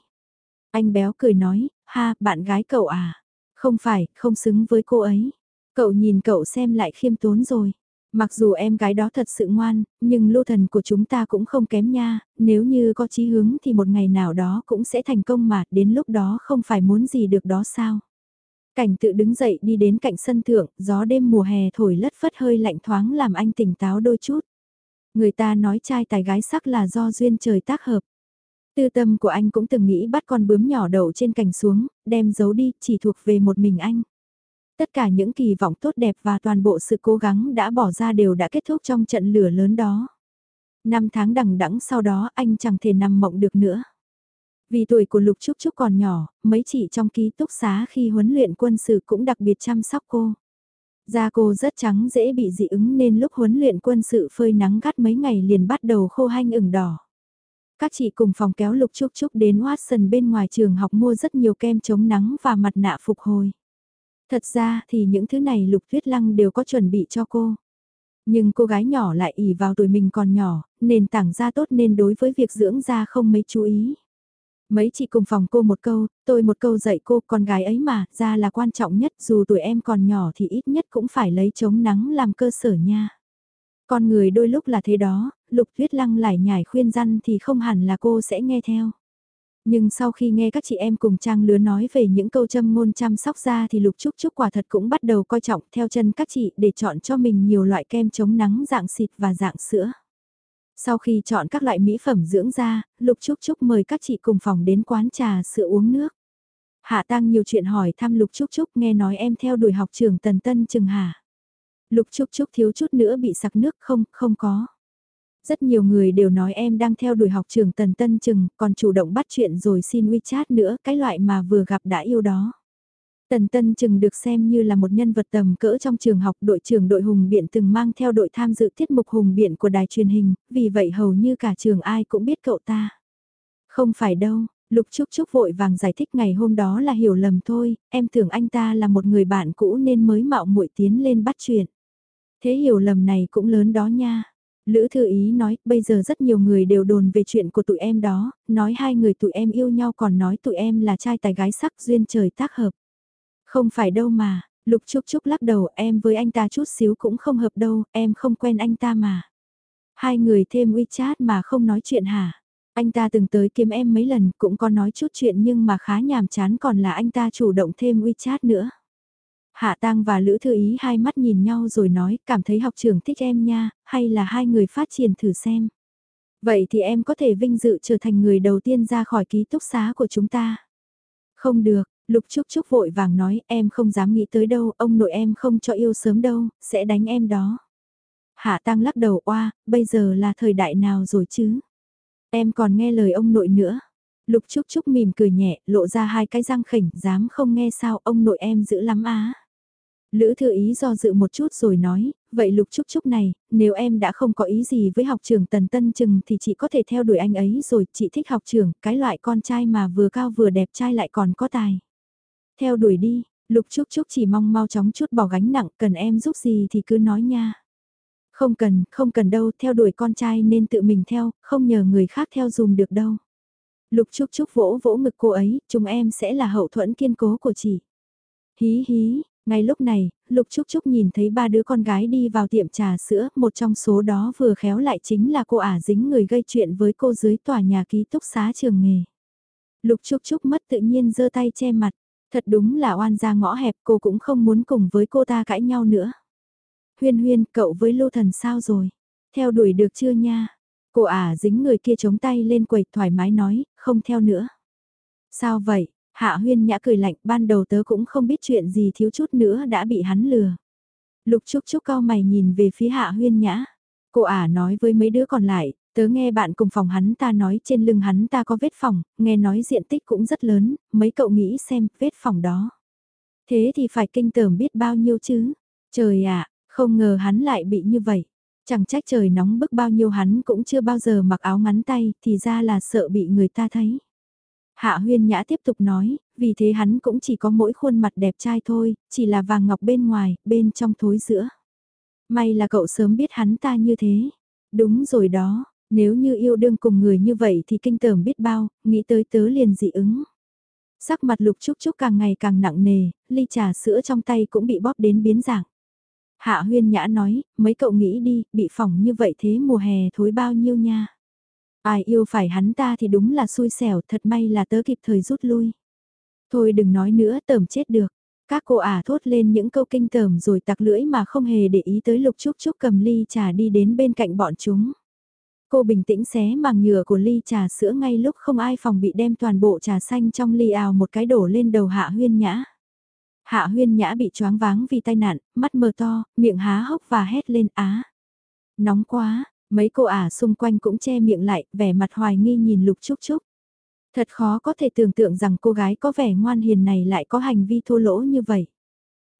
Anh béo cười nói, ha, bạn gái cậu à? Không phải, không xứng với cô ấy. Cậu nhìn cậu xem lại khiêm tốn rồi. Mặc dù em gái đó thật sự ngoan, nhưng lô thần của chúng ta cũng không kém nha, nếu như có chí hướng thì một ngày nào đó cũng sẽ thành công mà, đến lúc đó không phải muốn gì được đó sao. Cảnh tự đứng dậy đi đến cạnh sân thượng, gió đêm mùa hè thổi lất phất hơi lạnh thoáng làm anh tỉnh táo đôi chút. Người ta nói trai tài gái sắc là do duyên trời tác hợp. Tư tâm của anh cũng từng nghĩ bắt con bướm nhỏ đậu trên cành xuống, đem giấu đi, chỉ thuộc về một mình anh. Tất cả những kỳ vọng tốt đẹp và toàn bộ sự cố gắng đã bỏ ra đều đã kết thúc trong trận lửa lớn đó. Năm tháng đằng đẵng sau đó anh chẳng thể nằm mộng được nữa. Vì tuổi của Lục Trúc Trúc còn nhỏ, mấy chị trong ký túc xá khi huấn luyện quân sự cũng đặc biệt chăm sóc cô. Da cô rất trắng dễ bị dị ứng nên lúc huấn luyện quân sự phơi nắng gắt mấy ngày liền bắt đầu khô hanh ửng đỏ. Các chị cùng phòng kéo Lục Trúc Trúc đến Watson bên ngoài trường học mua rất nhiều kem chống nắng và mặt nạ phục hồi. Thật ra thì những thứ này Lục Tuyết Lăng đều có chuẩn bị cho cô. Nhưng cô gái nhỏ lại ỉ vào tuổi mình còn nhỏ, nền tảng da tốt nên đối với việc dưỡng da không mấy chú ý. Mấy chị cùng phòng cô một câu, tôi một câu dạy cô con gái ấy mà, da là quan trọng nhất dù tuổi em còn nhỏ thì ít nhất cũng phải lấy chống nắng làm cơ sở nha. Con người đôi lúc là thế đó, lục tuyết lăng lại nhảy khuyên răn thì không hẳn là cô sẽ nghe theo. Nhưng sau khi nghe các chị em cùng trang lứa nói về những câu châm ngôn chăm sóc da thì Lục Trúc Trúc quả thật cũng bắt đầu coi trọng theo chân các chị để chọn cho mình nhiều loại kem chống nắng dạng xịt và dạng sữa. Sau khi chọn các loại mỹ phẩm dưỡng da, Lục Trúc Trúc mời các chị cùng phòng đến quán trà sữa uống nước. Hạ Tăng nhiều chuyện hỏi thăm Lục Trúc Trúc nghe nói em theo đuổi học trường Tần Tân Trừng Hà. Lục Trúc Trúc thiếu chút nữa bị sặc nước không, không có. Rất nhiều người đều nói em đang theo đuổi học trường Tần Tân Trừng, còn chủ động bắt chuyện rồi xin WeChat nữa, cái loại mà vừa gặp đã yêu đó. Tần Tân Trừng được xem như là một nhân vật tầm cỡ trong trường học đội trưởng đội Hùng Biện từng mang theo đội tham dự tiết mục Hùng Biện của đài truyền hình, vì vậy hầu như cả trường ai cũng biết cậu ta. Không phải đâu, Lục Trúc Trúc vội vàng giải thích ngày hôm đó là hiểu lầm thôi, em tưởng anh ta là một người bạn cũ nên mới mạo muội tiến lên bắt chuyện. Thế hiểu lầm này cũng lớn đó nha. Lữ Thư Ý nói, bây giờ rất nhiều người đều đồn về chuyện của tụi em đó, nói hai người tụi em yêu nhau còn nói tụi em là trai tài gái sắc duyên trời tác hợp. Không phải đâu mà, Lục Trúc Trúc lắc đầu em với anh ta chút xíu cũng không hợp đâu, em không quen anh ta mà. Hai người thêm WeChat mà không nói chuyện hả? Anh ta từng tới kiếm em mấy lần cũng có nói chút chuyện nhưng mà khá nhàm chán còn là anh ta chủ động thêm WeChat nữa. Hạ Tăng và Lữ Thư Ý hai mắt nhìn nhau rồi nói, cảm thấy học trưởng thích em nha, hay là hai người phát triển thử xem. Vậy thì em có thể vinh dự trở thành người đầu tiên ra khỏi ký túc xá của chúng ta. Không được, Lục Trúc Trúc vội vàng nói, em không dám nghĩ tới đâu, ông nội em không cho yêu sớm đâu, sẽ đánh em đó. Hạ Tăng lắc đầu oa, bây giờ là thời đại nào rồi chứ? Em còn nghe lời ông nội nữa. Lục Trúc Trúc mỉm cười nhẹ, lộ ra hai cái răng khỉnh, dám không nghe sao ông nội em giữ lắm á. Lữ thư ý do dự một chút rồi nói, vậy lục trúc trúc này, nếu em đã không có ý gì với học trường tần tân chừng thì chị có thể theo đuổi anh ấy rồi, chị thích học trường, cái loại con trai mà vừa cao vừa đẹp trai lại còn có tài. Theo đuổi đi, lục trúc trúc chỉ mong mau chóng chút bỏ gánh nặng, cần em giúp gì thì cứ nói nha. Không cần, không cần đâu, theo đuổi con trai nên tự mình theo, không nhờ người khác theo dùm được đâu. Lục Trúc Trúc vỗ vỗ ngực cô ấy, chúng em sẽ là hậu thuẫn kiên cố của chị. Hí hí, ngay lúc này, Lục Trúc Trúc nhìn thấy ba đứa con gái đi vào tiệm trà sữa, một trong số đó vừa khéo lại chính là cô ả dính người gây chuyện với cô dưới tòa nhà ký túc xá trường nghề. Lục Trúc Trúc mất tự nhiên giơ tay che mặt, thật đúng là oan ra ngõ hẹp cô cũng không muốn cùng với cô ta cãi nhau nữa. Huyên huyên, cậu với lô Thần sao rồi? Theo đuổi được chưa nha? Cô ả dính người kia chống tay lên quầy thoải mái nói, không theo nữa. Sao vậy? Hạ huyên nhã cười lạnh ban đầu tớ cũng không biết chuyện gì thiếu chút nữa đã bị hắn lừa. Lục Trúc Trúc cao mày nhìn về phía Hạ huyên nhã. Cô ả nói với mấy đứa còn lại, tớ nghe bạn cùng phòng hắn ta nói trên lưng hắn ta có vết phòng, nghe nói diện tích cũng rất lớn, mấy cậu nghĩ xem vết phòng đó. Thế thì phải kinh tởm biết bao nhiêu chứ. Trời ạ, không ngờ hắn lại bị như vậy. Chẳng trách trời nóng bức bao nhiêu hắn cũng chưa bao giờ mặc áo ngắn tay, thì ra là sợ bị người ta thấy. Hạ huyên nhã tiếp tục nói, vì thế hắn cũng chỉ có mỗi khuôn mặt đẹp trai thôi, chỉ là vàng ngọc bên ngoài, bên trong thối giữa. May là cậu sớm biết hắn ta như thế. Đúng rồi đó, nếu như yêu đương cùng người như vậy thì kinh tởm biết bao, nghĩ tới tớ liền dị ứng. Sắc mặt lục trúc trúc càng ngày càng nặng nề, ly trà sữa trong tay cũng bị bóp đến biến dạng. Hạ huyên nhã nói, mấy cậu nghĩ đi, bị phỏng như vậy thế mùa hè thối bao nhiêu nha. Ai yêu phải hắn ta thì đúng là xui xẻo, thật may là tớ kịp thời rút lui. Thôi đừng nói nữa, tởm chết được. Các cô ả thốt lên những câu kinh tởm rồi tặc lưỡi mà không hề để ý tới lục trúc trúc cầm ly trà đi đến bên cạnh bọn chúng. Cô bình tĩnh xé màng nhựa của ly trà sữa ngay lúc không ai phòng bị đem toàn bộ trà xanh trong ly ào một cái đổ lên đầu hạ huyên nhã. Hạ huyên nhã bị choáng váng vì tai nạn, mắt mờ to, miệng há hốc và hét lên á. Nóng quá, mấy cô ả xung quanh cũng che miệng lại, vẻ mặt hoài nghi nhìn lục trúc trúc. Thật khó có thể tưởng tượng rằng cô gái có vẻ ngoan hiền này lại có hành vi thô lỗ như vậy.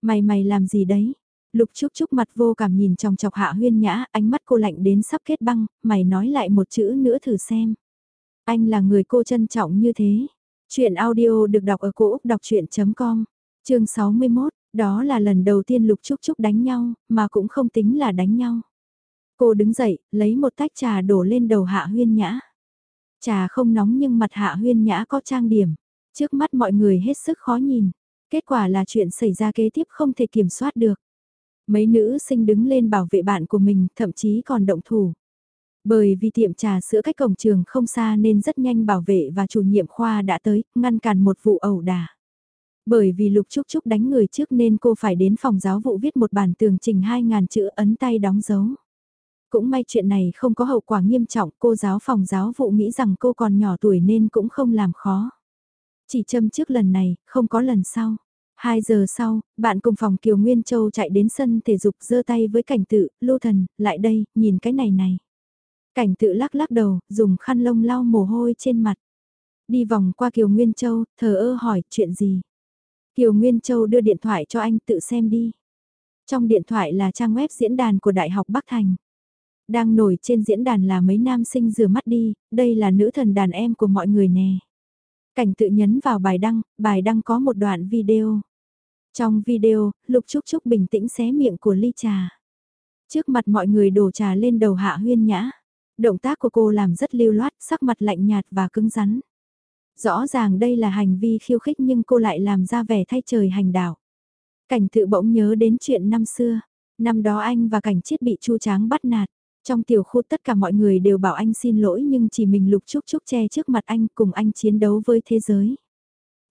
Mày mày làm gì đấy? Lục Trúc Trúc mặt vô cảm nhìn trong chọc hạ huyên nhã, ánh mắt cô lạnh đến sắp kết băng, mày nói lại một chữ nữa thử xem. Anh là người cô trân trọng như thế. Chuyện audio được đọc ở cổ Úc đọc chuyện.com, chương 61, đó là lần đầu tiên Lục Trúc Trúc đánh nhau, mà cũng không tính là đánh nhau. Cô đứng dậy, lấy một tách trà đổ lên đầu hạ huyên nhã. Trà không nóng nhưng mặt hạ huyên nhã có trang điểm. Trước mắt mọi người hết sức khó nhìn. Kết quả là chuyện xảy ra kế tiếp không thể kiểm soát được. Mấy nữ sinh đứng lên bảo vệ bạn của mình, thậm chí còn động thủ. Bởi vì tiệm trà sữa cách cổng trường không xa nên rất nhanh bảo vệ và chủ nhiệm khoa đã tới, ngăn cản một vụ ẩu đả. Bởi vì Lục Trúc Trúc đánh người trước nên cô phải đến phòng giáo vụ viết một bản tường trình 2.000 chữ ấn tay đóng dấu. Cũng may chuyện này không có hậu quả nghiêm trọng, cô giáo phòng giáo vụ nghĩ rằng cô còn nhỏ tuổi nên cũng không làm khó. Chỉ châm trước lần này, không có lần sau. hai giờ sau, bạn cùng phòng Kiều Nguyên Châu chạy đến sân thể dục giơ tay với cảnh tự, lô thần, lại đây, nhìn cái này này. Cảnh tự lắc lắc đầu, dùng khăn lông lau mồ hôi trên mặt. Đi vòng qua Kiều Nguyên Châu, thờ ơ hỏi, chuyện gì? Kiều Nguyên Châu đưa điện thoại cho anh tự xem đi. Trong điện thoại là trang web diễn đàn của Đại học Bắc Thành. Đang nổi trên diễn đàn là mấy nam sinh rửa mắt đi, đây là nữ thần đàn em của mọi người nè. Cảnh tự nhấn vào bài đăng, bài đăng có một đoạn video. Trong video, Lục Trúc Trúc bình tĩnh xé miệng của ly trà. Trước mặt mọi người đổ trà lên đầu hạ huyên nhã. Động tác của cô làm rất lưu loát, sắc mặt lạnh nhạt và cứng rắn. Rõ ràng đây là hành vi khiêu khích nhưng cô lại làm ra vẻ thay trời hành đạo. Cảnh tự bỗng nhớ đến chuyện năm xưa. Năm đó anh và cảnh chiết bị chu tráng bắt nạt. Trong tiểu khu tất cả mọi người đều bảo anh xin lỗi nhưng chỉ mình lục trúc trúc che trước mặt anh cùng anh chiến đấu với thế giới.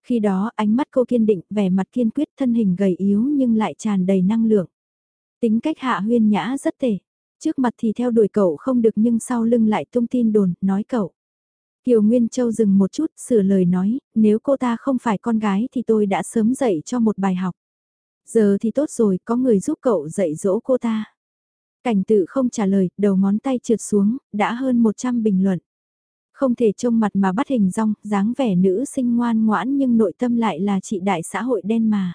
Khi đó ánh mắt cô kiên định, vẻ mặt kiên quyết thân hình gầy yếu nhưng lại tràn đầy năng lượng. Tính cách hạ huyên nhã rất tệ. Trước mặt thì theo đuổi cậu không được nhưng sau lưng lại tung tin đồn, nói cậu. Kiều Nguyên Châu dừng một chút, sửa lời nói, nếu cô ta không phải con gái thì tôi đã sớm dạy cho một bài học. Giờ thì tốt rồi, có người giúp cậu dạy dỗ cô ta. Cảnh tự không trả lời, đầu ngón tay trượt xuống, đã hơn 100 bình luận. Không thể trông mặt mà bắt hình rong, dáng vẻ nữ sinh ngoan ngoãn nhưng nội tâm lại là chị đại xã hội đen mà.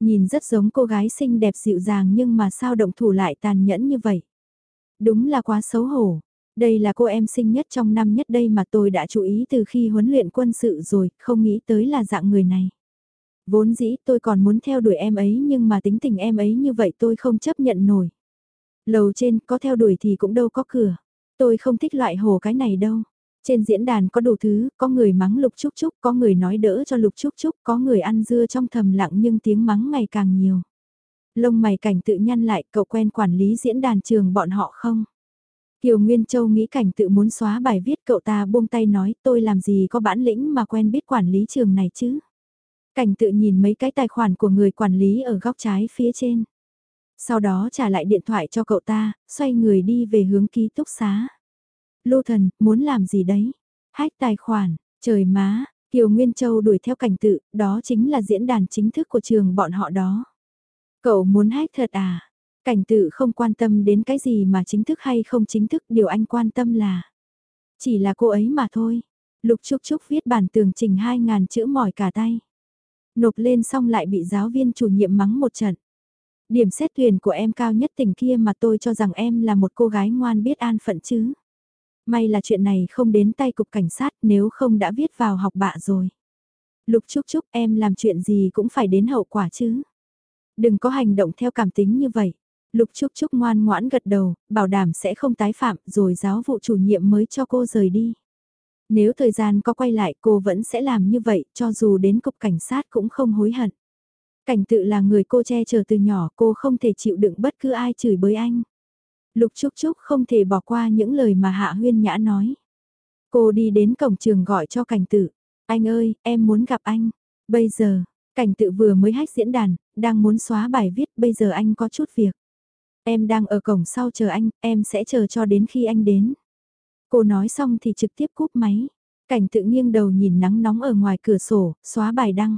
Nhìn rất giống cô gái xinh đẹp dịu dàng nhưng mà sao động thủ lại tàn nhẫn như vậy. Đúng là quá xấu hổ. Đây là cô em xinh nhất trong năm nhất đây mà tôi đã chú ý từ khi huấn luyện quân sự rồi, không nghĩ tới là dạng người này. Vốn dĩ tôi còn muốn theo đuổi em ấy nhưng mà tính tình em ấy như vậy tôi không chấp nhận nổi. Lầu trên có theo đuổi thì cũng đâu có cửa. Tôi không thích loại hồ cái này đâu. Trên diễn đàn có đủ thứ, có người mắng Lục Trúc Trúc, có người nói đỡ cho Lục Trúc Trúc, có người ăn dưa trong thầm lặng nhưng tiếng mắng ngày càng nhiều. Lông mày cảnh tự nhăn lại, cậu quen quản lý diễn đàn trường bọn họ không? Kiều Nguyên Châu nghĩ cảnh tự muốn xóa bài viết cậu ta buông tay nói tôi làm gì có bản lĩnh mà quen biết quản lý trường này chứ. Cảnh tự nhìn mấy cái tài khoản của người quản lý ở góc trái phía trên. Sau đó trả lại điện thoại cho cậu ta, xoay người đi về hướng ký túc xá. Lô thần, muốn làm gì đấy? Hách tài khoản, trời má, Kiều Nguyên Châu đuổi theo cảnh tự, đó chính là diễn đàn chính thức của trường bọn họ đó. Cậu muốn hách thật à? Cảnh tự không quan tâm đến cái gì mà chính thức hay không chính thức, điều anh quan tâm là chỉ là cô ấy mà thôi. Lục Trúc Trúc viết bản tường trình 2.000 chữ mỏi cả tay. Nộp lên xong lại bị giáo viên chủ nhiệm mắng một trận. Điểm xét tuyển của em cao nhất tỉnh kia mà tôi cho rằng em là một cô gái ngoan biết an phận chứ. May là chuyện này không đến tay cục cảnh sát nếu không đã viết vào học bạ rồi. Lục Trúc Trúc em làm chuyện gì cũng phải đến hậu quả chứ. Đừng có hành động theo cảm tính như vậy. Lục Trúc Trúc ngoan ngoãn gật đầu, bảo đảm sẽ không tái phạm rồi giáo vụ chủ nhiệm mới cho cô rời đi. Nếu thời gian có quay lại cô vẫn sẽ làm như vậy cho dù đến cục cảnh sát cũng không hối hận. Cảnh tự là người cô che chở từ nhỏ cô không thể chịu đựng bất cứ ai chửi bới anh. Lục Trúc Trúc không thể bỏ qua những lời mà Hạ Huyên Nhã nói. Cô đi đến cổng trường gọi cho cảnh tự. Anh ơi, em muốn gặp anh. Bây giờ, cảnh tự vừa mới hách diễn đàn, đang muốn xóa bài viết, bây giờ anh có chút việc. Em đang ở cổng sau chờ anh, em sẽ chờ cho đến khi anh đến. Cô nói xong thì trực tiếp cúp máy. Cảnh tự nghiêng đầu nhìn nắng nóng ở ngoài cửa sổ, xóa bài đăng.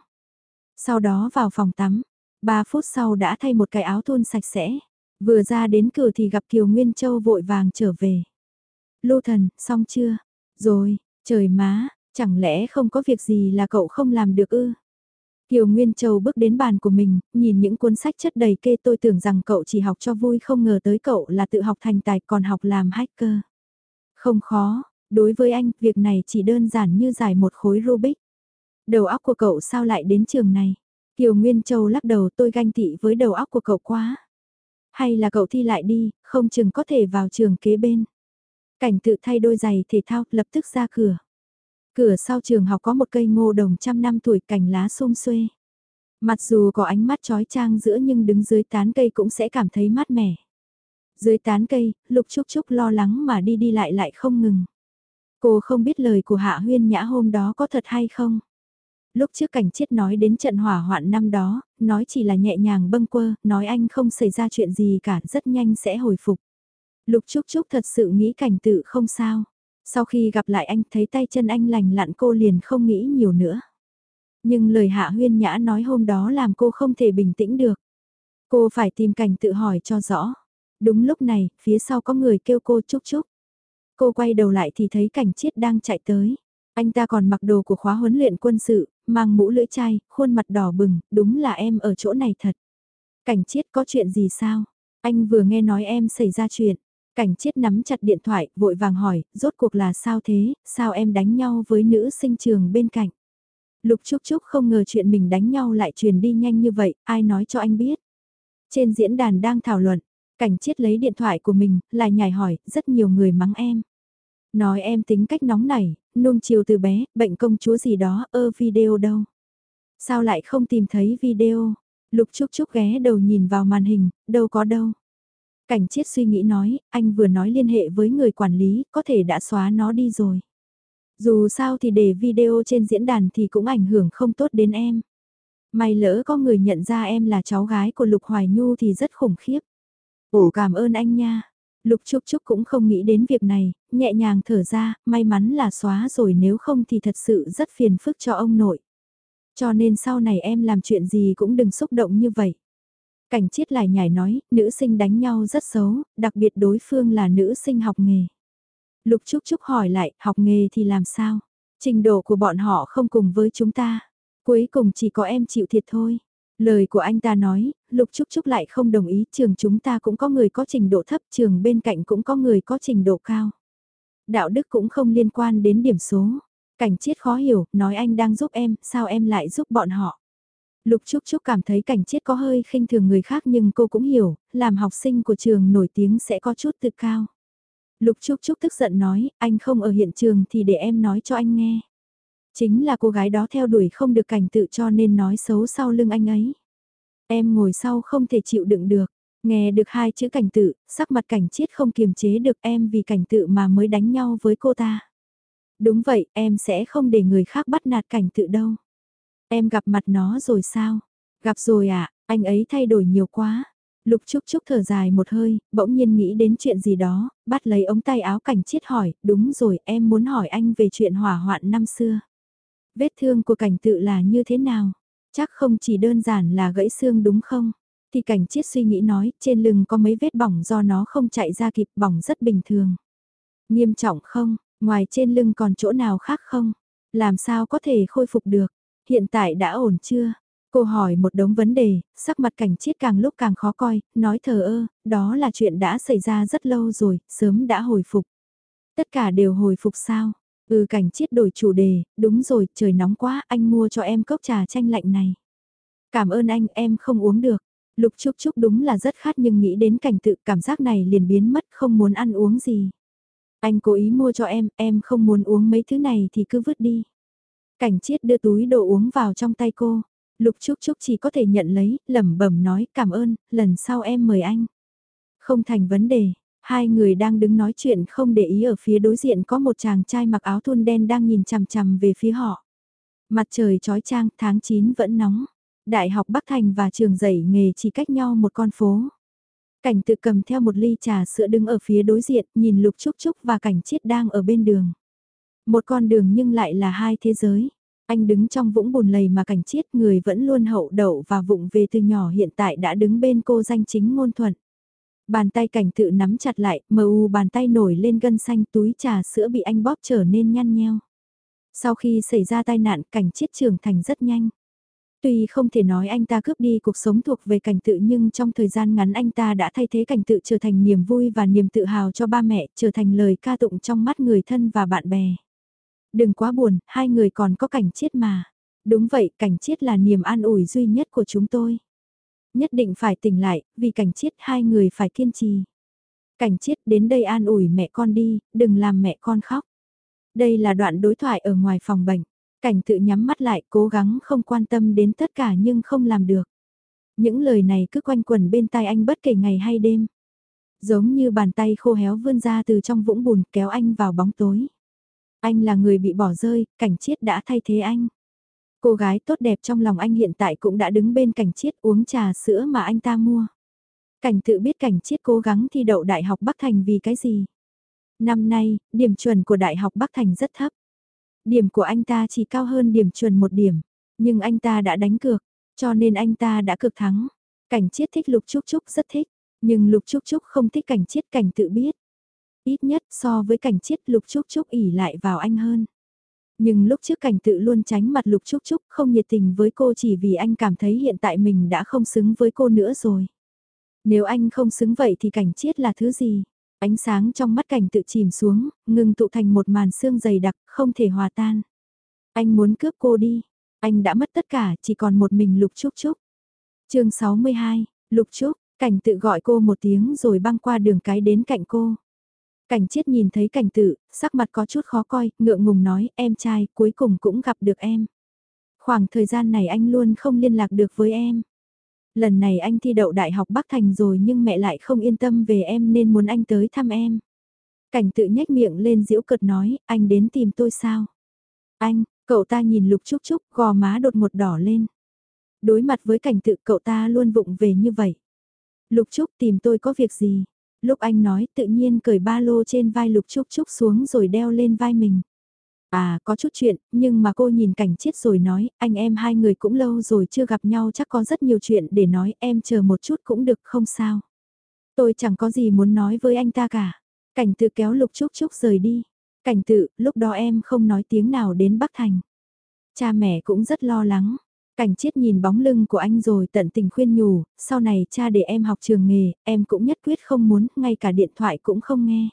Sau đó vào phòng tắm, 3 phút sau đã thay một cái áo thun sạch sẽ. Vừa ra đến cửa thì gặp Kiều Nguyên Châu vội vàng trở về. Lô thần, xong chưa? Rồi, trời má, chẳng lẽ không có việc gì là cậu không làm được ư? Kiều Nguyên Châu bước đến bàn của mình, nhìn những cuốn sách chất đầy kê tôi tưởng rằng cậu chỉ học cho vui không ngờ tới cậu là tự học thành tài còn học làm hacker. Không khó, đối với anh, việc này chỉ đơn giản như giải một khối Rubik. Đầu óc của cậu sao lại đến trường này? Kiều Nguyên Châu lắc đầu tôi ganh tị với đầu óc của cậu quá. Hay là cậu thi lại đi, không chừng có thể vào trường kế bên. Cảnh tự thay đôi giày thể thao, lập tức ra cửa. Cửa sau trường học có một cây ngô đồng trăm năm tuổi cành lá xung xuê. Mặc dù có ánh mắt trói trang giữa nhưng đứng dưới tán cây cũng sẽ cảm thấy mát mẻ. Dưới tán cây, Lục Trúc Trúc lo lắng mà đi đi lại lại không ngừng. Cô không biết lời của Hạ Huyên Nhã hôm đó có thật hay không. Lúc trước cảnh chết nói đến trận hỏa hoạn năm đó, nói chỉ là nhẹ nhàng bâng quơ, nói anh không xảy ra chuyện gì cả, rất nhanh sẽ hồi phục. Lục Trúc Trúc thật sự nghĩ cảnh tự không sao. Sau khi gặp lại anh thấy tay chân anh lành lặn cô liền không nghĩ nhiều nữa. Nhưng lời Hạ Huyên Nhã nói hôm đó làm cô không thể bình tĩnh được. Cô phải tìm cảnh tự hỏi cho rõ. Đúng lúc này, phía sau có người kêu cô trúc trúc Cô quay đầu lại thì thấy cảnh chiết đang chạy tới. Anh ta còn mặc đồ của khóa huấn luyện quân sự, mang mũ lưỡi chai, khuôn mặt đỏ bừng, đúng là em ở chỗ này thật. Cảnh chiết có chuyện gì sao? Anh vừa nghe nói em xảy ra chuyện. Cảnh chiết nắm chặt điện thoại, vội vàng hỏi, rốt cuộc là sao thế, sao em đánh nhau với nữ sinh trường bên cạnh. Lục Trúc Trúc không ngờ chuyện mình đánh nhau lại truyền đi nhanh như vậy, ai nói cho anh biết. Trên diễn đàn đang thảo luận, cảnh chiết lấy điện thoại của mình, lại nhảy hỏi, rất nhiều người mắng em. Nói em tính cách nóng nảy, nung chiều từ bé, bệnh công chúa gì đó, ơ video đâu. Sao lại không tìm thấy video? Lục Trúc Trúc ghé đầu nhìn vào màn hình, đâu có đâu. Cảnh chiết suy nghĩ nói, anh vừa nói liên hệ với người quản lý, có thể đã xóa nó đi rồi. Dù sao thì để video trên diễn đàn thì cũng ảnh hưởng không tốt đến em. May lỡ có người nhận ra em là cháu gái của Lục Hoài Nhu thì rất khủng khiếp. Ồ cảm ơn anh nha. Lục Trúc Trúc cũng không nghĩ đến việc này, nhẹ nhàng thở ra, may mắn là xóa rồi nếu không thì thật sự rất phiền phức cho ông nội. Cho nên sau này em làm chuyện gì cũng đừng xúc động như vậy. Cảnh chiết lại nhảy nói, nữ sinh đánh nhau rất xấu, đặc biệt đối phương là nữ sinh học nghề. Lục Trúc Trúc hỏi lại, học nghề thì làm sao? Trình độ của bọn họ không cùng với chúng ta. Cuối cùng chỉ có em chịu thiệt thôi. Lời của anh ta nói, Lục Trúc Trúc lại không đồng ý, trường chúng ta cũng có người có trình độ thấp, trường bên cạnh cũng có người có trình độ cao. Đạo đức cũng không liên quan đến điểm số. Cảnh chiết khó hiểu, nói anh đang giúp em, sao em lại giúp bọn họ? Lục Trúc Trúc cảm thấy cảnh chiết có hơi khinh thường người khác nhưng cô cũng hiểu, làm học sinh của trường nổi tiếng sẽ có chút tự cao. Lục Trúc Trúc tức giận nói, anh không ở hiện trường thì để em nói cho anh nghe. Chính là cô gái đó theo đuổi không được cảnh tự cho nên nói xấu sau lưng anh ấy. Em ngồi sau không thể chịu đựng được. Nghe được hai chữ cảnh tự, sắc mặt cảnh chiết không kiềm chế được em vì cảnh tự mà mới đánh nhau với cô ta. Đúng vậy, em sẽ không để người khác bắt nạt cảnh tự đâu. Em gặp mặt nó rồi sao? Gặp rồi à, anh ấy thay đổi nhiều quá. Lục Trúc Trúc thở dài một hơi, bỗng nhiên nghĩ đến chuyện gì đó, bắt lấy ống tay áo cảnh chiết hỏi, đúng rồi em muốn hỏi anh về chuyện hỏa hoạn năm xưa. Vết thương của cảnh tự là như thế nào? Chắc không chỉ đơn giản là gãy xương đúng không? Thì cảnh chiết suy nghĩ nói, trên lưng có mấy vết bỏng do nó không chạy ra kịp bỏng rất bình thường. Nghiêm trọng không? Ngoài trên lưng còn chỗ nào khác không? Làm sao có thể khôi phục được? Hiện tại đã ổn chưa? Cô hỏi một đống vấn đề, sắc mặt cảnh chiết càng lúc càng khó coi, nói thờ ơ, đó là chuyện đã xảy ra rất lâu rồi, sớm đã hồi phục. Tất cả đều hồi phục sao? Ừ cảnh chiết đổi chủ đề, đúng rồi, trời nóng quá, anh mua cho em cốc trà chanh lạnh này. Cảm ơn anh, em không uống được. Lục Trúc Trúc đúng là rất khát nhưng nghĩ đến cảnh tự cảm giác này liền biến mất không muốn ăn uống gì. Anh cố ý mua cho em, em không muốn uống mấy thứ này thì cứ vứt đi. Cảnh chiết đưa túi đồ uống vào trong tay cô. Lục Trúc Trúc chỉ có thể nhận lấy, lẩm bẩm nói cảm ơn, lần sau em mời anh. Không thành vấn đề, hai người đang đứng nói chuyện không để ý ở phía đối diện có một chàng trai mặc áo thun đen đang nhìn chằm chằm về phía họ. Mặt trời trói trang, tháng 9 vẫn nóng. Đại học Bắc Thành và trường dạy nghề chỉ cách nhau một con phố. Cảnh tự cầm theo một ly trà sữa đứng ở phía đối diện, nhìn Lục Trúc Trúc và cảnh chiết đang ở bên đường. Một con đường nhưng lại là hai thế giới. Anh đứng trong vũng bùn lầy mà cảnh chiết người vẫn luôn hậu đậu và vụng về từ nhỏ hiện tại đã đứng bên cô danh chính ngôn thuận. Bàn tay cảnh tự nắm chặt lại, mờ u bàn tay nổi lên gân xanh túi trà sữa bị anh bóp trở nên nhăn nheo. Sau khi xảy ra tai nạn cảnh chết trưởng thành rất nhanh. Tuy không thể nói anh ta cướp đi cuộc sống thuộc về cảnh tự nhưng trong thời gian ngắn anh ta đã thay thế cảnh tự trở thành niềm vui và niềm tự hào cho ba mẹ, trở thành lời ca tụng trong mắt người thân và bạn bè. Đừng quá buồn, hai người còn có cảnh chết mà. Đúng vậy, cảnh chết là niềm an ủi duy nhất của chúng tôi. Nhất định phải tỉnh lại, vì cảnh chết hai người phải kiên trì. Cảnh chết đến đây an ủi mẹ con đi, đừng làm mẹ con khóc. Đây là đoạn đối thoại ở ngoài phòng bệnh. Cảnh tự nhắm mắt lại cố gắng không quan tâm đến tất cả nhưng không làm được. Những lời này cứ quanh quẩn bên tai anh bất kể ngày hay đêm. Giống như bàn tay khô héo vươn ra từ trong vũng bùn kéo anh vào bóng tối. Anh là người bị bỏ rơi, cảnh chiết đã thay thế anh. Cô gái tốt đẹp trong lòng anh hiện tại cũng đã đứng bên cảnh chiết uống trà sữa mà anh ta mua. Cảnh tự biết cảnh chiết cố gắng thi đậu Đại học Bắc Thành vì cái gì. Năm nay, điểm chuẩn của Đại học Bắc Thành rất thấp. Điểm của anh ta chỉ cao hơn điểm chuẩn một điểm, nhưng anh ta đã đánh cược, cho nên anh ta đã cực thắng. Cảnh chiết thích Lục Trúc Trúc rất thích, nhưng Lục Trúc Trúc không thích cảnh chiết cảnh tự biết. Ít nhất so với cảnh chiết Lục Trúc Trúc ỉ lại vào anh hơn. Nhưng lúc trước cảnh tự luôn tránh mặt Lục Trúc Trúc không nhiệt tình với cô chỉ vì anh cảm thấy hiện tại mình đã không xứng với cô nữa rồi. Nếu anh không xứng vậy thì cảnh chiết là thứ gì? Ánh sáng trong mắt cảnh tự chìm xuống, ngừng tụ thành một màn xương dày đặc, không thể hòa tan. Anh muốn cướp cô đi. Anh đã mất tất cả, chỉ còn một mình Lục Trúc Trúc. chương 62, Lục Trúc, cảnh tự gọi cô một tiếng rồi băng qua đường cái đến cạnh cô. Cảnh chiết nhìn thấy cảnh tự, sắc mặt có chút khó coi, ngượng ngùng nói, em trai, cuối cùng cũng gặp được em. Khoảng thời gian này anh luôn không liên lạc được với em. Lần này anh thi đậu Đại học Bắc Thành rồi nhưng mẹ lại không yên tâm về em nên muốn anh tới thăm em. Cảnh tự nhếch miệng lên diễu cợt nói, anh đến tìm tôi sao? Anh, cậu ta nhìn Lục Chúc Chúc, gò má đột một đỏ lên. Đối mặt với cảnh tự cậu ta luôn vụng về như vậy. Lục Trúc tìm tôi có việc gì? Lúc anh nói tự nhiên cởi ba lô trên vai Lục Trúc Trúc xuống rồi đeo lên vai mình. À, có chút chuyện, nhưng mà cô nhìn cảnh chết rồi nói, anh em hai người cũng lâu rồi chưa gặp nhau chắc có rất nhiều chuyện để nói, em chờ một chút cũng được không sao. Tôi chẳng có gì muốn nói với anh ta cả. Cảnh tự kéo Lục Trúc Trúc rời đi. Cảnh tự, lúc đó em không nói tiếng nào đến Bắc Thành. Cha mẹ cũng rất lo lắng. Cảnh chiết nhìn bóng lưng của anh rồi tận tình khuyên nhủ, sau này cha để em học trường nghề, em cũng nhất quyết không muốn, ngay cả điện thoại cũng không nghe.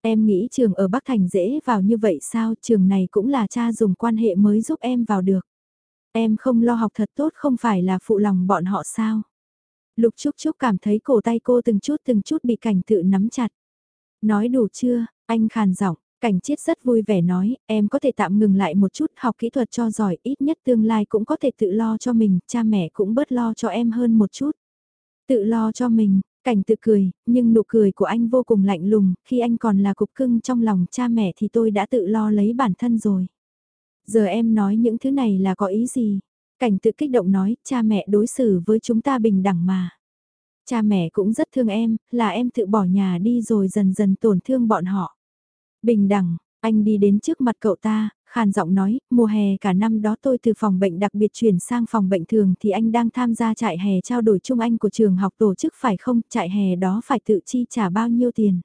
Em nghĩ trường ở Bắc Thành dễ vào như vậy sao, trường này cũng là cha dùng quan hệ mới giúp em vào được. Em không lo học thật tốt không phải là phụ lòng bọn họ sao. Lục Trúc Trúc cảm thấy cổ tay cô từng chút từng chút bị cảnh tự nắm chặt. Nói đủ chưa, anh khàn giọng, cảnh chiết rất vui vẻ nói, em có thể tạm ngừng lại một chút học kỹ thuật cho giỏi, ít nhất tương lai cũng có thể tự lo cho mình, cha mẹ cũng bớt lo cho em hơn một chút. Tự lo cho mình, cảnh tự cười, nhưng nụ cười của anh vô cùng lạnh lùng, khi anh còn là cục cưng trong lòng cha mẹ thì tôi đã tự lo lấy bản thân rồi. Giờ em nói những thứ này là có ý gì? Cảnh tự kích động nói, cha mẹ đối xử với chúng ta bình đẳng mà. Cha mẹ cũng rất thương em, là em tự bỏ nhà đi rồi dần dần tổn thương bọn họ. Bình đẳng, anh đi đến trước mặt cậu ta, khàn giọng nói, mùa hè cả năm đó tôi từ phòng bệnh đặc biệt chuyển sang phòng bệnh thường thì anh đang tham gia trại hè trao đổi chung anh của trường học tổ chức phải không, trại hè đó phải tự chi trả bao nhiêu tiền?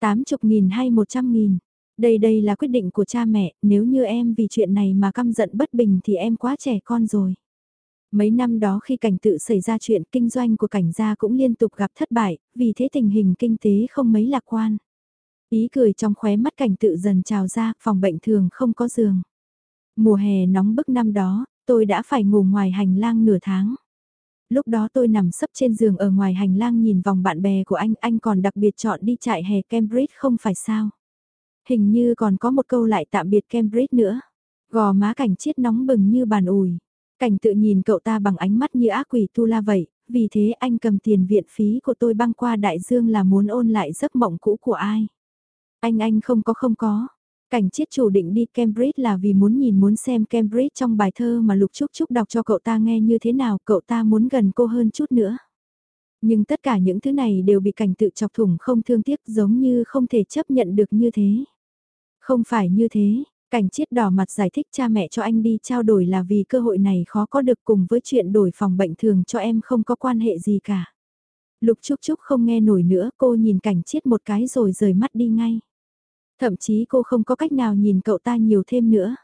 80 nghìn hay 100 nghìn? Đây đây là quyết định của cha mẹ, nếu như em vì chuyện này mà căm giận bất bình thì em quá trẻ con rồi. Mấy năm đó khi cảnh tự xảy ra chuyện kinh doanh của cảnh gia cũng liên tục gặp thất bại, vì thế tình hình kinh tế không mấy lạc quan. Ý cười trong khóe mắt cảnh tự dần trào ra, phòng bệnh thường không có giường. Mùa hè nóng bức năm đó, tôi đã phải ngủ ngoài hành lang nửa tháng. Lúc đó tôi nằm sấp trên giường ở ngoài hành lang nhìn vòng bạn bè của anh, anh còn đặc biệt chọn đi trại hè Cambridge không phải sao. Hình như còn có một câu lại tạm biệt Cambridge nữa. Gò má cảnh chiết nóng bừng như bàn ủi. Cảnh tự nhìn cậu ta bằng ánh mắt như ác quỷ tu la vậy, vì thế anh cầm tiền viện phí của tôi băng qua đại dương là muốn ôn lại giấc mộng cũ của ai. Anh anh không có không có. Cảnh chiết chủ định đi Cambridge là vì muốn nhìn muốn xem Cambridge trong bài thơ mà Lục Trúc Trúc đọc cho cậu ta nghe như thế nào, cậu ta muốn gần cô hơn chút nữa. Nhưng tất cả những thứ này đều bị cảnh tự chọc thủng không thương tiếc giống như không thể chấp nhận được như thế. Không phải như thế, cảnh chiết đỏ mặt giải thích cha mẹ cho anh đi trao đổi là vì cơ hội này khó có được cùng với chuyện đổi phòng bệnh thường cho em không có quan hệ gì cả. Lục Trúc Trúc không nghe nổi nữa cô nhìn cảnh chiết một cái rồi rời mắt đi ngay. Thậm chí cô không có cách nào nhìn cậu ta nhiều thêm nữa.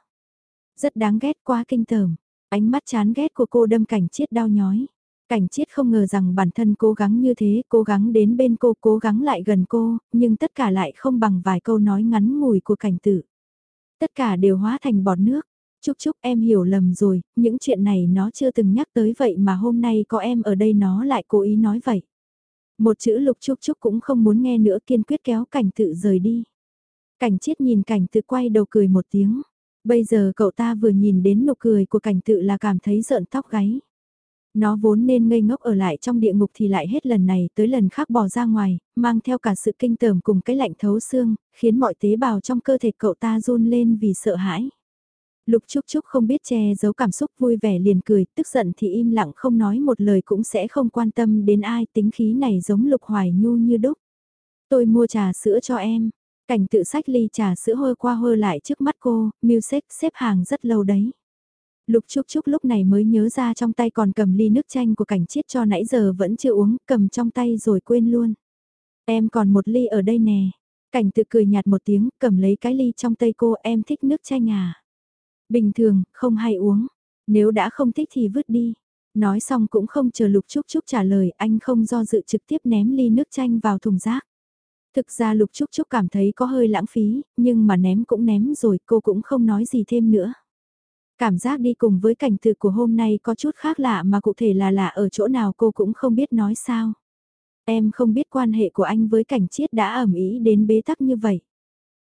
Rất đáng ghét quá kinh tởm, ánh mắt chán ghét của cô đâm cảnh chiết đau nhói. Cảnh chiết không ngờ rằng bản thân cố gắng như thế, cố gắng đến bên cô, cố gắng lại gần cô, nhưng tất cả lại không bằng vài câu nói ngắn ngủi của cảnh tử. Tất cả đều hóa thành bọt nước. Chúc chúc em hiểu lầm rồi, những chuyện này nó chưa từng nhắc tới vậy mà hôm nay có em ở đây nó lại cố ý nói vậy. Một chữ lục chúc chúc cũng không muốn nghe nữa kiên quyết kéo cảnh tự rời đi. Cảnh chiết nhìn cảnh tự quay đầu cười một tiếng. Bây giờ cậu ta vừa nhìn đến nụ cười của cảnh tự là cảm thấy rợn tóc gáy. Nó vốn nên ngây ngốc ở lại trong địa ngục thì lại hết lần này tới lần khác bò ra ngoài, mang theo cả sự kinh tởm cùng cái lạnh thấu xương, khiến mọi tế bào trong cơ thể cậu ta run lên vì sợ hãi. Lục Trúc Trúc không biết che giấu cảm xúc vui vẻ liền cười, tức giận thì im lặng không nói một lời cũng sẽ không quan tâm đến ai tính khí này giống Lục Hoài Nhu như đúc. Tôi mua trà sữa cho em, cảnh tự sách ly trà sữa hôi qua hôi lại trước mắt cô, music xếp hàng rất lâu đấy. Lục Trúc Trúc lúc này mới nhớ ra trong tay còn cầm ly nước chanh của cảnh chiết cho nãy giờ vẫn chưa uống, cầm trong tay rồi quên luôn. Em còn một ly ở đây nè. Cảnh tự cười nhạt một tiếng, cầm lấy cái ly trong tay cô em thích nước chanh à. Bình thường, không hay uống. Nếu đã không thích thì vứt đi. Nói xong cũng không chờ Lục Trúc Trúc trả lời, anh không do dự trực tiếp ném ly nước chanh vào thùng rác. Thực ra Lục Trúc Trúc cảm thấy có hơi lãng phí, nhưng mà ném cũng ném rồi, cô cũng không nói gì thêm nữa. Cảm giác đi cùng với cảnh tượng của hôm nay có chút khác lạ mà cụ thể là lạ ở chỗ nào cô cũng không biết nói sao. Em không biết quan hệ của anh với cảnh chiết đã ẩm ý đến bế tắc như vậy.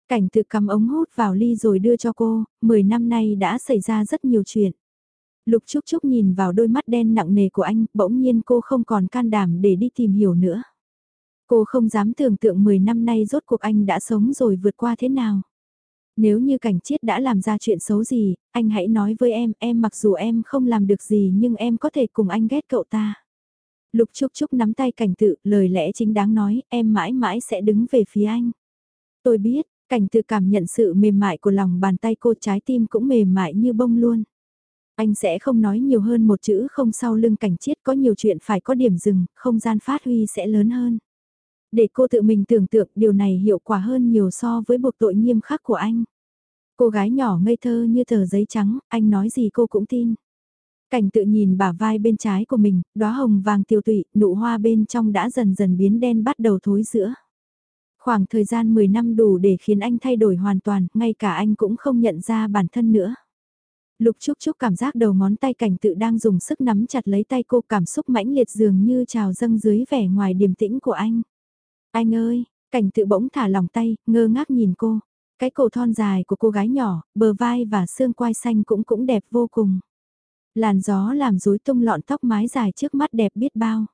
Cảnh tự cầm ống hút vào ly rồi đưa cho cô, 10 năm nay đã xảy ra rất nhiều chuyện. Lục Trúc Trúc nhìn vào đôi mắt đen nặng nề của anh, bỗng nhiên cô không còn can đảm để đi tìm hiểu nữa. Cô không dám tưởng tượng 10 năm nay rốt cuộc anh đã sống rồi vượt qua thế nào. Nếu như cảnh chiết đã làm ra chuyện xấu gì, anh hãy nói với em, em mặc dù em không làm được gì nhưng em có thể cùng anh ghét cậu ta. Lục Trúc Trúc nắm tay cảnh tự, lời lẽ chính đáng nói, em mãi mãi sẽ đứng về phía anh. Tôi biết, cảnh tự cảm nhận sự mềm mại của lòng bàn tay cô trái tim cũng mềm mại như bông luôn. Anh sẽ không nói nhiều hơn một chữ không sau lưng cảnh chiết có nhiều chuyện phải có điểm dừng, không gian phát huy sẽ lớn hơn. Để cô tự mình tưởng tượng điều này hiệu quả hơn nhiều so với buộc tội nghiêm khắc của anh. Cô gái nhỏ ngây thơ như tờ giấy trắng, anh nói gì cô cũng tin. Cảnh tự nhìn bả vai bên trái của mình, đóa hồng vàng tiêu tụy, nụ hoa bên trong đã dần dần biến đen bắt đầu thối giữa. Khoảng thời gian 10 năm đủ để khiến anh thay đổi hoàn toàn, ngay cả anh cũng không nhận ra bản thân nữa. Lục Trúc Trúc cảm giác đầu ngón tay cảnh tự đang dùng sức nắm chặt lấy tay cô cảm xúc mãnh liệt dường như trào dâng dưới vẻ ngoài điềm tĩnh của anh. Anh ơi, cảnh tự bỗng thả lòng tay, ngơ ngác nhìn cô. Cái cổ thon dài của cô gái nhỏ, bờ vai và xương quai xanh cũng cũng đẹp vô cùng. Làn gió làm rối tung lọn tóc mái dài trước mắt đẹp biết bao.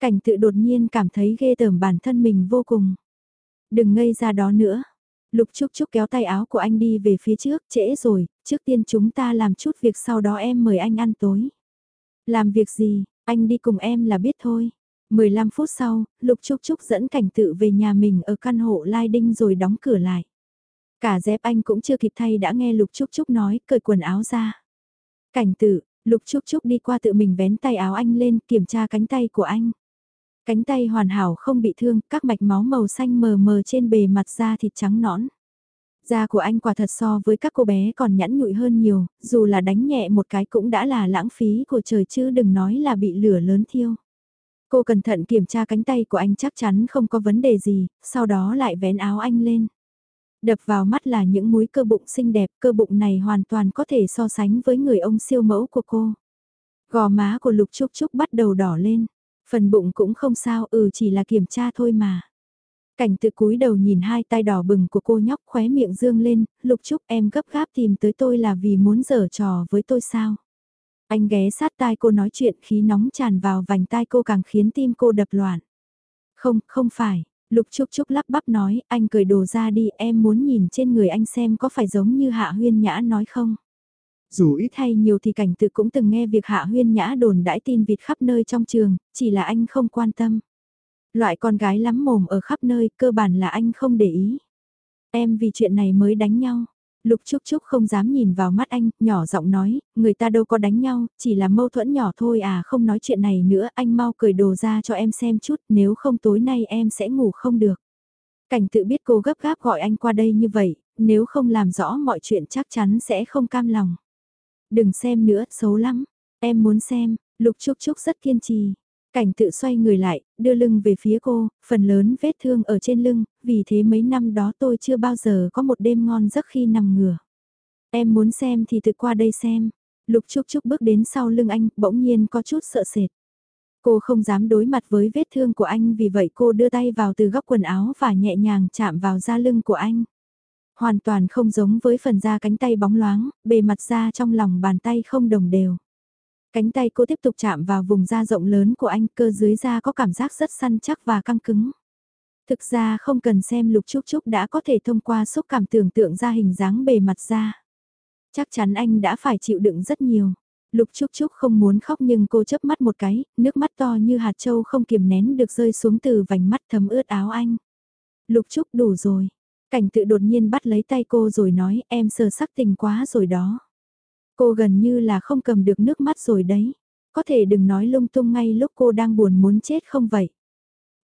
Cảnh tự đột nhiên cảm thấy ghê tởm bản thân mình vô cùng. Đừng ngây ra đó nữa. Lục Trúc Trúc kéo tay áo của anh đi về phía trước, trễ rồi, trước tiên chúng ta làm chút việc sau đó em mời anh ăn tối. Làm việc gì, anh đi cùng em là biết thôi. 15 phút sau, Lục Trúc Trúc dẫn cảnh tự về nhà mình ở căn hộ Lai Đinh rồi đóng cửa lại. Cả dép anh cũng chưa kịp thay đã nghe Lục Trúc Trúc nói cởi quần áo ra. Cảnh tự, Lục Trúc Trúc đi qua tự mình vén tay áo anh lên kiểm tra cánh tay của anh. Cánh tay hoàn hảo không bị thương, các mạch máu màu xanh mờ mờ trên bề mặt da thịt trắng nõn. Da của anh quả thật so với các cô bé còn nhẵn nhụi hơn nhiều, dù là đánh nhẹ một cái cũng đã là lãng phí của trời chứ đừng nói là bị lửa lớn thiêu. Cô cẩn thận kiểm tra cánh tay của anh chắc chắn không có vấn đề gì, sau đó lại vén áo anh lên. Đập vào mắt là những múi cơ bụng xinh đẹp, cơ bụng này hoàn toàn có thể so sánh với người ông siêu mẫu của cô. Gò má của Lục Trúc Trúc bắt đầu đỏ lên, phần bụng cũng không sao, ừ chỉ là kiểm tra thôi mà. Cảnh tự cúi đầu nhìn hai tay đỏ bừng của cô nhóc khóe miệng dương lên, Lục Trúc em gấp gáp tìm tới tôi là vì muốn giở trò với tôi sao? Anh ghé sát tai cô nói chuyện khí nóng tràn vào vành tai cô càng khiến tim cô đập loạn. Không, không phải, Lục Trúc Trúc lắp bắp nói, anh cởi đồ ra đi, em muốn nhìn trên người anh xem có phải giống như Hạ Huyên Nhã nói không. Dù ít hay nhiều thì cảnh tự cũng từng nghe việc Hạ Huyên Nhã đồn đãi tin vịt khắp nơi trong trường, chỉ là anh không quan tâm. Loại con gái lắm mồm ở khắp nơi, cơ bản là anh không để ý. Em vì chuyện này mới đánh nhau. Lục Trúc Trúc không dám nhìn vào mắt anh, nhỏ giọng nói, người ta đâu có đánh nhau, chỉ là mâu thuẫn nhỏ thôi à không nói chuyện này nữa, anh mau cười đồ ra cho em xem chút, nếu không tối nay em sẽ ngủ không được. Cảnh tự biết cô gấp gáp gọi anh qua đây như vậy, nếu không làm rõ mọi chuyện chắc chắn sẽ không cam lòng. Đừng xem nữa, xấu lắm, em muốn xem, Lục Trúc Trúc rất kiên trì. Cảnh tự xoay người lại, đưa lưng về phía cô, phần lớn vết thương ở trên lưng, vì thế mấy năm đó tôi chưa bao giờ có một đêm ngon giấc khi nằm ngửa. Em muốn xem thì tự qua đây xem. Lục Trúc Trúc bước đến sau lưng anh, bỗng nhiên có chút sợ sệt. Cô không dám đối mặt với vết thương của anh vì vậy cô đưa tay vào từ góc quần áo và nhẹ nhàng chạm vào da lưng của anh. Hoàn toàn không giống với phần da cánh tay bóng loáng, bề mặt da trong lòng bàn tay không đồng đều. Cánh tay cô tiếp tục chạm vào vùng da rộng lớn của anh, cơ dưới da có cảm giác rất săn chắc và căng cứng. Thực ra không cần xem lục trúc trúc đã có thể thông qua xúc cảm tưởng tượng ra hình dáng bề mặt da. Chắc chắn anh đã phải chịu đựng rất nhiều. Lục Trúc Trúc không muốn khóc nhưng cô chớp mắt một cái, nước mắt to như hạt châu không kiềm nén được rơi xuống từ vành mắt thấm ướt áo anh. Lục Trúc đủ rồi. Cảnh tự đột nhiên bắt lấy tay cô rồi nói em sờ sắc tình quá rồi đó. Cô gần như là không cầm được nước mắt rồi đấy. Có thể đừng nói lung tung ngay lúc cô đang buồn muốn chết không vậy.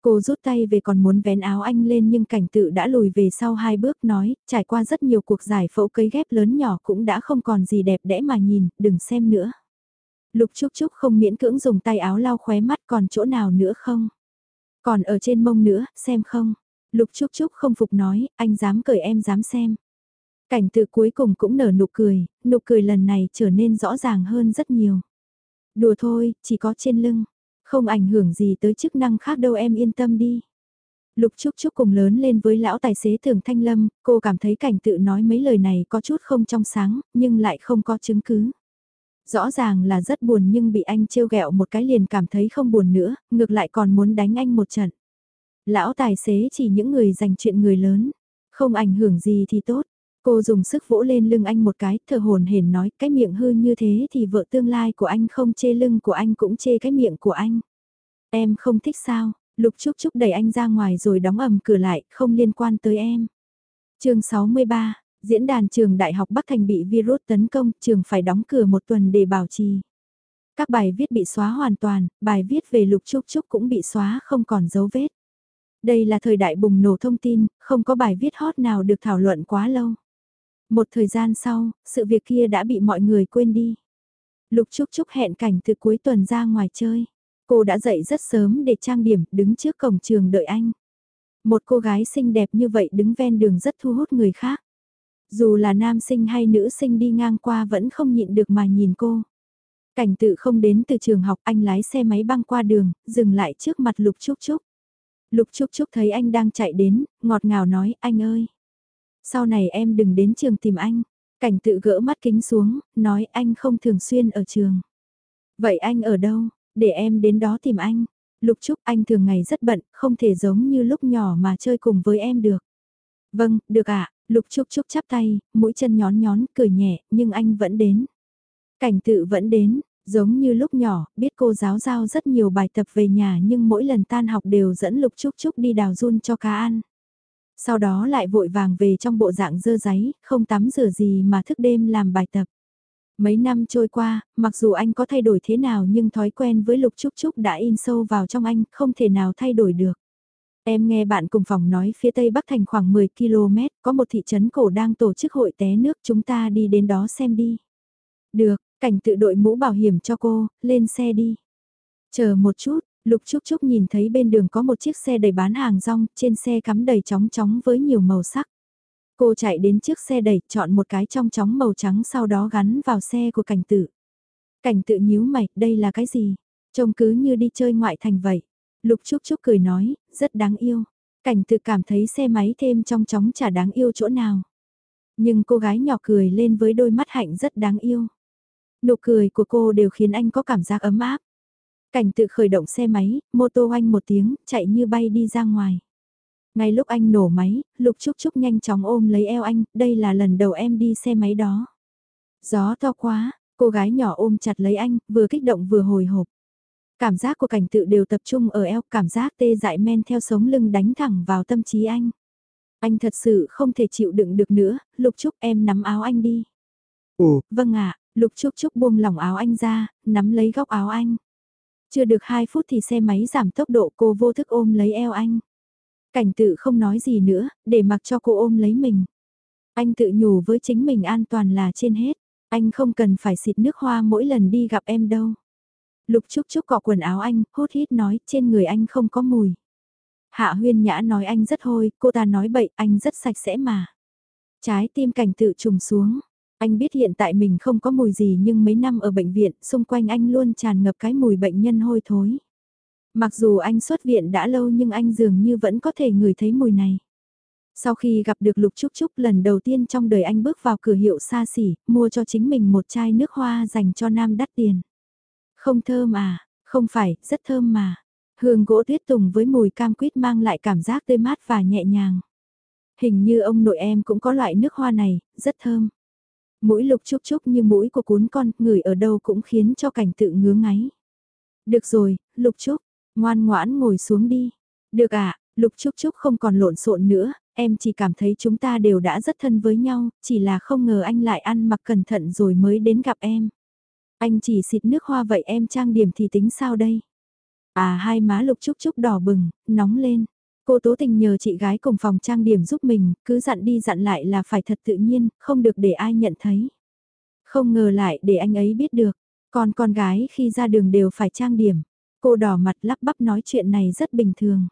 Cô rút tay về còn muốn vén áo anh lên nhưng cảnh tự đã lùi về sau hai bước nói, trải qua rất nhiều cuộc giải phẫu cấy ghép lớn nhỏ cũng đã không còn gì đẹp đẽ mà nhìn, đừng xem nữa. Lục Trúc Trúc không miễn cưỡng dùng tay áo lau khóe mắt còn chỗ nào nữa không? Còn ở trên mông nữa, xem không? Lục Trúc Trúc không phục nói, anh dám cởi em dám xem. Cảnh từ cuối cùng cũng nở nụ cười, nụ cười lần này trở nên rõ ràng hơn rất nhiều. Đùa thôi, chỉ có trên lưng, không ảnh hưởng gì tới chức năng khác đâu em yên tâm đi. Lục Trúc Trúc cùng lớn lên với lão tài xế thường Thanh Lâm, cô cảm thấy cảnh tự nói mấy lời này có chút không trong sáng, nhưng lại không có chứng cứ. Rõ ràng là rất buồn nhưng bị anh trêu ghẹo một cái liền cảm thấy không buồn nữa, ngược lại còn muốn đánh anh một trận. Lão tài xế chỉ những người dành chuyện người lớn, không ảnh hưởng gì thì tốt. Cô dùng sức vỗ lên lưng anh một cái, thở hồn hển nói, cái miệng hư như thế thì vợ tương lai của anh không chê lưng của anh cũng chê cái miệng của anh. Em không thích sao, Lục Trúc Trúc đẩy anh ra ngoài rồi đóng ầm cửa lại, không liên quan tới em. chương 63, diễn đàn trường Đại học Bắc Thành bị virus tấn công, trường phải đóng cửa một tuần để bảo trì. Các bài viết bị xóa hoàn toàn, bài viết về Lục Trúc Trúc cũng bị xóa không còn dấu vết. Đây là thời đại bùng nổ thông tin, không có bài viết hot nào được thảo luận quá lâu. Một thời gian sau, sự việc kia đã bị mọi người quên đi. Lục Trúc Trúc hẹn cảnh từ cuối tuần ra ngoài chơi. Cô đã dậy rất sớm để trang điểm, đứng trước cổng trường đợi anh. Một cô gái xinh đẹp như vậy đứng ven đường rất thu hút người khác. Dù là nam sinh hay nữ sinh đi ngang qua vẫn không nhịn được mà nhìn cô. Cảnh tự không đến từ trường học anh lái xe máy băng qua đường, dừng lại trước mặt Lục Trúc Trúc. Lục Trúc Trúc thấy anh đang chạy đến, ngọt ngào nói, anh ơi. Sau này em đừng đến trường tìm anh. Cảnh tự gỡ mắt kính xuống, nói anh không thường xuyên ở trường. Vậy anh ở đâu, để em đến đó tìm anh. Lục Trúc anh thường ngày rất bận, không thể giống như lúc nhỏ mà chơi cùng với em được. Vâng, được ạ, Lục Trúc Trúc chắp tay, mũi chân nhón nhón, cười nhẹ, nhưng anh vẫn đến. Cảnh tự vẫn đến, giống như lúc nhỏ, biết cô giáo giao rất nhiều bài tập về nhà nhưng mỗi lần tan học đều dẫn Lục Trúc Trúc đi đào run cho cá ăn. Sau đó lại vội vàng về trong bộ dạng dơ giấy, không tắm rửa gì mà thức đêm làm bài tập. Mấy năm trôi qua, mặc dù anh có thay đổi thế nào nhưng thói quen với Lục Trúc Trúc đã in sâu vào trong anh, không thể nào thay đổi được. Em nghe bạn cùng phòng nói phía tây bắc thành khoảng 10 km, có một thị trấn cổ đang tổ chức hội té nước chúng ta đi đến đó xem đi. Được, cảnh tự đội mũ bảo hiểm cho cô, lên xe đi. Chờ một chút, Lục Trúc Trúc nhìn thấy bên đường có một chiếc xe đầy bán hàng rong, trên xe cắm đầy chóng chóng với nhiều màu sắc. Cô chạy đến chiếc xe đẩy, chọn một cái trong chóng màu trắng sau đó gắn vào xe của cảnh tự. Cảnh tự nhíu mày, đây là cái gì? Trông cứ như đi chơi ngoại thành vậy. Lục Trúc Trúc cười nói, rất đáng yêu. Cảnh tự cảm thấy xe máy thêm trong chóng chả đáng yêu chỗ nào. Nhưng cô gái nhỏ cười lên với đôi mắt hạnh rất đáng yêu. Nụ cười của cô đều khiến anh có cảm giác ấm áp. Cảnh tự khởi động xe máy, mô tô oanh một tiếng, chạy như bay đi ra ngoài. Ngay lúc anh nổ máy, Lục Trúc Trúc nhanh chóng ôm lấy eo anh, đây là lần đầu em đi xe máy đó. Gió to quá, cô gái nhỏ ôm chặt lấy anh, vừa kích động vừa hồi hộp. Cảm giác của cảnh tự đều tập trung ở eo, cảm giác tê dại men theo sống lưng đánh thẳng vào tâm trí anh. Anh thật sự không thể chịu đựng được nữa, Lục Trúc em nắm áo anh đi. Ồ, vâng ạ, Lục Trúc Trúc buông lỏng áo anh ra, nắm lấy góc áo anh. Chưa được 2 phút thì xe máy giảm tốc độ cô vô thức ôm lấy eo anh. Cảnh tự không nói gì nữa, để mặc cho cô ôm lấy mình. Anh tự nhủ với chính mình an toàn là trên hết. Anh không cần phải xịt nước hoa mỗi lần đi gặp em đâu. Lục Trúc Trúc cọ quần áo anh, hút hít nói, trên người anh không có mùi. Hạ huyên nhã nói anh rất hôi, cô ta nói bậy, anh rất sạch sẽ mà. Trái tim cảnh tự trùng xuống. Anh biết hiện tại mình không có mùi gì nhưng mấy năm ở bệnh viện, xung quanh anh luôn tràn ngập cái mùi bệnh nhân hôi thối. Mặc dù anh xuất viện đã lâu nhưng anh dường như vẫn có thể ngửi thấy mùi này. Sau khi gặp được Lục Trúc Trúc lần đầu tiên trong đời anh bước vào cửa hiệu xa xỉ, mua cho chính mình một chai nước hoa dành cho nam đắt tiền. Không thơm à, không phải, rất thơm mà. Hương gỗ tuyết tùng với mùi cam quýt mang lại cảm giác tươi mát và nhẹ nhàng. Hình như ông nội em cũng có loại nước hoa này, rất thơm. Mũi lục chúc chúc như mũi của cuốn con, người ở đâu cũng khiến cho cảnh tự ngứa ngáy. Được rồi, lục chúc, ngoan ngoãn ngồi xuống đi. Được ạ, à, lục chúc chúc không còn lộn xộn nữa, em chỉ cảm thấy chúng ta đều đã rất thân với nhau, chỉ là không ngờ anh lại ăn mặc cẩn thận rồi mới đến gặp em. Anh chỉ xịt nước hoa vậy em trang điểm thì tính sao đây? À hai má lục chúc chúc đỏ bừng, nóng lên. Cô tố tình nhờ chị gái cùng phòng trang điểm giúp mình, cứ dặn đi dặn lại là phải thật tự nhiên, không được để ai nhận thấy. Không ngờ lại để anh ấy biết được, còn con gái khi ra đường đều phải trang điểm. Cô đỏ mặt lắp bắp nói chuyện này rất bình thường.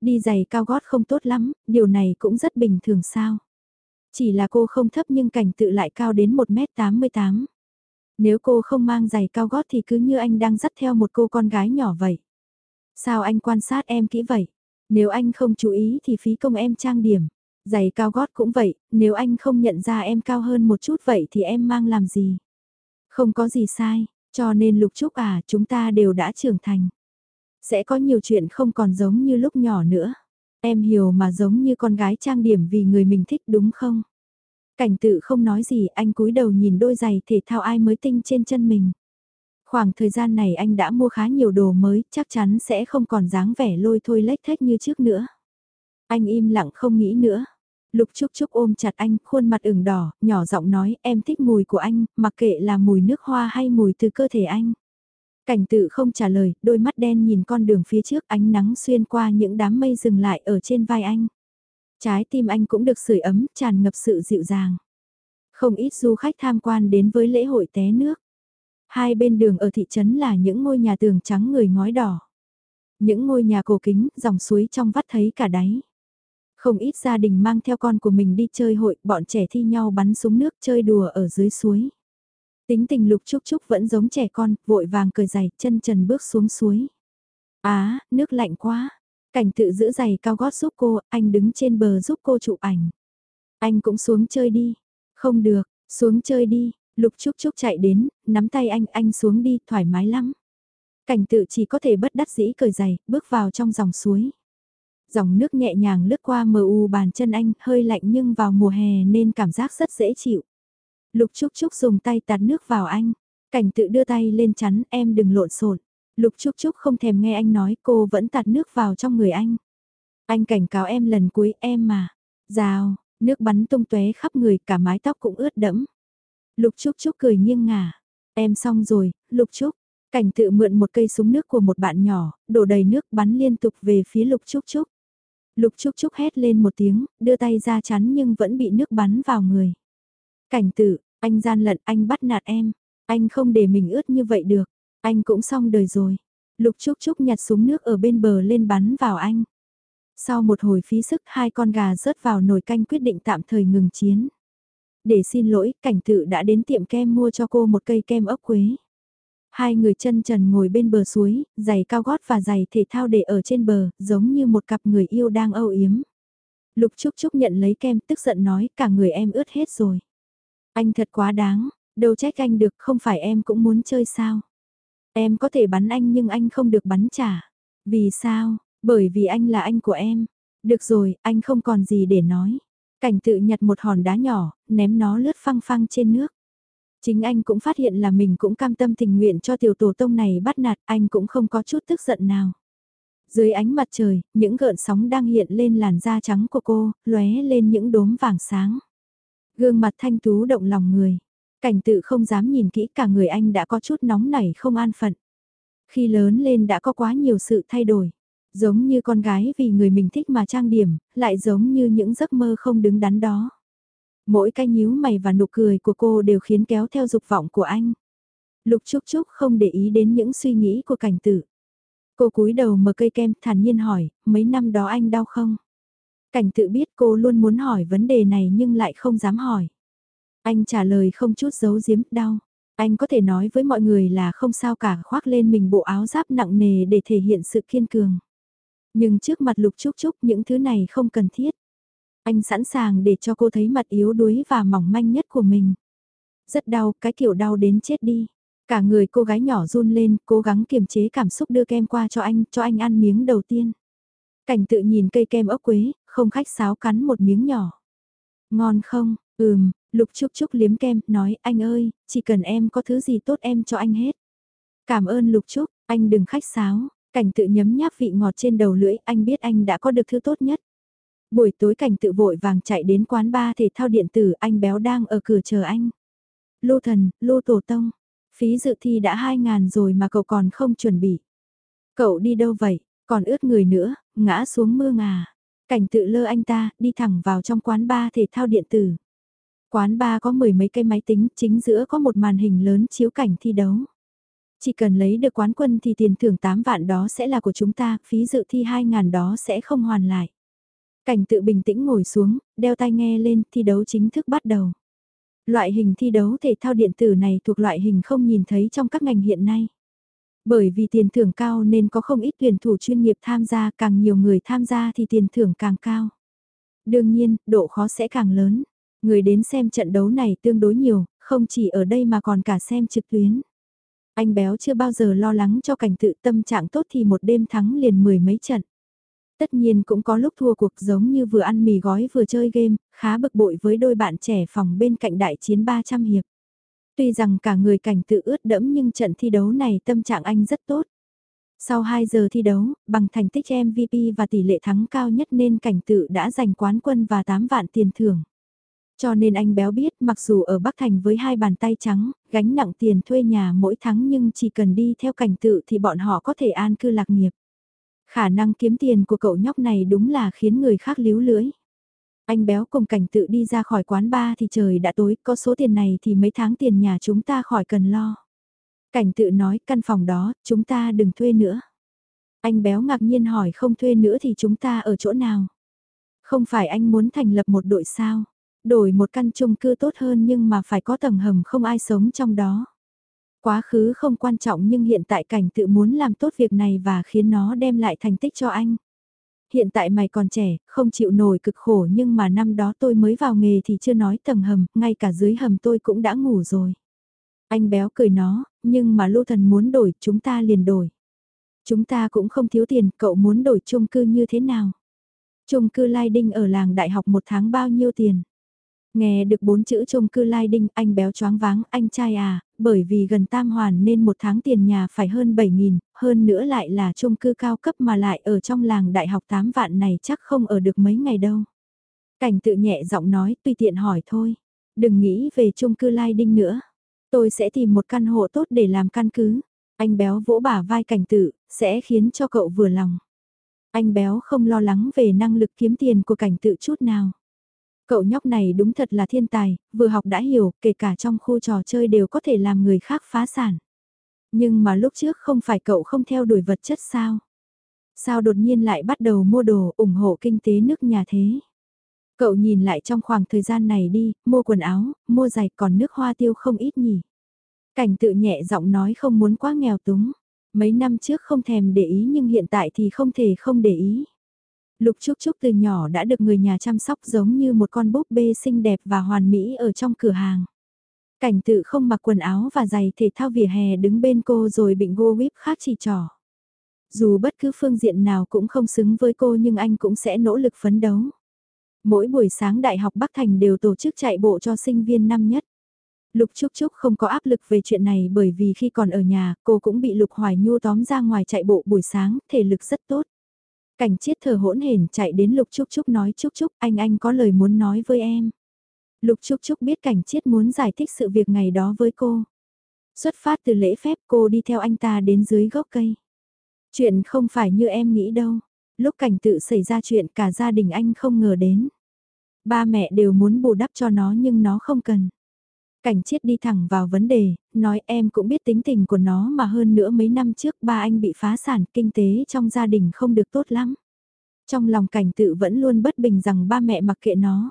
Đi giày cao gót không tốt lắm, điều này cũng rất bình thường sao. Chỉ là cô không thấp nhưng cảnh tự lại cao đến 1m88. Nếu cô không mang giày cao gót thì cứ như anh đang dắt theo một cô con gái nhỏ vậy. Sao anh quan sát em kỹ vậy? Nếu anh không chú ý thì phí công em trang điểm. Giày cao gót cũng vậy, nếu anh không nhận ra em cao hơn một chút vậy thì em mang làm gì? Không có gì sai, cho nên Lục Trúc à, chúng ta đều đã trưởng thành. Sẽ có nhiều chuyện không còn giống như lúc nhỏ nữa. Em hiểu mà giống như con gái trang điểm vì người mình thích đúng không? Cảnh tự không nói gì, anh cúi đầu nhìn đôi giày thể thao ai mới tinh trên chân mình. Khoảng thời gian này anh đã mua khá nhiều đồ mới, chắc chắn sẽ không còn dáng vẻ lôi thôi lếch thếch như trước nữa. Anh im lặng không nghĩ nữa. Lục Trúc Trúc ôm chặt anh, khuôn mặt ửng đỏ, nhỏ giọng nói em thích mùi của anh, mặc kệ là mùi nước hoa hay mùi từ cơ thể anh. Cảnh tự không trả lời, đôi mắt đen nhìn con đường phía trước ánh nắng xuyên qua những đám mây dừng lại ở trên vai anh. Trái tim anh cũng được sưởi ấm, tràn ngập sự dịu dàng. Không ít du khách tham quan đến với lễ hội té nước. Hai bên đường ở thị trấn là những ngôi nhà tường trắng người ngói đỏ. Những ngôi nhà cổ kính, dòng suối trong vắt thấy cả đáy. Không ít gia đình mang theo con của mình đi chơi hội, bọn trẻ thi nhau bắn súng nước chơi đùa ở dưới suối. Tính tình lục trúc trúc vẫn giống trẻ con, vội vàng cười giày, chân trần bước xuống suối. Á, nước lạnh quá. Cảnh tự giữ giày cao gót giúp cô, anh đứng trên bờ giúp cô chụp ảnh. Anh cũng xuống chơi đi. Không được, xuống chơi đi, Lục Trúc Trúc chạy đến, nắm tay anh, anh xuống đi, thoải mái lắm. Cảnh tự chỉ có thể bất đắc dĩ cởi giày, bước vào trong dòng suối. Dòng nước nhẹ nhàng lướt qua mờ u bàn chân anh, hơi lạnh nhưng vào mùa hè nên cảm giác rất dễ chịu. Lục Trúc Trúc dùng tay tạt nước vào anh. Cảnh tự đưa tay lên chắn, em đừng lộn xộn. Lục Trúc Trúc không thèm nghe anh nói, cô vẫn tạt nước vào trong người anh. Anh cảnh cáo em lần cuối em mà. Rào, nước bắn tung tóe khắp người cả mái tóc cũng ướt đẫm. Lục Trúc Trúc cười nghiêng ngả. Em xong rồi, Lục Trúc. Cảnh tự mượn một cây súng nước của một bạn nhỏ, đổ đầy nước bắn liên tục về phía Lục Trúc Trúc. Lục Trúc Trúc hét lên một tiếng, đưa tay ra chắn nhưng vẫn bị nước bắn vào người. Cảnh tự, anh gian lận, anh bắt nạt em. Anh không để mình ướt như vậy được. Anh cũng xong đời rồi. Lục Trúc Trúc nhặt súng nước ở bên bờ lên bắn vào anh. Sau một hồi phí sức hai con gà rớt vào nồi canh quyết định tạm thời ngừng chiến. Để xin lỗi, cảnh tự đã đến tiệm kem mua cho cô một cây kem ốc quế. Hai người chân trần ngồi bên bờ suối, giày cao gót và giày thể thao để ở trên bờ, giống như một cặp người yêu đang âu yếm. Lục Trúc Trúc nhận lấy kem tức giận nói cả người em ướt hết rồi. Anh thật quá đáng, đâu trách anh được không phải em cũng muốn chơi sao. Em có thể bắn anh nhưng anh không được bắn trả. Vì sao? Bởi vì anh là anh của em. Được rồi, anh không còn gì để nói. Cảnh tự nhặt một hòn đá nhỏ, ném nó lướt phăng phăng trên nước. Chính anh cũng phát hiện là mình cũng cam tâm tình nguyện cho tiểu tổ tông này bắt nạt, anh cũng không có chút tức giận nào. Dưới ánh mặt trời, những gợn sóng đang hiện lên làn da trắng của cô, lóe lên những đốm vàng sáng. Gương mặt thanh tú động lòng người. Cảnh tự không dám nhìn kỹ cả người anh đã có chút nóng nảy không an phận. Khi lớn lên đã có quá nhiều sự thay đổi. Giống như con gái vì người mình thích mà trang điểm, lại giống như những giấc mơ không đứng đắn đó. Mỗi cái nhíu mày và nụ cười của cô đều khiến kéo theo dục vọng của anh. Lục Trúc Trúc không để ý đến những suy nghĩ của cảnh tử. Cô cúi đầu mở cây kem thản nhiên hỏi, mấy năm đó anh đau không? Cảnh tự biết cô luôn muốn hỏi vấn đề này nhưng lại không dám hỏi. Anh trả lời không chút giấu giếm, đau. Anh có thể nói với mọi người là không sao cả khoác lên mình bộ áo giáp nặng nề để thể hiện sự kiên cường. Nhưng trước mặt Lục Trúc Trúc những thứ này không cần thiết. Anh sẵn sàng để cho cô thấy mặt yếu đuối và mỏng manh nhất của mình. Rất đau, cái kiểu đau đến chết đi. Cả người cô gái nhỏ run lên, cố gắng kiềm chế cảm xúc đưa kem qua cho anh, cho anh ăn miếng đầu tiên. Cảnh tự nhìn cây kem ốc quế, không khách sáo cắn một miếng nhỏ. Ngon không? Ừm, Lục Trúc Trúc liếm kem, nói anh ơi, chỉ cần em có thứ gì tốt em cho anh hết. Cảm ơn Lục Trúc, anh đừng khách sáo, cảnh tự nhấm nháp vị ngọt trên đầu lưỡi, anh biết anh đã có được thứ tốt nhất. Buổi tối cảnh tự vội vàng chạy đến quán ba thể thao điện tử, anh béo đang ở cửa chờ anh. Lô thần, lô tổ tông, phí dự thi đã 2 ngàn rồi mà cậu còn không chuẩn bị. Cậu đi đâu vậy, còn ướt người nữa, ngã xuống mưa ngà. Cảnh tự lơ anh ta, đi thẳng vào trong quán ba thể thao điện tử. Quán ba có mười mấy cây máy tính, chính giữa có một màn hình lớn chiếu cảnh thi đấu. Chỉ cần lấy được quán quân thì tiền thưởng 8 vạn đó sẽ là của chúng ta, phí dự thi 2 ngàn đó sẽ không hoàn lại. Cảnh tự bình tĩnh ngồi xuống, đeo tai nghe lên, thi đấu chính thức bắt đầu. Loại hình thi đấu thể thao điện tử này thuộc loại hình không nhìn thấy trong các ngành hiện nay. Bởi vì tiền thưởng cao nên có không ít tuyển thủ chuyên nghiệp tham gia, càng nhiều người tham gia thì tiền thưởng càng cao. Đương nhiên, độ khó sẽ càng lớn. Người đến xem trận đấu này tương đối nhiều, không chỉ ở đây mà còn cả xem trực tuyến. Anh béo chưa bao giờ lo lắng cho cảnh tự tâm trạng tốt thì một đêm thắng liền mười mấy trận. Tất nhiên cũng có lúc thua cuộc giống như vừa ăn mì gói vừa chơi game, khá bực bội với đôi bạn trẻ phòng bên cạnh đại chiến 300 hiệp. Tuy rằng cả người cảnh tự ướt đẫm nhưng trận thi đấu này tâm trạng anh rất tốt. Sau 2 giờ thi đấu, bằng thành tích MVP và tỷ lệ thắng cao nhất nên cảnh tự đã giành quán quân và 8 vạn tiền thưởng. Cho nên anh béo biết mặc dù ở Bắc Thành với hai bàn tay trắng, gánh nặng tiền thuê nhà mỗi tháng nhưng chỉ cần đi theo cảnh tự thì bọn họ có thể an cư lạc nghiệp. Khả năng kiếm tiền của cậu nhóc này đúng là khiến người khác líu lưỡi. Anh béo cùng cảnh tự đi ra khỏi quán bar thì trời đã tối, có số tiền này thì mấy tháng tiền nhà chúng ta khỏi cần lo. Cảnh tự nói căn phòng đó, chúng ta đừng thuê nữa. Anh béo ngạc nhiên hỏi không thuê nữa thì chúng ta ở chỗ nào? Không phải anh muốn thành lập một đội sao? Đổi một căn chung cư tốt hơn nhưng mà phải có tầng hầm không ai sống trong đó. Quá khứ không quan trọng nhưng hiện tại cảnh tự muốn làm tốt việc này và khiến nó đem lại thành tích cho anh. Hiện tại mày còn trẻ, không chịu nổi cực khổ nhưng mà năm đó tôi mới vào nghề thì chưa nói tầng hầm, ngay cả dưới hầm tôi cũng đã ngủ rồi. Anh béo cười nó, nhưng mà Lô Thần muốn đổi, chúng ta liền đổi. Chúng ta cũng không thiếu tiền, cậu muốn đổi chung cư như thế nào? Chung cư Lai Đinh ở làng đại học một tháng bao nhiêu tiền? Nghe được bốn chữ chung cư Lai Đinh, anh béo choáng váng, anh trai à, bởi vì gần tam hoàn nên một tháng tiền nhà phải hơn 7.000, hơn nữa lại là chung cư cao cấp mà lại ở trong làng đại học 8 vạn này chắc không ở được mấy ngày đâu. Cảnh tự nhẹ giọng nói tùy tiện hỏi thôi, đừng nghĩ về chung cư lai đinh nữa. Tôi sẽ tìm một căn hộ tốt để làm căn cứ. Anh béo vỗ bả vai cảnh tự, sẽ khiến cho cậu vừa lòng. Anh béo không lo lắng về năng lực kiếm tiền của cảnh tự chút nào. Cậu nhóc này đúng thật là thiên tài, vừa học đã hiểu, kể cả trong khu trò chơi đều có thể làm người khác phá sản. Nhưng mà lúc trước không phải cậu không theo đuổi vật chất sao? Sao đột nhiên lại bắt đầu mua đồ ủng hộ kinh tế nước nhà thế? Cậu nhìn lại trong khoảng thời gian này đi, mua quần áo, mua giày còn nước hoa tiêu không ít nhỉ. Cảnh tự nhẹ giọng nói không muốn quá nghèo túng. Mấy năm trước không thèm để ý nhưng hiện tại thì không thể không để ý. Lục Trúc Trúc từ nhỏ đã được người nhà chăm sóc giống như một con búp bê xinh đẹp và hoàn mỹ ở trong cửa hàng. Cảnh tự không mặc quần áo và giày thể thao vỉa hè đứng bên cô rồi bịnh go whip khác chỉ trỏ. Dù bất cứ phương diện nào cũng không xứng với cô nhưng anh cũng sẽ nỗ lực phấn đấu. Mỗi buổi sáng Đại học Bắc Thành đều tổ chức chạy bộ cho sinh viên năm nhất. Lục Trúc Trúc không có áp lực về chuyện này bởi vì khi còn ở nhà, cô cũng bị Lục Hoài Nhu tóm ra ngoài chạy bộ buổi sáng, thể lực rất tốt. Cảnh chiết thở hỗn hển chạy đến Lục Trúc Trúc nói, Trúc Trúc, anh anh có lời muốn nói với em. Lục Trúc Trúc biết cảnh chiết muốn giải thích sự việc ngày đó với cô. Xuất phát từ lễ phép, cô đi theo anh ta đến dưới gốc cây. Chuyện không phải như em nghĩ đâu. Lúc cảnh tự xảy ra chuyện, cả gia đình anh không ngờ đến. Ba mẹ đều muốn bù đắp cho nó nhưng nó không cần. Cảnh chiết đi thẳng vào vấn đề, nói em cũng biết tính tình của nó mà hơn nữa mấy năm trước ba anh bị phá sản, kinh tế trong gia đình không được tốt lắm. Trong lòng cảnh tự vẫn luôn bất bình rằng ba mẹ mặc kệ nó.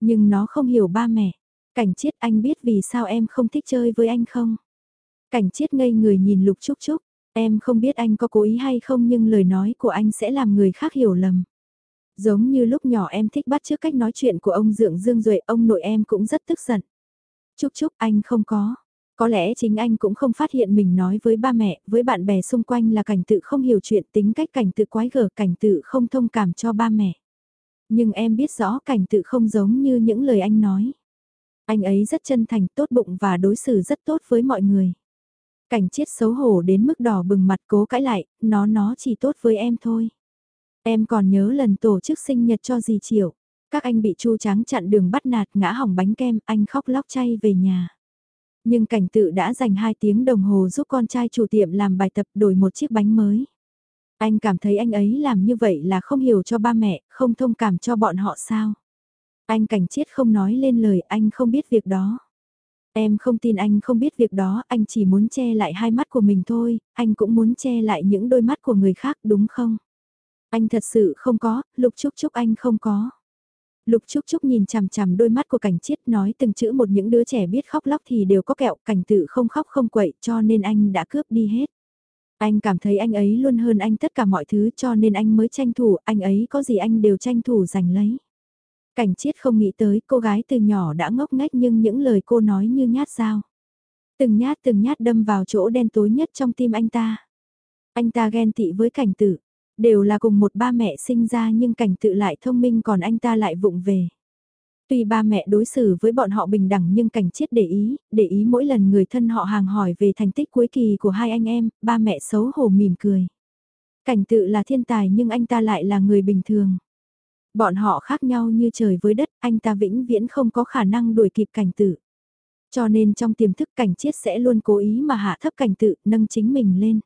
Nhưng nó không hiểu ba mẹ. Cảnh chiết anh biết vì sao em không thích chơi với anh không? Cảnh chiết ngây người nhìn lục trúc trúc, em không biết anh có cố ý hay không nhưng lời nói của anh sẽ làm người khác hiểu lầm. Giống như lúc nhỏ em thích bắt trước cách nói chuyện của ông Dượng Dương Duệ, ông nội em cũng rất tức giận. Chúc chúc anh không có. Có lẽ chính anh cũng không phát hiện mình nói với ba mẹ, với bạn bè xung quanh là cảnh tự không hiểu chuyện tính cách cảnh tự quái gở cảnh tự không thông cảm cho ba mẹ. Nhưng em biết rõ cảnh tự không giống như những lời anh nói. Anh ấy rất chân thành, tốt bụng và đối xử rất tốt với mọi người. Cảnh chết xấu hổ đến mức đỏ bừng mặt cố cãi lại, nó nó chỉ tốt với em thôi. Em còn nhớ lần tổ chức sinh nhật cho dì Triệu. Các anh bị Chu Tráng chặn đường bắt nạt ngã hỏng bánh kem, anh khóc lóc chay về nhà. Nhưng cảnh tự đã dành 2 tiếng đồng hồ giúp con trai chủ tiệm làm bài tập đổi một chiếc bánh mới. Anh cảm thấy anh ấy làm như vậy là không hiểu cho ba mẹ, không thông cảm cho bọn họ sao. Anh cảnh chiết không nói lên lời, anh không biết việc đó. Em không tin anh không biết việc đó, anh chỉ muốn che lại hai mắt của mình thôi, anh cũng muốn che lại những đôi mắt của người khác đúng không? Anh thật sự không có, lục chúc chúc anh không có. Lục Trúc Trúc nhìn chằm chằm đôi mắt của cảnh chiết nói từng chữ một những đứa trẻ biết khóc lóc thì đều có kẹo, cảnh tự không khóc không quậy cho nên anh đã cướp đi hết. Anh cảm thấy anh ấy luôn hơn anh tất cả mọi thứ cho nên anh mới tranh thủ, anh ấy có gì anh đều tranh thủ giành lấy. Cảnh chiết không nghĩ tới cô gái từ nhỏ đã ngốc nghếch nhưng những lời cô nói như nhát dao. Từng nhát từng nhát đâm vào chỗ đen tối nhất trong tim anh ta. Anh ta ghen tị với cảnh tử, Đều là cùng một ba mẹ sinh ra nhưng cảnh tự lại thông minh còn anh ta lại vụng về. Tuy ba mẹ đối xử với bọn họ bình đẳng nhưng cảnh chết để ý, để ý mỗi lần người thân họ hàng hỏi về thành tích cuối kỳ của hai anh em, ba mẹ xấu hổ mỉm cười. Cảnh tự là thiên tài nhưng anh ta lại là người bình thường. Bọn họ khác nhau như trời với đất, anh ta vĩnh viễn không có khả năng đuổi kịp cảnh tự. Cho nên trong tiềm thức cảnh chết sẽ luôn cố ý mà hạ thấp cảnh tự, nâng chính mình lên.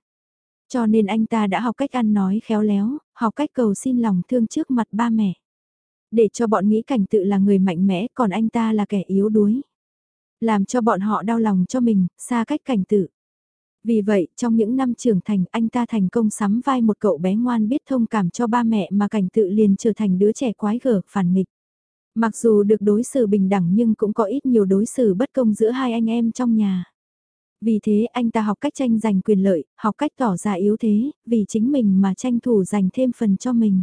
Cho nên anh ta đã học cách ăn nói khéo léo, học cách cầu xin lòng thương trước mặt ba mẹ. Để cho bọn nghĩ cảnh tự là người mạnh mẽ còn anh ta là kẻ yếu đuối. Làm cho bọn họ đau lòng cho mình, xa cách cảnh tự. Vì vậy, trong những năm trưởng thành, anh ta thành công sắm vai một cậu bé ngoan biết thông cảm cho ba mẹ mà cảnh tự liền trở thành đứa trẻ quái gở, phản nghịch. Mặc dù được đối xử bình đẳng nhưng cũng có ít nhiều đối xử bất công giữa hai anh em trong nhà. Vì thế anh ta học cách tranh giành quyền lợi, học cách tỏ ra yếu thế, vì chính mình mà tranh thủ giành thêm phần cho mình.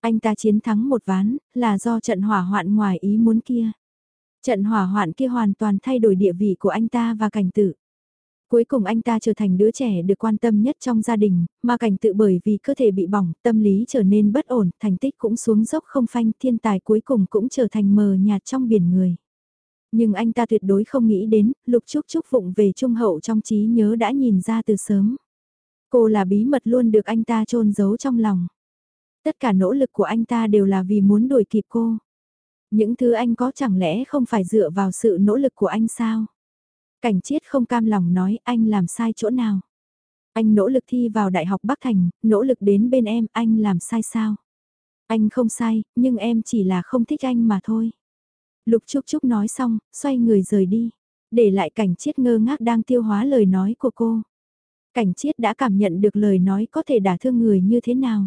Anh ta chiến thắng một ván, là do trận hỏa hoạn ngoài ý muốn kia. Trận hỏa hoạn kia hoàn toàn thay đổi địa vị của anh ta và cảnh tử. Cuối cùng anh ta trở thành đứa trẻ được quan tâm nhất trong gia đình, mà cảnh tự bởi vì cơ thể bị bỏng, tâm lý trở nên bất ổn, thành tích cũng xuống dốc không phanh, thiên tài cuối cùng cũng trở thành mờ nhạt trong biển người. Nhưng anh ta tuyệt đối không nghĩ đến, Lục Trúc Trúc vụng về trung hậu trong trí nhớ đã nhìn ra từ sớm. Cô là bí mật luôn được anh ta trôn giấu trong lòng. Tất cả nỗ lực của anh ta đều là vì muốn đuổi kịp cô. Những thứ anh có chẳng lẽ không phải dựa vào sự nỗ lực của anh sao? Cảnh chiết không cam lòng nói anh làm sai chỗ nào? Anh nỗ lực thi vào Đại học Bắc Thành, nỗ lực đến bên em, anh làm sai sao? Anh không sai, nhưng em chỉ là không thích anh mà thôi. Lục Trúc Trúc nói xong, xoay người rời đi, để lại cảnh chiết ngơ ngác đang tiêu hóa lời nói của cô. Cảnh chiết đã cảm nhận được lời nói có thể đả thương người như thế nào.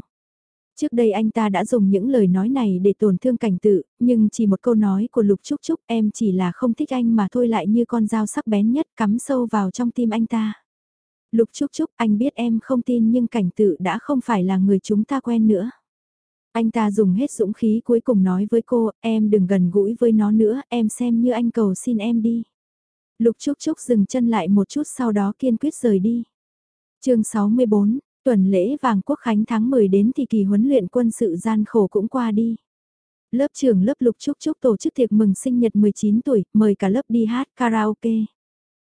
Trước đây anh ta đã dùng những lời nói này để tổn thương cảnh tự, nhưng chỉ một câu nói của Lục Trúc Trúc em chỉ là không thích anh mà thôi lại như con dao sắc bén nhất cắm sâu vào trong tim anh ta. Lục Trúc Trúc anh biết em không tin nhưng cảnh tự đã không phải là người chúng ta quen nữa. Anh ta dùng hết dũng khí cuối cùng nói với cô, em đừng gần gũi với nó nữa, em xem như anh cầu xin em đi. Lục Trúc Trúc dừng chân lại một chút sau đó kiên quyết rời đi. chương 64, tuần lễ vàng quốc khánh tháng 10 đến thì kỳ huấn luyện quân sự gian khổ cũng qua đi. Lớp trưởng lớp Lục Trúc Trúc tổ chức tiệc mừng sinh nhật 19 tuổi, mời cả lớp đi hát karaoke.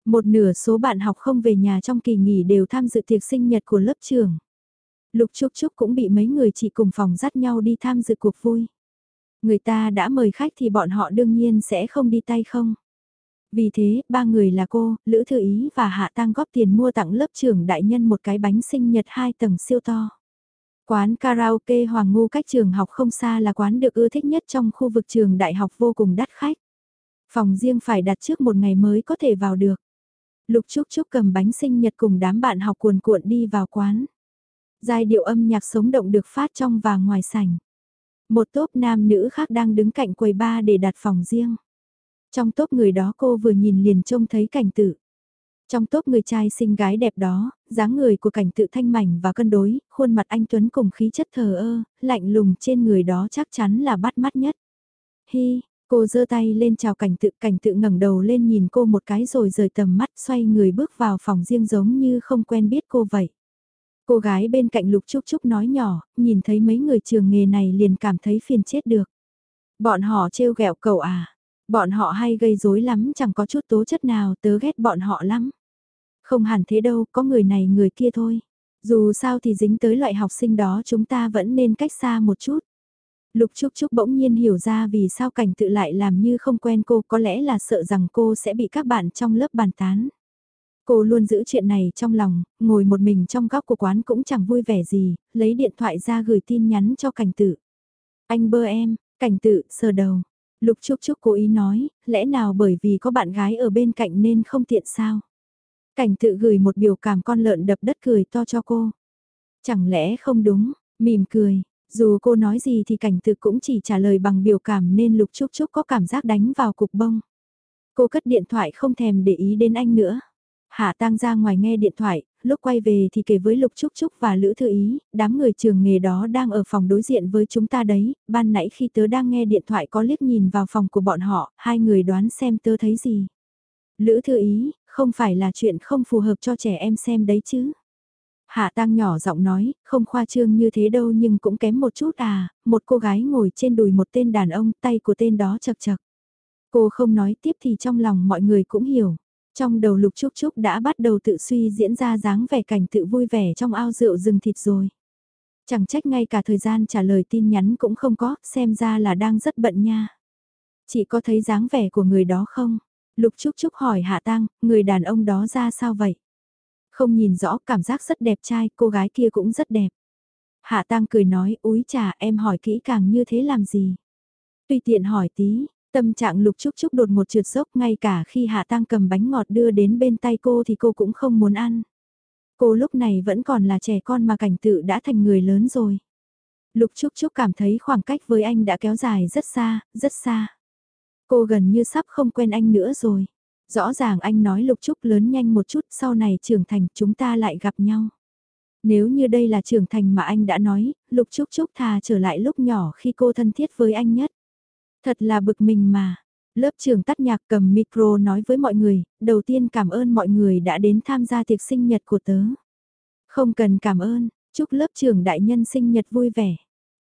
Một nửa số bạn học không về nhà trong kỳ nghỉ đều tham dự tiệc sinh nhật của lớp trưởng. Lục Trúc Trúc cũng bị mấy người chị cùng phòng dắt nhau đi tham dự cuộc vui. Người ta đã mời khách thì bọn họ đương nhiên sẽ không đi tay không. Vì thế, ba người là cô, Lữ Thư Ý và Hạ Tăng góp tiền mua tặng lớp trưởng đại nhân một cái bánh sinh nhật hai tầng siêu to. Quán karaoke Hoàng Ngu cách trường học không xa là quán được ưa thích nhất trong khu vực trường đại học vô cùng đắt khách. Phòng riêng phải đặt trước một ngày mới có thể vào được. Lục Trúc Trúc cầm bánh sinh nhật cùng đám bạn học cuồn cuộn đi vào quán. Giai điệu âm nhạc sống động được phát trong và ngoài sảnh. Một tốp nam nữ khác đang đứng cạnh quầy ba để đặt phòng riêng. Trong tốp người đó cô vừa nhìn liền trông thấy cảnh tự. Trong tốp người trai xinh gái đẹp đó, dáng người của cảnh tự thanh mảnh và cân đối, khuôn mặt anh Tuấn cùng khí chất thờ ơ, lạnh lùng trên người đó chắc chắn là bắt mắt nhất. Hi, cô giơ tay lên chào cảnh tự, cảnh tự ngẩng đầu lên nhìn cô một cái rồi rời tầm mắt xoay người bước vào phòng riêng giống như không quen biết cô vậy. Cô gái bên cạnh Lục Trúc Trúc nói nhỏ, nhìn thấy mấy người trường nghề này liền cảm thấy phiền chết được. Bọn họ trêu ghẹo cậu à, bọn họ hay gây rối lắm chẳng có chút tố chất nào tớ ghét bọn họ lắm. Không hẳn thế đâu, có người này người kia thôi. Dù sao thì dính tới loại học sinh đó chúng ta vẫn nên cách xa một chút. Lục Trúc Trúc bỗng nhiên hiểu ra vì sao cảnh tự lại làm như không quen cô có lẽ là sợ rằng cô sẽ bị các bạn trong lớp bàn tán. Cô luôn giữ chuyện này trong lòng, ngồi một mình trong góc của quán cũng chẳng vui vẻ gì, lấy điện thoại ra gửi tin nhắn cho cảnh tự. Anh bơ em, cảnh tự, sờ đầu. Lục Trúc Trúc cố ý nói, lẽ nào bởi vì có bạn gái ở bên cạnh nên không tiện sao? Cảnh tự gửi một biểu cảm con lợn đập đất cười to cho cô. Chẳng lẽ không đúng, mỉm cười, dù cô nói gì thì cảnh tự cũng chỉ trả lời bằng biểu cảm nên Lục Trúc Trúc có cảm giác đánh vào cục bông. Cô cất điện thoại không thèm để ý đến anh nữa. Hạ Tăng ra ngoài nghe điện thoại, lúc quay về thì kể với Lục Trúc Trúc và Lữ Thư Ý, đám người trường nghề đó đang ở phòng đối diện với chúng ta đấy, ban nãy khi tớ đang nghe điện thoại có liếc nhìn vào phòng của bọn họ, hai người đoán xem tớ thấy gì. Lữ Thư Ý, không phải là chuyện không phù hợp cho trẻ em xem đấy chứ. Hạ Tăng nhỏ giọng nói, không khoa trương như thế đâu nhưng cũng kém một chút à, một cô gái ngồi trên đùi một tên đàn ông, tay của tên đó chật chật. Cô không nói tiếp thì trong lòng mọi người cũng hiểu. Trong đầu Lục Trúc Trúc đã bắt đầu tự suy diễn ra dáng vẻ cảnh tự vui vẻ trong ao rượu rừng thịt rồi. Chẳng trách ngay cả thời gian trả lời tin nhắn cũng không có, xem ra là đang rất bận nha. Chị có thấy dáng vẻ của người đó không? Lục Trúc Trúc hỏi Hạ Tăng, người đàn ông đó ra sao vậy? Không nhìn rõ, cảm giác rất đẹp trai, cô gái kia cũng rất đẹp. Hạ Tăng cười nói, úi trà em hỏi kỹ càng như thế làm gì? Tùy tiện hỏi tí, Tâm trạng lục trúc trúc đột một trượt dốc ngay cả khi Hạ Tăng cầm bánh ngọt đưa đến bên tay cô thì cô cũng không muốn ăn. Cô lúc này vẫn còn là trẻ con mà cảnh tự đã thành người lớn rồi. Lục Trúc Trúc cảm thấy khoảng cách với anh đã kéo dài rất xa, rất xa. Cô gần như sắp không quen anh nữa rồi. Rõ ràng anh nói Lục Trúc lớn nhanh một chút sau này trưởng thành chúng ta lại gặp nhau. Nếu như đây là trưởng thành mà anh đã nói, Lục Trúc Trúc thà trở lại lúc nhỏ khi cô thân thiết với anh nhất. Thật là bực mình mà. Lớp trưởng tắt nhạc cầm micro nói với mọi người, đầu tiên cảm ơn mọi người đã đến tham gia tiệc sinh nhật của tớ. Không cần cảm ơn, chúc lớp trưởng đại nhân sinh nhật vui vẻ.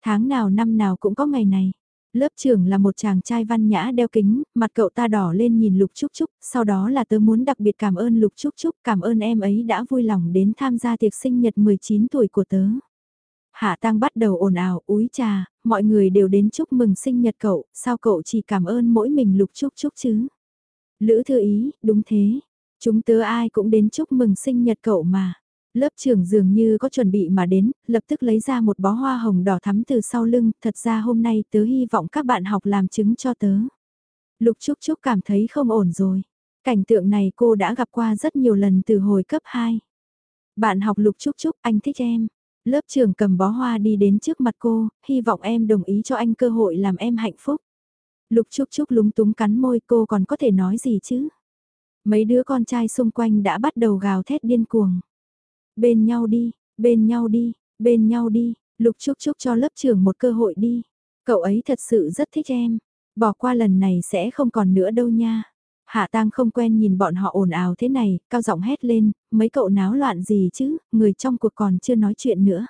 Tháng nào năm nào cũng có ngày này. Lớp trưởng là một chàng trai văn nhã đeo kính, mặt cậu ta đỏ lên nhìn Lục Trúc Trúc, sau đó là tớ muốn đặc biệt cảm ơn Lục Trúc Trúc, cảm ơn em ấy đã vui lòng đến tham gia tiệc sinh nhật 19 tuổi của tớ. Hạ Tăng bắt đầu ồn ào, úi trà, mọi người đều đến chúc mừng sinh nhật cậu, sao cậu chỉ cảm ơn mỗi mình Lục Chúc Chúc chứ? Lữ thư ý, đúng thế, chúng tớ ai cũng đến chúc mừng sinh nhật cậu mà. Lớp trưởng dường như có chuẩn bị mà đến, lập tức lấy ra một bó hoa hồng đỏ thắm từ sau lưng, thật ra hôm nay tớ hy vọng các bạn học làm chứng cho tớ. Lục Trúc Trúc cảm thấy không ổn rồi. Cảnh tượng này cô đã gặp qua rất nhiều lần từ hồi cấp 2. Bạn học Lục Trúc Trúc, anh thích em. Lớp trưởng cầm bó hoa đi đến trước mặt cô, hy vọng em đồng ý cho anh cơ hội làm em hạnh phúc. Lục Trúc Trúc lúng túng cắn môi cô còn có thể nói gì chứ? Mấy đứa con trai xung quanh đã bắt đầu gào thét điên cuồng. Bên nhau đi, bên nhau đi, bên nhau đi, Lục Trúc Trúc cho lớp trưởng một cơ hội đi. Cậu ấy thật sự rất thích em. Bỏ qua lần này sẽ không còn nữa đâu nha. Hạ Tăng không quen nhìn bọn họ ồn ào thế này, cao giọng hét lên, mấy cậu náo loạn gì chứ, người trong cuộc còn chưa nói chuyện nữa.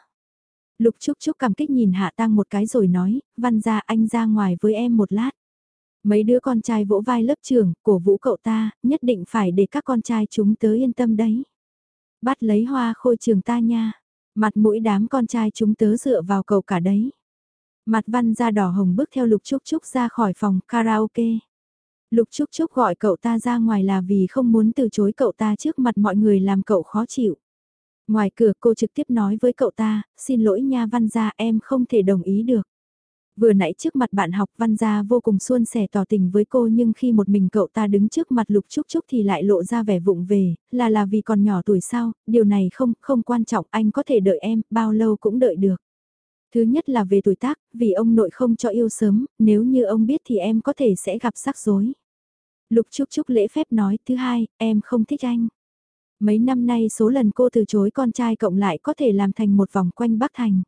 Lục Trúc Trúc cảm kích nhìn Hạ Tăng một cái rồi nói, văn ra anh ra ngoài với em một lát. Mấy đứa con trai vỗ vai lớp trưởng, cổ vũ cậu ta, nhất định phải để các con trai chúng tớ yên tâm đấy. Bắt lấy hoa khôi trường ta nha. Mặt mũi đám con trai chúng tớ dựa vào cậu cả đấy. Mặt văn ra đỏ hồng bước theo Lục Trúc Trúc ra khỏi phòng karaoke. Lục Trúc Trúc gọi cậu ta ra ngoài là vì không muốn từ chối cậu ta trước mặt mọi người làm cậu khó chịu. Ngoài cửa cô trực tiếp nói với cậu ta, xin lỗi nha văn gia em không thể đồng ý được. Vừa nãy trước mặt bạn học văn gia vô cùng suôn sẻ tỏ tình với cô nhưng khi một mình cậu ta đứng trước mặt lục trúc trúc thì lại lộ ra vẻ vụng về, là là vì còn nhỏ tuổi sao, điều này không, không quan trọng, anh có thể đợi em, bao lâu cũng đợi được. Thứ nhất là về tuổi tác, vì ông nội không cho yêu sớm, nếu như ông biết thì em có thể sẽ gặp rắc rối. Lục Trúc Trúc lễ phép nói, thứ hai, em không thích anh. Mấy năm nay số lần cô từ chối con trai cộng lại có thể làm thành một vòng quanh Bắc Thành.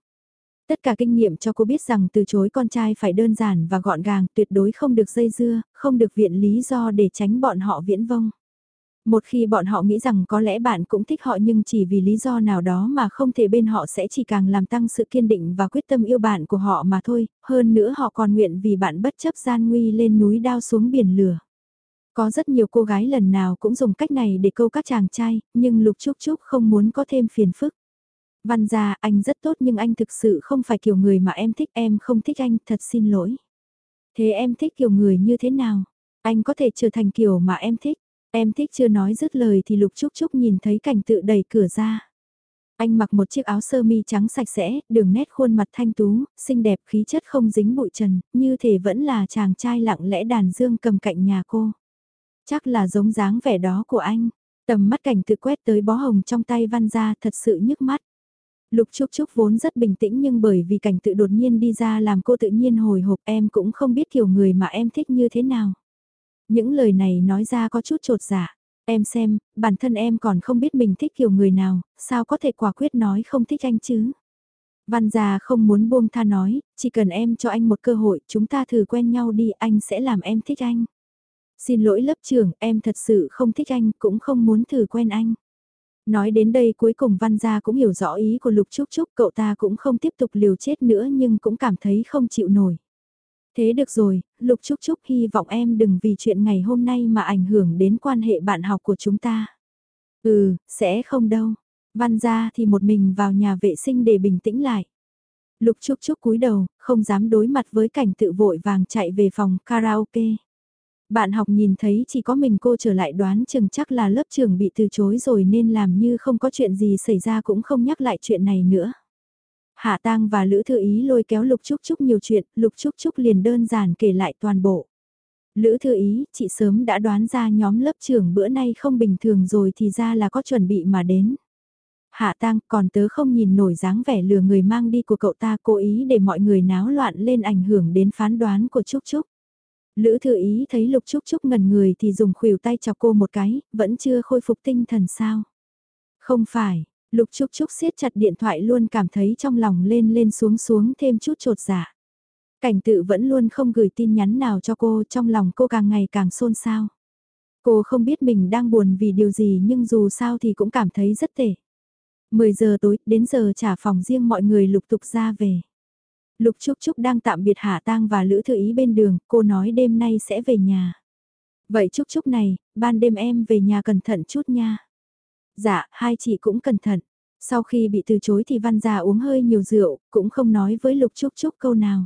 Tất cả kinh nghiệm cho cô biết rằng từ chối con trai phải đơn giản và gọn gàng, tuyệt đối không được dây dưa, không được viện lý do để tránh bọn họ viễn vông. Một khi bọn họ nghĩ rằng có lẽ bạn cũng thích họ nhưng chỉ vì lý do nào đó mà không thể bên họ sẽ chỉ càng làm tăng sự kiên định và quyết tâm yêu bạn của họ mà thôi, hơn nữa họ còn nguyện vì bạn bất chấp gian nguy lên núi đao xuống biển lửa. Có rất nhiều cô gái lần nào cũng dùng cách này để câu các chàng trai, nhưng Lục Trúc Trúc không muốn có thêm phiền phức. Văn gia, anh rất tốt nhưng anh thực sự không phải kiểu người mà em thích, em không thích anh, thật xin lỗi. Thế em thích kiểu người như thế nào? Anh có thể trở thành kiểu mà em thích. Em thích chưa nói dứt lời thì Lục Trúc Trúc nhìn thấy cảnh tự đẩy cửa ra. Anh mặc một chiếc áo sơ mi trắng sạch sẽ, đường nét khuôn mặt thanh tú, xinh đẹp khí chất không dính bụi trần, như thể vẫn là chàng trai lặng lẽ đàn dương cầm cạnh nhà cô. Chắc là giống dáng vẻ đó của anh. Tầm mắt cảnh tự quét tới bó hồng trong tay văn ra thật sự nhức mắt. Lục Trúc Trúc vốn rất bình tĩnh nhưng bởi vì cảnh tự đột nhiên đi ra làm cô tự nhiên hồi hộp em cũng không biết kiểu người mà em thích như thế nào. Những lời này nói ra có chút trột dạ. Em xem, bản thân em còn không biết mình thích kiểu người nào, sao có thể quả quyết nói không thích anh chứ? Văn già không muốn buông tha nói, chỉ cần em cho anh một cơ hội, chúng ta thử quen nhau đi, anh sẽ làm em thích anh. Xin lỗi lớp trưởng, em thật sự không thích anh, cũng không muốn thử quen anh. Nói đến đây cuối cùng Văn Gia cũng hiểu rõ ý của Lục Trúc Trúc, cậu ta cũng không tiếp tục liều chết nữa nhưng cũng cảm thấy không chịu nổi. Thế được rồi, Lục Trúc Trúc hy vọng em đừng vì chuyện ngày hôm nay mà ảnh hưởng đến quan hệ bạn học của chúng ta. Ừ, sẽ không đâu. Văn Gia thì một mình vào nhà vệ sinh để bình tĩnh lại. Lục Trúc Trúc cúi đầu, không dám đối mặt với cảnh tự vội vàng chạy về phòng karaoke. Bạn học nhìn thấy chỉ có mình cô trở lại đoán chừng chắc là lớp trưởng bị từ chối rồi nên làm như không có chuyện gì xảy ra cũng không nhắc lại chuyện này nữa. Hạ Tang và Lữ Thư Ý lôi kéo Lục Trúc Trúc nhiều chuyện, Lục Trúc Trúc liền đơn giản kể lại toàn bộ. Lữ Thư Ý, chị sớm đã đoán ra nhóm lớp trưởng bữa nay không bình thường rồi thì ra là có chuẩn bị mà đến. Hạ Tang còn tớ không nhìn nổi dáng vẻ lừa người mang đi của cậu ta cố ý để mọi người náo loạn lên ảnh hưởng đến phán đoán của Trúc Trúc. Lữ thừa Ý thấy Lục Trúc Trúc ngần người thì dùng khuỷu tay chọc cô một cái, vẫn chưa khôi phục tinh thần sao. Không phải, Lục Trúc Trúc siết chặt điện thoại luôn cảm thấy trong lòng lên lên xuống xuống thêm chút trột dạ. Cảnh tự vẫn luôn không gửi tin nhắn nào cho cô trong lòng cô càng ngày càng xôn xao. Cô không biết mình đang buồn vì điều gì nhưng dù sao thì cũng cảm thấy rất tệ. 10 giờ tối, đến giờ trả phòng riêng mọi người lục tục ra về. Lục Trúc Trúc đang tạm biệt Hạ Tang và Lữ Thư Ý bên đường, cô nói đêm nay sẽ về nhà. Vậy Trúc Trúc này, ban đêm em về nhà cẩn thận chút nha. Dạ, hai chị cũng cẩn thận. Sau khi bị từ chối thì Văn già uống hơi nhiều rượu, cũng không nói với Lục Trúc Trúc câu nào.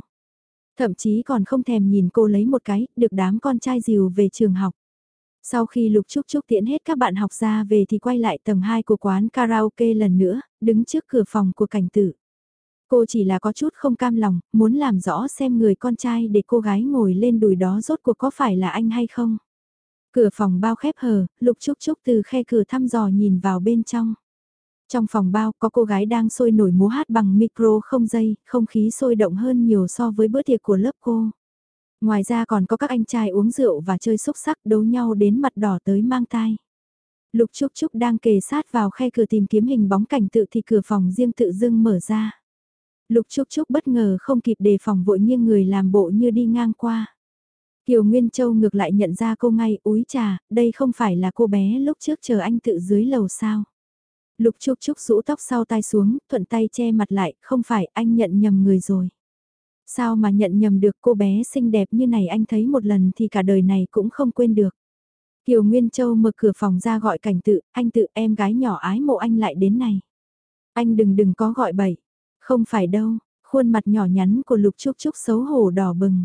Thậm chí còn không thèm nhìn cô lấy một cái, được đám con trai dìu về trường học. Sau khi Lục Trúc Trúc tiễn hết các bạn học ra về thì quay lại tầng 2 của quán karaoke lần nữa, đứng trước cửa phòng của cảnh tử. Cô chỉ là có chút không cam lòng, muốn làm rõ xem người con trai để cô gái ngồi lên đùi đó rốt cuộc có phải là anh hay không. Cửa phòng bao khép hờ, Lục Trúc Trúc từ khe cửa thăm dò nhìn vào bên trong. Trong phòng bao có cô gái đang sôi nổi múa hát bằng micro không dây, không khí sôi động hơn nhiều so với bữa tiệc của lớp cô. Ngoài ra còn có các anh trai uống rượu và chơi xúc sắc đấu nhau đến mặt đỏ tới mang tai. Lục Trúc Trúc đang kề sát vào khe cửa tìm kiếm hình bóng cảnh tự thì cửa phòng riêng tự dưng mở ra. Lục Trúc Trúc bất ngờ không kịp đề phòng vội nghiêng người làm bộ như đi ngang qua. Kiều Nguyên Châu ngược lại nhận ra cô ngay, úi trà, đây không phải là cô bé lúc trước chờ anh tự dưới lầu sao. Lục Trúc Trúc rũ tóc sau tai xuống, thuận tay che mặt lại, không phải anh nhận nhầm người rồi. Sao mà nhận nhầm được cô bé xinh đẹp như này anh thấy một lần thì cả đời này cũng không quên được. Kiều Nguyên Châu mở cửa phòng ra gọi cảnh tự, anh tự em gái nhỏ ái mộ anh lại đến này. Anh đừng đừng có gọi bậy, không phải đâu, khuôn mặt nhỏ nhắn của Lục Trúc Trúc xấu hổ đỏ bừng.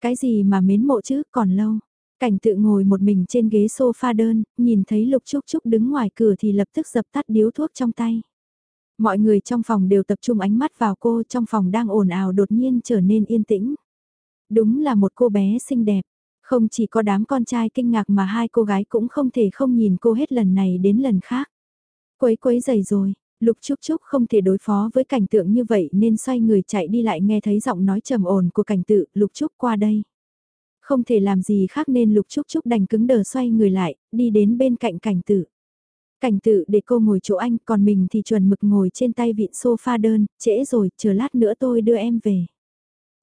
Cái gì mà mến mộ chứ, còn lâu. Cảnh tự ngồi một mình trên ghế sofa đơn, nhìn thấy Lục Trúc Trúc đứng ngoài cửa thì lập tức dập tắt điếu thuốc trong tay. Mọi người trong phòng đều tập trung ánh mắt vào cô trong phòng đang ồn ào đột nhiên trở nên yên tĩnh. Đúng là một cô bé xinh đẹp. Không chỉ có đám con trai kinh ngạc mà hai cô gái cũng không thể không nhìn cô hết lần này đến lần khác. Quấy quấy dày rồi, Lục Trúc Trúc không thể đối phó với cảnh tượng như vậy nên xoay người chạy đi lại nghe thấy giọng nói trầm ồn của cảnh tự, Lục Trúc qua đây. Không thể làm gì khác nên Lục Trúc Trúc đành cứng đờ xoay người lại, đi đến bên cạnh cảnh tự. Cảnh tự để cô ngồi chỗ anh, còn mình thì chuẩn mực ngồi trên tay vịn sofa đơn, trễ rồi, chờ lát nữa tôi đưa em về.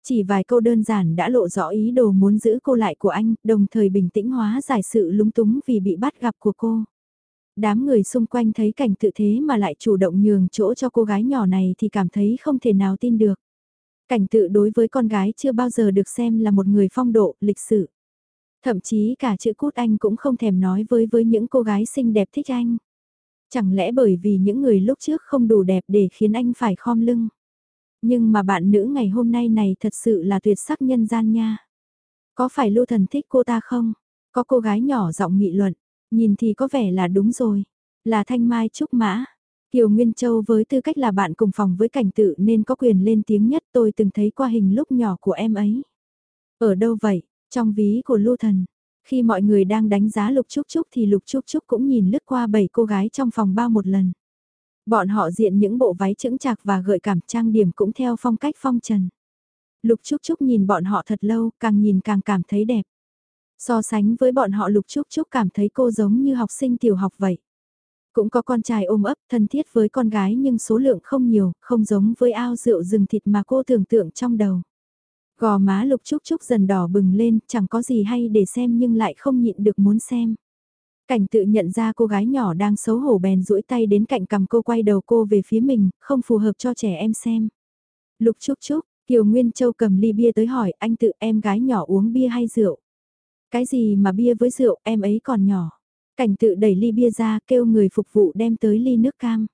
Chỉ vài câu đơn giản đã lộ rõ ý đồ muốn giữ cô lại của anh, đồng thời bình tĩnh hóa giải sự lúng túng vì bị bắt gặp của cô. Đám người xung quanh thấy cảnh tự thế mà lại chủ động nhường chỗ cho cô gái nhỏ này thì cảm thấy không thể nào tin được. Cảnh tự đối với con gái chưa bao giờ được xem là một người phong độ, lịch sự. Thậm chí cả chữ cút anh cũng không thèm nói với với những cô gái xinh đẹp thích anh. Chẳng lẽ bởi vì những người lúc trước không đủ đẹp để khiến anh phải khom lưng. Nhưng mà bạn nữ ngày hôm nay này thật sự là tuyệt sắc nhân gian nha. Có phải lưu thần thích cô ta không? Có cô gái nhỏ giọng nghị luận. Nhìn thì có vẻ là đúng rồi. Là Thanh Mai Trúc Mã. Kiều Nguyên Châu với tư cách là bạn cùng phòng với cảnh tự nên có quyền lên tiếng nhất tôi từng thấy qua hình lúc nhỏ của em ấy. Ở đâu vậy? Trong ví của Lưu Thần. Khi mọi người đang đánh giá Lục Trúc Trúc thì Lục Trúc Trúc cũng nhìn lướt qua bảy cô gái trong phòng bao một lần. Bọn họ diện những bộ váy chững chạc và gợi cảm trang điểm cũng theo phong cách phong trần. Lục Trúc Trúc nhìn bọn họ thật lâu, càng nhìn càng cảm thấy đẹp. So sánh với bọn họ Lục Trúc Trúc cảm thấy cô giống như học sinh tiểu học vậy. Cũng có con trai ôm ấp thân thiết với con gái nhưng số lượng không nhiều, không giống với ao rượu rừng thịt mà cô tưởng tượng trong đầu. Gò má Lục Trúc Trúc dần đỏ bừng lên, chẳng có gì hay để xem nhưng lại không nhịn được muốn xem. Cảnh tự nhận ra cô gái nhỏ đang xấu hổ bèn duỗi tay đến cạnh cầm cô quay đầu cô về phía mình, không phù hợp cho trẻ em xem. Lục Trúc Trúc, Kiều Nguyên Châu cầm ly bia tới hỏi anh tự em gái nhỏ uống bia hay rượu. Cái gì mà bia với rượu em ấy còn nhỏ. Cảnh tự đẩy ly bia ra kêu người phục vụ đem tới ly nước cam.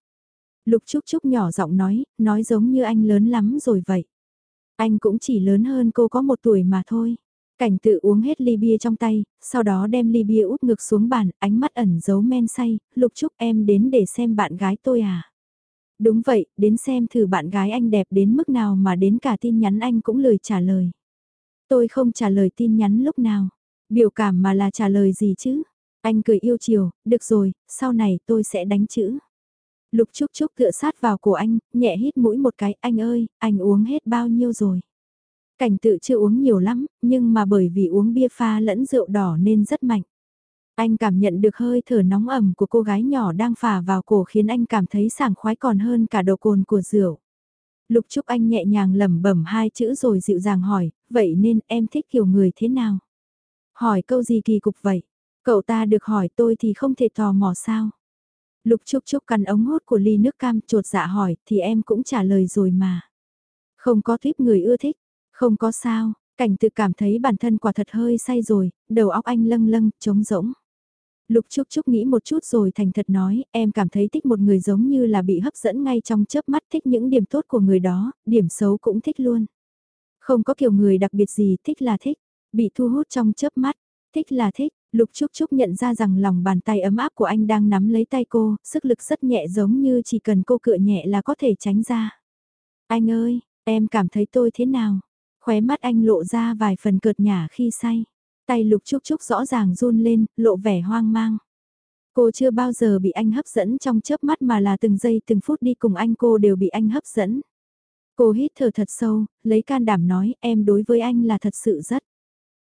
Lục Trúc Trúc nhỏ giọng nói, nói giống như anh lớn lắm rồi vậy. Anh cũng chỉ lớn hơn cô có một tuổi mà thôi. Cảnh tự uống hết ly bia trong tay, sau đó đem ly bia úp ngược xuống bàn, ánh mắt ẩn giấu men say, Lục Trúc em đến để xem bạn gái tôi à. Đúng vậy, đến xem thử bạn gái anh đẹp đến mức nào mà đến cả tin nhắn anh cũng lười trả lời. Tôi không trả lời tin nhắn lúc nào. Biểu cảm mà là trả lời gì chứ? Anh cười yêu chiều, được rồi, sau này tôi sẽ đánh chữ. Lục Trúc Trúc tựa sát vào cổ anh, nhẹ hít mũi một cái, anh ơi, anh uống hết bao nhiêu rồi? Cảnh tự chưa uống nhiều lắm, nhưng mà bởi vì uống bia pha lẫn rượu đỏ nên rất mạnh. Anh cảm nhận được hơi thở nóng ẩm của cô gái nhỏ đang phả vào cổ khiến anh cảm thấy sảng khoái còn hơn cả độ cồn của rượu. Lục Trúc Anh nhẹ nhàng lẩm bẩm hai chữ rồi dịu dàng hỏi, vậy nên em thích kiểu người thế nào? Hỏi câu gì kỳ cục vậy? Cậu ta được hỏi tôi thì không thể tò mò sao? Lục Trúc Trúc cắn ống hốt của ly nước cam trột dạ hỏi thì em cũng trả lời rồi mà. Không có thích người ưa thích, không có sao, cảnh tự cảm thấy bản thân quả thật hơi say rồi, đầu óc anh lâng lâng, trống rỗng. Lục Trúc Trúc nghĩ một chút rồi thành thật nói, em cảm thấy thích một người giống như là bị hấp dẫn ngay trong chớp mắt thích những điểm tốt của người đó, điểm xấu cũng thích luôn. Không có kiểu người đặc biệt gì, thích là thích, bị thu hút trong chớp mắt, thích là thích, Lục Trúc Trúc nhận ra rằng lòng bàn tay ấm áp của anh đang nắm lấy tay cô, sức lực rất nhẹ giống như chỉ cần cô cựa nhẹ là có thể tránh ra. Anh ơi, em cảm thấy tôi thế nào? Khóe mắt anh lộ ra vài phần cợt nhả khi say. Tay Lục Trúc Trúc rõ ràng run lên, lộ vẻ hoang mang. Cô chưa bao giờ bị anh hấp dẫn trong chớp mắt mà là từng giây từng phút đi cùng anh cô đều bị anh hấp dẫn. Cô hít thở thật sâu, lấy can đảm nói em đối với anh là thật sự rất.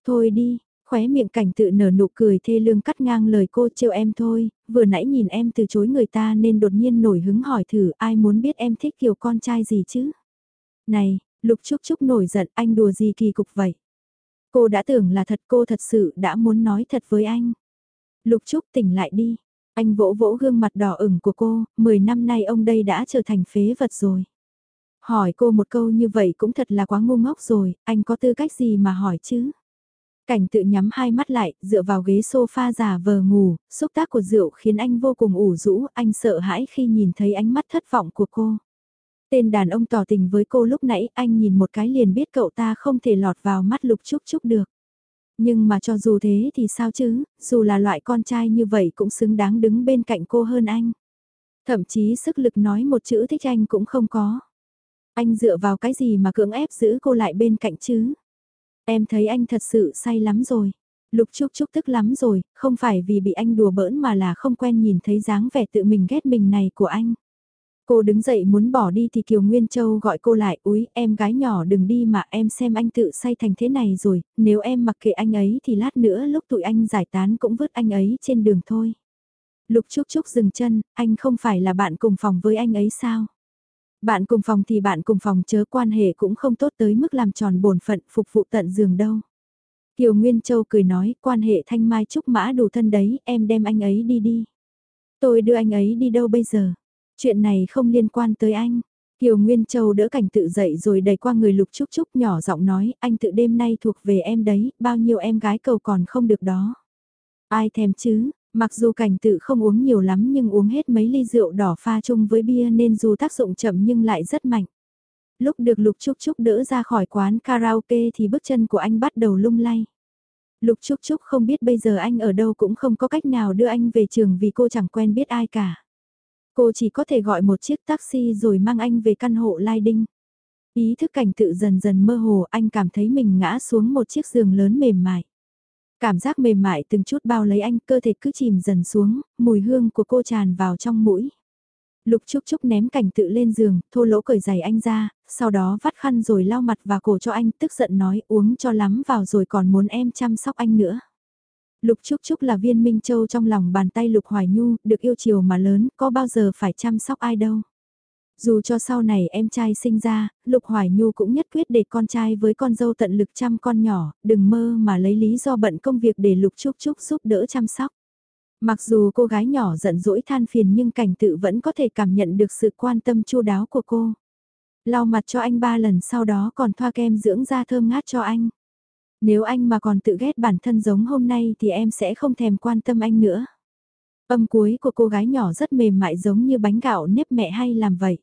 Thôi đi, khóe miệng cảnh tự nở nụ cười thê lương cắt ngang lời cô trêu em thôi, vừa nãy nhìn em từ chối người ta nên đột nhiên nổi hứng hỏi thử ai muốn biết em thích kiểu con trai gì chứ. Này, Lục Trúc Trúc nổi giận anh đùa gì kỳ cục vậy. Cô đã tưởng là thật cô thật sự đã muốn nói thật với anh. Lục Trúc tỉnh lại đi. Anh vỗ vỗ gương mặt đỏ ửng của cô, 10 năm nay ông đây đã trở thành phế vật rồi. Hỏi cô một câu như vậy cũng thật là quá ngu ngốc rồi, anh có tư cách gì mà hỏi chứ? Cảnh tự nhắm hai mắt lại, dựa vào ghế sofa giả vờ ngủ, xúc tác của rượu khiến anh vô cùng ủ rũ, anh sợ hãi khi nhìn thấy ánh mắt thất vọng của cô. Tên đàn ông tỏ tình với cô lúc nãy anh nhìn một cái liền biết cậu ta không thể lọt vào mắt lục trúc trúc được. Nhưng mà cho dù thế thì sao chứ, dù là loại con trai như vậy cũng xứng đáng đứng bên cạnh cô hơn anh. Thậm chí sức lực nói một chữ thích anh cũng không có. Anh dựa vào cái gì mà cưỡng ép giữ cô lại bên cạnh chứ? Em thấy anh thật sự say lắm rồi. Lục Trúc Trúc tức lắm rồi, không phải vì bị anh đùa bỡn mà là không quen nhìn thấy dáng vẻ tự mình ghét mình này của anh. Cô đứng dậy muốn bỏ đi thì Kiều Nguyên Châu gọi cô lại, úi em gái nhỏ đừng đi mà em xem anh tự say thành thế này rồi, nếu em mặc kệ anh ấy thì lát nữa lúc tụi anh giải tán cũng vứt anh ấy trên đường thôi. Lục Trúc Trúc dừng chân, anh không phải là bạn cùng phòng với anh ấy sao? Bạn cùng phòng thì bạn cùng phòng chớ quan hệ cũng không tốt tới mức làm tròn bổn phận phục vụ tận giường đâu. Kiều Nguyên Châu cười nói quan hệ thanh mai trúc mã đủ thân đấy em đem anh ấy đi đi. Tôi đưa anh ấy đi đâu bây giờ? Chuyện này không liên quan tới anh. Kiều Nguyên Châu đỡ cảnh tự dậy rồi đẩy qua người Lục Trúc Trúc nhỏ giọng nói anh tự đêm nay thuộc về em đấy, bao nhiêu em gái cầu còn không được đó. Ai thèm chứ, Mặc dù cảnh tự không uống nhiều lắm nhưng uống hết mấy ly rượu đỏ pha chung với bia nên dù tác dụng chậm nhưng lại rất mạnh. Lúc được Lục Trúc Trúc đỡ ra khỏi quán karaoke thì bước chân của anh bắt đầu lung lay. Lục Trúc Trúc không biết bây giờ anh ở đâu cũng không có cách nào đưa anh về trường vì cô chẳng quen biết ai cả. Cô chỉ có thể gọi một chiếc taxi rồi mang anh về căn hộ Lai Đinh. Ý thức cảnh tự dần dần mơ hồ, anh cảm thấy mình ngã xuống một chiếc giường lớn mềm mại. Cảm giác mềm mại từng chút bao lấy anh, cơ thể cứ chìm dần xuống, mùi hương của cô tràn vào trong mũi. Lục Trúc Trúc ném cảnh tự lên giường, thô lỗ cởi giày anh ra, sau đó vắt khăn rồi lau mặt và cổ cho anh, tức giận nói uống cho lắm vào rồi còn muốn em chăm sóc anh nữa. Lục Trúc Trúc là viên minh châu trong lòng bàn tay Lục Hoài Nhu, được yêu chiều mà lớn, có bao giờ phải chăm sóc ai đâu. Dù cho sau này em trai sinh ra, Lục Hoài Nhu cũng nhất quyết để con trai với con dâu tận lực chăm con nhỏ, đừng mơ mà lấy lý do bận công việc để Lục Trúc Trúc giúp đỡ chăm sóc. Mặc dù cô gái nhỏ giận dỗi than phiền nhưng cảnh tự vẫn có thể cảm nhận được sự quan tâm chu đáo của cô. Lau mặt cho anh ba lần sau đó còn thoa kem dưỡng da thơm ngát cho anh. Nếu anh mà còn tự ghét bản thân giống hôm nay thì em sẽ không thèm quan tâm anh nữa. Âm cuối của cô gái nhỏ rất mềm mại giống như bánh gạo nếp mẹ hay làm vậy.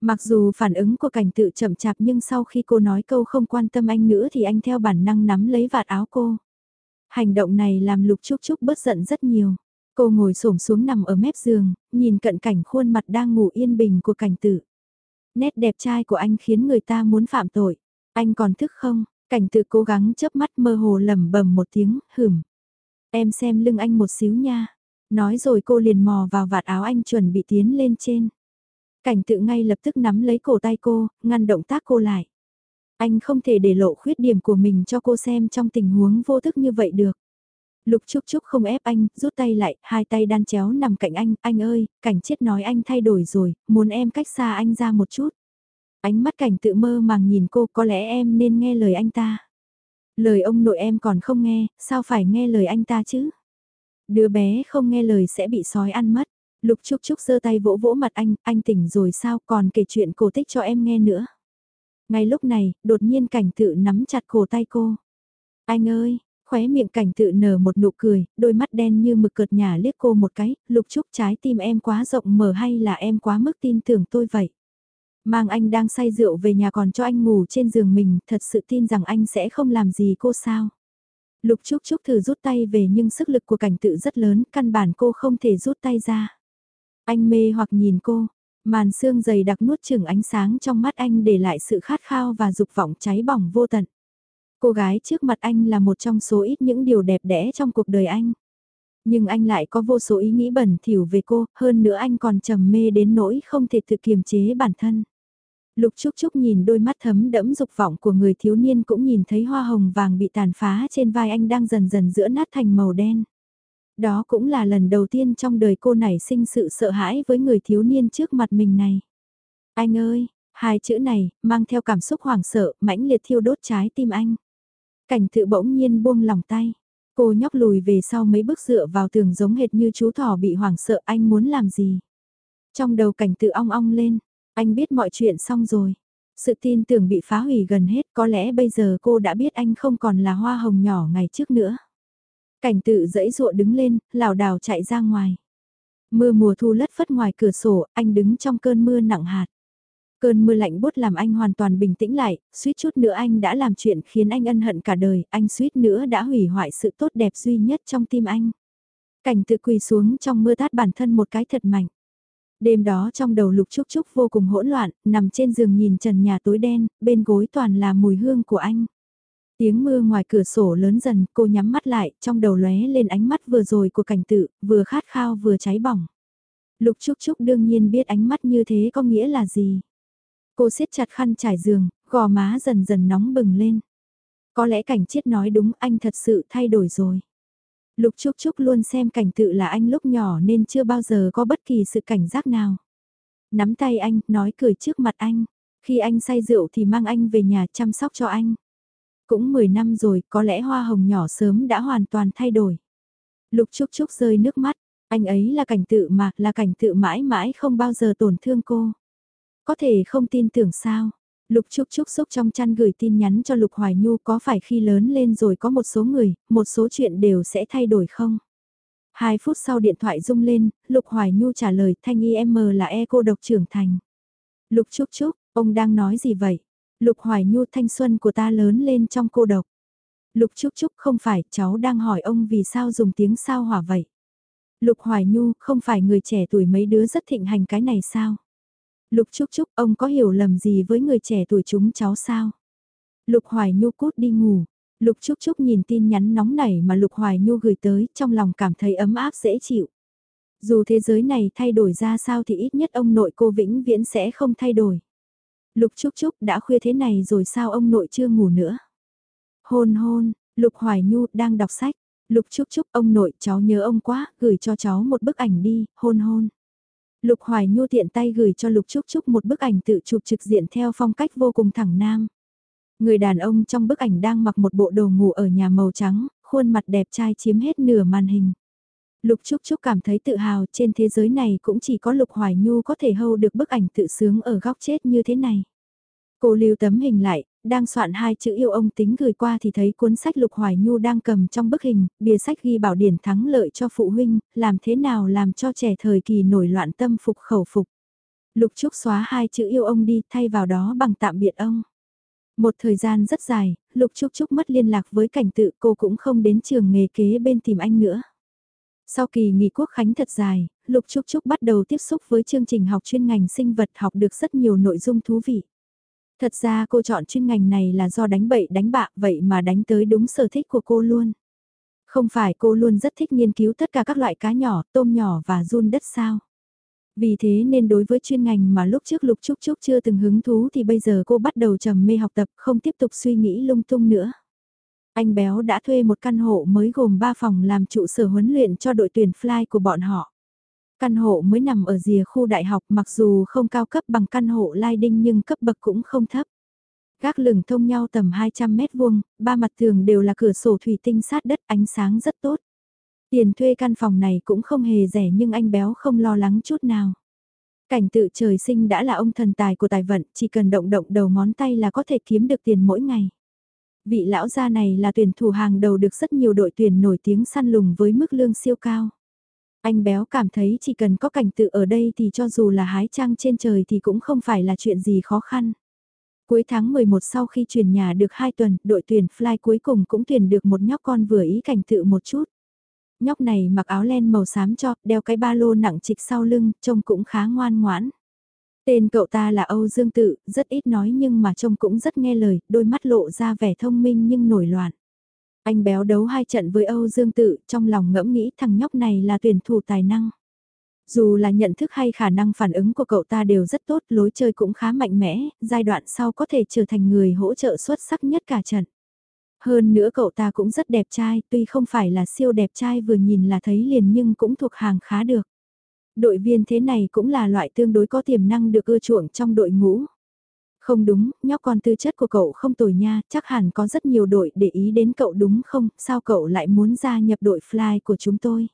Mặc dù phản ứng của cảnh tự chậm chạp nhưng sau khi cô nói câu không quan tâm anh nữa thì anh theo bản năng nắm lấy vạt áo cô. Hành động này làm Lục Trúc Trúc bớt giận rất nhiều. Cô ngồi xổm xuống nằm ở mép giường, nhìn cận cảnh khuôn mặt đang ngủ yên bình của cảnh tự. Nét đẹp trai của anh khiến người ta muốn phạm tội. Anh còn thức không? Cảnh tự cố gắng chớp mắt mơ hồ lẩm bẩm một tiếng, hửm. Em xem lưng anh một xíu nha. Nói rồi cô liền mò vào vạt áo anh chuẩn bị tiến lên trên. Cảnh tự ngay lập tức nắm lấy cổ tay cô, ngăn động tác cô lại. Anh không thể để lộ khuyết điểm của mình cho cô xem trong tình huống vô thức như vậy được. Lục Trúc Trúc không ép anh, rút tay lại, hai tay đan chéo nằm cạnh anh, anh ơi, cảnh chết nói anh thay đổi rồi, muốn em cách xa anh ra một chút. Ánh mắt cảnh tự mơ màng nhìn cô, có lẽ em nên nghe lời anh ta. Lời ông nội em còn không nghe, sao phải nghe lời anh ta chứ? Đứa bé không nghe lời sẽ bị sói ăn mất. Lục Trúc Trúc giơ tay vỗ vỗ mặt anh, anh tỉnh rồi sao còn kể chuyện cổ tích cho em nghe nữa. Ngay lúc này, đột nhiên cảnh tự nắm chặt cổ tay cô. Anh ơi, khóe miệng cảnh tự nở một nụ cười, đôi mắt đen như mực cợt nhà liếc cô một cái, lục trúc trái tim em quá rộng mở hay là em quá mức tin tưởng tôi vậy. Mang anh đang say rượu về nhà còn cho anh ngủ trên giường mình, thật sự tin rằng anh sẽ không làm gì cô sao. Lục Trúc Trúc thử rút tay về nhưng sức lực của cảnh tự rất lớn, căn bản cô không thể rút tay ra. Anh mê hoặc nhìn cô, màn xương dày đặc nuốt chửng ánh sáng trong mắt anh để lại sự khát khao và dục vọng cháy bỏng vô tận. Cô gái trước mặt anh là một trong số ít những điều đẹp đẽ trong cuộc đời anh. Nhưng anh lại có vô số ý nghĩ bẩn thỉu về cô, hơn nữa anh còn trầm mê đến nỗi không thể tự kiềm chế bản thân. Lục Trúc Trúc nhìn đôi mắt thấm đẫm dục vọng của người thiếu niên cũng nhìn thấy hoa hồng vàng bị tàn phá trên vai anh đang dần dần giữa nát thành màu đen. Đó cũng là lần đầu tiên trong đời cô nảy sinh sự sợ hãi với người thiếu niên trước mặt mình này. Anh ơi, hai chữ này, mang theo cảm xúc hoảng sợ, mãnh liệt thiêu đốt trái tim anh. Cảnh tự bỗng nhiên buông lòng tay. Cô nhóc lùi về sau mấy bước dựa vào tường giống hệt như chú thỏ bị hoảng sợ anh muốn làm gì. Trong đầu cảnh tự ong ong lên, anh biết mọi chuyện xong rồi. Sự tin tưởng bị phá hủy gần hết có lẽ bây giờ cô đã biết anh không còn là hoa hồng nhỏ ngày trước nữa. Cảnh tự dẫy dụa đứng lên, lảo đảo chạy ra ngoài. Mưa mùa thu lất phất ngoài cửa sổ, anh đứng trong cơn mưa nặng hạt. Cơn mưa lạnh bút làm anh hoàn toàn bình tĩnh lại, suýt chút nữa anh đã làm chuyện khiến anh ân hận cả đời, anh suýt nữa đã hủy hoại sự tốt đẹp duy nhất trong tim anh. Cảnh tự quỳ xuống trong mưa tát bản thân một cái thật mạnh. Đêm đó trong đầu lục trúc trúc vô cùng hỗn loạn, nằm trên giường nhìn trần nhà tối đen, bên gối toàn là mùi hương của anh. Tiếng mưa ngoài cửa sổ lớn dần, cô nhắm mắt lại, trong đầu lóe lên ánh mắt vừa rồi của cảnh tự, vừa khát khao vừa cháy bỏng. Lục Trúc Trúc đương nhiên biết ánh mắt như thế có nghĩa là gì. Cô siết chặt khăn trải giường, gò má dần dần nóng bừng lên. Có lẽ cảnh chiết nói đúng anh thật sự thay đổi rồi. Lục Trúc Trúc luôn xem cảnh tự là anh lúc nhỏ nên chưa bao giờ có bất kỳ sự cảnh giác nào. Nắm tay anh, nói cười trước mặt anh. Khi anh say rượu thì mang anh về nhà chăm sóc cho anh. Cũng 10 năm rồi, có lẽ hoa hồng nhỏ sớm đã hoàn toàn thay đổi. Lục Trúc Trúc rơi nước mắt, anh ấy là cảnh tự mà, là cảnh tự mãi mãi không bao giờ tổn thương cô. Có thể không tin tưởng sao? Lục Trúc Trúc xúc trong chăn gửi tin nhắn cho Lục Hoài Nhu có phải khi lớn lên rồi có một số người, một số chuyện đều sẽ thay đổi không? Hai phút sau điện thoại rung lên, Lục Hoài Nhu trả lời Thanh y m là e cô độc trưởng thành. Lục Trúc Trúc, ông đang nói gì vậy? Lục Hoài Nhu thanh xuân của ta lớn lên trong cô độc. Lục Trúc Trúc không phải, cháu đang hỏi ông vì sao dùng tiếng sao hỏa vậy? Lục Hoài Nhu, không phải người trẻ tuổi mấy đứa rất thịnh hành cái này sao? Lục Trúc Trúc, ông có hiểu lầm gì với người trẻ tuổi chúng cháu sao? Lục Hoài Nhu cút đi ngủ. Lục Trúc Trúc nhìn tin nhắn nóng nảy mà Lục Hoài Nhu gửi tới, trong lòng cảm thấy ấm áp dễ chịu. Dù thế giới này thay đổi ra sao thì ít nhất ông nội cô vĩnh viễn sẽ không thay đổi. Lục Trúc Trúc đã khuya thế này rồi sao ông nội chưa ngủ nữa? Hôn hôn, Lục Hoài Nhu đang đọc sách. Lục Trúc Trúc ông nội cháu nhớ ông quá, gửi cho cháu một bức ảnh đi, hôn hôn. Lục Hoài Nhu tiện tay gửi cho Lục Trúc Trúc một bức ảnh tự chụp trực diện theo phong cách vô cùng thẳng nam. Người đàn ông trong bức ảnh đang mặc một bộ đồ ngủ ở nhà màu trắng, khuôn mặt đẹp trai chiếm hết nửa màn hình. Lục Trúc Trúc cảm thấy tự hào trên thế giới này cũng chỉ có Lục Hoài Nhu có thể hâu được bức ảnh tự sướng ở góc chết như thế này. Cô lưu tấm hình lại, đang soạn hai chữ yêu ông tính gửi qua thì thấy cuốn sách Lục Hoài Nhu đang cầm trong bức hình, bìa sách ghi bảo điển thắng lợi cho phụ huynh, làm thế nào làm cho trẻ thời kỳ nổi loạn tâm phục khẩu phục. Lục Trúc xóa hai chữ yêu ông đi thay vào đó bằng tạm biệt ông. Một thời gian rất dài, Lục Trúc Trúc mất liên lạc với cảnh tự cô cũng không đến trường nghề kế bên tìm anh nữa. Sau kỳ nghỉ quốc khánh thật dài, Lục Trúc Trúc bắt đầu tiếp xúc với chương trình học chuyên ngành sinh vật học được rất nhiều nội dung thú vị. Thật ra cô chọn chuyên ngành này là do đánh bậy đánh bạ vậy mà đánh tới đúng sở thích của cô luôn. Không phải cô luôn rất thích nghiên cứu tất cả các loại cá nhỏ, tôm nhỏ và run đất sao. Vì thế nên đối với chuyên ngành mà lúc trước Lục Trúc Trúc chưa từng hứng thú thì bây giờ cô bắt đầu trầm mê học tập không tiếp tục suy nghĩ lung tung nữa. Anh Béo đã thuê một căn hộ mới gồm 3 phòng làm trụ sở huấn luyện cho đội tuyển fly của bọn họ. Căn hộ mới nằm ở rìa khu đại học mặc dù không cao cấp bằng căn hộ Lai Đinh nhưng cấp bậc cũng không thấp. Các lửng thông nhau tầm 200 mét vuông, ba mặt tường đều là cửa sổ thủy tinh sát đất ánh sáng rất tốt. Tiền thuê căn phòng này cũng không hề rẻ nhưng anh béo không lo lắng chút nào. Cảnh tự trời sinh đã là ông thần tài của tài vận, chỉ cần động động đầu ngón tay là có thể kiếm được tiền mỗi ngày. Vị lão gia này là tuyển thủ hàng đầu được rất nhiều đội tuyển nổi tiếng săn lùng với mức lương siêu cao. Anh béo cảm thấy chỉ cần có cảnh tự ở đây thì cho dù là hái trăng trên trời thì cũng không phải là chuyện gì khó khăn. Cuối tháng 11 sau khi chuyển nhà được 2 tuần, đội tuyển Fly cuối cùng cũng tuyển được một nhóc con vừa ý cảnh tự một chút. Nhóc này mặc áo len màu xám cho, đeo cái ba lô nặng trịch sau lưng, trông cũng khá ngoan ngoãn. Tên cậu ta là Âu Dương Tự, rất ít nói nhưng mà trông cũng rất nghe lời, đôi mắt lộ ra vẻ thông minh nhưng nổi loạn. Anh béo đấu hai trận với Âu Dương Tự, trong lòng ngẫm nghĩ thằng nhóc này là tuyển thủ tài năng. Dù là nhận thức hay khả năng phản ứng của cậu ta đều rất tốt, lối chơi cũng khá mạnh mẽ, giai đoạn sau có thể trở thành người hỗ trợ xuất sắc nhất cả trận. Hơn nữa cậu ta cũng rất đẹp trai, tuy không phải là siêu đẹp trai vừa nhìn là thấy liền nhưng cũng thuộc hàng khá được. Đội viên thế này cũng là loại tương đối có tiềm năng được ưa chuộng trong đội ngũ. Không đúng, nhóc con tư chất của cậu không tồi nha, chắc hẳn có rất nhiều đội để ý đến cậu đúng không, sao cậu lại muốn gia nhập đội fly của chúng tôi?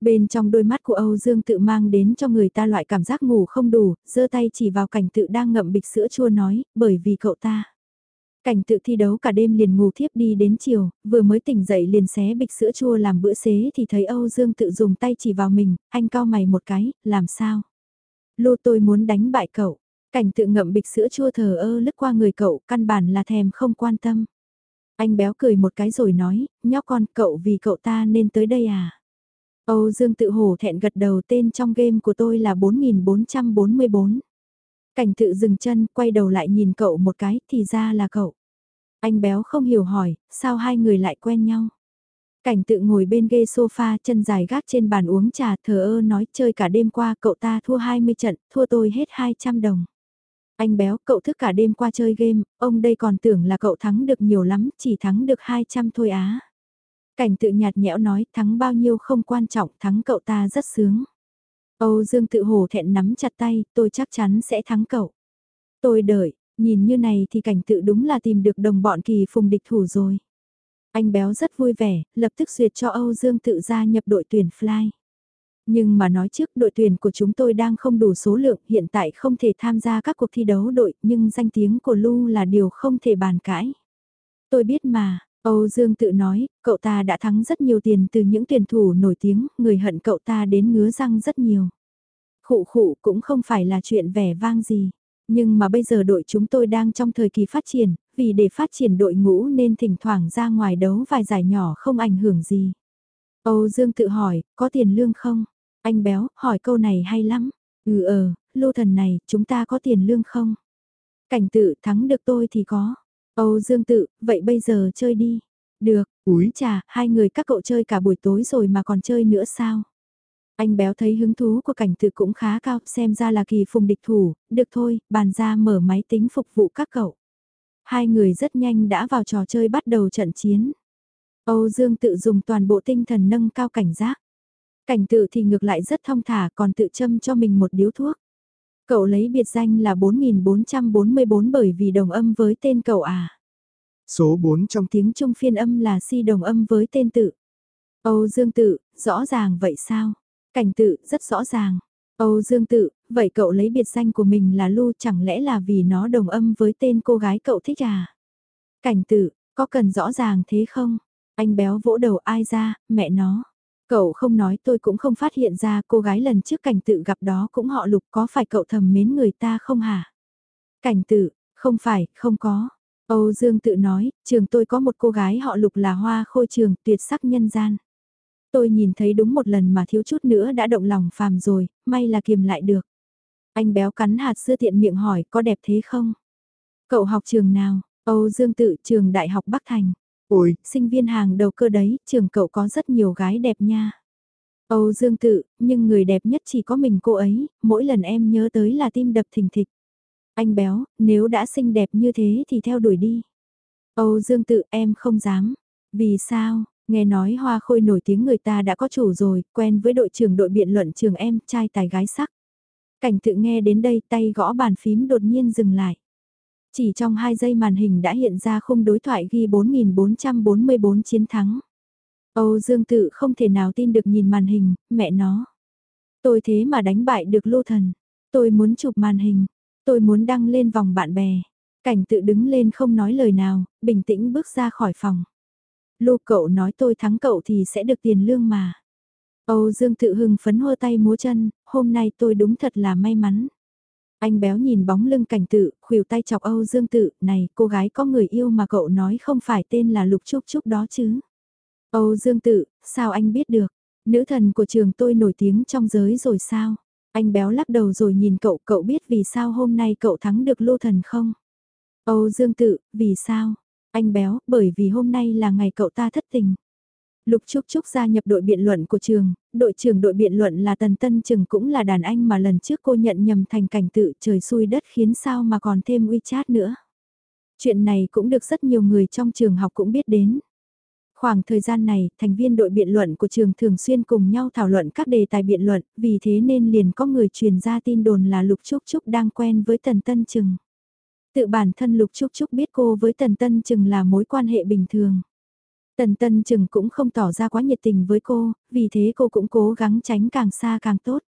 Bên trong đôi mắt của Âu Dương tự mang đến cho người ta loại cảm giác ngủ không đủ, giơ tay chỉ vào cảnh tự đang ngậm bịch sữa chua nói, bởi vì cậu ta. Cảnh tự thi đấu cả đêm liền ngủ thiếp đi đến chiều, vừa mới tỉnh dậy liền xé bịch sữa chua làm bữa xế thì thấy Âu Dương tự dùng tay chỉ vào mình, anh cao mày một cái, làm sao? Lô tôi muốn đánh bại cậu. Cảnh tự ngậm bịch sữa chua thờ ơ lướt qua người cậu, căn bản là thèm không quan tâm. Anh béo cười một cái rồi nói, nhóc con cậu vì cậu ta nên tới đây à? Âu Dương tự hổ thẹn gật đầu tên trong game của tôi là 4444. Cảnh tự dừng chân, quay đầu lại nhìn cậu một cái, thì ra là cậu. Anh béo không hiểu hỏi, sao hai người lại quen nhau? Cảnh tự ngồi bên ghế sofa, chân dài gác trên bàn uống trà, thờ ơ nói chơi cả đêm qua cậu ta thua 20 trận, thua tôi hết 200 đồng. Anh béo, cậu thức cả đêm qua chơi game, ông đây còn tưởng là cậu thắng được nhiều lắm, chỉ thắng được 200 thôi á. Cảnh tự nhạt nhẽo nói, thắng bao nhiêu không quan trọng, thắng cậu ta rất sướng. Âu Dương tự hổ thẹn nắm chặt tay, tôi chắc chắn sẽ thắng cậu. Tôi đợi, nhìn như này thì cảnh tự đúng là tìm được đồng bọn kỳ phùng địch thủ rồi. Anh béo rất vui vẻ, lập tức duyệt cho Âu Dương tự gia nhập đội tuyển Fly. Nhưng mà nói trước đội tuyển của chúng tôi đang không đủ số lượng, hiện tại không thể tham gia các cuộc thi đấu đội, nhưng danh tiếng của Lu là điều không thể bàn cãi. Tôi biết mà, Âu Dương tự nói, cậu ta đã thắng rất nhiều tiền từ những tuyển thủ nổi tiếng, người hận cậu ta đến ngứa răng rất nhiều. Khụ khụ cũng không phải là chuyện vẻ vang gì. Nhưng mà bây giờ đội chúng tôi đang trong thời kỳ phát triển, vì để phát triển đội ngũ nên thỉnh thoảng ra ngoài đấu vài giải nhỏ không ảnh hưởng gì. Âu Dương tự hỏi, có tiền lương không? Anh béo, hỏi câu này hay lắm. Ừ ờ, lô thần này, chúng ta có tiền lương không? Cảnh tự thắng được tôi thì có. Âu Dương tự, vậy bây giờ chơi đi. Được, úi trà, hai người các cậu chơi cả buổi tối rồi mà còn chơi nữa sao? Anh béo thấy hứng thú của cảnh tự cũng khá cao, xem ra là kỳ phùng địch thủ, được thôi, bàn ra mở máy tính phục vụ các cậu. Hai người rất nhanh đã vào trò chơi bắt đầu trận chiến. Âu Dương tự dùng toàn bộ tinh thần nâng cao cảnh giác. Cảnh tự thì ngược lại rất thong thả còn tự châm cho mình một điếu thuốc. Cậu lấy biệt danh là 4444 bởi vì đồng âm với tên cậu à. Số 4 trong tiếng Trung phiên âm là si đồng âm với tên tự. Âu Dương tự, rõ ràng vậy sao? Cảnh tự, rất rõ ràng. Âu Dương tự, vậy cậu lấy biệt danh của mình là Lu chẳng lẽ là vì nó đồng âm với tên cô gái cậu thích à? Cảnh tự, có cần rõ ràng thế không? Anh béo vỗ đầu ai ra, mẹ nó. Cậu không nói tôi cũng không phát hiện ra cô gái lần trước cảnh tự gặp đó cũng họ lục có phải cậu thầm mến người ta không hả? Cảnh tự, không phải, không có. Âu Dương tự nói, trường tôi có một cô gái họ lục là hoa khôi trường tuyệt sắc nhân gian. Tôi nhìn thấy đúng một lần mà thiếu chút nữa đã động lòng phàm rồi, may là kiềm lại được. Anh béo cắn hạt sưa tiện miệng hỏi có đẹp thế không? Cậu học trường nào? Âu Dương tự trường Đại học Bắc Thành. Ôi, sinh viên hàng đầu cơ đấy, trường cậu có rất nhiều gái đẹp nha. Âu Dương tự, nhưng người đẹp nhất chỉ có mình cô ấy, mỗi lần em nhớ tới là tim đập thình thịch. Anh béo, nếu đã xinh đẹp như thế thì theo đuổi đi. Âu Dương tự em không dám. Vì sao, nghe nói hoa khôi nổi tiếng người ta đã có chủ rồi, quen với đội trưởng đội biện luận trường em, trai tài gái sắc. Cảnh tự nghe đến đây tay gõ bàn phím đột nhiên dừng lại. Chỉ trong 2 giây màn hình đã hiện ra khung đối thoại ghi 4.444 chiến thắng. Âu Dương tự không thể nào tin được nhìn màn hình, mẹ nó. Tôi thế mà đánh bại được lô thần. Tôi muốn chụp màn hình, tôi muốn đăng lên vòng bạn bè. Cảnh tự đứng lên không nói lời nào, bình tĩnh bước ra khỏi phòng. Lô cậu nói tôi thắng cậu thì sẽ được tiền lương mà. Âu Dương tự hưng phấn hô tay múa chân, hôm nay tôi đúng thật là may mắn. Anh béo nhìn bóng lưng cảnh tự, khuỷu tay chọc Âu Dương tự, này cô gái có người yêu mà cậu nói không phải tên là Lục Trúc Trúc đó chứ. Âu Dương tự, sao anh biết được, nữ thần của trường tôi nổi tiếng trong giới rồi sao? Anh béo lắc đầu rồi nhìn cậu, cậu biết vì sao hôm nay cậu thắng được lô thần không? Âu Dương tự, vì sao? Anh béo, bởi vì hôm nay là ngày cậu ta thất tình. Lục Trúc Trúc gia nhập đội biện luận của trường, đội trưởng đội biện luận là Tần Tân Trừng cũng là đàn anh mà lần trước cô nhận nhầm thành cảnh tự trời xui đất khiến sao mà còn thêm WeChat nữa. Chuyện này cũng được rất nhiều người trong trường học cũng biết đến. Khoảng thời gian này, thành viên đội biện luận của trường thường xuyên cùng nhau thảo luận các đề tài biện luận, vì thế nên liền có người truyền ra tin đồn là Lục Trúc Trúc đang quen với Tần Tân Trừng. Tự bản thân Lục Trúc Trúc biết cô với Tần Tân Trừng là mối quan hệ bình thường. Tần Tân Trừng cũng không tỏ ra quá nhiệt tình với cô, vì thế cô cũng cố gắng tránh càng xa càng tốt.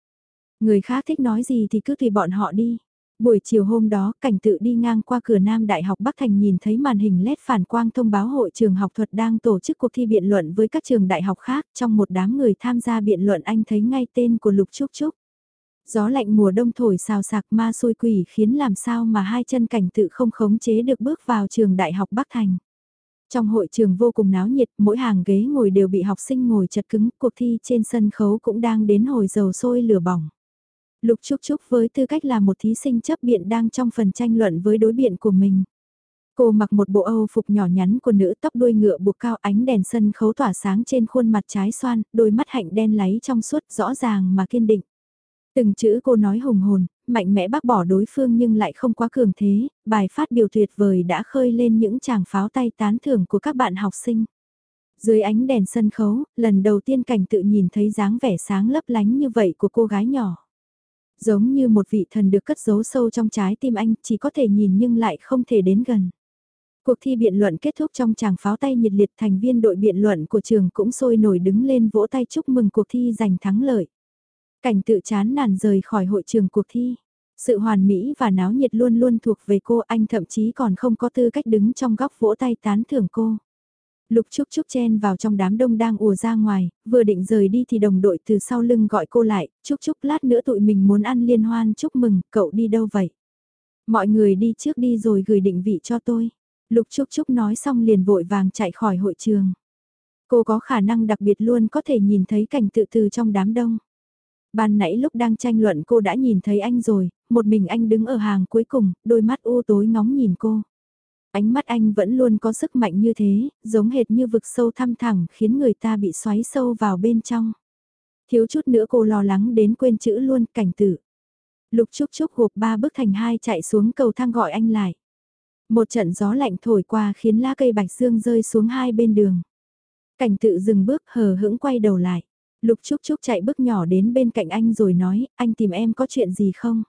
Người khác thích nói gì thì cứ tùy bọn họ đi. Buổi chiều hôm đó, cảnh tự đi ngang qua cửa Nam Đại học Bắc Thành nhìn thấy màn hình LED phản quang thông báo hội trường học thuật đang tổ chức cuộc thi biện luận với các trường đại học khác. Trong một đám người tham gia biện luận anh thấy ngay tên của Lục Trúc Trúc. Gió lạnh mùa đông thổi xào sạc ma xôi quỷ khiến làm sao mà hai chân cảnh tự không khống chế được bước vào trường Đại học Bắc Thành. Trong hội trường vô cùng náo nhiệt, mỗi hàng ghế ngồi đều bị học sinh ngồi chật cứng, cuộc thi trên sân khấu cũng đang đến hồi dầu sôi lửa bỏng. Lục Trúc Trúc với tư cách là một thí sinh chấp biện đang trong phần tranh luận với đối biện của mình. Cô mặc một bộ Âu phục nhỏ nhắn của nữ tóc đuôi ngựa buộc cao ánh đèn sân khấu tỏa sáng trên khuôn mặt trái xoan, đôi mắt hạnh đen láy trong suốt rõ ràng mà kiên định. Từng chữ cô nói hùng hồn, mạnh mẽ bác bỏ đối phương nhưng lại không quá cường thế, bài phát biểu tuyệt vời đã khơi lên những chàng pháo tay tán thưởng của các bạn học sinh. Dưới ánh đèn sân khấu, lần đầu tiên cảnh tự nhìn thấy dáng vẻ sáng lấp lánh như vậy của cô gái nhỏ. Giống như một vị thần được cất giấu sâu trong trái tim anh, chỉ có thể nhìn nhưng lại không thể đến gần. Cuộc thi biện luận kết thúc trong tràng pháo tay nhiệt liệt thành viên đội biện luận của trường cũng sôi nổi đứng lên vỗ tay chúc mừng cuộc thi giành thắng lợi. Cảnh tự chán nản rời khỏi hội trường cuộc thi. Sự hoàn mỹ và náo nhiệt luôn luôn thuộc về cô anh thậm chí còn không có tư cách đứng trong góc vỗ tay tán thưởng cô. Lục Trúc Trúc chen vào trong đám đông đang ùa ra ngoài, vừa định rời đi thì đồng đội từ sau lưng gọi cô lại, Trúc Trúc lát nữa tụi mình muốn ăn liên hoan chúc mừng, cậu đi đâu vậy? Mọi người đi trước đi rồi gửi định vị cho tôi. Lục Trúc Trúc nói xong liền vội vàng chạy khỏi hội trường. Cô có khả năng đặc biệt luôn có thể nhìn thấy cảnh tự từ trong đám đông. Ban nãy lúc đang tranh luận cô đã nhìn thấy anh rồi, một mình anh đứng ở hàng cuối cùng, đôi mắt u tối ngóng nhìn cô. Ánh mắt anh vẫn luôn có sức mạnh như thế, giống hệt như vực sâu thăm thẳng khiến người ta bị xoáy sâu vào bên trong. Thiếu chút nữa cô lo lắng đến quên chữ luôn cảnh tử. Lục Trúc Trúc hộp ba bước thành hai chạy xuống cầu thang gọi anh lại. Một trận gió lạnh thổi qua khiến lá cây bạch dương rơi xuống hai bên đường. Cảnh tự dừng bước hờ hững quay đầu lại. Lục Trúc Trúc chạy bước nhỏ đến bên cạnh anh rồi nói, anh tìm em có chuyện gì không?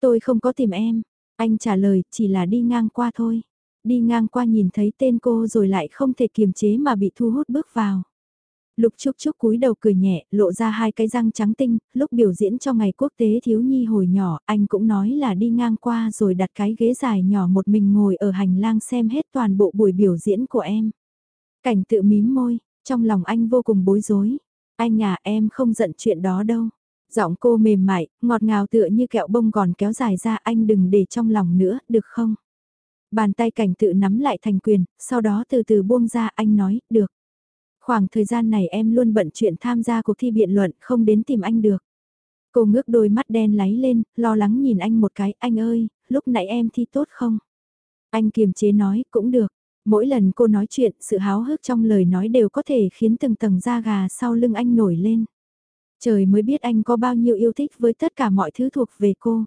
Tôi không có tìm em. Anh trả lời, chỉ là đi ngang qua thôi. Đi ngang qua nhìn thấy tên cô rồi lại không thể kiềm chế mà bị thu hút bước vào. Lục Trúc Trúc cúi đầu cười nhẹ, lộ ra hai cái răng trắng tinh, lúc biểu diễn cho ngày quốc tế thiếu nhi hồi nhỏ, anh cũng nói là đi ngang qua rồi đặt cái ghế dài nhỏ một mình ngồi ở hành lang xem hết toàn bộ buổi biểu diễn của em. Cảnh tự mím môi, trong lòng anh vô cùng bối rối. Anh à em không giận chuyện đó đâu. Giọng cô mềm mại, ngọt ngào tựa như kẹo bông gòn kéo dài ra anh đừng để trong lòng nữa, được không? Bàn tay cảnh tự nắm lại thành quyền, sau đó từ từ buông ra anh nói, được. Khoảng thời gian này em luôn bận chuyện tham gia cuộc thi biện luận, không đến tìm anh được. Cô ngước đôi mắt đen láy lên, lo lắng nhìn anh một cái, anh ơi, lúc nãy em thi tốt không? Anh kiềm chế nói, cũng được. Mỗi lần cô nói chuyện, sự háo hức trong lời nói đều có thể khiến từng tầng da gà sau lưng anh nổi lên. Trời mới biết anh có bao nhiêu yêu thích với tất cả mọi thứ thuộc về cô.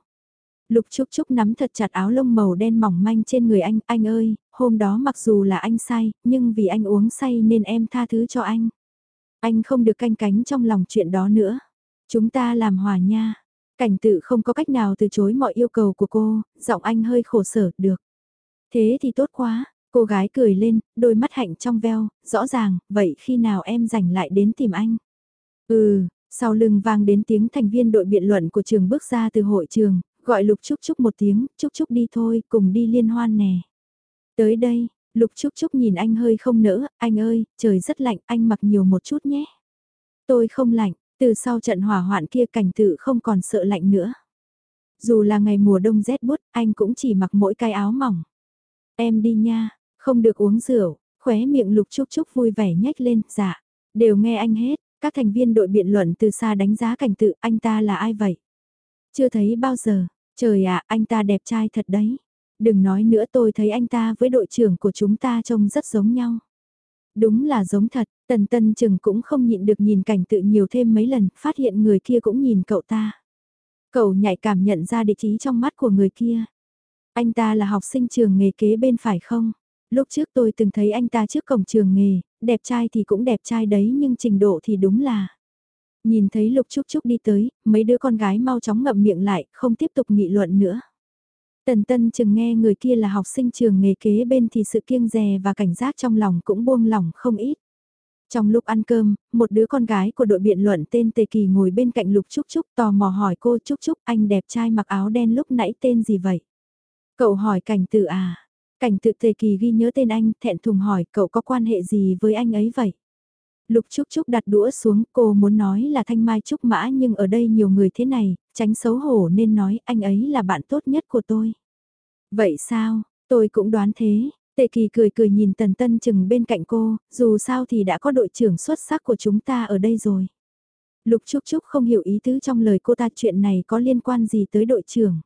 Lục Trúc Trúc nắm thật chặt áo lông màu đen mỏng manh trên người anh, anh ơi, hôm đó mặc dù là anh sai, nhưng vì anh uống say nên em tha thứ cho anh. Anh không được canh cánh trong lòng chuyện đó nữa. Chúng ta làm hòa nha. Cảnh tự không có cách nào từ chối mọi yêu cầu của cô, giọng anh hơi khổ sở, được. Thế thì tốt quá, Cô gái cười lên, đôi mắt hạnh trong veo, rõ ràng, vậy khi nào em rảnh lại đến tìm anh? Ừ, Sau lưng vang đến tiếng thành viên đội biện luận của trường bước ra từ hội trường, gọi Lục Trúc Trúc một tiếng, Trúc Trúc đi thôi, cùng đi liên hoan nè. Tới đây, Lục Trúc Trúc nhìn anh hơi không nỡ, anh ơi, trời rất lạnh, anh mặc nhiều một chút nhé. Tôi không lạnh, từ sau trận hỏa hoạn kia cảnh tự không còn sợ lạnh nữa. Dù là ngày mùa đông rét bút, anh cũng chỉ mặc mỗi cái áo mỏng. Em đi nha, không được uống rượu, khóe miệng Lục Trúc Trúc vui vẻ nhếch lên, dạ, đều nghe anh hết, các thành viên đội biện luận từ xa đánh giá cảnh tự, anh ta là ai vậy? Chưa thấy bao giờ, trời ạ, anh ta đẹp trai thật đấy. Đừng nói nữa tôi thấy anh ta với đội trưởng của chúng ta trông rất giống nhau. Đúng là giống thật, tần tân chừng cũng không nhịn được nhìn cảnh tự nhiều thêm mấy lần, phát hiện người kia cũng nhìn cậu ta. Cậu nhạy cảm nhận ra địa chí trong mắt của người kia. Anh ta là học sinh trường nghề kế bên phải không? Lúc trước tôi từng thấy anh ta trước cổng trường nghề, đẹp trai thì cũng đẹp trai đấy nhưng trình độ thì đúng là... Nhìn thấy Lục Trúc Trúc đi tới, mấy đứa con gái mau chóng ngậm miệng lại, không tiếp tục nghị luận nữa. Tần Tân chừng nghe người kia là học sinh trường nghề kế bên thì sự kiêng dè và cảnh giác trong lòng cũng buông lỏng không ít. Trong lúc ăn cơm, một đứa con gái của đội biện luận tên Tề Kỳ ngồi bên cạnh Lục Trúc Trúc tò mò hỏi cô Trúc Trúc anh đẹp trai mặc áo đen lúc nãy tên gì vậy? Cậu hỏi cảnh tự à? Cảnh tự Tề Kỳ ghi nhớ tên anh, thẹn thùng hỏi cậu có quan hệ gì với anh ấy vậy? Lục Trúc Trúc đặt đũa xuống, cô muốn nói là Thanh Mai Trúc Mã nhưng ở đây nhiều người thế này, tránh xấu hổ nên nói anh ấy là bạn tốt nhất của tôi. Vậy sao, tôi cũng đoán thế. Tề Kỳ cười cười nhìn Tần Tân chừng bên cạnh cô, dù sao thì đã có đội trưởng xuất sắc của chúng ta ở đây rồi. Lục Trúc Trúc không hiểu ý tứ trong lời cô ta chuyện này có liên quan gì tới đội trưởng.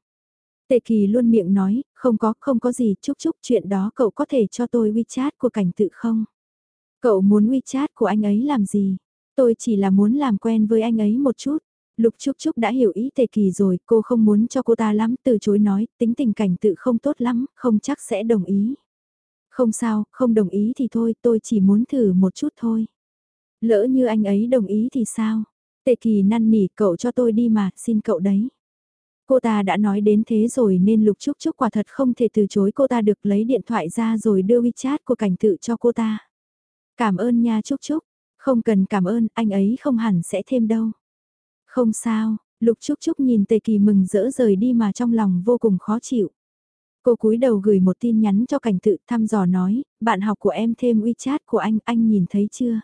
Tề Kỳ luôn miệng nói, không có, không có gì, Trúc Trúc chuyện đó cậu có thể cho tôi WeChat của cảnh tự không? Cậu muốn WeChat của anh ấy làm gì? Tôi chỉ là muốn làm quen với anh ấy một chút. Lục Trúc Trúc đã hiểu ý Tề Kỳ rồi, cô không muốn cho cô ta lắm, từ chối nói, tính tình cảnh tự không tốt lắm, không chắc sẽ đồng ý. Không sao, không đồng ý thì thôi, tôi chỉ muốn thử một chút thôi. Lỡ như anh ấy đồng ý thì sao? Tề Kỳ năn nỉ cậu cho tôi đi mà, xin cậu đấy. Cô ta đã nói đến thế rồi nên Lục Trúc Trúc quả thật không thể từ chối cô ta được lấy điện thoại ra rồi đưa WeChat của cảnh tự cho cô ta. Cảm ơn nha Trúc Trúc, không cần cảm ơn, anh ấy không hẳn sẽ thêm đâu. Không sao, Lục Trúc Trúc nhìn Tề Kỳ mừng rỡ rời đi mà trong lòng vô cùng khó chịu. Cô cúi đầu gửi một tin nhắn cho cảnh tự thăm dò nói, bạn học của em thêm WeChat của anh, anh nhìn thấy chưa?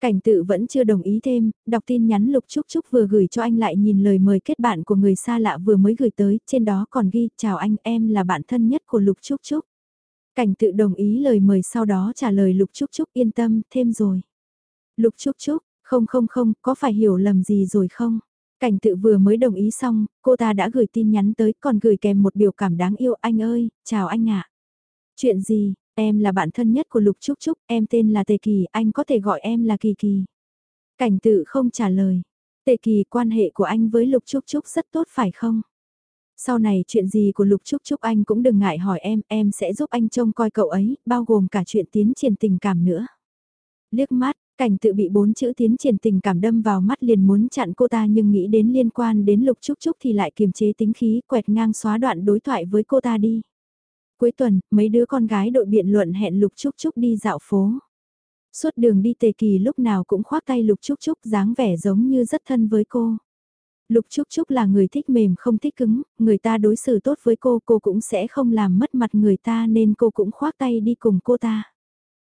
Cảnh tự vẫn chưa đồng ý thêm, đọc tin nhắn Lục Trúc Trúc vừa gửi cho anh lại nhìn lời mời kết bạn của người xa lạ vừa mới gửi tới, trên đó còn ghi, chào anh, em là bạn thân nhất của Lục Trúc Trúc. Cảnh tự đồng ý lời mời sau đó trả lời Lục Trúc Trúc yên tâm, thêm rồi. Lục Trúc Trúc, không không không, có phải hiểu lầm gì rồi không? Cảnh tự vừa mới đồng ý xong, cô ta đã gửi tin nhắn tới còn gửi kèm một biểu cảm đáng yêu anh ơi, chào anh ạ. Chuyện gì, em là bạn thân nhất của Lục Trúc Trúc, em tên là Tề Kỳ, anh có thể gọi em là Kỳ Kỳ. Cảnh tự không trả lời. Tề Kỳ quan hệ của anh với Lục Trúc Trúc rất tốt phải không? Sau này chuyện gì của Lục Trúc Trúc anh cũng đừng ngại hỏi em, em sẽ giúp anh trông coi cậu ấy, bao gồm cả chuyện tiến triển tình cảm nữa. Liếc mắt, cảnh tự bị bốn chữ tiến triển tình cảm đâm vào mắt liền muốn chặn cô ta nhưng nghĩ đến liên quan đến Lục Trúc Trúc thì lại kiềm chế tính khí quẹt ngang xóa đoạn đối thoại với cô ta đi. Cuối tuần, mấy đứa con gái đội biện luận hẹn Lục Trúc Trúc đi dạo phố. Suốt đường đi tề kỳ lúc nào cũng khoác tay Lục Trúc Trúc dáng vẻ giống như rất thân với cô. Lục Trúc Trúc là người thích mềm không thích cứng, người ta đối xử tốt với cô cô cũng sẽ không làm mất mặt người ta nên cô cũng khoác tay đi cùng cô ta.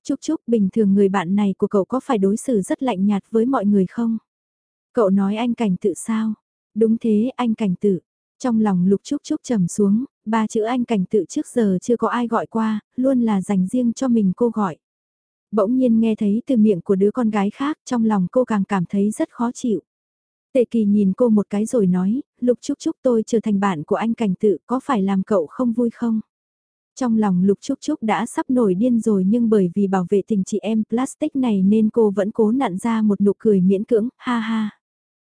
Trúc Trúc bình thường người bạn này của cậu có phải đối xử rất lạnh nhạt với mọi người không? Cậu nói anh cảnh tự sao? Đúng thế anh cảnh tự. Trong lòng Lục Trúc Trúc trầm xuống, ba chữ anh cảnh tự trước giờ chưa có ai gọi qua, luôn là dành riêng cho mình cô gọi. Bỗng nhiên nghe thấy từ miệng của đứa con gái khác trong lòng cô càng cảm thấy rất khó chịu. Tệ kỳ nhìn cô một cái rồi nói, Lục Trúc Trúc tôi trở thành bạn của anh cảnh tự có phải làm cậu không vui không? Trong lòng Lục Trúc Trúc đã sắp nổi điên rồi nhưng bởi vì bảo vệ tình chị em plastic này nên cô vẫn cố nặn ra một nụ cười miễn cưỡng, ha ha.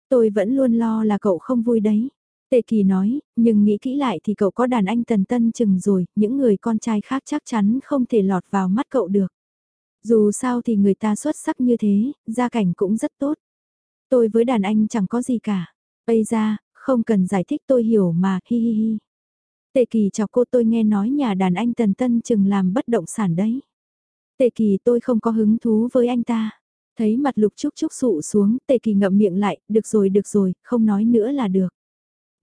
Tôi vẫn luôn lo là cậu không vui đấy. Tề Kỳ nói, nhưng nghĩ kỹ lại thì cậu có đàn anh tần tân chừng rồi, những người con trai khác chắc chắn không thể lọt vào mắt cậu được. Dù sao thì người ta xuất sắc như thế, gia cảnh cũng rất tốt. Tôi với đàn anh chẳng có gì cả. Bây ra, không cần giải thích tôi hiểu mà, hi hi hi. Tề kỳ chọc cô tôi nghe nói nhà đàn anh Tần Tân chừng làm bất động sản đấy. Tề kỳ tôi không có hứng thú với anh ta. Thấy mặt lục trúc trúc sụ xuống, tề kỳ ngậm miệng lại, được rồi được rồi, không nói nữa là được.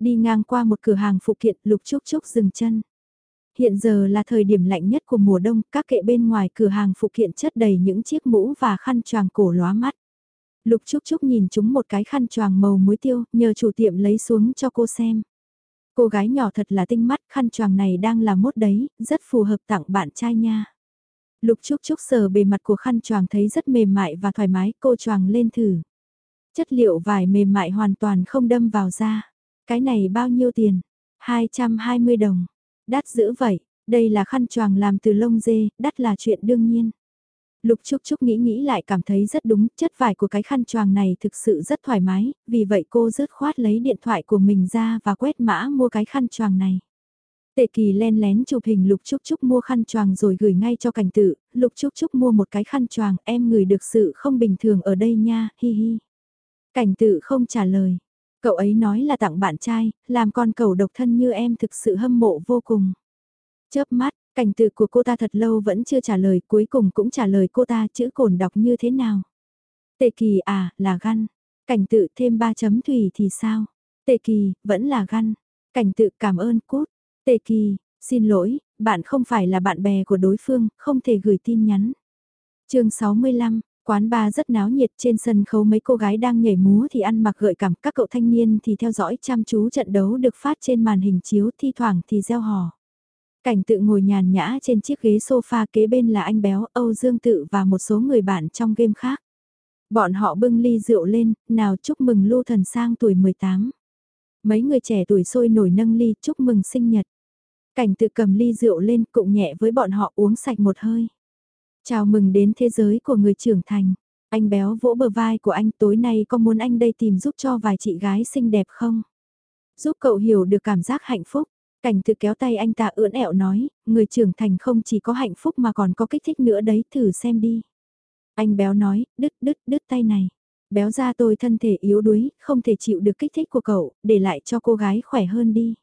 Đi ngang qua một cửa hàng phụ kiện, lục trúc trúc dừng chân. Hiện giờ là thời điểm lạnh nhất của mùa đông, các kệ bên ngoài cửa hàng phụ kiện chất đầy những chiếc mũ và khăn choàng cổ lóa mắt. Lục Trúc Trúc nhìn chúng một cái khăn choàng màu muối tiêu, nhờ chủ tiệm lấy xuống cho cô xem. Cô gái nhỏ thật là tinh mắt, khăn choàng này đang là mốt đấy, rất phù hợp tặng bạn trai nha. Lục Trúc Trúc sờ bề mặt của khăn choàng thấy rất mềm mại và thoải mái, cô choàng lên thử. Chất liệu vải mềm mại hoàn toàn không đâm vào da. Cái này bao nhiêu tiền? 220 đồng. Đắt dữ vậy, đây là khăn choàng làm từ lông dê, đắt là chuyện đương nhiên. Lục Trúc Trúc nghĩ nghĩ lại cảm thấy rất đúng, chất vải của cái khăn choàng này thực sự rất thoải mái, vì vậy cô rớt khoát lấy điện thoại của mình ra và quét mã mua cái khăn choàng này. Tệ kỳ len lén chụp hình Lục Trúc Trúc mua khăn choàng rồi gửi ngay cho cảnh tự, Lục Trúc Trúc mua một cái khăn choàng, em người được sự không bình thường ở đây nha, hi hi. Cảnh tự không trả lời. Cậu ấy nói là tặng bạn trai, làm con cầu độc thân như em thực sự hâm mộ vô cùng. Chớp mắt, cảnh tự của cô ta thật lâu vẫn chưa trả lời, cuối cùng cũng trả lời cô ta chữ cồn đọc như thế nào. Tệ kỳ à, là găn. Cảnh tự thêm 3 chấm thủy thì sao? Tệ kỳ, vẫn là găn. Cảnh tự cảm ơn cút. Tệ kỳ, xin lỗi, bạn không phải là bạn bè của đối phương, không thể gửi tin nhắn. chương 65, Quán bar rất náo nhiệt trên sân khấu mấy cô gái đang nhảy múa thì ăn mặc gợi cảm các cậu thanh niên thì theo dõi chăm chú trận đấu được phát trên màn hình chiếu thi thoảng thì gieo hò. Cảnh tự ngồi nhàn nhã trên chiếc ghế sofa kế bên là anh béo Âu Dương Tự và một số người bạn trong game khác. Bọn họ bưng ly rượu lên, nào chúc mừng Lưu Thần sang tuổi 18. Mấy người trẻ tuổi sôi nổi nâng ly chúc mừng sinh nhật. Cảnh tự cầm ly rượu lên cụng nhẹ với bọn họ uống sạch một hơi. Chào mừng đến thế giới của người trưởng thành. Anh béo vỗ bờ vai của anh tối nay có muốn anh đây tìm giúp cho vài chị gái xinh đẹp không? Giúp cậu hiểu được cảm giác hạnh phúc. Cảnh tự kéo tay anh ta ưỡn ẹo nói, người trưởng thành không chỉ có hạnh phúc mà còn có kích thích nữa đấy, thử xem đi. Anh béo nói, đứt đứt đứt tay này. Béo ra tôi thân thể yếu đuối, không thể chịu được kích thích của cậu, để lại cho cô gái khỏe hơn đi.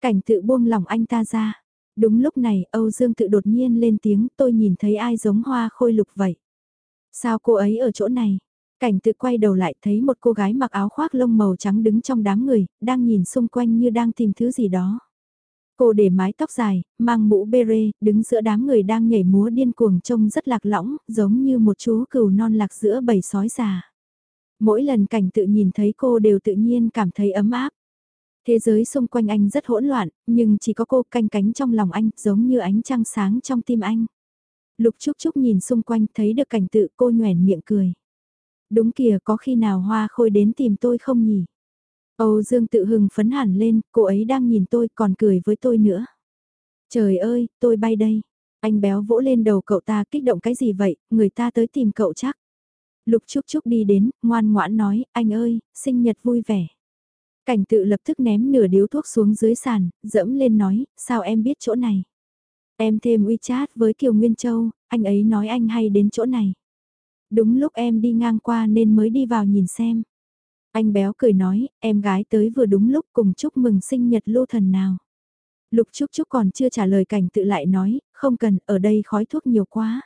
Cảnh tự buông lòng anh ta ra. Đúng lúc này, Âu Dương tự đột nhiên lên tiếng, tôi nhìn thấy ai giống hoa khôi lục vậy. Sao cô ấy ở chỗ này? Cảnh tự quay đầu lại thấy một cô gái mặc áo khoác lông màu trắng đứng trong đám người, đang nhìn xung quanh như đang tìm thứ gì đó. Cô để mái tóc dài, mang mũ beret, đứng giữa đám người đang nhảy múa điên cuồng trông rất lạc lõng, giống như một chú cừu non lạc giữa bầy sói già. Mỗi lần cảnh tự nhìn thấy cô đều tự nhiên cảm thấy ấm áp. Thế giới xung quanh anh rất hỗn loạn, nhưng chỉ có cô canh cánh trong lòng anh, giống như ánh trăng sáng trong tim anh. Lục Trúc Trúc nhìn xung quanh thấy được cảnh tự cô nhoẻn miệng cười. Đúng kìa có khi nào hoa khôi đến tìm tôi không nhỉ? Âu Dương tự hừng phấn hẳn lên, cô ấy đang nhìn tôi còn cười với tôi nữa. Trời ơi, tôi bay đây. Anh béo vỗ lên đầu cậu ta kích động cái gì vậy, người ta tới tìm cậu chắc. Lục Trúc Trúc đi đến, ngoan ngoãn nói, anh ơi, sinh nhật vui vẻ. Cảnh tự lập tức ném nửa điếu thuốc xuống dưới sàn, dẫm lên nói, sao em biết chỗ này? Em thêm WeChat với Kiều Nguyên Châu, anh ấy nói anh hay đến chỗ này. Đúng lúc em đi ngang qua nên mới đi vào nhìn xem. Anh béo cười nói, em gái tới vừa đúng lúc cùng chúc mừng sinh nhật lô thần nào. Lục Trúc Trúc còn chưa trả lời cảnh tự lại nói, không cần, ở đây khói thuốc nhiều quá.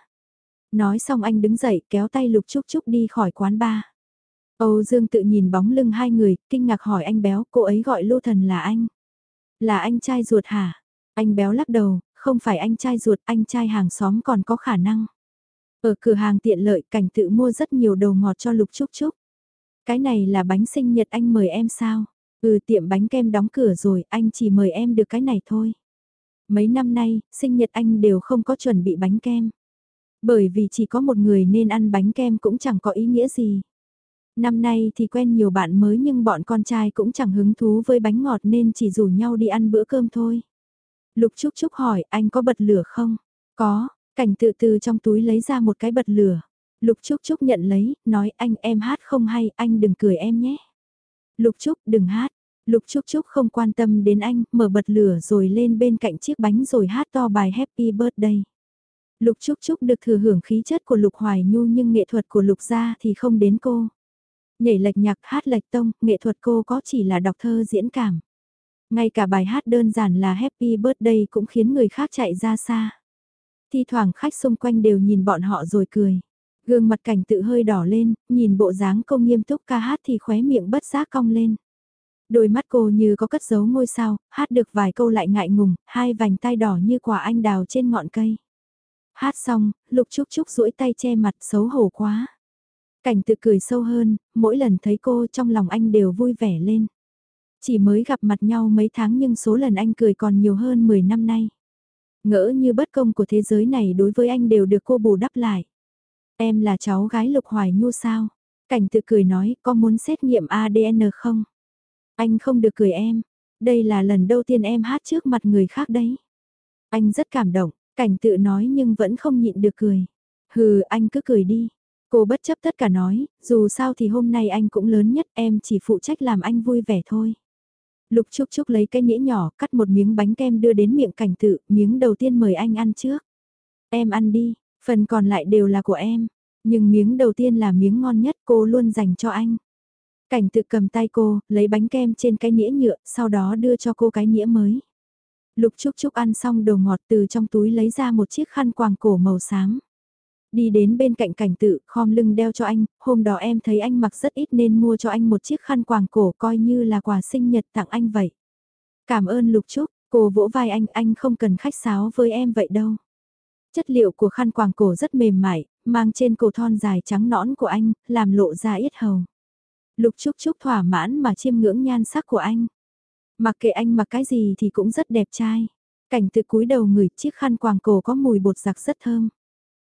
Nói xong anh đứng dậy kéo tay Lục Trúc Trúc đi khỏi quán bar. Âu Dương tự nhìn bóng lưng hai người, kinh ngạc hỏi anh béo, cô ấy gọi Lô Thần là anh. Là anh trai ruột hả? Anh béo lắc đầu, không phải anh trai ruột, anh trai hàng xóm còn có khả năng. Ở cửa hàng tiện lợi cảnh tự mua rất nhiều đồ ngọt cho Lục Trúc Trúc. Cái này là bánh sinh nhật anh mời em sao? Ừ tiệm bánh kem đóng cửa rồi, anh chỉ mời em được cái này thôi. Mấy năm nay, sinh nhật anh đều không có chuẩn bị bánh kem. Bởi vì chỉ có một người nên ăn bánh kem cũng chẳng có ý nghĩa gì. Năm nay thì quen nhiều bạn mới nhưng bọn con trai cũng chẳng hứng thú với bánh ngọt nên chỉ rủ nhau đi ăn bữa cơm thôi. Lục Trúc Trúc hỏi anh có bật lửa không? Có, cảnh tự từ trong túi lấy ra một cái bật lửa. Lục Trúc Trúc nhận lấy, nói anh em hát không hay, anh đừng cười em nhé. Lục Trúc đừng hát. Lục Trúc Trúc không quan tâm đến anh, mở bật lửa rồi lên bên cạnh chiếc bánh rồi hát to bài Happy Birthday. Lục Trúc Trúc được thừa hưởng khí chất của Lục Hoài Nhu nhưng nghệ thuật của Lục gia thì không đến cô. Nhảy lệch nhạc hát lệch tông, nghệ thuật cô có chỉ là đọc thơ diễn cảm. Ngay cả bài hát đơn giản là Happy Birthday cũng khiến người khác chạy ra xa. Thi thoảng khách xung quanh đều nhìn bọn họ rồi cười. Gương mặt cảnh tự hơi đỏ lên, nhìn bộ dáng cô nghiêm túc ca hát thì khóe miệng bất giác cong lên. Đôi mắt cô như có cất giấu ngôi sao, hát được vài câu lại ngại ngùng, hai vành tai đỏ như quả anh đào trên ngọn cây. Hát xong, Lục Trúc Trúc duỗi tay che mặt xấu hổ quá. Cảnh tự cười sâu hơn, mỗi lần thấy cô trong lòng anh đều vui vẻ lên. Chỉ mới gặp mặt nhau mấy tháng nhưng số lần anh cười còn nhiều hơn 10 năm nay. Ngỡ như bất công của thế giới này đối với anh đều được cô bù đắp lại. Em là cháu gái Lục Hoài Nhu sao? Cảnh tự cười nói, có muốn xét nghiệm ADN không? Anh không được cười em. Đây là lần đầu tiên em hát trước mặt người khác đấy. Anh rất cảm động, cảnh tự nói nhưng vẫn không nhịn được cười. Hừ, anh cứ cười đi. Cô bất chấp tất cả nói, dù sao thì hôm nay anh cũng lớn nhất, em chỉ phụ trách làm anh vui vẻ thôi. Lục Trúc Trúc lấy cái nĩa nhỏ, cắt một miếng bánh kem đưa đến miệng cảnh tự, miếng đầu tiên mời anh ăn trước. Em ăn đi, phần còn lại đều là của em, nhưng miếng đầu tiên là miếng ngon nhất cô luôn dành cho anh. Cảnh tự cầm tay cô, lấy bánh kem trên cái nĩa nhựa, sau đó đưa cho cô cái nĩa mới. Lục Trúc Trúc ăn xong đồ ngọt từ trong túi lấy ra một chiếc khăn quàng cổ màu xám. Đi đến bên cạnh cảnh tự, khom lưng đeo cho anh, hôm đó em thấy anh mặc rất ít nên mua cho anh một chiếc khăn quàng cổ coi như là quà sinh nhật tặng anh vậy. Cảm ơn Lục Trúc, cô vỗ vai anh, anh không cần khách sáo với em vậy đâu. Chất liệu của khăn quàng cổ rất mềm mại, mang trên cổ thon dài trắng nõn của anh, làm lộ ra yết hầu. Lục Trúc Trúc thỏa mãn mà chiêm ngưỡng nhan sắc của anh. Mặc kệ anh mặc cái gì thì cũng rất đẹp trai. Cảnh tự cúi đầu ngửi chiếc khăn quàng cổ có mùi bột giặc rất thơm.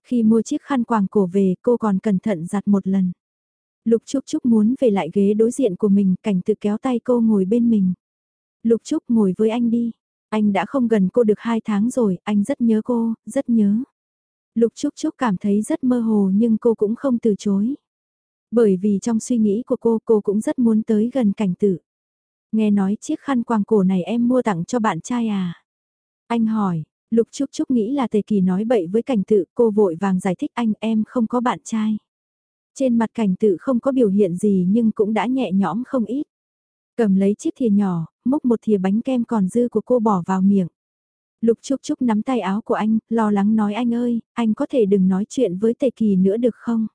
Khi mua chiếc khăn quàng cổ về cô còn cẩn thận giặt một lần. Lục Trúc Trúc muốn về lại ghế đối diện của mình, cảnh tự kéo tay cô ngồi bên mình. Lục Trúc ngồi với anh đi. Anh đã không gần cô được hai tháng rồi, anh rất nhớ cô, rất nhớ. Lục Trúc Trúc cảm thấy rất mơ hồ nhưng cô cũng không từ chối. Bởi vì trong suy nghĩ của cô, cô cũng rất muốn tới gần cảnh tử. Nghe nói chiếc khăn quàng cổ này em mua tặng cho bạn trai à? Anh hỏi, Lục Trúc Trúc nghĩ là Tề Kỳ nói bậy với cảnh tự, cô vội vàng giải thích anh em không có bạn trai. Trên mặt cảnh tự không có biểu hiện gì nhưng cũng đã nhẹ nhõm không ít. Cầm lấy chiếc thìa nhỏ, múc một thìa bánh kem còn dư của cô bỏ vào miệng. Lục Trúc Trúc nắm tay áo của anh, lo lắng nói anh ơi, anh có thể đừng nói chuyện với Tề Kỳ nữa được không?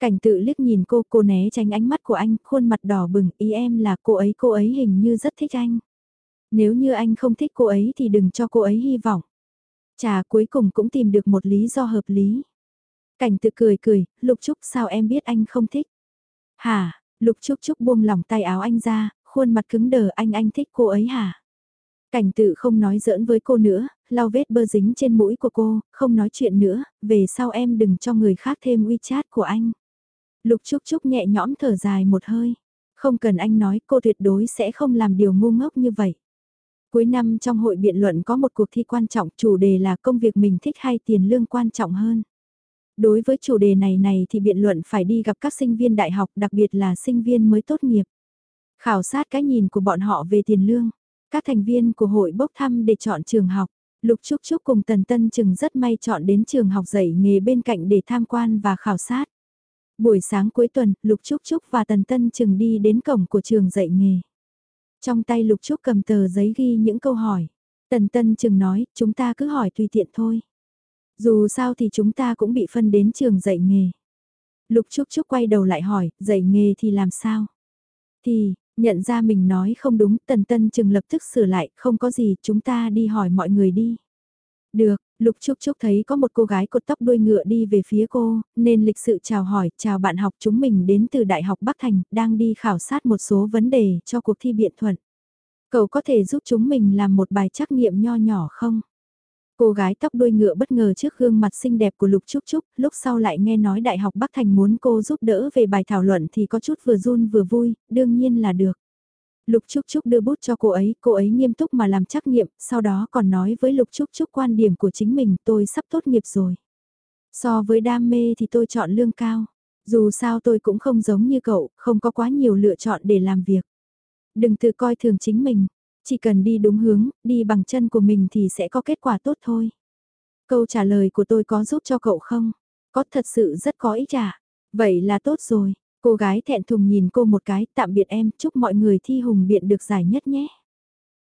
Cảnh tự liếc nhìn cô, cô né tránh ánh mắt của anh, khuôn mặt đỏ bừng, ý em là cô ấy, cô ấy hình như rất thích anh. Nếu như anh không thích cô ấy thì đừng cho cô ấy hy vọng. Chà cuối cùng cũng tìm được một lý do hợp lý. Cảnh tự cười cười, Lục Trúc sao em biết anh không thích? Hả, Lục Trúc Trúc buông lỏng tay áo anh ra, khuôn mặt cứng đờ anh anh thích cô ấy hả? Cảnh tự không nói giỡn với cô nữa, lau vết bơ dính trên mũi của cô, không nói chuyện nữa, về sau em đừng cho người khác thêm WeChat của anh. Lục Trúc Trúc nhẹ nhõm thở dài một hơi. Không cần anh nói cô tuyệt đối sẽ không làm điều ngu ngốc như vậy. Cuối năm trong hội biện luận có một cuộc thi quan trọng chủ đề là công việc mình thích hay tiền lương quan trọng hơn. Đối với chủ đề này này thì biện luận phải đi gặp các sinh viên đại học đặc biệt là sinh viên mới tốt nghiệp. Khảo sát cái nhìn của bọn họ về tiền lương. Các thành viên của hội bốc thăm để chọn trường học. Lục Trúc Trúc cùng Tần Tân Trừng rất may chọn đến trường học dạy nghề bên cạnh để tham quan và khảo sát. Buổi sáng cuối tuần, Lục Trúc Trúc và Tần Tân Trừng đi đến cổng của trường dạy nghề. Trong tay Lục Trúc cầm tờ giấy ghi những câu hỏi. Tần Tân Trừng nói, chúng ta cứ hỏi tùy tiện thôi. Dù sao thì chúng ta cũng bị phân đến trường dạy nghề. Lục Trúc Trúc quay đầu lại hỏi, dạy nghề thì làm sao? Thì, nhận ra mình nói không đúng, Tần Tân Trừng lập tức sửa lại, không có gì, chúng ta đi hỏi mọi người đi. Được, Lục Trúc Trúc thấy có một cô gái cột tóc đuôi ngựa đi về phía cô, nên lịch sự chào hỏi, chào bạn học chúng mình đến từ Đại học Bắc Thành, đang đi khảo sát một số vấn đề cho cuộc thi biện thuận. Cậu có thể giúp chúng mình làm một bài trắc nghiệm nho nhỏ không? Cô gái tóc đuôi ngựa bất ngờ trước gương mặt xinh đẹp của Lục Trúc Trúc, lúc sau lại nghe nói Đại học Bắc Thành muốn cô giúp đỡ về bài thảo luận thì có chút vừa run vừa vui, đương nhiên là được. Lục Trúc Trúc đưa bút cho cô ấy, cô ấy nghiêm túc mà làm trắc nghiệm, sau đó còn nói với Lục Trúc Trúc quan điểm của chính mình tôi sắp tốt nghiệp rồi. So với đam mê thì tôi chọn lương cao. Dù sao tôi cũng không giống như cậu, không có quá nhiều lựa chọn để làm việc. Đừng tự coi thường chính mình, chỉ cần đi đúng hướng, đi bằng chân của mình thì sẽ có kết quả tốt thôi. Câu trả lời của tôi có giúp cho cậu không? Có thật sự rất có ích à? Vậy là tốt rồi, Cô gái thẹn thùng nhìn cô một cái, tạm biệt em, chúc mọi người thi hùng biện được giải nhất nhé.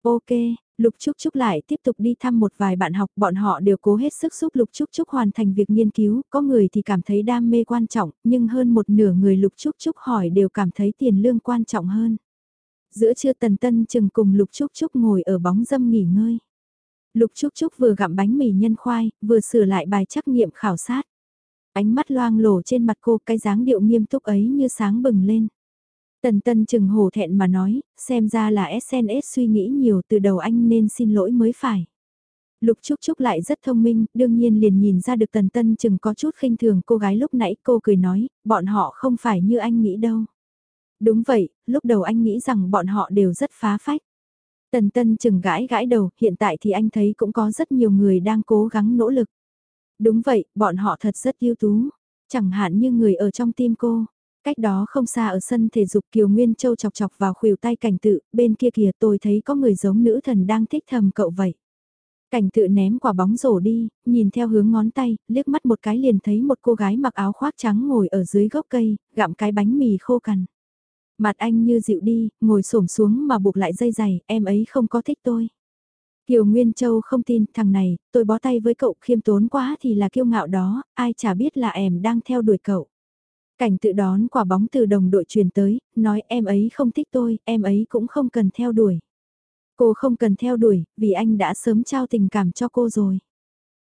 Ok, Lục Trúc Trúc lại tiếp tục đi thăm một vài bạn học, bọn họ đều cố hết sức giúp Lục Trúc Trúc hoàn thành việc nghiên cứu, có người thì cảm thấy đam mê quan trọng, nhưng hơn một nửa người Lục Trúc Trúc hỏi đều cảm thấy tiền lương quan trọng hơn. Giữa trưa Tần Tân chừng cùng Lục Trúc Trúc ngồi ở bóng dâm nghỉ ngơi. Lục Trúc Trúc vừa gặm bánh mì nhân khoai, vừa sửa lại bài trắc nghiệm khảo sát. Ánh mắt loang lổ trên mặt cô, cái dáng điệu nghiêm túc ấy như sáng bừng lên. Tần Tân chừng hổ thẹn mà nói, xem ra là SNS suy nghĩ nhiều từ đầu anh nên xin lỗi mới phải. Lục Trúc Trúc lại rất thông minh, đương nhiên liền nhìn ra được Tần Tân chừng có chút khinh thường cô gái lúc nãy cô cười nói, bọn họ không phải như anh nghĩ đâu. Đúng vậy, lúc đầu anh nghĩ rằng bọn họ đều rất phá phách. Tần Tân chừng gãi gãi đầu, hiện tại thì anh thấy cũng có rất nhiều người đang cố gắng nỗ lực. Đúng vậy, bọn họ thật rất ưu tú. Chẳng hạn như người ở trong tim cô. Cách đó không xa ở sân thể dục Kiều Nguyên Châu chọc chọc vào khuỷu tay cảnh tự, bên kia kìa tôi thấy có người giống nữ thần đang thích thầm cậu vậy. Cảnh tự ném quả bóng rổ đi, nhìn theo hướng ngón tay, liếc mắt một cái liền thấy một cô gái mặc áo khoác trắng ngồi ở dưới gốc cây, gặm cái bánh mì khô cằn. Mặt anh như dịu đi, ngồi xổm xuống mà buộc lại dây giày, em ấy không có thích tôi. Kiều Nguyên Châu không tin, thằng này, tôi bó tay với cậu khiêm tốn quá thì là kiêu ngạo đó, ai chả biết là em đang theo đuổi cậu. Cảnh tự đón quả bóng từ đồng đội truyền tới, nói em ấy không thích tôi, em ấy cũng không cần theo đuổi. Cô không cần theo đuổi, vì anh đã sớm trao tình cảm cho cô rồi.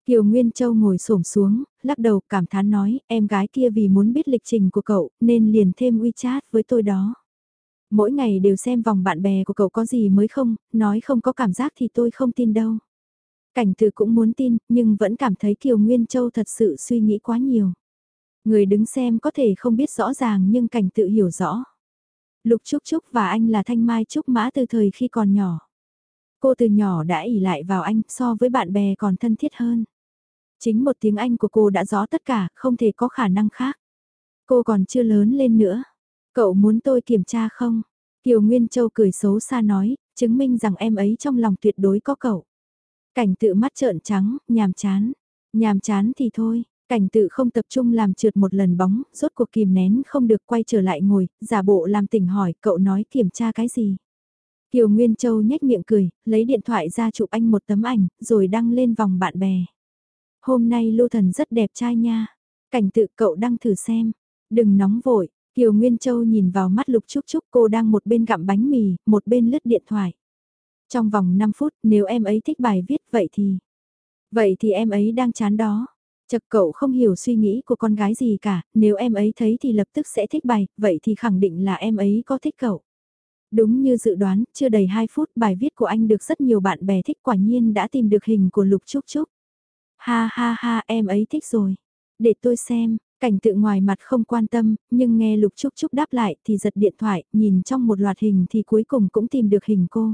Kiều Nguyên Châu ngồi xổm xuống, lắc đầu cảm thán nói, em gái kia vì muốn biết lịch trình của cậu, nên liền thêm WeChat với tôi đó. Mỗi ngày đều xem vòng bạn bè của cậu có gì mới không, nói không có cảm giác thì tôi không tin đâu. Cảnh từ cũng muốn tin, nhưng vẫn cảm thấy Kiều Nguyên Châu thật sự suy nghĩ quá nhiều. Người đứng xem có thể không biết rõ ràng nhưng cảnh tự hiểu rõ. Lục Trúc Trúc và anh là Thanh Mai Trúc Mã từ thời khi còn nhỏ. Cô từ nhỏ đã ỉ lại vào anh so với bạn bè còn thân thiết hơn. Chính một tiếng Anh của cô đã rõ tất cả, không thể có khả năng khác. Cô còn chưa lớn lên nữa. Cậu muốn tôi kiểm tra không? Kiều Nguyên Châu cười xấu xa nói, chứng minh rằng em ấy trong lòng tuyệt đối có cậu. Cảnh tự mắt trợn trắng, nhàm chán. Nhàm chán thì thôi, cảnh tự không tập trung làm trượt một lần bóng, rốt cuộc kìm nén không được quay trở lại ngồi, giả bộ làm tỉnh hỏi cậu nói kiểm tra cái gì. Kiều Nguyên Châu nhếch miệng cười, lấy điện thoại ra chụp anh một tấm ảnh, rồi đăng lên vòng bạn bè. Hôm nay Lô Thần rất đẹp trai nha. Cảnh tự cậu đăng thử xem. Đừng nóng vội, Kiều Nguyên Châu nhìn vào mắt Lục Trúc Trúc cô đang một bên gặm bánh mì, một bên lướt điện thoại. Trong vòng 5 phút, nếu em ấy thích bài viết vậy thì... Vậy thì em ấy đang chán đó. Chật cậu không hiểu suy nghĩ của con gái gì cả, nếu em ấy thấy thì lập tức sẽ thích bài, vậy thì khẳng định là em ấy có thích cậu. Đúng như dự đoán, chưa đầy 2 phút bài viết của anh được rất nhiều bạn bè thích quả nhiên đã tìm được hình của Lục Trúc Trúc. Ha ha ha em ấy thích rồi. Để tôi xem, cảnh tự ngoài mặt không quan tâm, nhưng nghe Lục Trúc Trúc đáp lại thì giật điện thoại, nhìn trong một loạt hình thì cuối cùng cũng tìm được hình cô.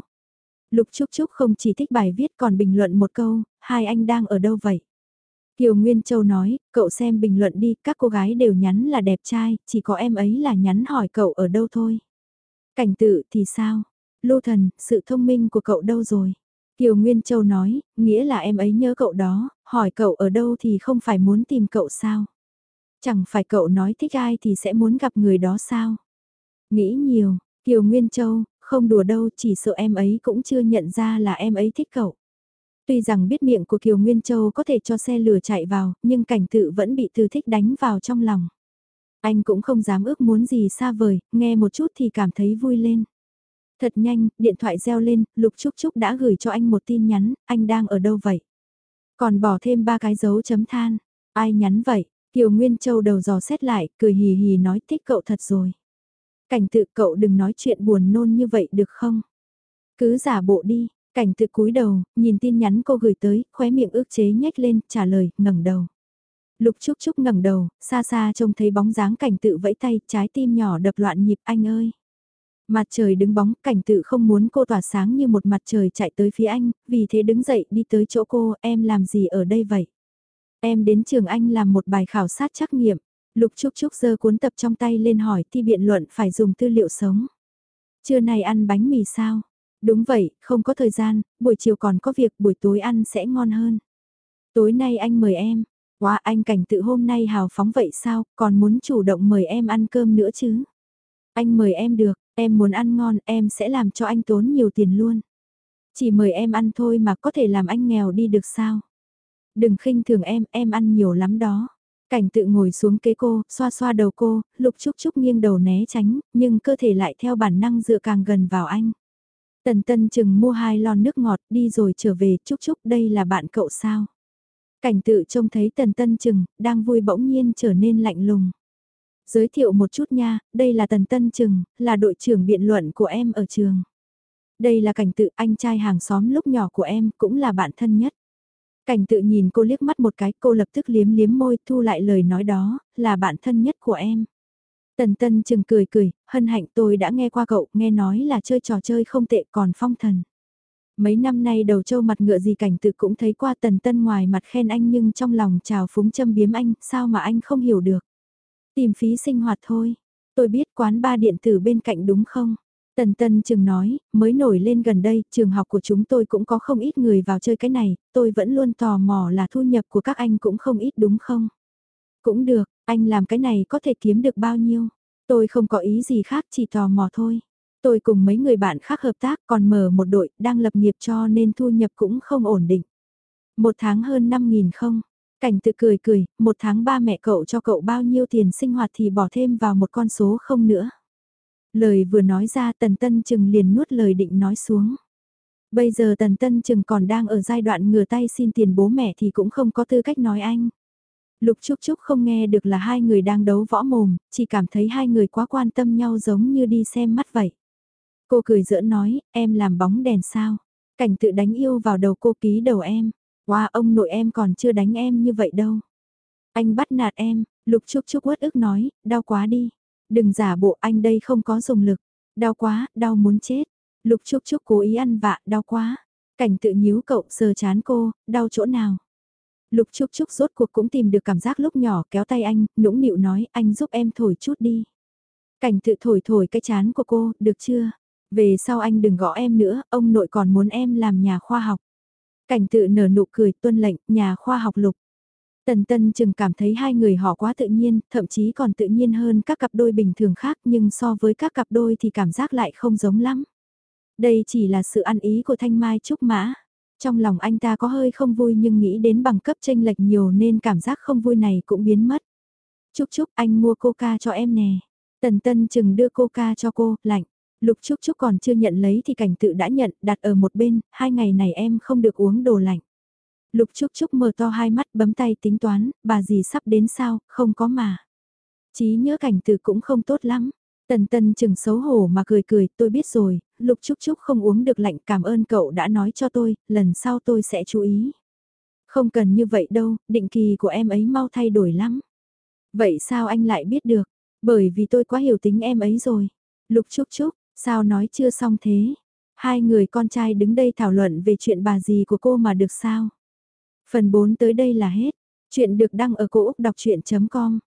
Lục Trúc Trúc không chỉ thích bài viết còn bình luận một câu, hai anh đang ở đâu vậy? Kiều Nguyên Châu nói, cậu xem bình luận đi, các cô gái đều nhắn là đẹp trai, chỉ có em ấy là nhắn hỏi cậu ở đâu thôi. Cảnh tự thì sao? Lô thần, sự thông minh của cậu đâu rồi? Kiều Nguyên Châu nói, nghĩa là em ấy nhớ cậu đó, hỏi cậu ở đâu thì không phải muốn tìm cậu sao? Chẳng phải cậu nói thích ai thì sẽ muốn gặp người đó sao? Nghĩ nhiều, Kiều Nguyên Châu, không đùa đâu chỉ sợ em ấy cũng chưa nhận ra là em ấy thích cậu. Tuy rằng biết miệng của Kiều Nguyên Châu có thể cho xe lửa chạy vào, nhưng cảnh tự vẫn bị từ thích đánh vào trong lòng. Anh cũng không dám ước muốn gì xa vời, nghe một chút thì cảm thấy vui lên. Thật nhanh, điện thoại reo lên, Lục Trúc Trúc đã gửi cho anh một tin nhắn, anh đang ở đâu vậy? Còn bỏ thêm ba cái dấu chấm than. Ai nhắn vậy? Kiều Nguyên Châu đầu dò xét lại, cười hì hì nói thích cậu thật rồi. Cảnh tự cậu đừng nói chuyện buồn nôn như vậy được không? Cứ giả bộ đi, cảnh tự cúi đầu, nhìn tin nhắn cô gửi tới, khóe miệng ước chế nhếch lên, trả lời, ngẩng đầu. Lục Trúc Trúc ngẩng đầu, xa xa trông thấy bóng dáng cảnh tự vẫy tay, trái tim nhỏ đập loạn nhịp anh ơi. Mặt trời đứng bóng, cảnh tự không muốn cô tỏa sáng như một mặt trời chạy tới phía anh, vì thế đứng dậy đi tới chỗ cô, em làm gì ở đây vậy? Em đến trường anh làm một bài khảo sát trắc nghiệm. Lục Trúc Trúc giơ cuốn tập trong tay lên hỏi thi biện luận phải dùng tư liệu sống. Trưa nay ăn bánh mì sao? Đúng vậy, không có thời gian, buổi chiều còn có việc, buổi tối ăn sẽ ngon hơn. Tối nay anh mời em. Wow, anh cảnh tự hôm nay hào phóng vậy sao, còn muốn chủ động mời em ăn cơm nữa chứ? Anh mời em được, em muốn ăn ngon, em sẽ làm cho anh tốn nhiều tiền luôn. Chỉ mời em ăn thôi mà có thể làm anh nghèo đi được sao? Đừng khinh thường em, em ăn nhiều lắm đó. Cảnh tự ngồi xuống kế cô, xoa xoa đầu cô, lục chúc chúc nghiêng đầu né tránh, nhưng cơ thể lại theo bản năng dựa càng gần vào anh. Tần tân chừng mua hai lon nước ngọt đi rồi trở về, chúc chúc đây là bạn cậu sao? Cảnh tự trông thấy tần tân chừng, đang vui bỗng nhiên trở nên lạnh lùng. Giới thiệu một chút nha, đây là tần tân chừng, là đội trưởng biện luận của em ở trường. Đây là cảnh tự anh trai hàng xóm lúc nhỏ của em, cũng là bạn thân nhất. Cảnh tự nhìn cô liếc mắt một cái, cô lập tức liếm liếm môi thu lại lời nói đó, là bạn thân nhất của em. Tần tân chừng cười cười, hân hạnh tôi đã nghe qua cậu, nghe nói là chơi trò chơi không tệ còn phong thần. Mấy năm nay đầu trâu mặt ngựa gì cảnh tự cũng thấy qua tần tân ngoài mặt khen anh nhưng trong lòng trào phúng châm biếm anh, sao mà anh không hiểu được. Tìm phí sinh hoạt thôi, tôi biết quán ba điện tử bên cạnh đúng không? Tần Tân Trừng nói, mới nổi lên gần đây, trường học của chúng tôi cũng có không ít người vào chơi cái này, tôi vẫn luôn tò mò là thu nhập của các anh cũng không ít đúng không? Cũng được, anh làm cái này có thể kiếm được bao nhiêu? Tôi không có ý gì khác chỉ tò mò thôi. Tôi cùng mấy người bạn khác hợp tác còn mở một đội đang lập nghiệp cho nên thu nhập cũng không ổn định. Một tháng hơn 5.000 không? Cảnh tự cười cười, một tháng ba mẹ cậu cho cậu bao nhiêu tiền sinh hoạt thì bỏ thêm vào một con số không nữa. Lời vừa nói ra tần tân chừng liền nuốt lời định nói xuống. Bây giờ tần tân chừng còn đang ở giai đoạn ngửa tay xin tiền bố mẹ thì cũng không có tư cách nói anh. Lục Trúc Trúc không nghe được là hai người đang đấu võ mồm, chỉ cảm thấy hai người quá quan tâm nhau giống như đi xem mắt vậy. Cô cười giỡn nói, em làm bóng đèn sao? Cảnh tự đánh yêu vào đầu cô ký đầu em. Wow, ông nội em còn chưa đánh em như vậy đâu. Anh bắt nạt em, Lục Trúc Trúc uất ức nói, đau quá đi. Đừng giả bộ anh đây không có dùng lực. Đau quá, đau muốn chết. Lục Trúc Trúc cố ý ăn vạ, đau quá. Cảnh tự nhíu cậu sờ chán cô, đau chỗ nào. Lục Trúc Trúc rốt cuộc cũng tìm được cảm giác lúc nhỏ kéo tay anh, nũng nịu nói anh giúp em thổi chút đi. Cảnh tự thổi thổi cái chán của cô, được chưa? Về sau anh đừng gõ em nữa, ông nội còn muốn em làm nhà khoa học. Cảnh tự nở nụ cười tuân lệnh, nhà khoa học lục. Tần Tân chừng cảm thấy hai người họ quá tự nhiên, thậm chí còn tự nhiên hơn các cặp đôi bình thường khác nhưng so với các cặp đôi thì cảm giác lại không giống lắm. Đây chỉ là sự ăn ý của Thanh Mai Trúc Mã. Trong lòng anh ta có hơi không vui nhưng nghĩ đến bằng cấp tranh lệch nhiều nên cảm giác không vui này cũng biến mất. Trúc Trúc anh mua coca cho em nè. Tần Tân chừng đưa coca cho cô, lạnh. Lục Trúc Trúc còn chưa nhận lấy thì cảnh tự đã nhận, đặt ở một bên, hai ngày này em không được uống đồ lạnh. Lục Trúc Trúc mở to hai mắt bấm tay tính toán, bà gì sắp đến sao, không có mà. Chí nhớ cảnh từ cũng không tốt lắm. Tần tần chừng xấu hổ mà cười cười, tôi biết rồi, Lục Trúc Trúc không uống được lạnh cảm ơn cậu đã nói cho tôi, lần sau tôi sẽ chú ý. Không cần như vậy đâu, định kỳ của em ấy mau thay đổi lắm. Vậy sao anh lại biết được? Bởi vì tôi quá hiểu tính em ấy rồi. Lục Trúc Trúc, sao nói chưa xong thế? Hai người con trai đứng đây thảo luận về chuyện bà gì của cô mà được sao? Phần 4 tới đây là hết. Chuyện được đăng ở cổ Úc đọc chuyện.com